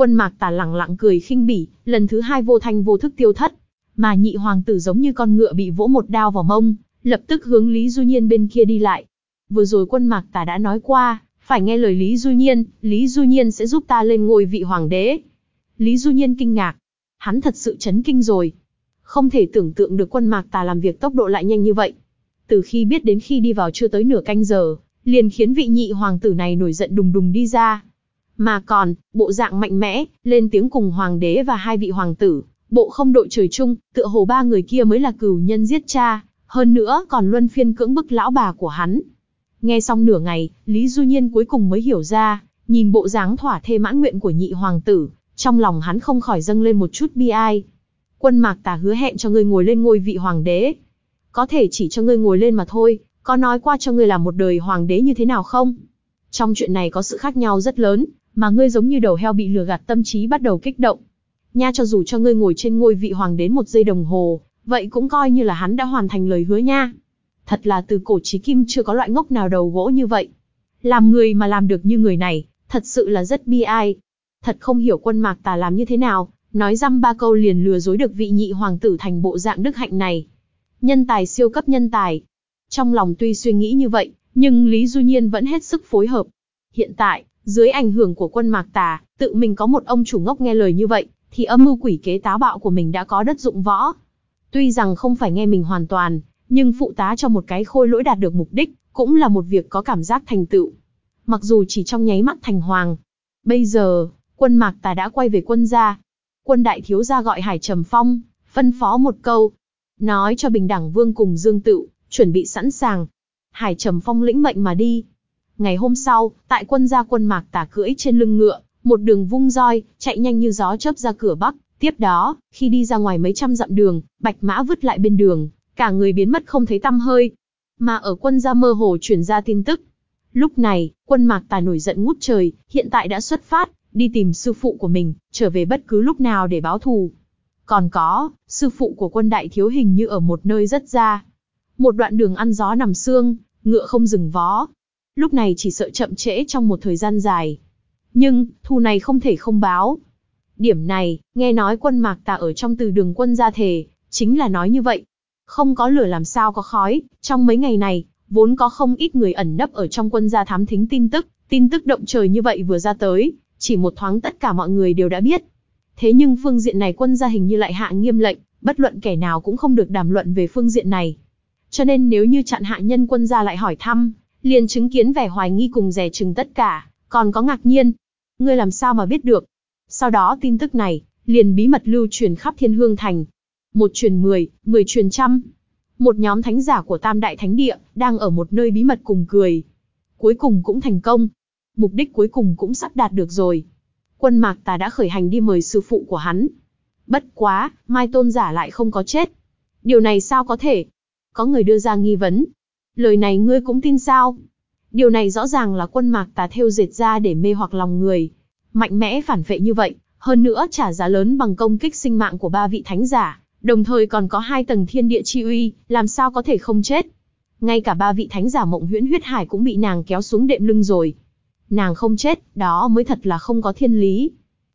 Quân mạc tà lẳng lặng cười khinh bỉ, lần thứ hai vô thanh vô thức tiêu thất. Mà nhị hoàng tử giống như con ngựa bị vỗ một đao vào mông, lập tức hướng Lý Du Nhiên bên kia đi lại. Vừa rồi quân mạc tà đã nói qua, phải nghe lời Lý Du Nhiên, Lý Du Nhiên sẽ giúp ta lên ngôi vị hoàng đế. Lý Du Nhiên kinh ngạc. Hắn thật sự chấn kinh rồi. Không thể tưởng tượng được quân mạc tà làm việc tốc độ lại nhanh như vậy. Từ khi biết đến khi đi vào chưa tới nửa canh giờ, liền khiến vị nhị hoàng tử này nổi giận đùng đùng đi ra. Mà còn, bộ dạng mạnh mẽ, lên tiếng cùng hoàng đế và hai vị hoàng tử, bộ không đội trời chung, tựa hồ ba người kia mới là cửu nhân giết cha, hơn nữa còn luân phiên cưỡng bức lão bà của hắn. Nghe xong nửa ngày, Lý Du Nhiên cuối cùng mới hiểu ra, nhìn bộ dáng thỏa thê mãn nguyện của nhị hoàng tử, trong lòng hắn không khỏi dâng lên một chút bi ai. Quân mạc tà hứa hẹn cho ngươi ngồi lên ngôi vị hoàng đế. Có thể chỉ cho ngươi ngồi lên mà thôi, có nói qua cho ngươi là một đời hoàng đế như thế nào không? Trong chuyện này có sự khác nhau rất lớn, mà ngươi giống như đầu heo bị lừa gạt tâm trí bắt đầu kích động. Nha cho dù cho ngươi ngồi trên ngôi vị hoàng đến một giây đồng hồ, vậy cũng coi như là hắn đã hoàn thành lời hứa nha. Thật là từ cổ chí kim chưa có loại ngốc nào đầu gỗ như vậy. Làm người mà làm được như người này, thật sự là rất bi ai. Thật không hiểu quân mạc tà làm như thế nào, nói dăm ba câu liền lừa dối được vị nhị hoàng tử thành bộ dạng đức hạnh này. Nhân tài siêu cấp nhân tài. Trong lòng tuy suy nghĩ như vậy, nhưng Lý Du Nhiên vẫn hết sức phối hợp. Hiện tại, dưới ảnh hưởng của quân mạc tà, tự mình có một ông chủ ngốc nghe lời như vậy, thì âm mưu quỷ kế táo bạo của mình đã có đất dụng võ. Tuy rằng không phải nghe mình hoàn toàn, nhưng phụ tá cho một cái khôi lỗi đạt được mục đích, cũng là một việc có cảm giác thành tựu. Mặc dù chỉ trong nháy mắt thành hoàng. Bây giờ, quân mạc tà đã quay về quân gia. Quân đại thiếu gia gọi Hải Trầm Phong, phân phó một câu. Nói cho Bình Đẳng Vương cùng Dương Tựu, chuẩn bị sẵn sàng. Hải Trầm Phong lĩnh mệnh mà đi. Ngày hôm sau, tại quân gia quân mạc tà cưỡi trên lưng ngựa, một đường vung roi, chạy nhanh như gió chớp ra cửa Bắc. Tiếp đó, khi đi ra ngoài mấy trăm dặm đường, bạch mã vứt lại bên đường, cả người biến mất không thấy tăm hơi. Mà ở quân gia mơ hồ truyền ra tin tức. Lúc này, quân mạc tài nổi giận ngút trời, hiện tại đã xuất phát, đi tìm sư phụ của mình, trở về bất cứ lúc nào để báo thù. Còn có, sư phụ của quân đại thiếu hình như ở một nơi rất xa. Một đoạn đường ăn gió nằm xương, ngựa không dừng vó. Lúc này chỉ sợ chậm trễ trong một thời gian dài. Nhưng, thù này không thể không báo. Điểm này, nghe nói quân mạc tà ở trong từ đường quân gia thề chính là nói như vậy. Không có lửa làm sao có khói, trong mấy ngày này, vốn có không ít người ẩn nấp ở trong quân gia thám thính tin tức, tin tức động trời như vậy vừa ra tới, chỉ một thoáng tất cả mọi người đều đã biết. Thế nhưng phương diện này quân gia hình như lại hạ nghiêm lệnh, bất luận kẻ nào cũng không được đàm luận về phương diện này. Cho nên nếu như chặn hạ nhân quân gia lại hỏi thăm, liền chứng kiến vẻ hoài nghi cùng rẻ chừng tất cả, còn có ngạc nhiên. Ngươi làm sao mà biết được? Sau đó tin tức này, liền bí mật lưu truyền khắp thiên hương thành, một truyền mười, mười truyền trăm. Một nhóm thánh giả của Tam Đại Thánh Địa, đang ở một nơi bí mật cùng cười. Cuối cùng cũng thành công. Mục đích cuối cùng cũng sắp đạt được rồi. Quân Mạc Tà đã khởi hành đi mời sư phụ của hắn. Bất quá, Mai Tôn giả lại không có chết. Điều này sao có thể? Có người đưa ra nghi vấn. Lời này ngươi cũng tin sao? Điều này rõ ràng là quân Mạc Tà theo dệt ra để mê hoặc lòng người. Mạnh mẽ phản vệ như vậy, hơn nữa trả giá lớn bằng công kích sinh mạng của ba vị thánh giả, Đồng thời còn có hai tầng thiên địa chi uy, làm sao có thể không chết. Ngay cả ba vị thánh giả mộng huyễn huyết hải cũng bị nàng kéo xuống đệm lưng rồi. Nàng không chết, đó mới thật là không có thiên lý.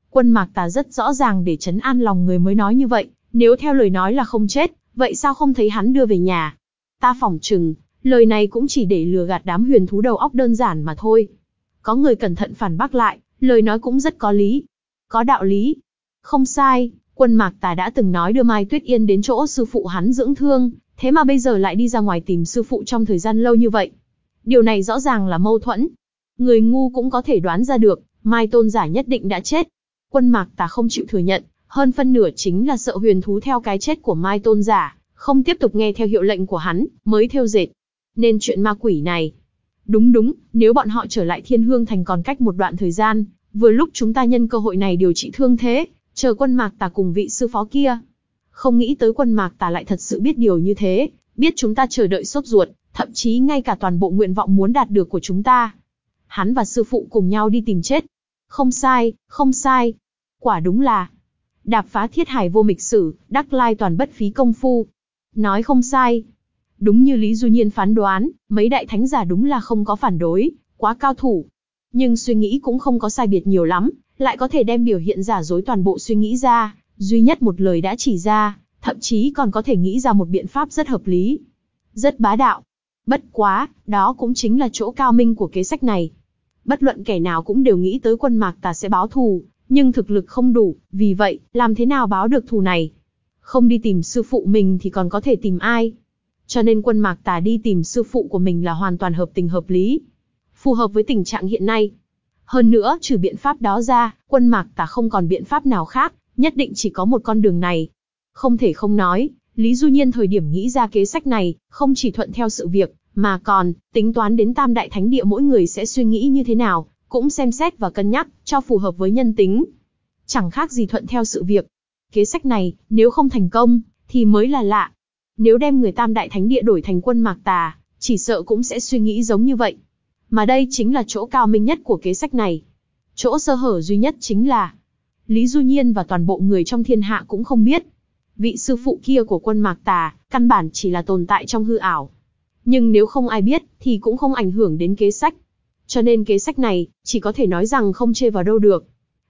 Quân mạc tà rất rõ ràng để chấn an lòng người mới nói như vậy, nếu theo lời nói là không chết, vậy sao không thấy hắn đưa về nhà? Ta phỏng chừng, lời này cũng chỉ để lừa gạt đám huyền thú đầu óc đơn giản mà thôi. Có người cẩn thận phản bác lại, lời nói cũng rất có lý. Có đạo lý. Không sai, quân mạc tà đã từng nói đưa Mai Tuyết Yên đến chỗ sư phụ hắn dưỡng thương, thế mà bây giờ lại đi ra ngoài tìm sư phụ trong thời gian lâu như vậy. Điều này rõ ràng là mâu thuẫn. Người ngu cũng có thể đoán ra được, Mai Tôn giả nhất định đã chết. Quân mạc tà không chịu thừa nhận, hơn phân nửa chính là sợ huyền thú theo cái chết của Mai Tôn giả, không tiếp tục nghe theo hiệu lệnh của hắn, mới theo dệt. Nên chuyện ma quỷ này. Đúng đúng, nếu bọn họ trở lại thiên hương thành còn cách một đoạn thời gian, vừa lúc chúng ta nhân cơ hội này điều trị thương thế, chờ quân mạc tà cùng vị sư phó kia. Không nghĩ tới quân mạc tà lại thật sự biết điều như thế, biết chúng ta chờ đợi sốt ruột, thậm chí ngay cả toàn bộ nguyện vọng muốn đạt được của chúng ta. Hắn và sư phụ cùng nhau đi tìm chết. Không sai, không sai. Quả đúng là, đạp phá thiết hải vô mịch sử, đắc lai toàn bất phí công phu. Nói không sai. Đúng như Lý Du Nhiên phán đoán, mấy đại thánh giả đúng là không có phản đối, quá cao thủ. Nhưng suy nghĩ cũng không có sai biệt nhiều lắm, lại có thể đem biểu hiện giả dối toàn bộ suy nghĩ ra, duy nhất một lời đã chỉ ra, thậm chí còn có thể nghĩ ra một biện pháp rất hợp lý. Rất bá đạo. Bất quá, đó cũng chính là chỗ cao minh của kế sách này. Bất luận kẻ nào cũng đều nghĩ tới quân mạc tà sẽ báo thù, nhưng thực lực không đủ, vì vậy, làm thế nào báo được thù này? Không đi tìm sư phụ mình thì còn có thể tìm ai? Cho nên quân mạc tà đi tìm sư phụ của mình là hoàn toàn hợp tình hợp lý. Phù hợp với tình trạng hiện nay. Hơn nữa, trừ biện pháp đó ra, quân mạc tà không còn biện pháp nào khác, nhất định chỉ có một con đường này. Không thể không nói, Lý Du Nhiên thời điểm nghĩ ra kế sách này, không chỉ thuận theo sự việc, mà còn, tính toán đến tam đại thánh địa mỗi người sẽ suy nghĩ như thế nào, cũng xem xét và cân nhắc, cho phù hợp với nhân tính. Chẳng khác gì thuận theo sự việc. Kế sách này, nếu không thành công, thì mới là lạ. Nếu đem người tam đại thánh địa đổi thành quân mạc tà, chỉ sợ cũng sẽ suy nghĩ giống như vậy. Mà đây chính là chỗ cao minh nhất của kế sách này. Chỗ sơ hở duy nhất chính là, Lý Du Nhiên và toàn bộ người trong thiên hạ cũng không biết. Vị sư phụ kia của quân mạc tà, căn bản chỉ là tồn tại trong hư ảo. Nhưng nếu không ai biết, thì cũng không ảnh hưởng đến kế sách. Cho nên kế sách này, chỉ có thể nói rằng không chê vào đâu được.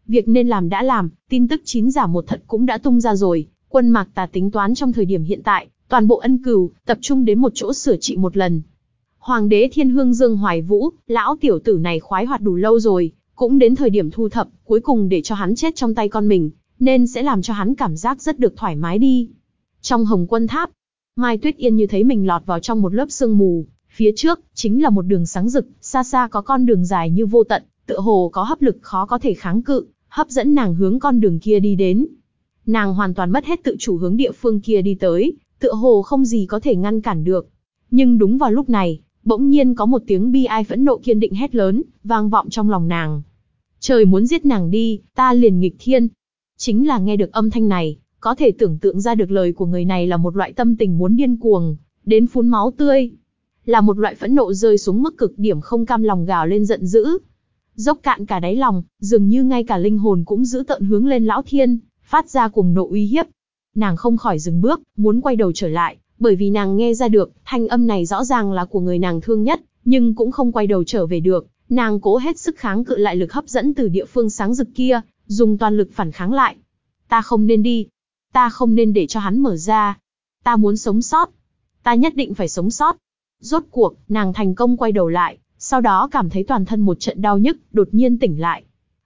Việc nên làm đã làm, tin tức chín giả một thật cũng đã tung ra rồi, quân mạc tà tính toán trong thời điểm hiện tại, toàn bộ ân cửu, tập trung đến một chỗ sửa trị một lần. Hoàng đế thiên hương dương hoài vũ, lão tiểu tử này khoái hoạt đủ lâu rồi, cũng đến thời điểm thu thập, cuối cùng để cho hắn chết trong tay con mình, nên sẽ làm cho hắn cảm giác rất được thoải mái đi. Trong hồng quân tháp, Mai Tuyết Yên như thấy mình lọt vào trong một lớp sương mù, phía trước, chính là một đường sáng rực, xa xa có con đường dài như vô tận, tựa hồ có hấp lực khó có thể kháng cự, hấp dẫn nàng hướng con đường kia đi đến. Nàng hoàn toàn mất hết tự chủ hướng địa phương kia đi tới, tựa hồ không gì có thể ngăn cản được. Nhưng đúng vào lúc này, bỗng nhiên có một tiếng bi ai phẫn nộ kiên định hét lớn, vang vọng trong lòng nàng. Trời muốn giết nàng đi, ta liền nghịch thiên. Chính là nghe được âm thanh này, có thể tưởng tượng ra được lời của người này là một loại tâm tình muốn điên cuồng, đến phun máu tươi. Là một loại phẫn nộ rơi xuống mức cực điểm không cam lòng gào lên giận dữ. Dốc cạn cả đáy lòng, dường như ngay cả linh hồn cũng giữ tận hướng lên lão thiên, phát ra cùng nộ uy hiếp. Nàng không khỏi dừng bước, muốn quay đầu trở lại, bởi vì nàng nghe ra được, thanh âm này rõ ràng là của người nàng thương nhất, nhưng cũng không quay đầu trở về được, nàng cố hết sức kháng cự lại lực hấp dẫn từ địa phương sáng rực kia, dùng toàn lực phản kháng lại. Ta không nên đi, ta không nên để cho hắn mở ra, ta muốn sống sót, ta nhất định phải sống sót. Rốt cuộc, nàng thành công quay đầu lại, sau đó cảm thấy toàn thân một trận đau nhức, đột nhiên tỉnh lại.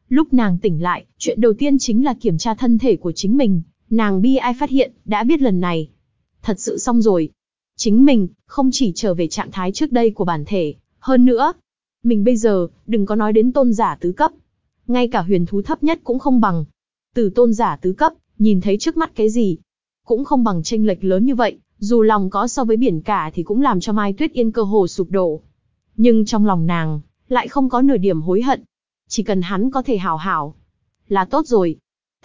Lúc nàng tỉnh lại, chuyện đầu tiên chính là kiểm tra thân thể của chính mình, nàng bi ai phát hiện, đã biết lần này, thật sự xong rồi. Chính mình, không chỉ trở về trạng thái trước đây của bản thể, hơn nữa, mình bây giờ, đừng có nói đến tôn giả tứ cấp. Ngay cả huyền thú thấp nhất cũng không bằng. Từ tôn giả tứ cấp, nhìn thấy trước mắt cái gì, cũng không bằng tranh lệch lớn như vậy, dù lòng có so với biển cả thì cũng làm cho Mai Tuyết Yên cơ hồ sụp đổ. Nhưng trong lòng nàng, lại không có nửa điểm hối hận. Chỉ cần hắn có thể hảo hảo, là tốt rồi.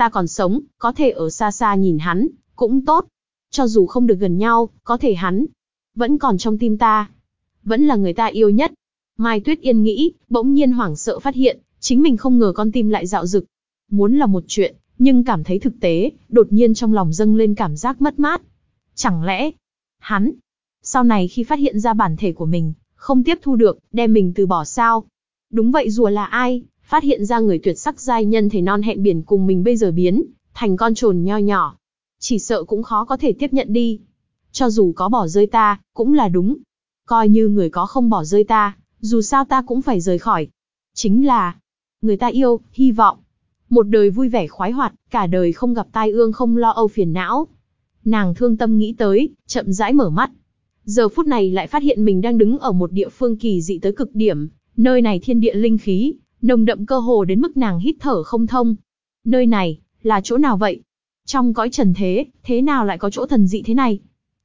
Ta còn sống, có thể ở xa xa nhìn hắn, cũng tốt. Cho dù không được gần nhau, có thể hắn vẫn còn trong tim ta. Vẫn là người ta yêu nhất. Mai Tuyết Yên nghĩ, bỗng nhiên hoảng sợ phát hiện, chính mình không ngờ con tim lại dạo dực. Muốn là một chuyện, nhưng cảm thấy thực tế, đột nhiên trong lòng dâng lên cảm giác mất mát. Chẳng lẽ, hắn, sau này khi phát hiện ra bản thể của mình, không tiếp thu được, đem mình từ bỏ sao? Đúng vậy rùa là ai? Phát hiện ra người tuyệt sắc giai nhân thể non hẹn biển cùng mình bây giờ biến, thành con trồn nho nhỏ, chỉ sợ cũng khó có thể tiếp nhận đi. Cho dù có bỏ rơi ta, cũng là đúng. Coi như người có không bỏ rơi ta, dù sao ta cũng phải rời khỏi. Chính là, người ta yêu, hy vọng. một đời vui vẻ khoái hoạt, cả đời không gặp tai ương không lo âu phiền não. Nàng thương tâm nghĩ tới, chậm rãi mở mắt. Giờ phút này lại phát hiện mình đang đứng ở một địa phương kỳ dị tới cực điểm, nơi này thiên địa linh khí, nồng đậm cơ hồ đến mức nàng hít thở không thông. Nơi này, là chỗ nào vậy? Trong cõi trần thế, thế nào lại có chỗ thần dị thế này?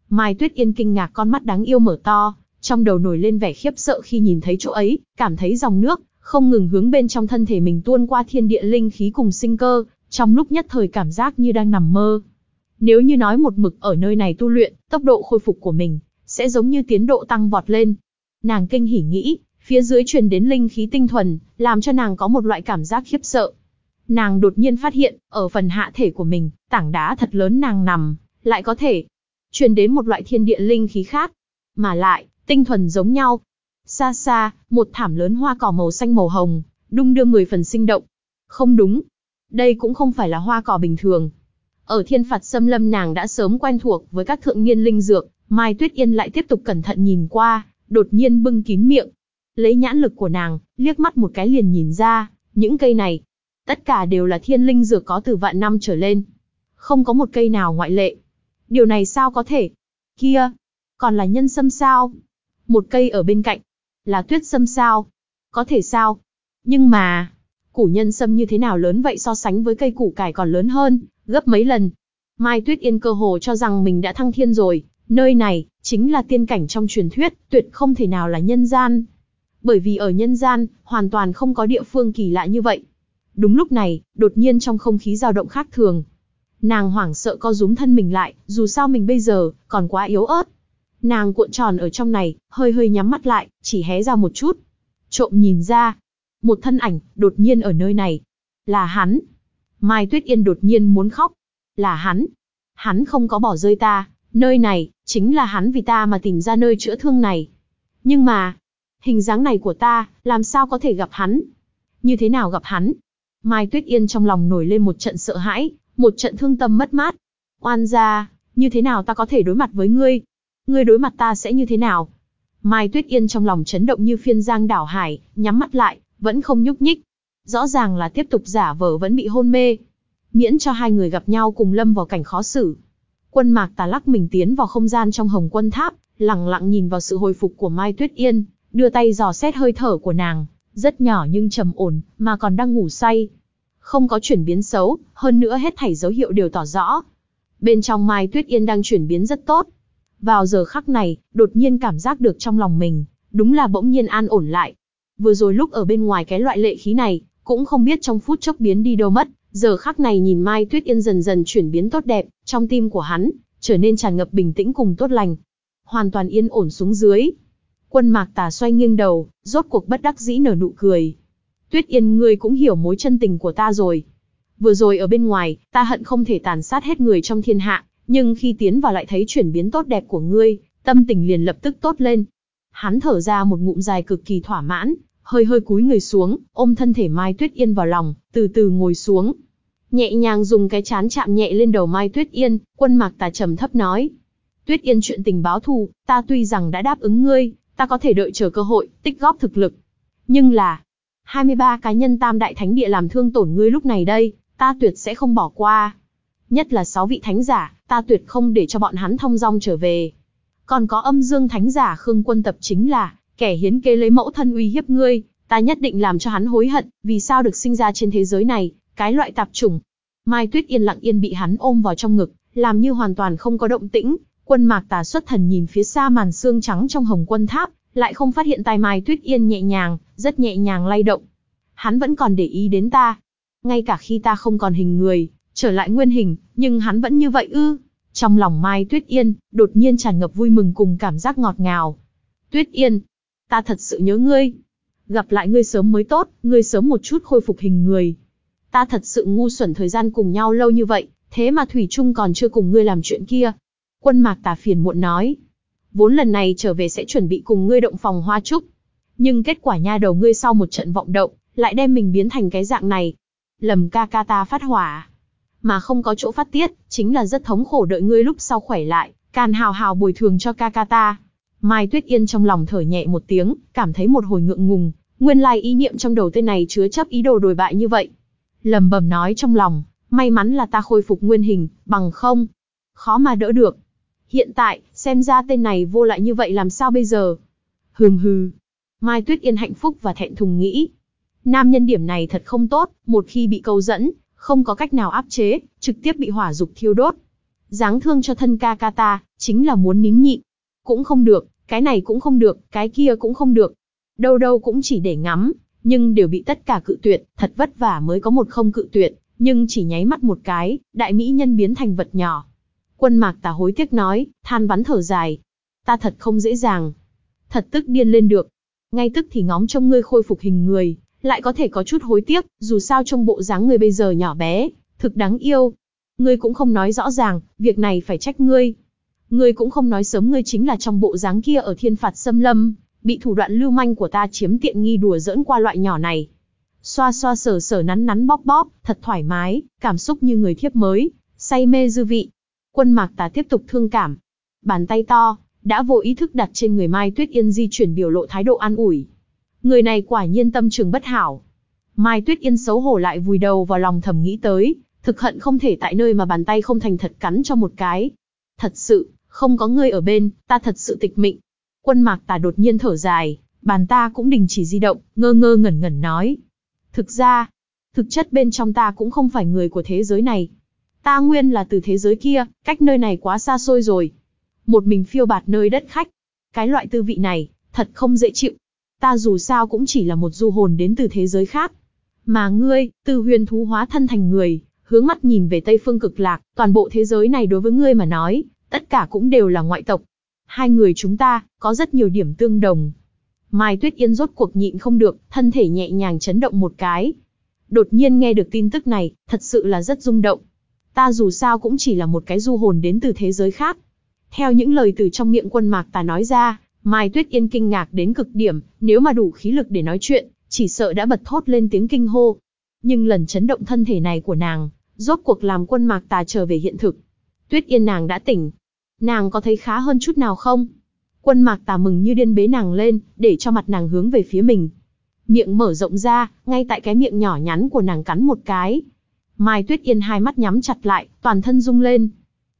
Mai Tuyết Yên kinh ngạc con mắt đáng yêu mở to, trong đầu nổi lên vẻ khiếp sợ khi nhìn thấy chỗ ấy, cảm thấy dòng nước, không ngừng hướng bên trong thân thể mình tuôn qua thiên địa linh khí cùng sinh cơ, trong lúc nhất thời cảm giác như đang nằm mơ. Nếu như nói một mực ở nơi này tu luyện, tốc độ khôi phục của mình, sẽ giống như tiến độ tăng vọt lên. Nàng kinh hỉ nghĩ, phía dưới truyền đến linh khí tinh thuần, làm cho nàng có một loại cảm giác khiếp sợ. Nàng đột nhiên phát hiện, ở phần hạ thể của mình, tảng đá thật lớn nàng nằm, lại có thể truyền đến một loại thiên địa linh khí khác. Mà lại, tinh thuần giống nhau. Xa xa, một thảm lớn hoa cỏ màu xanh màu hồng, đung đưa mười phần sinh động. Không đúng. Đây cũng không phải là hoa cỏ bình thường. Ở thiên phạt xâm lâm nàng đã sớm quen thuộc với các thượng niên linh dược, Mai Tuyết Yên lại tiếp tục cẩn thận nhìn qua, đột nhiên bưng kín miệng. Lấy nhãn lực của nàng, liếc mắt một cái liền nhìn ra, những cây này, tất cả đều là thiên linh dược có từ vạn năm trở lên. Không có một cây nào ngoại lệ. Điều này sao có thể? Kia, còn là nhân sâm sao? Một cây ở bên cạnh, là tuyết sâm sao? Có thể sao? Nhưng mà, củ nhân sâm như thế nào lớn vậy so sánh với cây củ cải còn lớn hơn, gấp mấy lần. Mai Tuyết Yên cơ hồ cho rằng mình đã thăng thiên rồi, nơi này, chính là tiên cảnh trong truyền thuyết, tuyệt không thể nào là nhân gian. Bởi vì ở nhân gian, hoàn toàn không có địa phương kỳ lạ như vậy. Đúng lúc này, đột nhiên trong không khí dao động khác thường. Nàng hoảng sợ co rúm thân mình lại, dù sao mình bây giờ, còn quá yếu ớt. Nàng cuộn tròn ở trong này, hơi hơi nhắm mắt lại, chỉ hé ra một chút. Trộm nhìn ra, một thân ảnh, đột nhiên ở nơi này. Là hắn. Mai Tuyết Yên đột nhiên muốn khóc. Là hắn. Hắn không có bỏ rơi ta, nơi này, chính là hắn vì ta mà tìm ra nơi chữa thương này. Nhưng mà, hình dáng này của ta, làm sao có thể gặp hắn? Như thế nào gặp hắn? Mai Tuyết Yên trong lòng nổi lên một trận sợ hãi, một trận thương tâm mất mát. Oan gia, như thế nào ta có thể đối mặt với ngươi? Ngươi đối mặt ta sẽ như thế nào? Mai Tuyết Yên trong lòng chấn động như phiên giang đảo hải, nhắm mắt lại, vẫn không nhúc nhích. Rõ ràng là tiếp tục giả vờ vẫn bị hôn mê. Miễn cho hai người gặp nhau cùng lâm vào cảnh khó xử. Quân mạc tà lắc mình tiến vào không gian trong hồng quân tháp, lặng lặng nhìn vào sự hồi phục của Mai Tuyết Yên, đưa tay dò xét hơi thở của nàng, rất nhỏ nhưng trầm ổn, mà còn đang ngủ say. Không có chuyển biến xấu, hơn nữa hết thảy dấu hiệu đều tỏ rõ. Bên trong Mai Tuyết Yên đang chuyển biến rất tốt. Vào giờ khắc này, đột nhiên cảm giác được trong lòng mình, đúng là bỗng nhiên an ổn lại. Vừa rồi lúc ở bên ngoài cái loại lệ khí này, cũng không biết trong phút chốc biến đi đâu mất, giờ khắc này nhìn Mai Tuyết Yên dần dần chuyển biến tốt đẹp, trong tim của hắn, trở nên tràn ngập bình tĩnh cùng tốt lành. Hoàn toàn yên ổn xuống dưới, Quân mạc tà xoay nghiêng đầu, rốt cuộc bất đắc dĩ nở nụ cười. Tuyết Yên ngươi cũng hiểu mối chân tình của ta rồi. Vừa rồi ở bên ngoài, ta hận không thể tàn sát hết người trong thiên hạ, nhưng khi tiến vào lại thấy chuyển biến tốt đẹp của ngươi, tâm tình liền lập tức tốt lên. Hắn thở ra một ngụm dài cực kỳ thỏa mãn, hơi hơi cúi người xuống, ôm thân thể Mai Tuyết Yên vào lòng, từ từ ngồi xuống. Nhẹ nhàng dùng cái chán chạm nhẹ lên đầu Mai Tuyết Yên, quân mạc tà trầm thấp nói. Tuyết Yên chuyện tình báo thù, ta tuy rằng đã đáp ứng ngươi, ta có thể đợi chờ cơ hội, tích góp thực lực. Nhưng là, 23 cá nhân tam đại thánh địa làm thương tổn ngươi lúc này đây, ta tuyệt sẽ không bỏ qua. Nhất là 6 vị thánh giả, ta tuyệt không để cho bọn hắn thông dong trở về. Còn có âm dương thánh giả Khương Quân Tập chính là, kẻ hiến kế lấy mẫu thân uy hiếp ngươi, ta nhất định làm cho hắn hối hận, vì sao được sinh ra trên thế giới này, cái loại tạp chủng. Mai Tuyết yên lặng yên bị hắn ôm vào trong ngực, làm như hoàn toàn không có động tĩnh, Quân mạc tà xuất thần nhìn phía xa màn xương trắng trong hồng quân tháp, lại không phát hiện tai mai tuyết yên nhẹ nhàng, rất nhẹ nhàng lay động. Hắn vẫn còn để ý đến ta. Ngay cả khi ta không còn hình người, trở lại nguyên hình, nhưng hắn vẫn như vậy ư. Trong lòng Mai Tuyết Yên, đột nhiên tràn ngập vui mừng cùng cảm giác ngọt ngào. Tuyết Yên, ta thật sự nhớ ngươi. Gặp lại ngươi sớm mới tốt, ngươi sớm một chút khôi phục hình người. Ta thật sự ngu xuẩn thời gian cùng nhau lâu như vậy, thế mà Thủy Trung còn chưa cùng ngươi làm chuyện kia. Quân mạc tà phiền muộn nói. Vốn lần này trở về sẽ chuẩn bị cùng ngươi động phòng hoa trúc. Nhưng kết quả nha đầu ngươi sau một trận vọng động, lại đem mình biến thành cái dạng này. Lầm ca ca ta phát hỏa. Mà không có chỗ phát tiết, chính là rất thống khổ đợi ngươi lúc sau khỏe lại, càn hào hào bồi thường cho ca ca ta. Mai Tuyết Yên trong lòng thở nhẹ một tiếng, cảm thấy một hồi ngượng ngùng, nguyên lai ý niệm trong đầu tên này chứa chấp ý đồ đồi bại như vậy. lầm bầm nói trong lòng, may mắn là ta khôi phục nguyên hình, bằng không, khó mà đỡ được. Hiện tại, xem ra tên này vô lại như vậy làm sao bây giờ? Hừm hừ. Mai Tuyết Yên hạnh phúc và thẹn thùng nghĩ. Nam nhân điểm này thật không tốt, một khi bị câu dẫn, không có cách nào áp chế, trực tiếp bị hỏa dục thiêu đốt. Giáng thương cho thân ca ca ta, chính là muốn nín nhịn. Cũng không được, cái này cũng không được, cái kia cũng không được. Đâu đâu cũng chỉ để ngắm, nhưng đều bị tất cả cự tuyệt, thật vất vả mới có một không cự tuyệt, nhưng chỉ nháy mắt một cái, đại mỹ nhân biến thành vật nhỏ. Quân mạc tà hối tiếc nói, than vắn thở dài. Ta thật không dễ dàng. Thật tức điên lên được. Ngay tức thì ngóng trông ngươi khôi phục hình người, lại có thể có chút hối tiếc, dù sao trong bộ dáng ngươi bây giờ nhỏ bé, thực đáng yêu. Ngươi cũng không nói rõ ràng, việc này phải trách ngươi. Ngươi cũng không nói sớm ngươi chính là trong bộ dáng kia ở thiên phạt xâm lâm, bị thủ đoạn lưu manh của ta chiếm tiện nghi đùa giỡn qua loại nhỏ này. Xoa xoa sở sở nắn nắn bóp bóp, thật thoải mái, cảm xúc như người thiếp mới, say mê dư vị. Quân mạc tà tiếp tục thương cảm. Bàn tay to, đã vô ý thức đặt trên người Mai Tuyết Yên di chuyển biểu lộ thái độ an ủi. Người này quả nhiên tâm trường bất hảo. Mai Tuyết Yên xấu hổ lại vùi đầu vào lòng thầm nghĩ tới, thực hận không thể tại nơi mà bàn tay không thành thật cắn cho một cái. Thật sự, không có ngươi ở bên, ta thật sự tịch mịnh. Quân mạc tà đột nhiên thở dài, bàn ta cũng đình chỉ di động, ngơ ngơ ngẩn ngẩn nói. Thực ra, thực chất bên trong ta cũng không phải người của thế giới này. Ta nguyên là từ thế giới kia, cách nơi này quá xa xôi rồi. Một mình phiêu bạt nơi đất khách. Cái loại tư vị này, thật không dễ chịu. Ta dù sao cũng chỉ là một du hồn đến từ thế giới khác. Mà ngươi, từ huyền thú hóa thân thành người, hướng mắt nhìn về Tây Phương cực lạc, toàn bộ thế giới này đối với ngươi mà nói, tất cả cũng đều là ngoại tộc. Hai người chúng ta, có rất nhiều điểm tương đồng. Mai Tuyết Yên rốt cuộc nhịn không được, thân thể nhẹ nhàng chấn động một cái. Đột nhiên nghe được tin tức này, thật sự là rất rung động. Ta dù sao cũng chỉ là một cái du hồn đến từ thế giới khác. Theo những lời từ trong miệng quân mạc ta nói ra, Mai Tuyết Yên kinh ngạc đến cực điểm, nếu mà đủ khí lực để nói chuyện, chỉ sợ đã bật thốt lên tiếng kinh hô. Nhưng lần chấn động thân thể này của nàng, rốt cuộc làm quân mạc tà trở về hiện thực. Tuyết Yên nàng đã tỉnh. Nàng có thấy khá hơn chút nào không? Quân mạc tà mừng như điên bế nàng lên, để cho mặt nàng hướng về phía mình. Miệng mở rộng ra, ngay tại cái miệng nhỏ nhắn của nàng cắn một cái. Mai Tuyết Yên hai mắt nhắm chặt lại, toàn thân rung lên.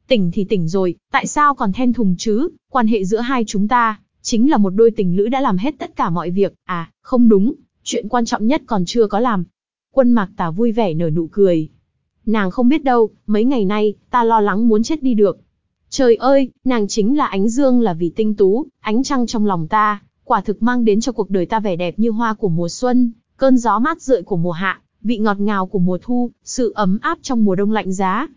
Tỉnh thì tỉnh rồi, tại sao còn then thùng chứ? Quan hệ giữa hai chúng ta, chính là một đôi tình lữ đã làm hết tất cả mọi việc. À, không đúng, chuyện quan trọng nhất còn chưa có làm. Quân mạc tả vui vẻ nở nụ cười. Nàng không biết đâu, mấy ngày nay, ta lo lắng muốn chết đi được. Trời ơi, nàng chính là ánh dương là vì tinh tú, ánh trăng trong lòng ta, quả thực mang đến cho cuộc đời ta vẻ đẹp như hoa của mùa xuân, cơn gió mát rượi của mùa hạ, vị ngọt ngào của mùa thu, sự ấm áp trong mùa đông lạnh giá.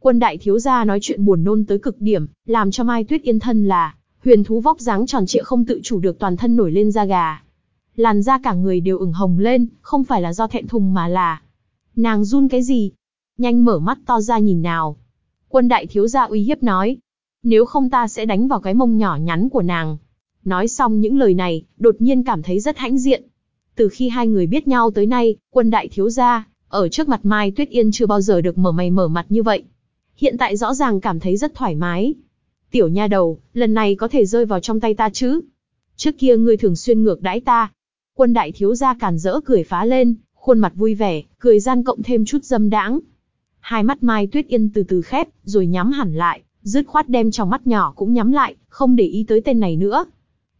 Quân đại thiếu gia nói chuyện buồn nôn tới cực điểm, làm cho Mai Tuyết yên thân là, huyền thú vóc dáng tròn trịa không tự chủ được toàn thân nổi lên da gà. Làn da cả người đều ửng hồng lên, không phải là do thẹn thùng mà là... Nàng run cái gì? Nhanh mở mắt to ra nhìn nào. Quân đại thiếu gia uy hiếp nói. Nếu không ta sẽ đánh vào cái mông nhỏ nhắn của nàng. Nói xong những lời này, đột nhiên cảm thấy rất hãnh diện. Từ khi hai người biết nhau tới nay, quân đại thiếu gia, ở trước mặt Mai Tuyết Yên chưa bao giờ được mở mày mở mặt như vậy. Hiện tại rõ ràng cảm thấy rất thoải mái. Tiểu nha đầu, lần này có thể rơi vào trong tay ta chứ? Trước kia ngươi thường xuyên ngược đãi ta. Quân đại thiếu gia càn rỡ cười phá lên, khuôn mặt vui vẻ, cười gian cộng thêm chút dâm đãng. Hai mắt Mai Tuyết Yên từ từ khép, rồi nhắm hẳn lại, dứt khoát đem trong mắt nhỏ cũng nhắm lại, không để ý tới tên này nữa.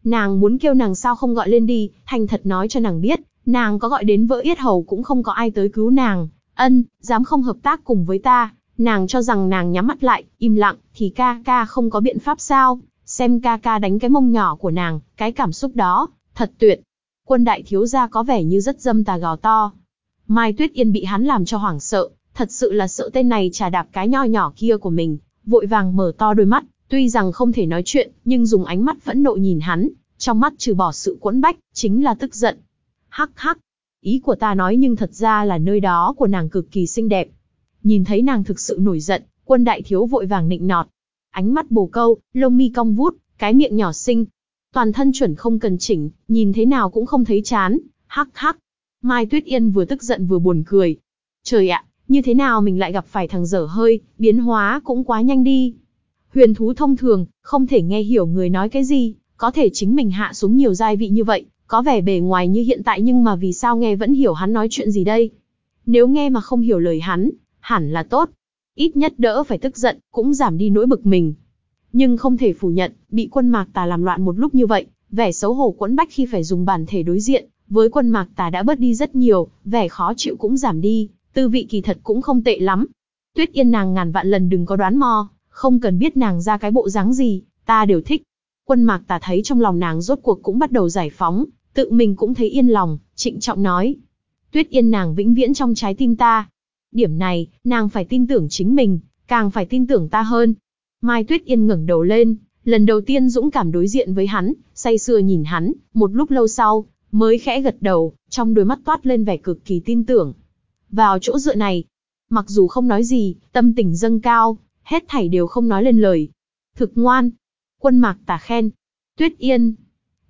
Nàng muốn kêu nàng sao không gọi lên đi, thành thật nói cho nàng biết, nàng có gọi đến vỡ yết hầu cũng không có ai tới cứu nàng. Ân, dám không hợp tác cùng với ta, nàng cho rằng nàng nhắm mắt lại, im lặng, thì ca ca không có biện pháp sao, xem ca ca đánh cái mông nhỏ của nàng, cái cảm xúc đó, thật tuyệt. Quân đại thiếu gia có vẻ như rất dâm tà gào to. Mai Tuyết Yên bị hắn làm cho hoảng sợ, thật sự là sợ tên này trà đạp cái nho nhỏ kia của mình, vội vàng mở to đôi mắt, tuy rằng không thể nói chuyện, nhưng dùng ánh mắt phẫn nộ nhìn hắn, trong mắt trừ bỏ sự quẫn bách, chính là tức giận. Hắc hắc, ý của ta nói nhưng thật ra là nơi đó của nàng cực kỳ xinh đẹp. Nhìn thấy nàng thực sự nổi giận, quân đại thiếu vội vàng nịnh nọt. Ánh mắt bồ câu, lông mi cong vút, cái miệng nhỏ xinh. Toàn thân chuẩn không cần chỉnh, nhìn thế nào cũng không thấy chán. Hắc hắc. Mai Tuyết Yên vừa tức giận vừa buồn cười. Trời ạ, như thế nào mình lại gặp phải thằng dở hơi, biến hóa cũng quá nhanh đi. Huyền thú thông thường, không thể nghe hiểu người nói cái gì, có thể chính mình hạ xuống nhiều giai vị như vậy, có vẻ bề ngoài như hiện tại nhưng mà vì sao nghe vẫn hiểu hắn nói chuyện gì đây. Nếu nghe mà không hiểu lời hắn, hẳn là tốt. Ít nhất đỡ phải tức giận, cũng giảm đi nỗi bực mình. Nhưng không thể phủ nhận, bị quân mạc tà làm loạn một lúc như vậy, vẻ xấu hổ quẫn bách khi phải dùng bản thể đối diện, với quân mạc tà đã bớt đi rất nhiều, vẻ khó chịu cũng giảm đi, tư vị kỳ thật cũng không tệ lắm. Tuyết yên nàng ngàn vạn lần đừng có đoán mò, không cần biết nàng ra cái bộ dáng gì, ta đều thích. Quân mạc tà thấy trong lòng nàng rốt cuộc cũng bắt đầu giải phóng, tự mình cũng thấy yên lòng, trịnh trọng nói. Tuyết yên nàng vĩnh viễn trong trái tim ta. Điểm này, nàng phải tin tưởng chính mình, càng phải tin tưởng ta hơn. Mai Tuyết Yên ngẩng đầu lên, lần đầu tiên dũng cảm đối diện với hắn, say sưa nhìn hắn, một lúc lâu sau, mới khẽ gật đầu, trong đôi mắt toát lên vẻ cực kỳ tin tưởng. Vào chỗ dựa này, mặc dù không nói gì, tâm tình dâng cao, hết thảy đều không nói lên lời. Thực ngoan. Quân mạc tả khen. Tuyết Yên.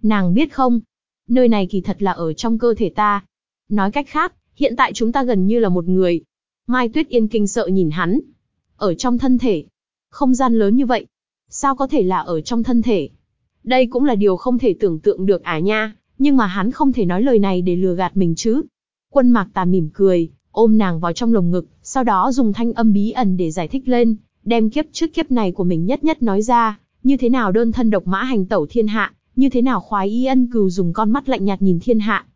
Nàng biết không? Nơi này kỳ thật là ở trong cơ thể ta. Nói cách khác, hiện tại chúng ta gần như là một người. Mai Tuyết Yên kinh sợ nhìn hắn. Ở trong thân thể. Không gian lớn như vậy. Sao có thể là ở trong thân thể? Đây cũng là điều không thể tưởng tượng được à nha, nhưng mà hắn không thể nói lời này để lừa gạt mình chứ. Quân mạc tà mỉm cười, ôm nàng vào trong lồng ngực, sau đó dùng thanh âm bí ẩn để giải thích lên, đem kiếp trước kiếp này của mình nhất nhất nói ra, như thế nào đơn thân độc mã hành tẩu thiên hạ, như thế nào khoái y ân cừu dùng con mắt lạnh nhạt nhìn thiên hạ,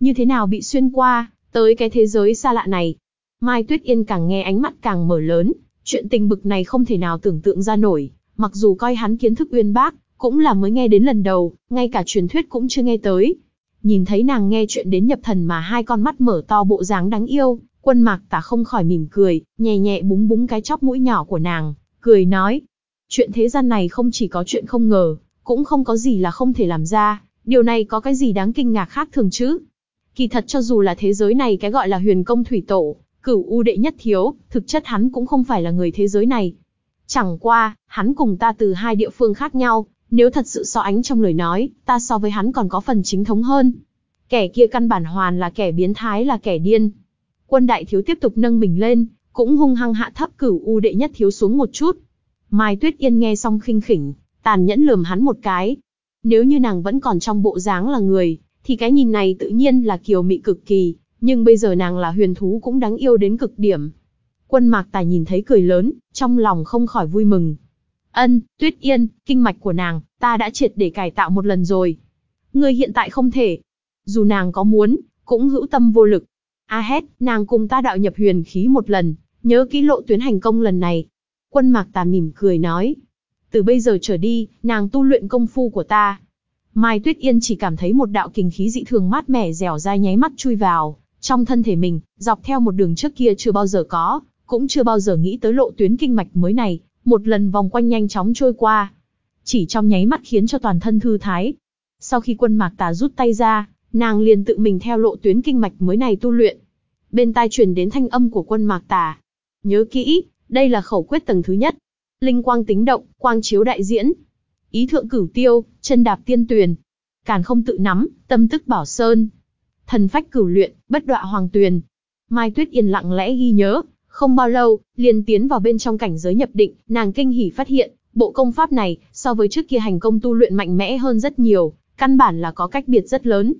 như thế nào bị xuyên qua, tới cái thế giới xa lạ này. Mai Tuyết Yên càng nghe ánh mắt càng mở lớn, chuyện tình bực này không thể nào tưởng tượng ra nổi, mặc dù coi hắn kiến thức uyên bác, cũng là mới nghe đến lần đầu, ngay cả truyền thuyết cũng chưa nghe tới. Nhìn thấy nàng nghe chuyện đến nhập thần mà hai con mắt mở to bộ dáng đáng yêu, quân mạc tả không khỏi mỉm cười, nhẹ nhẹ búng búng cái chóp mũi nhỏ của nàng, cười nói. Chuyện thế gian này không chỉ có chuyện không ngờ, cũng không có gì là không thể làm ra, điều này có cái gì đáng kinh ngạc khác thường chứ. Kỳ thật cho dù là thế giới này cái gọi là huyền công thủy tổ, cửu u đệ nhất thiếu, thực chất hắn cũng không phải là người thế giới này. Chẳng qua, hắn cùng ta từ hai địa phương khác nhau, nếu thật sự so ánh trong lời nói, ta so với hắn còn có phần chính thống hơn. Kẻ kia căn bản hoàn là kẻ biến thái là kẻ điên. Quân đại thiếu tiếp tục nâng mình lên, cũng hung hăng hạ thấp cửu u đệ nhất thiếu xuống một chút. Mai Tuyết Yên nghe xong khinh khỉnh, tàn nhẫn lườm hắn một cái. Nếu như nàng vẫn còn trong bộ dáng là người, thì cái nhìn này tự nhiên là kiều mị cực kỳ, nhưng bây giờ nàng là huyền thú cũng đáng yêu đến cực điểm. Quân mạc tài nhìn thấy cười lớn, trong lòng không khỏi vui mừng. Ân, Tuyết Yên, kinh mạch của nàng, ta đã triệt để cải tạo một lần rồi. Ngươi hiện tại không thể. Dù nàng có muốn, cũng hữu tâm vô lực. A hét, nàng cùng ta đạo nhập huyền khí một lần, nhớ kỹ lộ tuyến hành công lần này. Quân mạc tà mỉm cười nói. Từ bây giờ trở đi, nàng tu luyện công phu của ta. Mai Tuyết Yên chỉ cảm thấy một đạo kình khí dị thường mát mẻ dẻo dai nháy mắt chui vào, trong thân thể mình, dọc theo một đường trước kia chưa bao giờ có, cũng chưa bao giờ nghĩ tới lộ tuyến kinh mạch mới này, một lần vòng quanh nhanh chóng trôi qua. Chỉ trong nháy mắt khiến cho toàn thân thư thái. Sau khi quân mạc tà rút tay ra, nàng liền tự mình theo lộ tuyến kinh mạch mới này tu luyện. Bên tai truyền đến thanh âm của quân mạc tà. Nhớ kỹ, đây là khẩu quyết tầng thứ nhất. Linh quang tính động, quang chiếu đại diễn. Ý thượng cửu tiêu, chân đạp tiên tuyền. Càn không tự nắm, tâm tức bảo sơn. Thần phách cửu luyện, bất đọa hoàng tuyền. Mai Tuyết Yên lặng lẽ ghi nhớ, không bao lâu, liền tiến vào bên trong cảnh giới nhập định, nàng kinh hỉ phát hiện, bộ công pháp này, so với trước kia hành công tu luyện mạnh mẽ hơn rất nhiều, căn bản là có cách biệt rất lớn.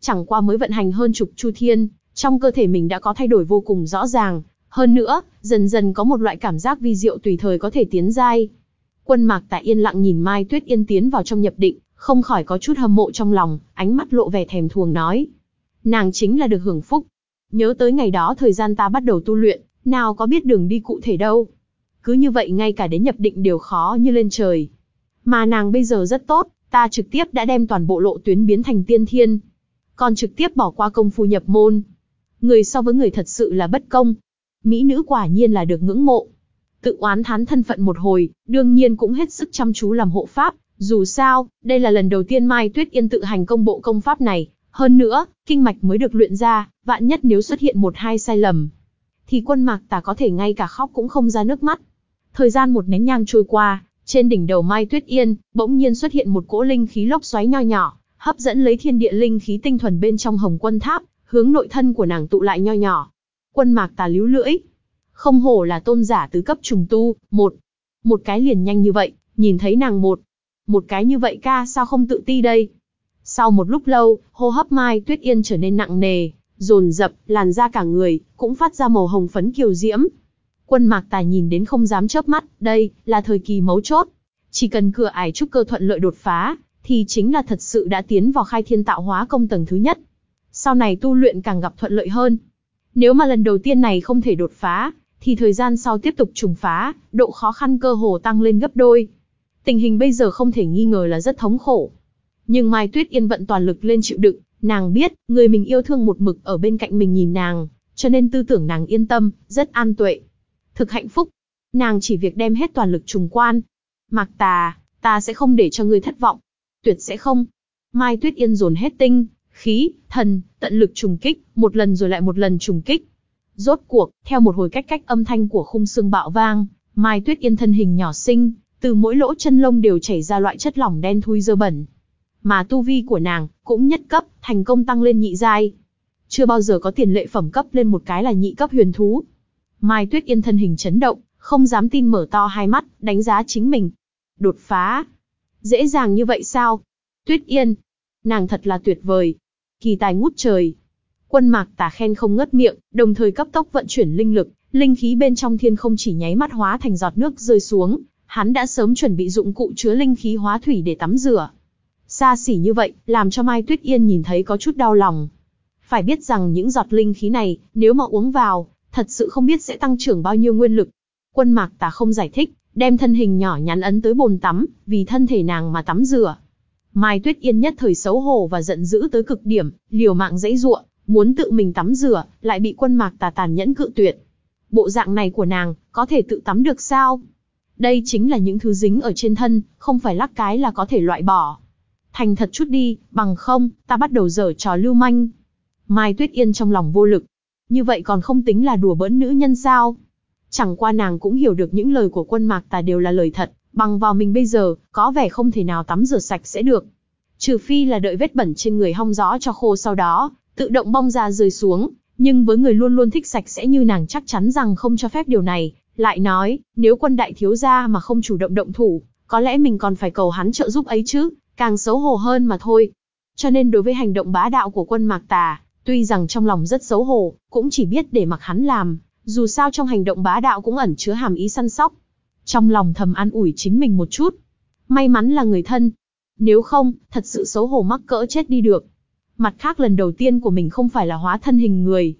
Chẳng qua mới vận hành hơn chục chu thiên, trong cơ thể mình đã có thay đổi vô cùng rõ ràng, hơn nữa, dần dần có một loại cảm giác vi diệu tùy thời có thể tiến giai. Quân mạc tại yên lặng nhìn Mai Tuyết Yên tiến vào trong nhập định, không khỏi có chút hâm mộ trong lòng, ánh mắt lộ vẻ thèm thuồng nói. Nàng chính là được hưởng phúc. Nhớ tới ngày đó thời gian ta bắt đầu tu luyện, nào có biết đường đi cụ thể đâu. Cứ như vậy ngay cả đến nhập định đều khó như lên trời. Mà nàng bây giờ rất tốt, ta trực tiếp đã đem toàn bộ lộ tuyến biến thành tiên thiên. Còn trực tiếp bỏ qua công phu nhập môn. Người so với người thật sự là bất công. Mỹ nữ quả nhiên là được ngưỡng mộ. Tự oán thán thân phận một hồi, đương nhiên cũng hết sức chăm chú làm hộ pháp. Dù sao, đây là lần đầu tiên Mai Tuyết Yên tự hành công bộ công pháp này. Hơn nữa, kinh mạch mới được luyện ra, vạn nhất nếu xuất hiện một hai sai lầm, thì quân mạc ta có thể ngay cả khóc cũng không ra nước mắt. Thời gian một nén nhang trôi qua, trên đỉnh đầu Mai Tuyết Yên, bỗng nhiên xuất hiện một cỗ linh khí lốc xoáy nho nhỏ, hấp dẫn lấy thiên địa linh khí tinh thuần bên trong hồng quân tháp, hướng nội thân của nàng tụ lại nho nhỏ. Quân mạc tà líu lưỡi. Không hổ là tôn giả tứ cấp trùng tu, một. Một cái liền nhanh như vậy, nhìn thấy nàng một. Một cái như vậy ca sao không tự ti đây? Sau một lúc lâu, hô hấp Mai Tuyết Yên trở nên nặng nề, dồn dập, làn da cả người, cũng phát ra màu hồng phấn kiều diễm. Quân mạc tài nhìn đến không dám chớp mắt, đây, là thời kỳ mấu chốt. Chỉ cần cửa ải trúc cơ thuận lợi đột phá, thì chính là thật sự đã tiến vào khai thiên tạo hóa công tầng thứ nhất. Sau này tu luyện càng gặp thuận lợi hơn. Nếu mà lần đầu tiên này không thể đột phá, thì thời gian sau tiếp tục trùng phá, độ khó khăn cơ hồ tăng lên gấp đôi. Tình hình bây giờ không thể nghi ngờ là rất thống khổ. Nhưng Mai Tuyết Yên vận toàn lực lên chịu đựng, nàng biết, người mình yêu thương một mực ở bên cạnh mình nhìn nàng, cho nên tư tưởng nàng yên tâm, rất an tuệ. Thực hạnh phúc. Nàng chỉ việc đem hết toàn lực trùng quan. Mạc tà, ta sẽ không để cho ngươi thất vọng. Tuyệt sẽ không. Mai Tuyết Yên dồn hết tinh, khí, thần, tận lực trùng kích, một lần rồi lại một lần trùng kích. Rốt cuộc, theo một hồi cách cách âm thanh của khung xương bạo vang, Mai Tuyết Yên thân hình nhỏ xinh, từ mỗi lỗ chân lông đều chảy ra loại chất lỏng đen thui dơ bẩn. Mà tu vi của nàng, cũng nhất cấp, thành công tăng lên nhị giai. Chưa bao giờ có tiền lệ phẩm cấp lên một cái là nhị cấp huyền thú. Mai Tuyết Yên thân hình chấn động, không dám tin mở to hai mắt, đánh giá chính mình. Đột phá. Dễ dàng như vậy sao? Tuyết Yên. Nàng thật là tuyệt vời. Kỳ tài ngút trời. Quân mạc tà khen không ngớt miệng, đồng thời cấp tốc vận chuyển linh lực, linh khí bên trong thiên không chỉ nháy mắt hóa thành giọt nước rơi xuống, hắn đã sớm chuẩn bị dụng cụ chứa linh khí hóa thủy để tắm rửa. Xa xỉ như vậy, làm cho Mai Tuyết Yên nhìn thấy có chút đau lòng. Phải biết rằng những giọt linh khí này, nếu mà uống vào, thật sự không biết sẽ tăng trưởng bao nhiêu nguyên lực. Quân mạc tà không giải thích, đem thân hình nhỏ nhắn ấn tới bồn tắm, vì thân thể nàng mà tắm rửa. Mai Tuyết Yên nhất thời xấu hổ và giận dữ tới cực điểm, liều mạng dãy ruộng, muốn tự mình tắm rửa, lại bị quân mạc tà tàn nhẫn cự tuyệt. Bộ dạng này của nàng, có thể tự tắm được sao? Đây chính là những thứ dính ở trên thân, không phải lắc cái là có thể loại bỏ. Thành thật chút đi, bằng không, ta bắt đầu dở trò lưu manh. Mai Tuyết Yên trong lòng vô lực. Như vậy còn không tính là đùa bỡn nữ nhân sao? Chẳng qua nàng cũng hiểu được những lời của quân mạc tà đều là lời thật, bằng vào mình bây giờ, có vẻ không thể nào tắm rửa sạch sẽ được. Trừ phi là đợi vết bẩn trên người hong gió cho khô sau đó, tự động bong ra rơi xuống, nhưng với người luôn luôn thích sạch sẽ như nàng chắc chắn rằng không cho phép điều này, lại nói, nếu quân đại thiếu gia mà không chủ động động thủ, có lẽ mình còn phải cầu hắn trợ giúp ấy chứ, càng xấu hổ hơn mà thôi. Cho nên đối với hành động bá đạo của quân Mạc Tà, tuy rằng trong lòng rất xấu hổ, cũng chỉ biết để mặc hắn làm, dù sao trong hành động bá đạo cũng ẩn chứa hàm ý săn sóc. Trong lòng thầm an ủi chính mình một chút. May mắn là người thân. Nếu không, thật sự xấu hổ mắc cỡ chết đi được. Mặt khác lần đầu tiên của mình không phải là hóa thân hình người.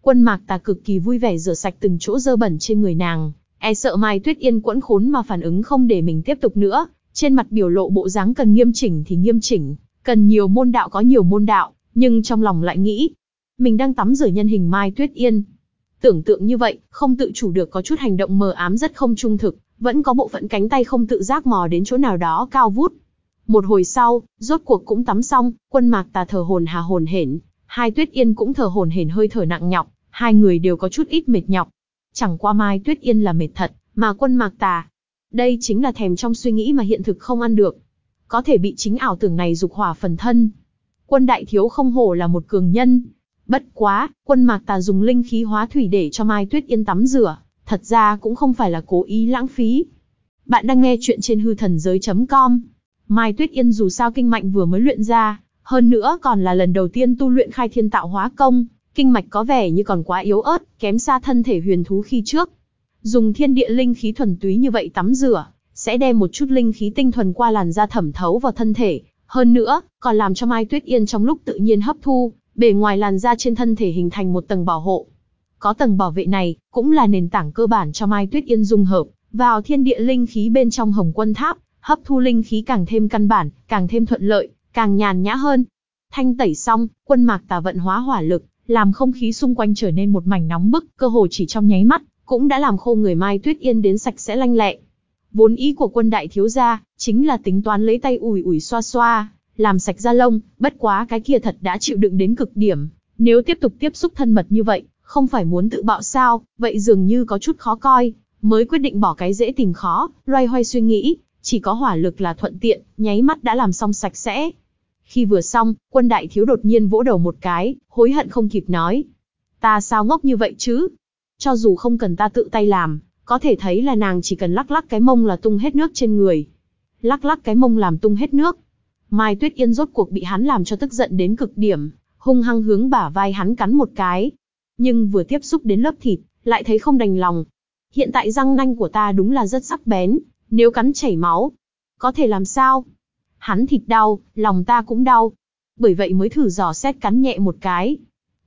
Quân mạc tà cực kỳ vui vẻ rửa sạch từng chỗ dơ bẩn trên người nàng, e sợ Mai Tuyết Yên quẫn khốn mà phản ứng không để mình tiếp tục nữa, trên mặt biểu lộ bộ dáng cần nghiêm chỉnh thì nghiêm chỉnh, cần nhiều môn đạo có nhiều môn đạo, nhưng trong lòng lại nghĩ, mình đang tắm rửa nhân hình Mai Tuyết Yên. Tưởng tượng như vậy, không tự chủ được có chút hành động mờ ám rất không trung thực, vẫn có bộ phận cánh tay không tự giác mò đến chỗ nào đó cao vút. Một hồi sau, rốt cuộc cũng tắm xong, quân mạc tà thở hồn hà hồn hển, hai tuyết yên cũng thở hồn hển hơi thở nặng nhọc, hai người đều có chút ít mệt nhọc. Chẳng qua mai tuyết yên là mệt thật, mà quân mạc tà. Đây chính là thèm trong suy nghĩ mà hiện thực không ăn được. Có thể bị chính ảo tưởng này dục hỏa phần thân. Quân đại thiếu không hổ là một cường nhân. Bất quá, quân mạc tà dùng linh khí hóa thủy để cho mai tuyết yên tắm rửa, thật ra cũng không phải là cố ý lãng phí. Bạn đang nghe chuyện trên hư thần giới.com. Mai Tuyết Yên dù sao kinh mạch vừa mới luyện ra, hơn nữa còn là lần đầu tiên tu luyện khai thiên tạo hóa công, kinh mạch có vẻ như còn quá yếu ớt, kém xa thân thể huyền thú khi trước. Dùng thiên địa linh khí thuần túy như vậy tắm rửa, sẽ đem một chút linh khí tinh thuần qua làn da thẩm thấu vào thân thể, hơn nữa, còn làm cho Mai Tuyết Yên trong lúc tự nhiên hấp thu, bề ngoài làn da trên thân thể hình thành một tầng bảo hộ. Có tầng bảo vệ này, cũng là nền tảng cơ bản cho Mai Tuyết Yên dung hợp vào thiên địa linh khí bên trong Hồng Quân Tháp, hấp thu linh khí càng thêm căn bản, càng thêm thuận lợi, càng nhàn nhã hơn. Thanh tẩy xong, quân mạc tà vận hóa hỏa lực, làm không khí xung quanh trở nên một mảnh nóng bức, cơ hồ chỉ trong nháy mắt, cũng đã làm khô người Mai Tuyết Yên đến sạch sẽ lanh lẹ. Vốn ý của quân đại thiếu gia, chính là tính toán lấy tay ủi ủi xoa xoa, làm sạch da lông, bất quá cái kia thật đã chịu đựng đến cực điểm. Nếu tiếp tục tiếp xúc thân mật như vậy, không phải muốn tự bạo sao, vậy dường như có chút khó coi, mới quyết định bỏ cái dễ tìm khó, loay hoay suy nghĩ, chỉ có hỏa lực là thuận tiện, nháy mắt đã làm xong sạch sẽ. Khi vừa xong, quân đại thiếu đột nhiên vỗ đầu một cái, hối hận không kịp nói. Ta sao ngốc như vậy chứ? Cho dù không cần ta tự tay làm, có thể thấy là nàng chỉ cần lắc lắc cái mông là tung hết nước trên người. Lắc lắc cái mông làm tung hết nước. Mai Tuyết Yên rốt cuộc bị hắn làm cho tức giận đến cực điểm, hung hăng hướng bả vai hắn cắn một cái. Nhưng vừa tiếp xúc đến lớp thịt, lại thấy không đành lòng. Hiện tại răng nanh của ta đúng là rất sắc bén, nếu cắn chảy máu, có thể làm sao? Hắn thịt đau, lòng ta cũng đau. Bởi vậy mới thử dò xét cắn nhẹ một cái.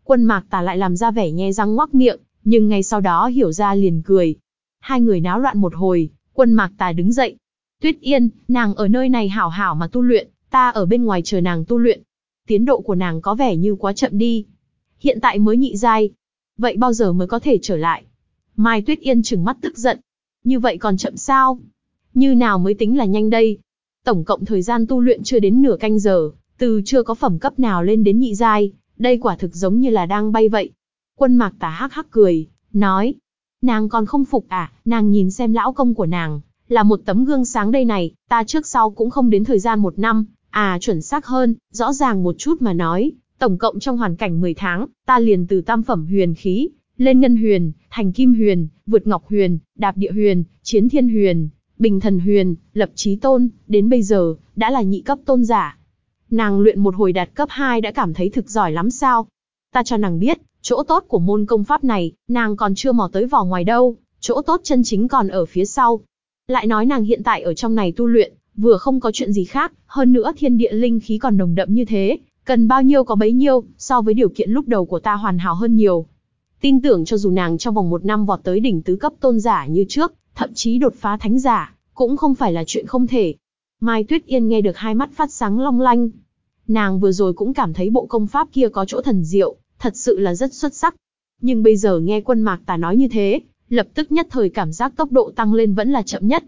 Quân mạc tà lại làm ra vẻ nhe răng ngoác miệng, nhưng ngay sau đó hiểu ra liền cười. Hai người náo loạn một hồi, quân mạc tà đứng dậy. Tuyết yên, nàng ở nơi này hảo hảo mà tu luyện, ta ở bên ngoài chờ nàng tu luyện. Tiến độ của nàng có vẻ như quá chậm đi. Hiện tại mới nhị giai. Vậy bao giờ mới có thể trở lại? Mai Tuyết Yên trừng mắt tức giận. Như vậy còn chậm sao? Như nào mới tính là nhanh đây? Tổng cộng thời gian tu luyện chưa đến nửa canh giờ, từ chưa có phẩm cấp nào lên đến nhị giai, đây quả thực giống như là đang bay vậy. Quân mạc tà hắc hắc cười, nói, nàng còn không phục à, nàng nhìn xem lão công của nàng, là một tấm gương sáng đây này, ta trước sau cũng không đến thời gian một năm, à chuẩn xác hơn, rõ ràng một chút mà nói, tổng cộng trong hoàn cảnh 10 tháng, ta liền từ tam phẩm huyền khí, lên ngân huyền, thành kim huyền, vượt ngọc huyền, đạp địa huyền, chiến thiên huyền, bình thần huyền, lập chí tôn, đến bây giờ, đã là nhị cấp tôn giả. Nàng luyện một hồi đạt cấp 2 đã cảm thấy thực giỏi lắm sao? Ta cho nàng biết, chỗ tốt của môn công pháp này, nàng còn chưa mò tới vỏ ngoài đâu, chỗ tốt chân chính còn ở phía sau. Lại nói nàng hiện tại ở trong này tu luyện, vừa không có chuyện gì khác, hơn nữa thiên địa linh khí còn nồng đậm như thế, cần bao nhiêu có bấy nhiêu, so với điều kiện lúc đầu của ta hoàn hảo hơn nhiều. Tin tưởng cho dù nàng trong vòng một năm vọt tới đỉnh tứ cấp tôn giả như trước, thậm chí đột phá thánh giả, cũng không phải là chuyện không thể. Mai Tuyết Yên nghe được hai mắt phát sáng long lanh. Nàng vừa rồi cũng cảm thấy bộ công pháp kia có chỗ thần diệu, thật sự là rất xuất sắc. Nhưng bây giờ nghe quân mạc tà nói như thế, lập tức nhất thời cảm giác tốc độ tăng lên vẫn là chậm nhất.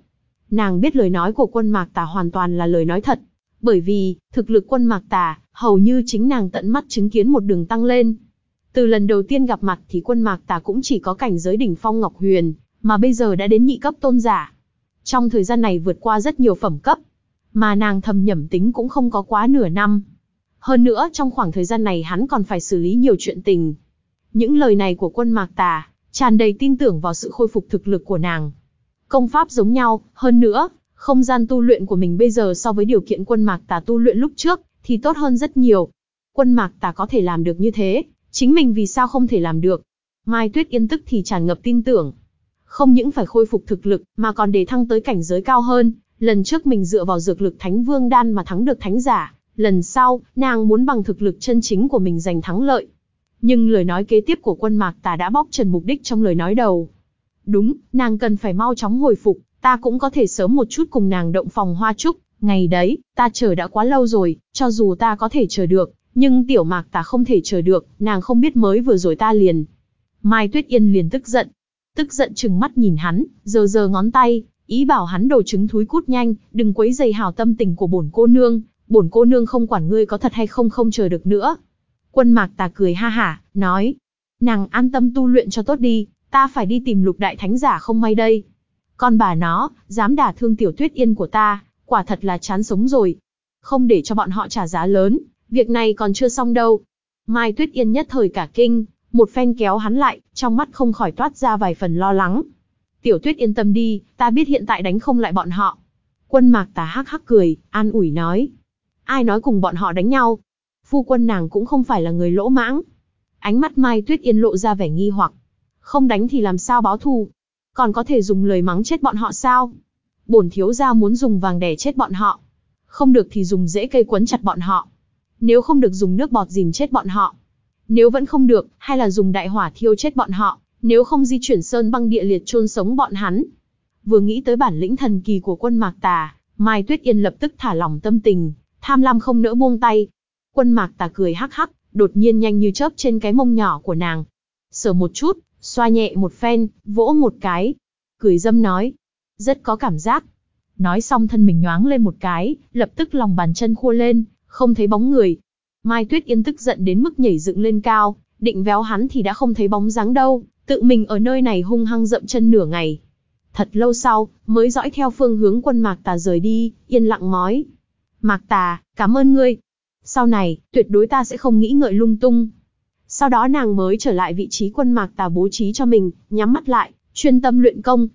Nàng biết lời nói của quân mạc tà hoàn toàn là lời nói thật. Bởi vì, thực lực quân mạc tà, hầu như chính nàng tận mắt chứng kiến một đường tăng lên. Từ lần đầu tiên gặp mặt thì quân mạc tà cũng chỉ có cảnh giới đỉnh phong Ngọc Huyền, mà bây giờ đã đến nhị cấp tôn giả. Trong thời gian này vượt qua rất nhiều phẩm cấp, mà nàng thầm nhẩm tính cũng không có quá nửa năm. Hơn nữa trong khoảng thời gian này hắn còn phải xử lý nhiều chuyện tình. Những lời này của quân Mạc Tà, tràn đầy tin tưởng vào sự khôi phục thực lực của nàng. Công pháp giống nhau, hơn nữa, không gian tu luyện của mình bây giờ so với điều kiện quân Mạc Tà tu luyện lúc trước, thì tốt hơn rất nhiều. Quân Mạc Tà có thể làm được như thế, chính mình vì sao không thể làm được. Mai Tuyết Yên tức thì tràn ngập tin tưởng. Không những phải khôi phục thực lực, mà còn để thăng tới cảnh giới cao hơn, lần trước mình dựa vào dược lực Thánh Vương Đan mà thắng được Thánh Giả, lần sau, nàng muốn bằng thực lực chân chính của mình giành thắng lợi. Nhưng lời nói kế tiếp của quân mạc tà đã bóc trần mục đích trong lời nói đầu. Đúng, nàng cần phải mau chóng hồi phục, ta cũng có thể sớm một chút cùng nàng động phòng hoa trúc, ngày đấy, ta chờ đã quá lâu rồi, cho dù ta có thể chờ được, nhưng tiểu mạc ta không thể chờ được, nàng không biết mới vừa rồi ta liền. Mai Tuyết Yên liền tức giận, tức giận chừng mắt nhìn hắn, giờ giờ ngón tay, ý bảo hắn đồ trứng thúi cút nhanh, đừng quấy dày hào tâm tình của bổn cô nương, bổn cô nương không quản ngươi có thật hay không không chờ được nữa. Quân mạc tà cười ha hả, nói, nàng an tâm tu luyện cho tốt đi, ta phải đi tìm lục đại thánh giả không may đây. Con bà nó, dám đả thương tiểu tuyết yên của ta, quả thật là chán sống rồi. Không để cho bọn họ trả giá lớn, việc này còn chưa xong đâu. Mai tuyết yên nhất thời cả kinh, một phen kéo hắn lại, trong mắt không khỏi toát ra vài phần lo lắng. Tiểu tuyết yên tâm đi, ta biết hiện tại đánh không lại bọn họ. Quân mạc tà hắc hắc cười, an ủi nói. Ai nói cùng bọn họ đánh nhau? Phu quân nàng cũng không phải là người lỗ mãng. Ánh mắt Mai Tuyết Yên lộ ra vẻ nghi hoặc. Không đánh thì làm sao báo thù? Còn có thể dùng lời mắng chết bọn họ sao? Bổn thiếu gia muốn dùng vàng đẻ chết bọn họ. Không được thì dùng rễ cây quấn chặt bọn họ. Nếu không được dùng nước bọt dìm chết bọn họ. Nếu vẫn không được, hay là dùng đại hỏa thiêu chết bọn họ, nếu không di chuyển sơn băng địa liệt chôn sống bọn hắn. Vừa nghĩ tới bản lĩnh thần kỳ của quân Mạc Tà, Mai Tuyết Yên lập tức thả lỏng tâm tình, tham lam không nỡ buông tay. Quân Mạc Tà cười hắc hắc, đột nhiên nhanh như chớp trên cái mông nhỏ của nàng. Sờ một chút, xoa nhẹ một phen, vỗ một cái. Cười dâm nói, rất có cảm giác. Nói xong thân mình nhoáng lên một cái, lập tức lòng bàn chân khua lên, không thấy bóng người. Mai Tuyết Yên tức giận đến mức nhảy dựng lên cao, định véo hắn thì đã không thấy bóng dáng đâu, tự mình ở nơi này hung hăng dậm chân nửa ngày. Thật lâu sau, mới dõi theo phương hướng quân Mạc Tà rời đi, yên lặng nói. Mạc Tà, cảm ơn ngươi. Sau này, tuyệt đối ta sẽ không nghĩ ngợi lung tung. Sau đó nàng mới trở lại vị trí quân Mạc Tà bố trí cho mình, nhắm mắt lại, chuyên tâm luyện công.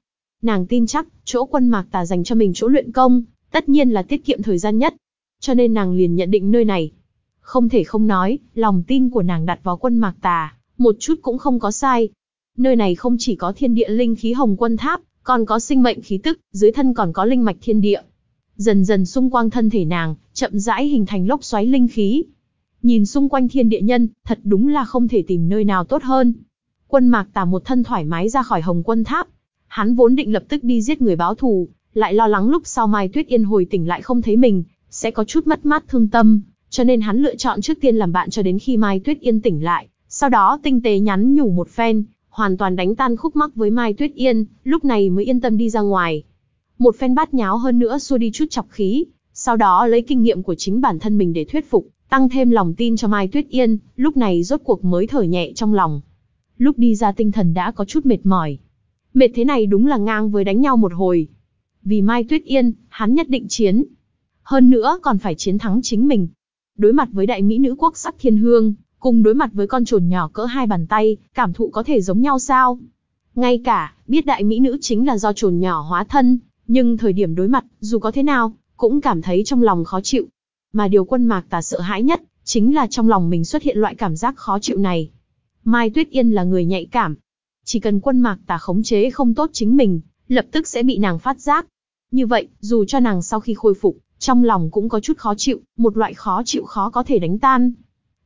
Nàng tin chắc, chỗ quân Mạc Tà dành cho mình chỗ luyện công, tất nhiên là tiết kiệm thời gian nhất. Cho nên nàng liền nhận định nơi này. Không thể không nói, lòng tin của nàng đặt vào quân mạc tà, một chút cũng không có sai. Nơi này không chỉ có thiên địa linh khí hồng quân tháp, còn có sinh mệnh khí tức, dưới thân còn có linh mạch thiên địa. Dần dần xung quanh thân thể nàng, chậm rãi hình thành lốc xoáy linh khí. Nhìn xung quanh thiên địa nhân, thật đúng là không thể tìm nơi nào tốt hơn. Quân mạc tà một thân thoải mái ra khỏi hồng quân tháp. Hắn vốn định lập tức đi giết người báo thù, lại lo lắng lúc sau Mai Tuyết Yên hồi tỉnh lại không thấy mình, sẽ có chút mất mát thương tâm, cho nên hắn lựa chọn trước tiên làm bạn cho đến khi Mai Tuyết Yên tỉnh lại, sau đó tinh tế nhắn nhủ một phen, hoàn toàn đánh tan khúc mắc với Mai Tuyết Yên, lúc này mới yên tâm đi ra ngoài. Một phen bát nháo hơn nữa xua đi chút chọc khí, sau đó lấy kinh nghiệm của chính bản thân mình để thuyết phục, tăng thêm lòng tin cho Mai Tuyết Yên, lúc này rốt cuộc mới thở nhẹ trong lòng. Lúc đi ra tinh thần đã có chút mệt mỏi. Mệt thế này đúng là ngang với đánh nhau một hồi. Vì Mai Tuyết Yên, hắn nhất định chiến. Hơn nữa còn phải chiến thắng chính mình. Đối mặt với đại mỹ nữ quốc sắc thiên hương, cùng đối mặt với con trồn nhỏ cỡ hai bàn tay, cảm thụ có thể giống nhau sao? Ngay cả, biết đại mỹ nữ chính là do trồn nhỏ hóa thân, nhưng thời điểm đối mặt, dù có thế nào, cũng cảm thấy trong lòng khó chịu. Mà điều quân mạc tà sợ hãi nhất, chính là trong lòng mình xuất hiện loại cảm giác khó chịu này. Mai Tuyết Yên là người nhạy cảm. Chỉ cần quân mạc tà khống chế không tốt chính mình, lập tức sẽ bị nàng phát giác. Như vậy, dù cho nàng sau khi khôi phục, trong lòng cũng có chút khó chịu, một loại khó chịu khó có thể đánh tan.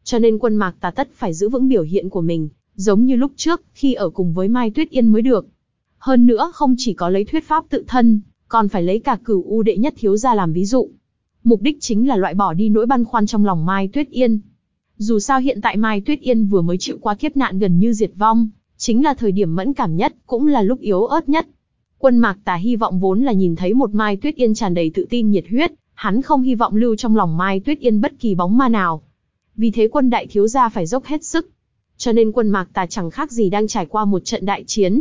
Cho nên quân mạc tà tất phải giữ vững biểu hiện của mình, giống như lúc trước, khi ở cùng với Mai Tuyết Yên mới được. Hơn nữa không chỉ có lấy thuyết pháp tự thân, còn phải lấy cả cửu u đệ nhất thiếu ra làm ví dụ. Mục đích chính là loại bỏ đi nỗi băn khoăn trong lòng Mai Tuyết Yên. Dù sao hiện tại Mai Tuyết Yên vừa mới chịu qua kiếp nạn gần như diệt vong, chính là thời điểm mẫn cảm nhất, cũng là lúc yếu ớt nhất. Quân Mạc Tà hy vọng vốn là nhìn thấy một Mai Tuyết Yên tràn đầy tự tin nhiệt huyết, hắn không hy vọng lưu trong lòng Mai Tuyết Yên bất kỳ bóng ma nào. Vì thế quân đại thiếu gia phải dốc hết sức. Cho nên quân Mạc Tà chẳng khác gì đang trải qua một trận đại chiến.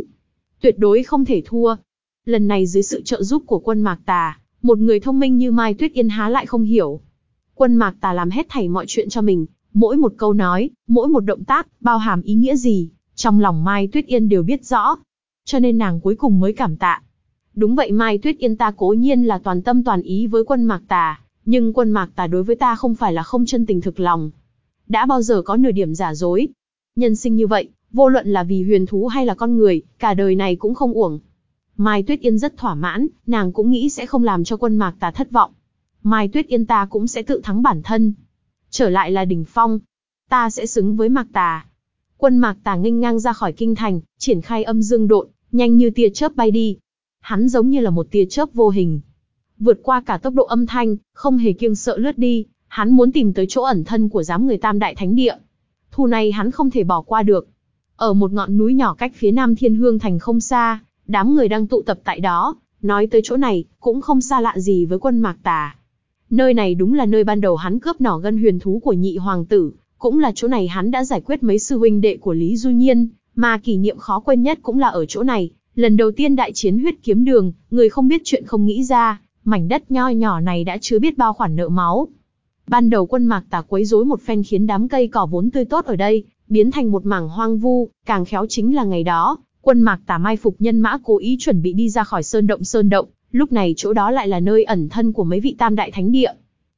Tuyệt đối không thể thua. Lần này dưới sự trợ giúp của quân Mạc Tà, một người thông minh như Mai Tuyết Yên há lại không hiểu. Quân Mạc Tà làm hết thảy mọi chuyện cho mình, mỗi một câu nói, mỗi một động tác, bao hàm ý nghĩa gì, trong lòng Mai Tuyết Yên đều biết rõ. Cho nên nàng cuối cùng mới cảm tạ. Đúng vậy Mai Tuyết Yên ta cố nhiên là toàn tâm toàn ý với quân Mạc Tà, nhưng quân Mạc Tà đối với ta không phải là không chân tình thực lòng. Đã bao giờ có nửa điểm giả dối. Nhân sinh như vậy, vô luận là vì huyền thú hay là con người, cả đời này cũng không uổng. Mai Tuyết Yên rất thỏa mãn, nàng cũng nghĩ sẽ không làm cho quân Mạc Tà thất vọng. Mai Tuyết Yên ta cũng sẽ tự thắng bản thân. Trở lại là đỉnh phong. Ta sẽ xứng với Mạc Tà. Quân Mạc Tà nghênh ngang ra khỏi kinh thành, triển khai âm dương độn, nhanh như tia chớp bay đi. Hắn giống như là một tia chớp vô hình. Vượt qua cả tốc độ âm thanh, không hề kiêng sợ lướt đi, hắn muốn tìm tới chỗ ẩn thân của giám người Tam Đại Thánh Địa. Thù này hắn không thể bỏ qua được. Ở một ngọn núi nhỏ cách phía nam Thiên Hương Thành không xa, đám người đang tụ tập tại đó, nói tới chỗ này, cũng không xa lạ gì với quân Mạc Tà. Nơi này đúng là nơi ban đầu hắn cướp nỏ gân huyền thú của nhị hoàng tử, cũng là chỗ này hắn đã giải quyết mấy sư huynh đệ của Lý Du Nhiên, mà kỷ niệm khó quên nhất cũng là ở chỗ này. Lần đầu tiên đại chiến huyết kiếm đường, người không biết chuyện không nghĩ ra, mảnh đất nho nhỏ này đã chứa biết bao khoản nợ máu. Ban đầu quân mạc tà quấy rối một phen khiến đám cây cỏ vốn tươi tốt ở đây, biến thành một mảng hoang vu, càng khéo chính là ngày đó, quân mạc tà mai phục nhân mã cố ý chuẩn bị đi ra khỏi sơn động sơn động, lúc này chỗ đó lại là nơi ẩn thân của mấy vị tam đại thánh địa.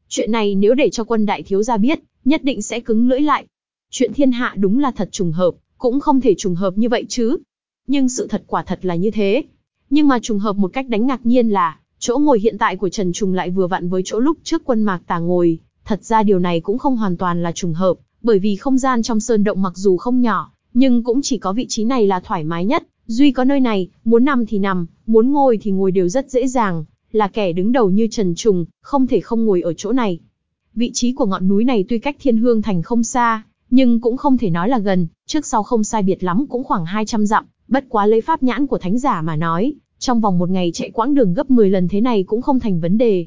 Chuyện này nếu để cho quân đại thiếu gia biết, nhất định sẽ cứng lưỡi lại. Chuyện thiên hạ đúng là thật trùng hợp, cũng không thể trùng hợp như vậy chứ. Nhưng sự thật quả thật là như thế. Nhưng mà trùng hợp một cách đánh ngạc nhiên là, chỗ ngồi hiện tại của Trần Trùng lại vừa vặn với chỗ lúc trước quân mạc tà ngồi. Thật ra điều này cũng không hoàn toàn là trùng hợp, bởi vì không gian trong sơn động mặc dù không nhỏ, nhưng cũng chỉ có vị trí này là thoải mái nhất, duy có nơi này, muốn nằm thì nằm, muốn ngồi thì ngồi đều rất dễ dàng, là kẻ đứng đầu như Trần Trùng, không thể không ngồi ở chỗ này. Vị trí của ngọn núi này tuy cách Thiên Hương Thành không xa, nhưng cũng không thể nói là gần, trước sau không sai biệt lắm cũng khoảng 200 dặm, bất quá lấy pháp nhãn của thánh giả mà nói, trong vòng một ngày chạy quãng đường gấp 10 lần thế này cũng không thành vấn đề.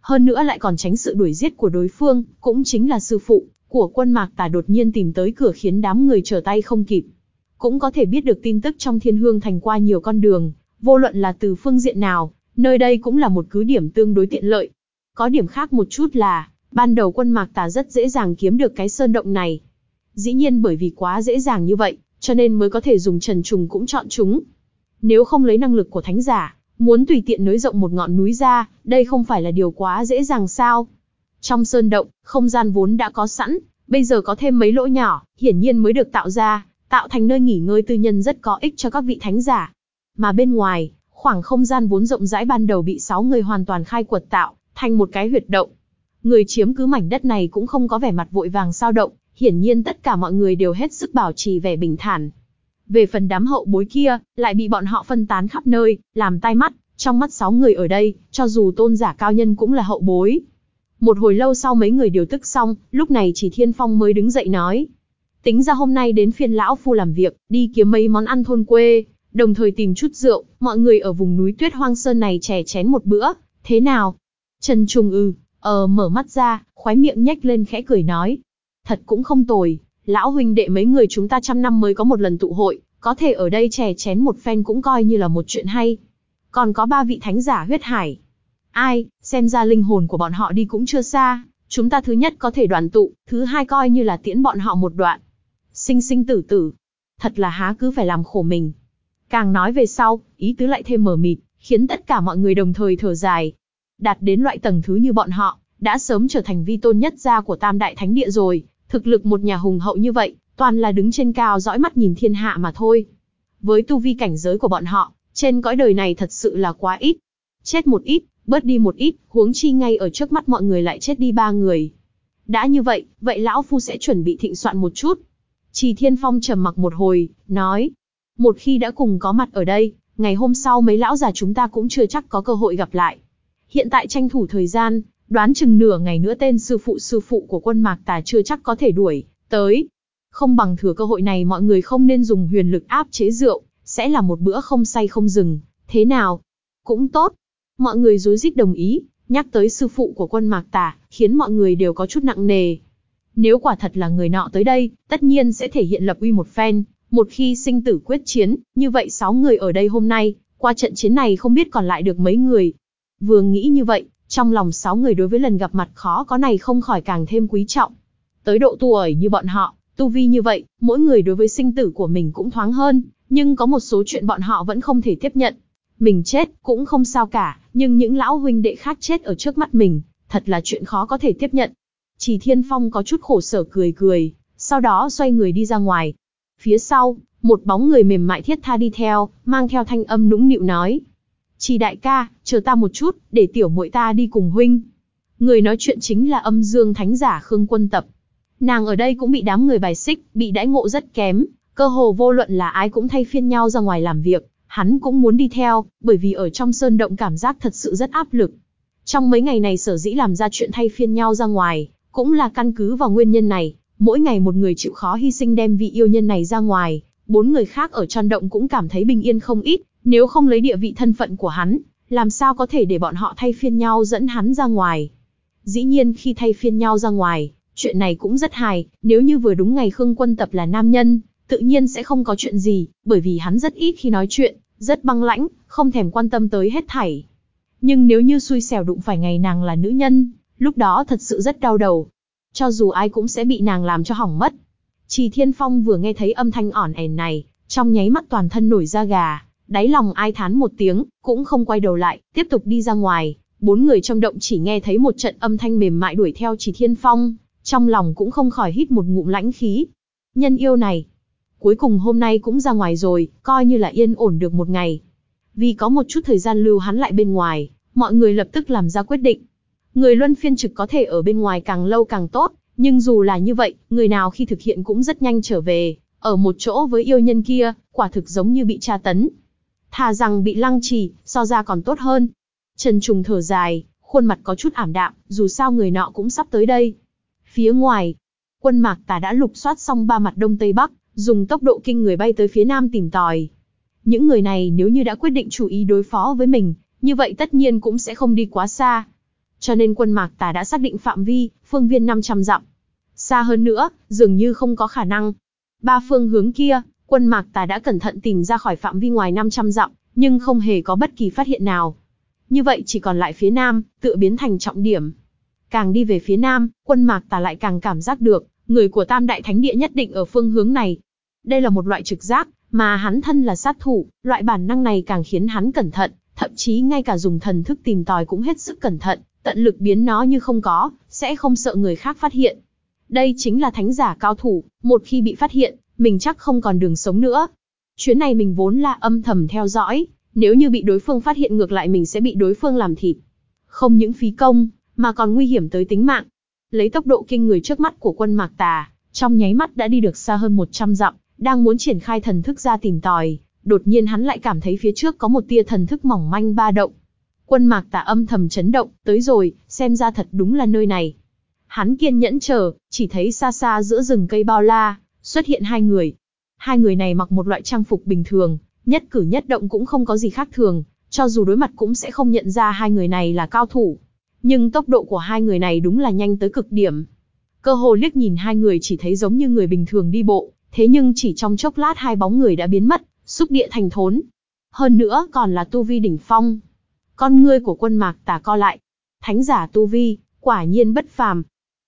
Hơn nữa lại còn tránh sự đuổi giết của đối phương, cũng chính là sư phụ của quân mạc tà đột nhiên tìm tới cửa khiến đám người trở tay không kịp. Cũng có thể biết được tin tức trong thiên hương thành qua nhiều con đường, vô luận là từ phương diện nào, nơi đây cũng là một cứ điểm tương đối tiện lợi. Có điểm khác một chút là, ban đầu quân mạc tà rất dễ dàng kiếm được cái sơn động này. Dĩ nhiên bởi vì quá dễ dàng như vậy, cho nên mới có thể dùng trần trùng cũng chọn chúng. Nếu không lấy năng lực của thánh giả, muốn tùy tiện nới rộng một ngọn núi ra, đây không phải là điều quá dễ dàng sao. Trong sơn động, không gian vốn đã có sẵn, bây giờ có thêm mấy lỗ nhỏ, hiển nhiên mới được tạo ra, tạo thành nơi nghỉ ngơi tư nhân rất có ích cho các vị thánh giả. Mà bên ngoài, khoảng không gian vốn rộng rãi ban đầu bị sáu người hoàn toàn khai quật tạo, thành một cái huyệt động. Người chiếm cứ mảnh đất này cũng không có vẻ mặt vội vàng sao động, hiển nhiên tất cả mọi người đều hết sức bảo trì vẻ bình thản. Về phần đám hậu bối kia, lại bị bọn họ phân tán khắp nơi, làm tai mắt, trong mắt sáu người ở đây, cho dù tôn giả cao nhân cũng là hậu bối. Một hồi lâu sau mấy người điều tức xong, lúc này chỉ Thiên Phong mới đứng dậy nói. Tính ra hôm nay đến phiên lão phu làm việc, đi kiếm mấy món ăn thôn quê, đồng thời tìm chút rượu, mọi người ở vùng núi tuyết hoang sơn này chè chén một bữa, thế nào? Trần Trung ư, ừ, ờ mở mắt ra, khoái miệng nhếch lên khẽ cười nói. Thật cũng không tồi, lão huynh đệ mấy người chúng ta trăm năm mới có một lần tụ hội, có thể ở đây chè chén một phen cũng coi như là một chuyện hay. Còn có ba vị thánh giả huyết hải. Ai, xem ra linh hồn của bọn họ đi cũng chưa xa, chúng ta thứ nhất có thể đoàn tụ, thứ hai coi như là tiễn bọn họ một đoạn. Sinh sinh tử tử. Thật là há cứ phải làm khổ mình. Càng nói về sau, ý tứ lại thêm mờ mịt, khiến tất cả mọi người đồng thời thở dài. Đạt đến loại tầng thứ như bọn họ, đã sớm trở thành vi tôn nhất gia của tam đại thánh địa rồi, thực lực một nhà hùng hậu như vậy, toàn là đứng trên cao dõi mắt nhìn thiên hạ mà thôi. Với tu vi cảnh giới của bọn họ, trên cõi đời này thật sự là quá ít. Chết một ít, bớt đi một ít, huống chi ngay ở trước mắt mọi người lại chết đi ba người. Đã như vậy, vậy lão phu sẽ chuẩn bị thịnh soạn một chút. Trì Thiên Phong trầm mặc một hồi, nói, một khi đã cùng có mặt ở đây, ngày hôm sau mấy lão già chúng ta cũng chưa chắc có cơ hội gặp lại. Hiện tại tranh thủ thời gian, đoán chừng nửa ngày nữa tên sư phụ sư phụ của quân mạc tà chưa chắc có thể đuổi, tới. Không bằng thừa cơ hội này mọi người không nên dùng huyền lực áp chế rượu, sẽ là một bữa không say không dừng, thế nào? Cũng tốt. Mọi người rối rít đồng ý, nhắc tới sư phụ của quân mạc tà, khiến mọi người đều có chút nặng nề. Nếu quả thật là người nọ tới đây, tất nhiên sẽ thể hiện lập uy một phen, một khi sinh tử quyết chiến, như vậy sáu người ở đây hôm nay, qua trận chiến này không biết còn lại được mấy người. Vừa nghĩ như vậy, trong lòng sáu người đối với lần gặp mặt khó có này không khỏi càng thêm quý trọng. Tới độ tuổi như bọn họ, tu vi như vậy, mỗi người đối với sinh tử của mình cũng thoáng hơn, nhưng có một số chuyện bọn họ vẫn không thể tiếp nhận. Mình chết cũng không sao cả, nhưng những lão huynh đệ khác chết ở trước mắt mình, thật là chuyện khó có thể tiếp nhận. Chỉ Thiên Phong có chút khổ sở cười cười, sau đó xoay người đi ra ngoài. Phía sau, một bóng người mềm mại thiết tha đi theo, mang theo thanh âm nũng nịu nói. Chỉ đại ca, chờ ta một chút, để tiểu muội ta đi cùng huynh. Người nói chuyện chính là âm dương thánh giả Khương Quân Tập. Nàng ở đây cũng bị đám người bài xích, bị đãi ngộ rất kém, cơ hồ vô luận là ai cũng thay phiên nhau ra ngoài làm việc, hắn cũng muốn đi theo, bởi vì ở trong sơn động cảm giác thật sự rất áp lực. Trong mấy ngày này sở dĩ làm ra chuyện thay phiên nhau ra ngoài, cũng là căn cứ vào nguyên nhân này, mỗi ngày một người chịu khó hy sinh đem vị yêu nhân này ra ngoài, bốn người khác ở trong động cũng cảm thấy bình yên không ít, nếu không lấy địa vị thân phận của hắn, làm sao có thể để bọn họ thay phiên nhau dẫn hắn ra ngoài. Dĩ nhiên khi thay phiên nhau ra ngoài, chuyện này cũng rất hài, nếu như vừa đúng ngày Khương Quân Tập là nam nhân, tự nhiên sẽ không có chuyện gì, bởi vì hắn rất ít khi nói chuyện, rất băng lãnh, không thèm quan tâm tới hết thảy. Nhưng nếu như xui xẻo đụng phải ngày nàng là nữ nhân, lúc đó thật sự rất đau đầu. Cho dù ai cũng sẽ bị nàng làm cho hỏng mất. Chỉ Thiên Phong vừa nghe thấy âm thanh ỏn ẻn này, trong nháy mắt toàn thân nổi da gà, đáy lòng ai thán một tiếng, cũng không quay đầu lại, tiếp tục đi ra ngoài. Bốn người trong động chỉ nghe thấy một trận âm thanh mềm mại đuổi theo Chỉ Thiên Phong, trong lòng cũng không khỏi hít một ngụm lãnh khí. Nhân yêu này, cuối cùng hôm nay cũng ra ngoài rồi, coi như là yên ổn được một ngày. Vì có một chút thời gian lưu hắn lại bên ngoài, mọi người lập tức làm ra quyết định. Người luân phiên trực có thể ở bên ngoài càng lâu càng tốt, nhưng dù là như vậy, người nào khi thực hiện cũng rất nhanh trở về, ở một chỗ với yêu nhân kia, quả thực giống như bị tra tấn. Thà rằng bị lăng trì, so ra còn tốt hơn. Trần Trùng thở dài, khuôn mặt có chút ảm đạm, dù sao người nọ cũng sắp tới đây. Phía ngoài, quân mạc tà đã lục soát xong ba mặt đông tây bắc, dùng tốc độ kinh người bay tới phía nam tìm tòi. Những người này nếu như đã quyết định chủ ý đối phó với mình, như vậy tất nhiên cũng sẽ không đi quá xa. Cho nên quân mạc tà đã xác định phạm vi, phương viên 500 dặm. Xa hơn nữa, dường như không có khả năng. Ba phương hướng kia, quân mạc tà đã cẩn thận tìm ra khỏi phạm vi ngoài 500 dặm, nhưng không hề có bất kỳ phát hiện nào. Như vậy chỉ còn lại phía nam, tựa biến thành trọng điểm. Càng đi về phía nam, quân mạc tà lại càng cảm giác được, người của tam đại thánh địa nhất định ở phương hướng này. Đây là một loại trực giác, mà hắn thân là sát thủ, loại bản năng này càng khiến hắn cẩn thận, thậm chí ngay cả dùng thần thức tìm tòi cũng hết sức cẩn thận, tận lực biến nó như không có, sẽ không sợ người khác phát hiện. Đây chính là thánh giả cao thủ, một khi bị phát hiện, mình chắc không còn đường sống nữa. Chuyến này mình vốn là âm thầm theo dõi, nếu như bị đối phương phát hiện ngược lại mình sẽ bị đối phương làm thịt. Không những phí công, mà còn nguy hiểm tới tính mạng. Lấy tốc độ kinh người trước mắt của quân Mạc Tà, trong nháy mắt đã đi được xa hơn 100 dặm, đang muốn triển khai thần thức ra tìm tòi, đột nhiên hắn lại cảm thấy phía trước có một tia thần thức mỏng manh ba động. Quân Mạc Tà âm thầm chấn động, tới rồi, xem ra thật đúng là nơi này. Hắn kiên nhẫn chờ, chỉ thấy xa xa giữa rừng cây bao la, xuất hiện hai người. Hai người này mặc một loại trang phục bình thường, nhất cử nhất động cũng không có gì khác thường, cho dù đối mặt cũng sẽ không nhận ra hai người này là cao thủ. Nhưng tốc độ của hai người này đúng là nhanh tới cực điểm. Cơ hồ liếc nhìn hai người chỉ thấy giống như người bình thường đi bộ, thế nhưng chỉ trong chốc lát hai bóng người đã biến mất, xúc địa thành thốn. Hơn nữa còn là tu vi đỉnh phong. Con ngươi của quân mạc tà co lại. Thánh giả tu vi, quả nhiên bất phàm.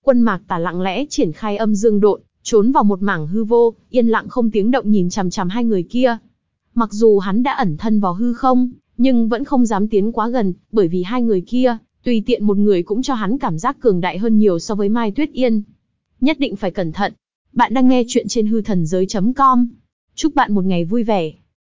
Quân mạc tà lặng lẽ triển khai âm dương độn, trốn vào một mảng hư vô, yên lặng không tiếng động nhìn chằm chằm hai người kia. Mặc dù hắn đã ẩn thân vào hư không, nhưng vẫn không dám tiến quá gần, bởi vì hai người kia, tùy tiện một người cũng cho hắn cảm giác cường đại hơn nhiều so với Mai Tuyết Yên. Nhất định phải cẩn thận. Bạn đang nghe chuyện trên hư thần giới.com. Chúc bạn một ngày vui vẻ.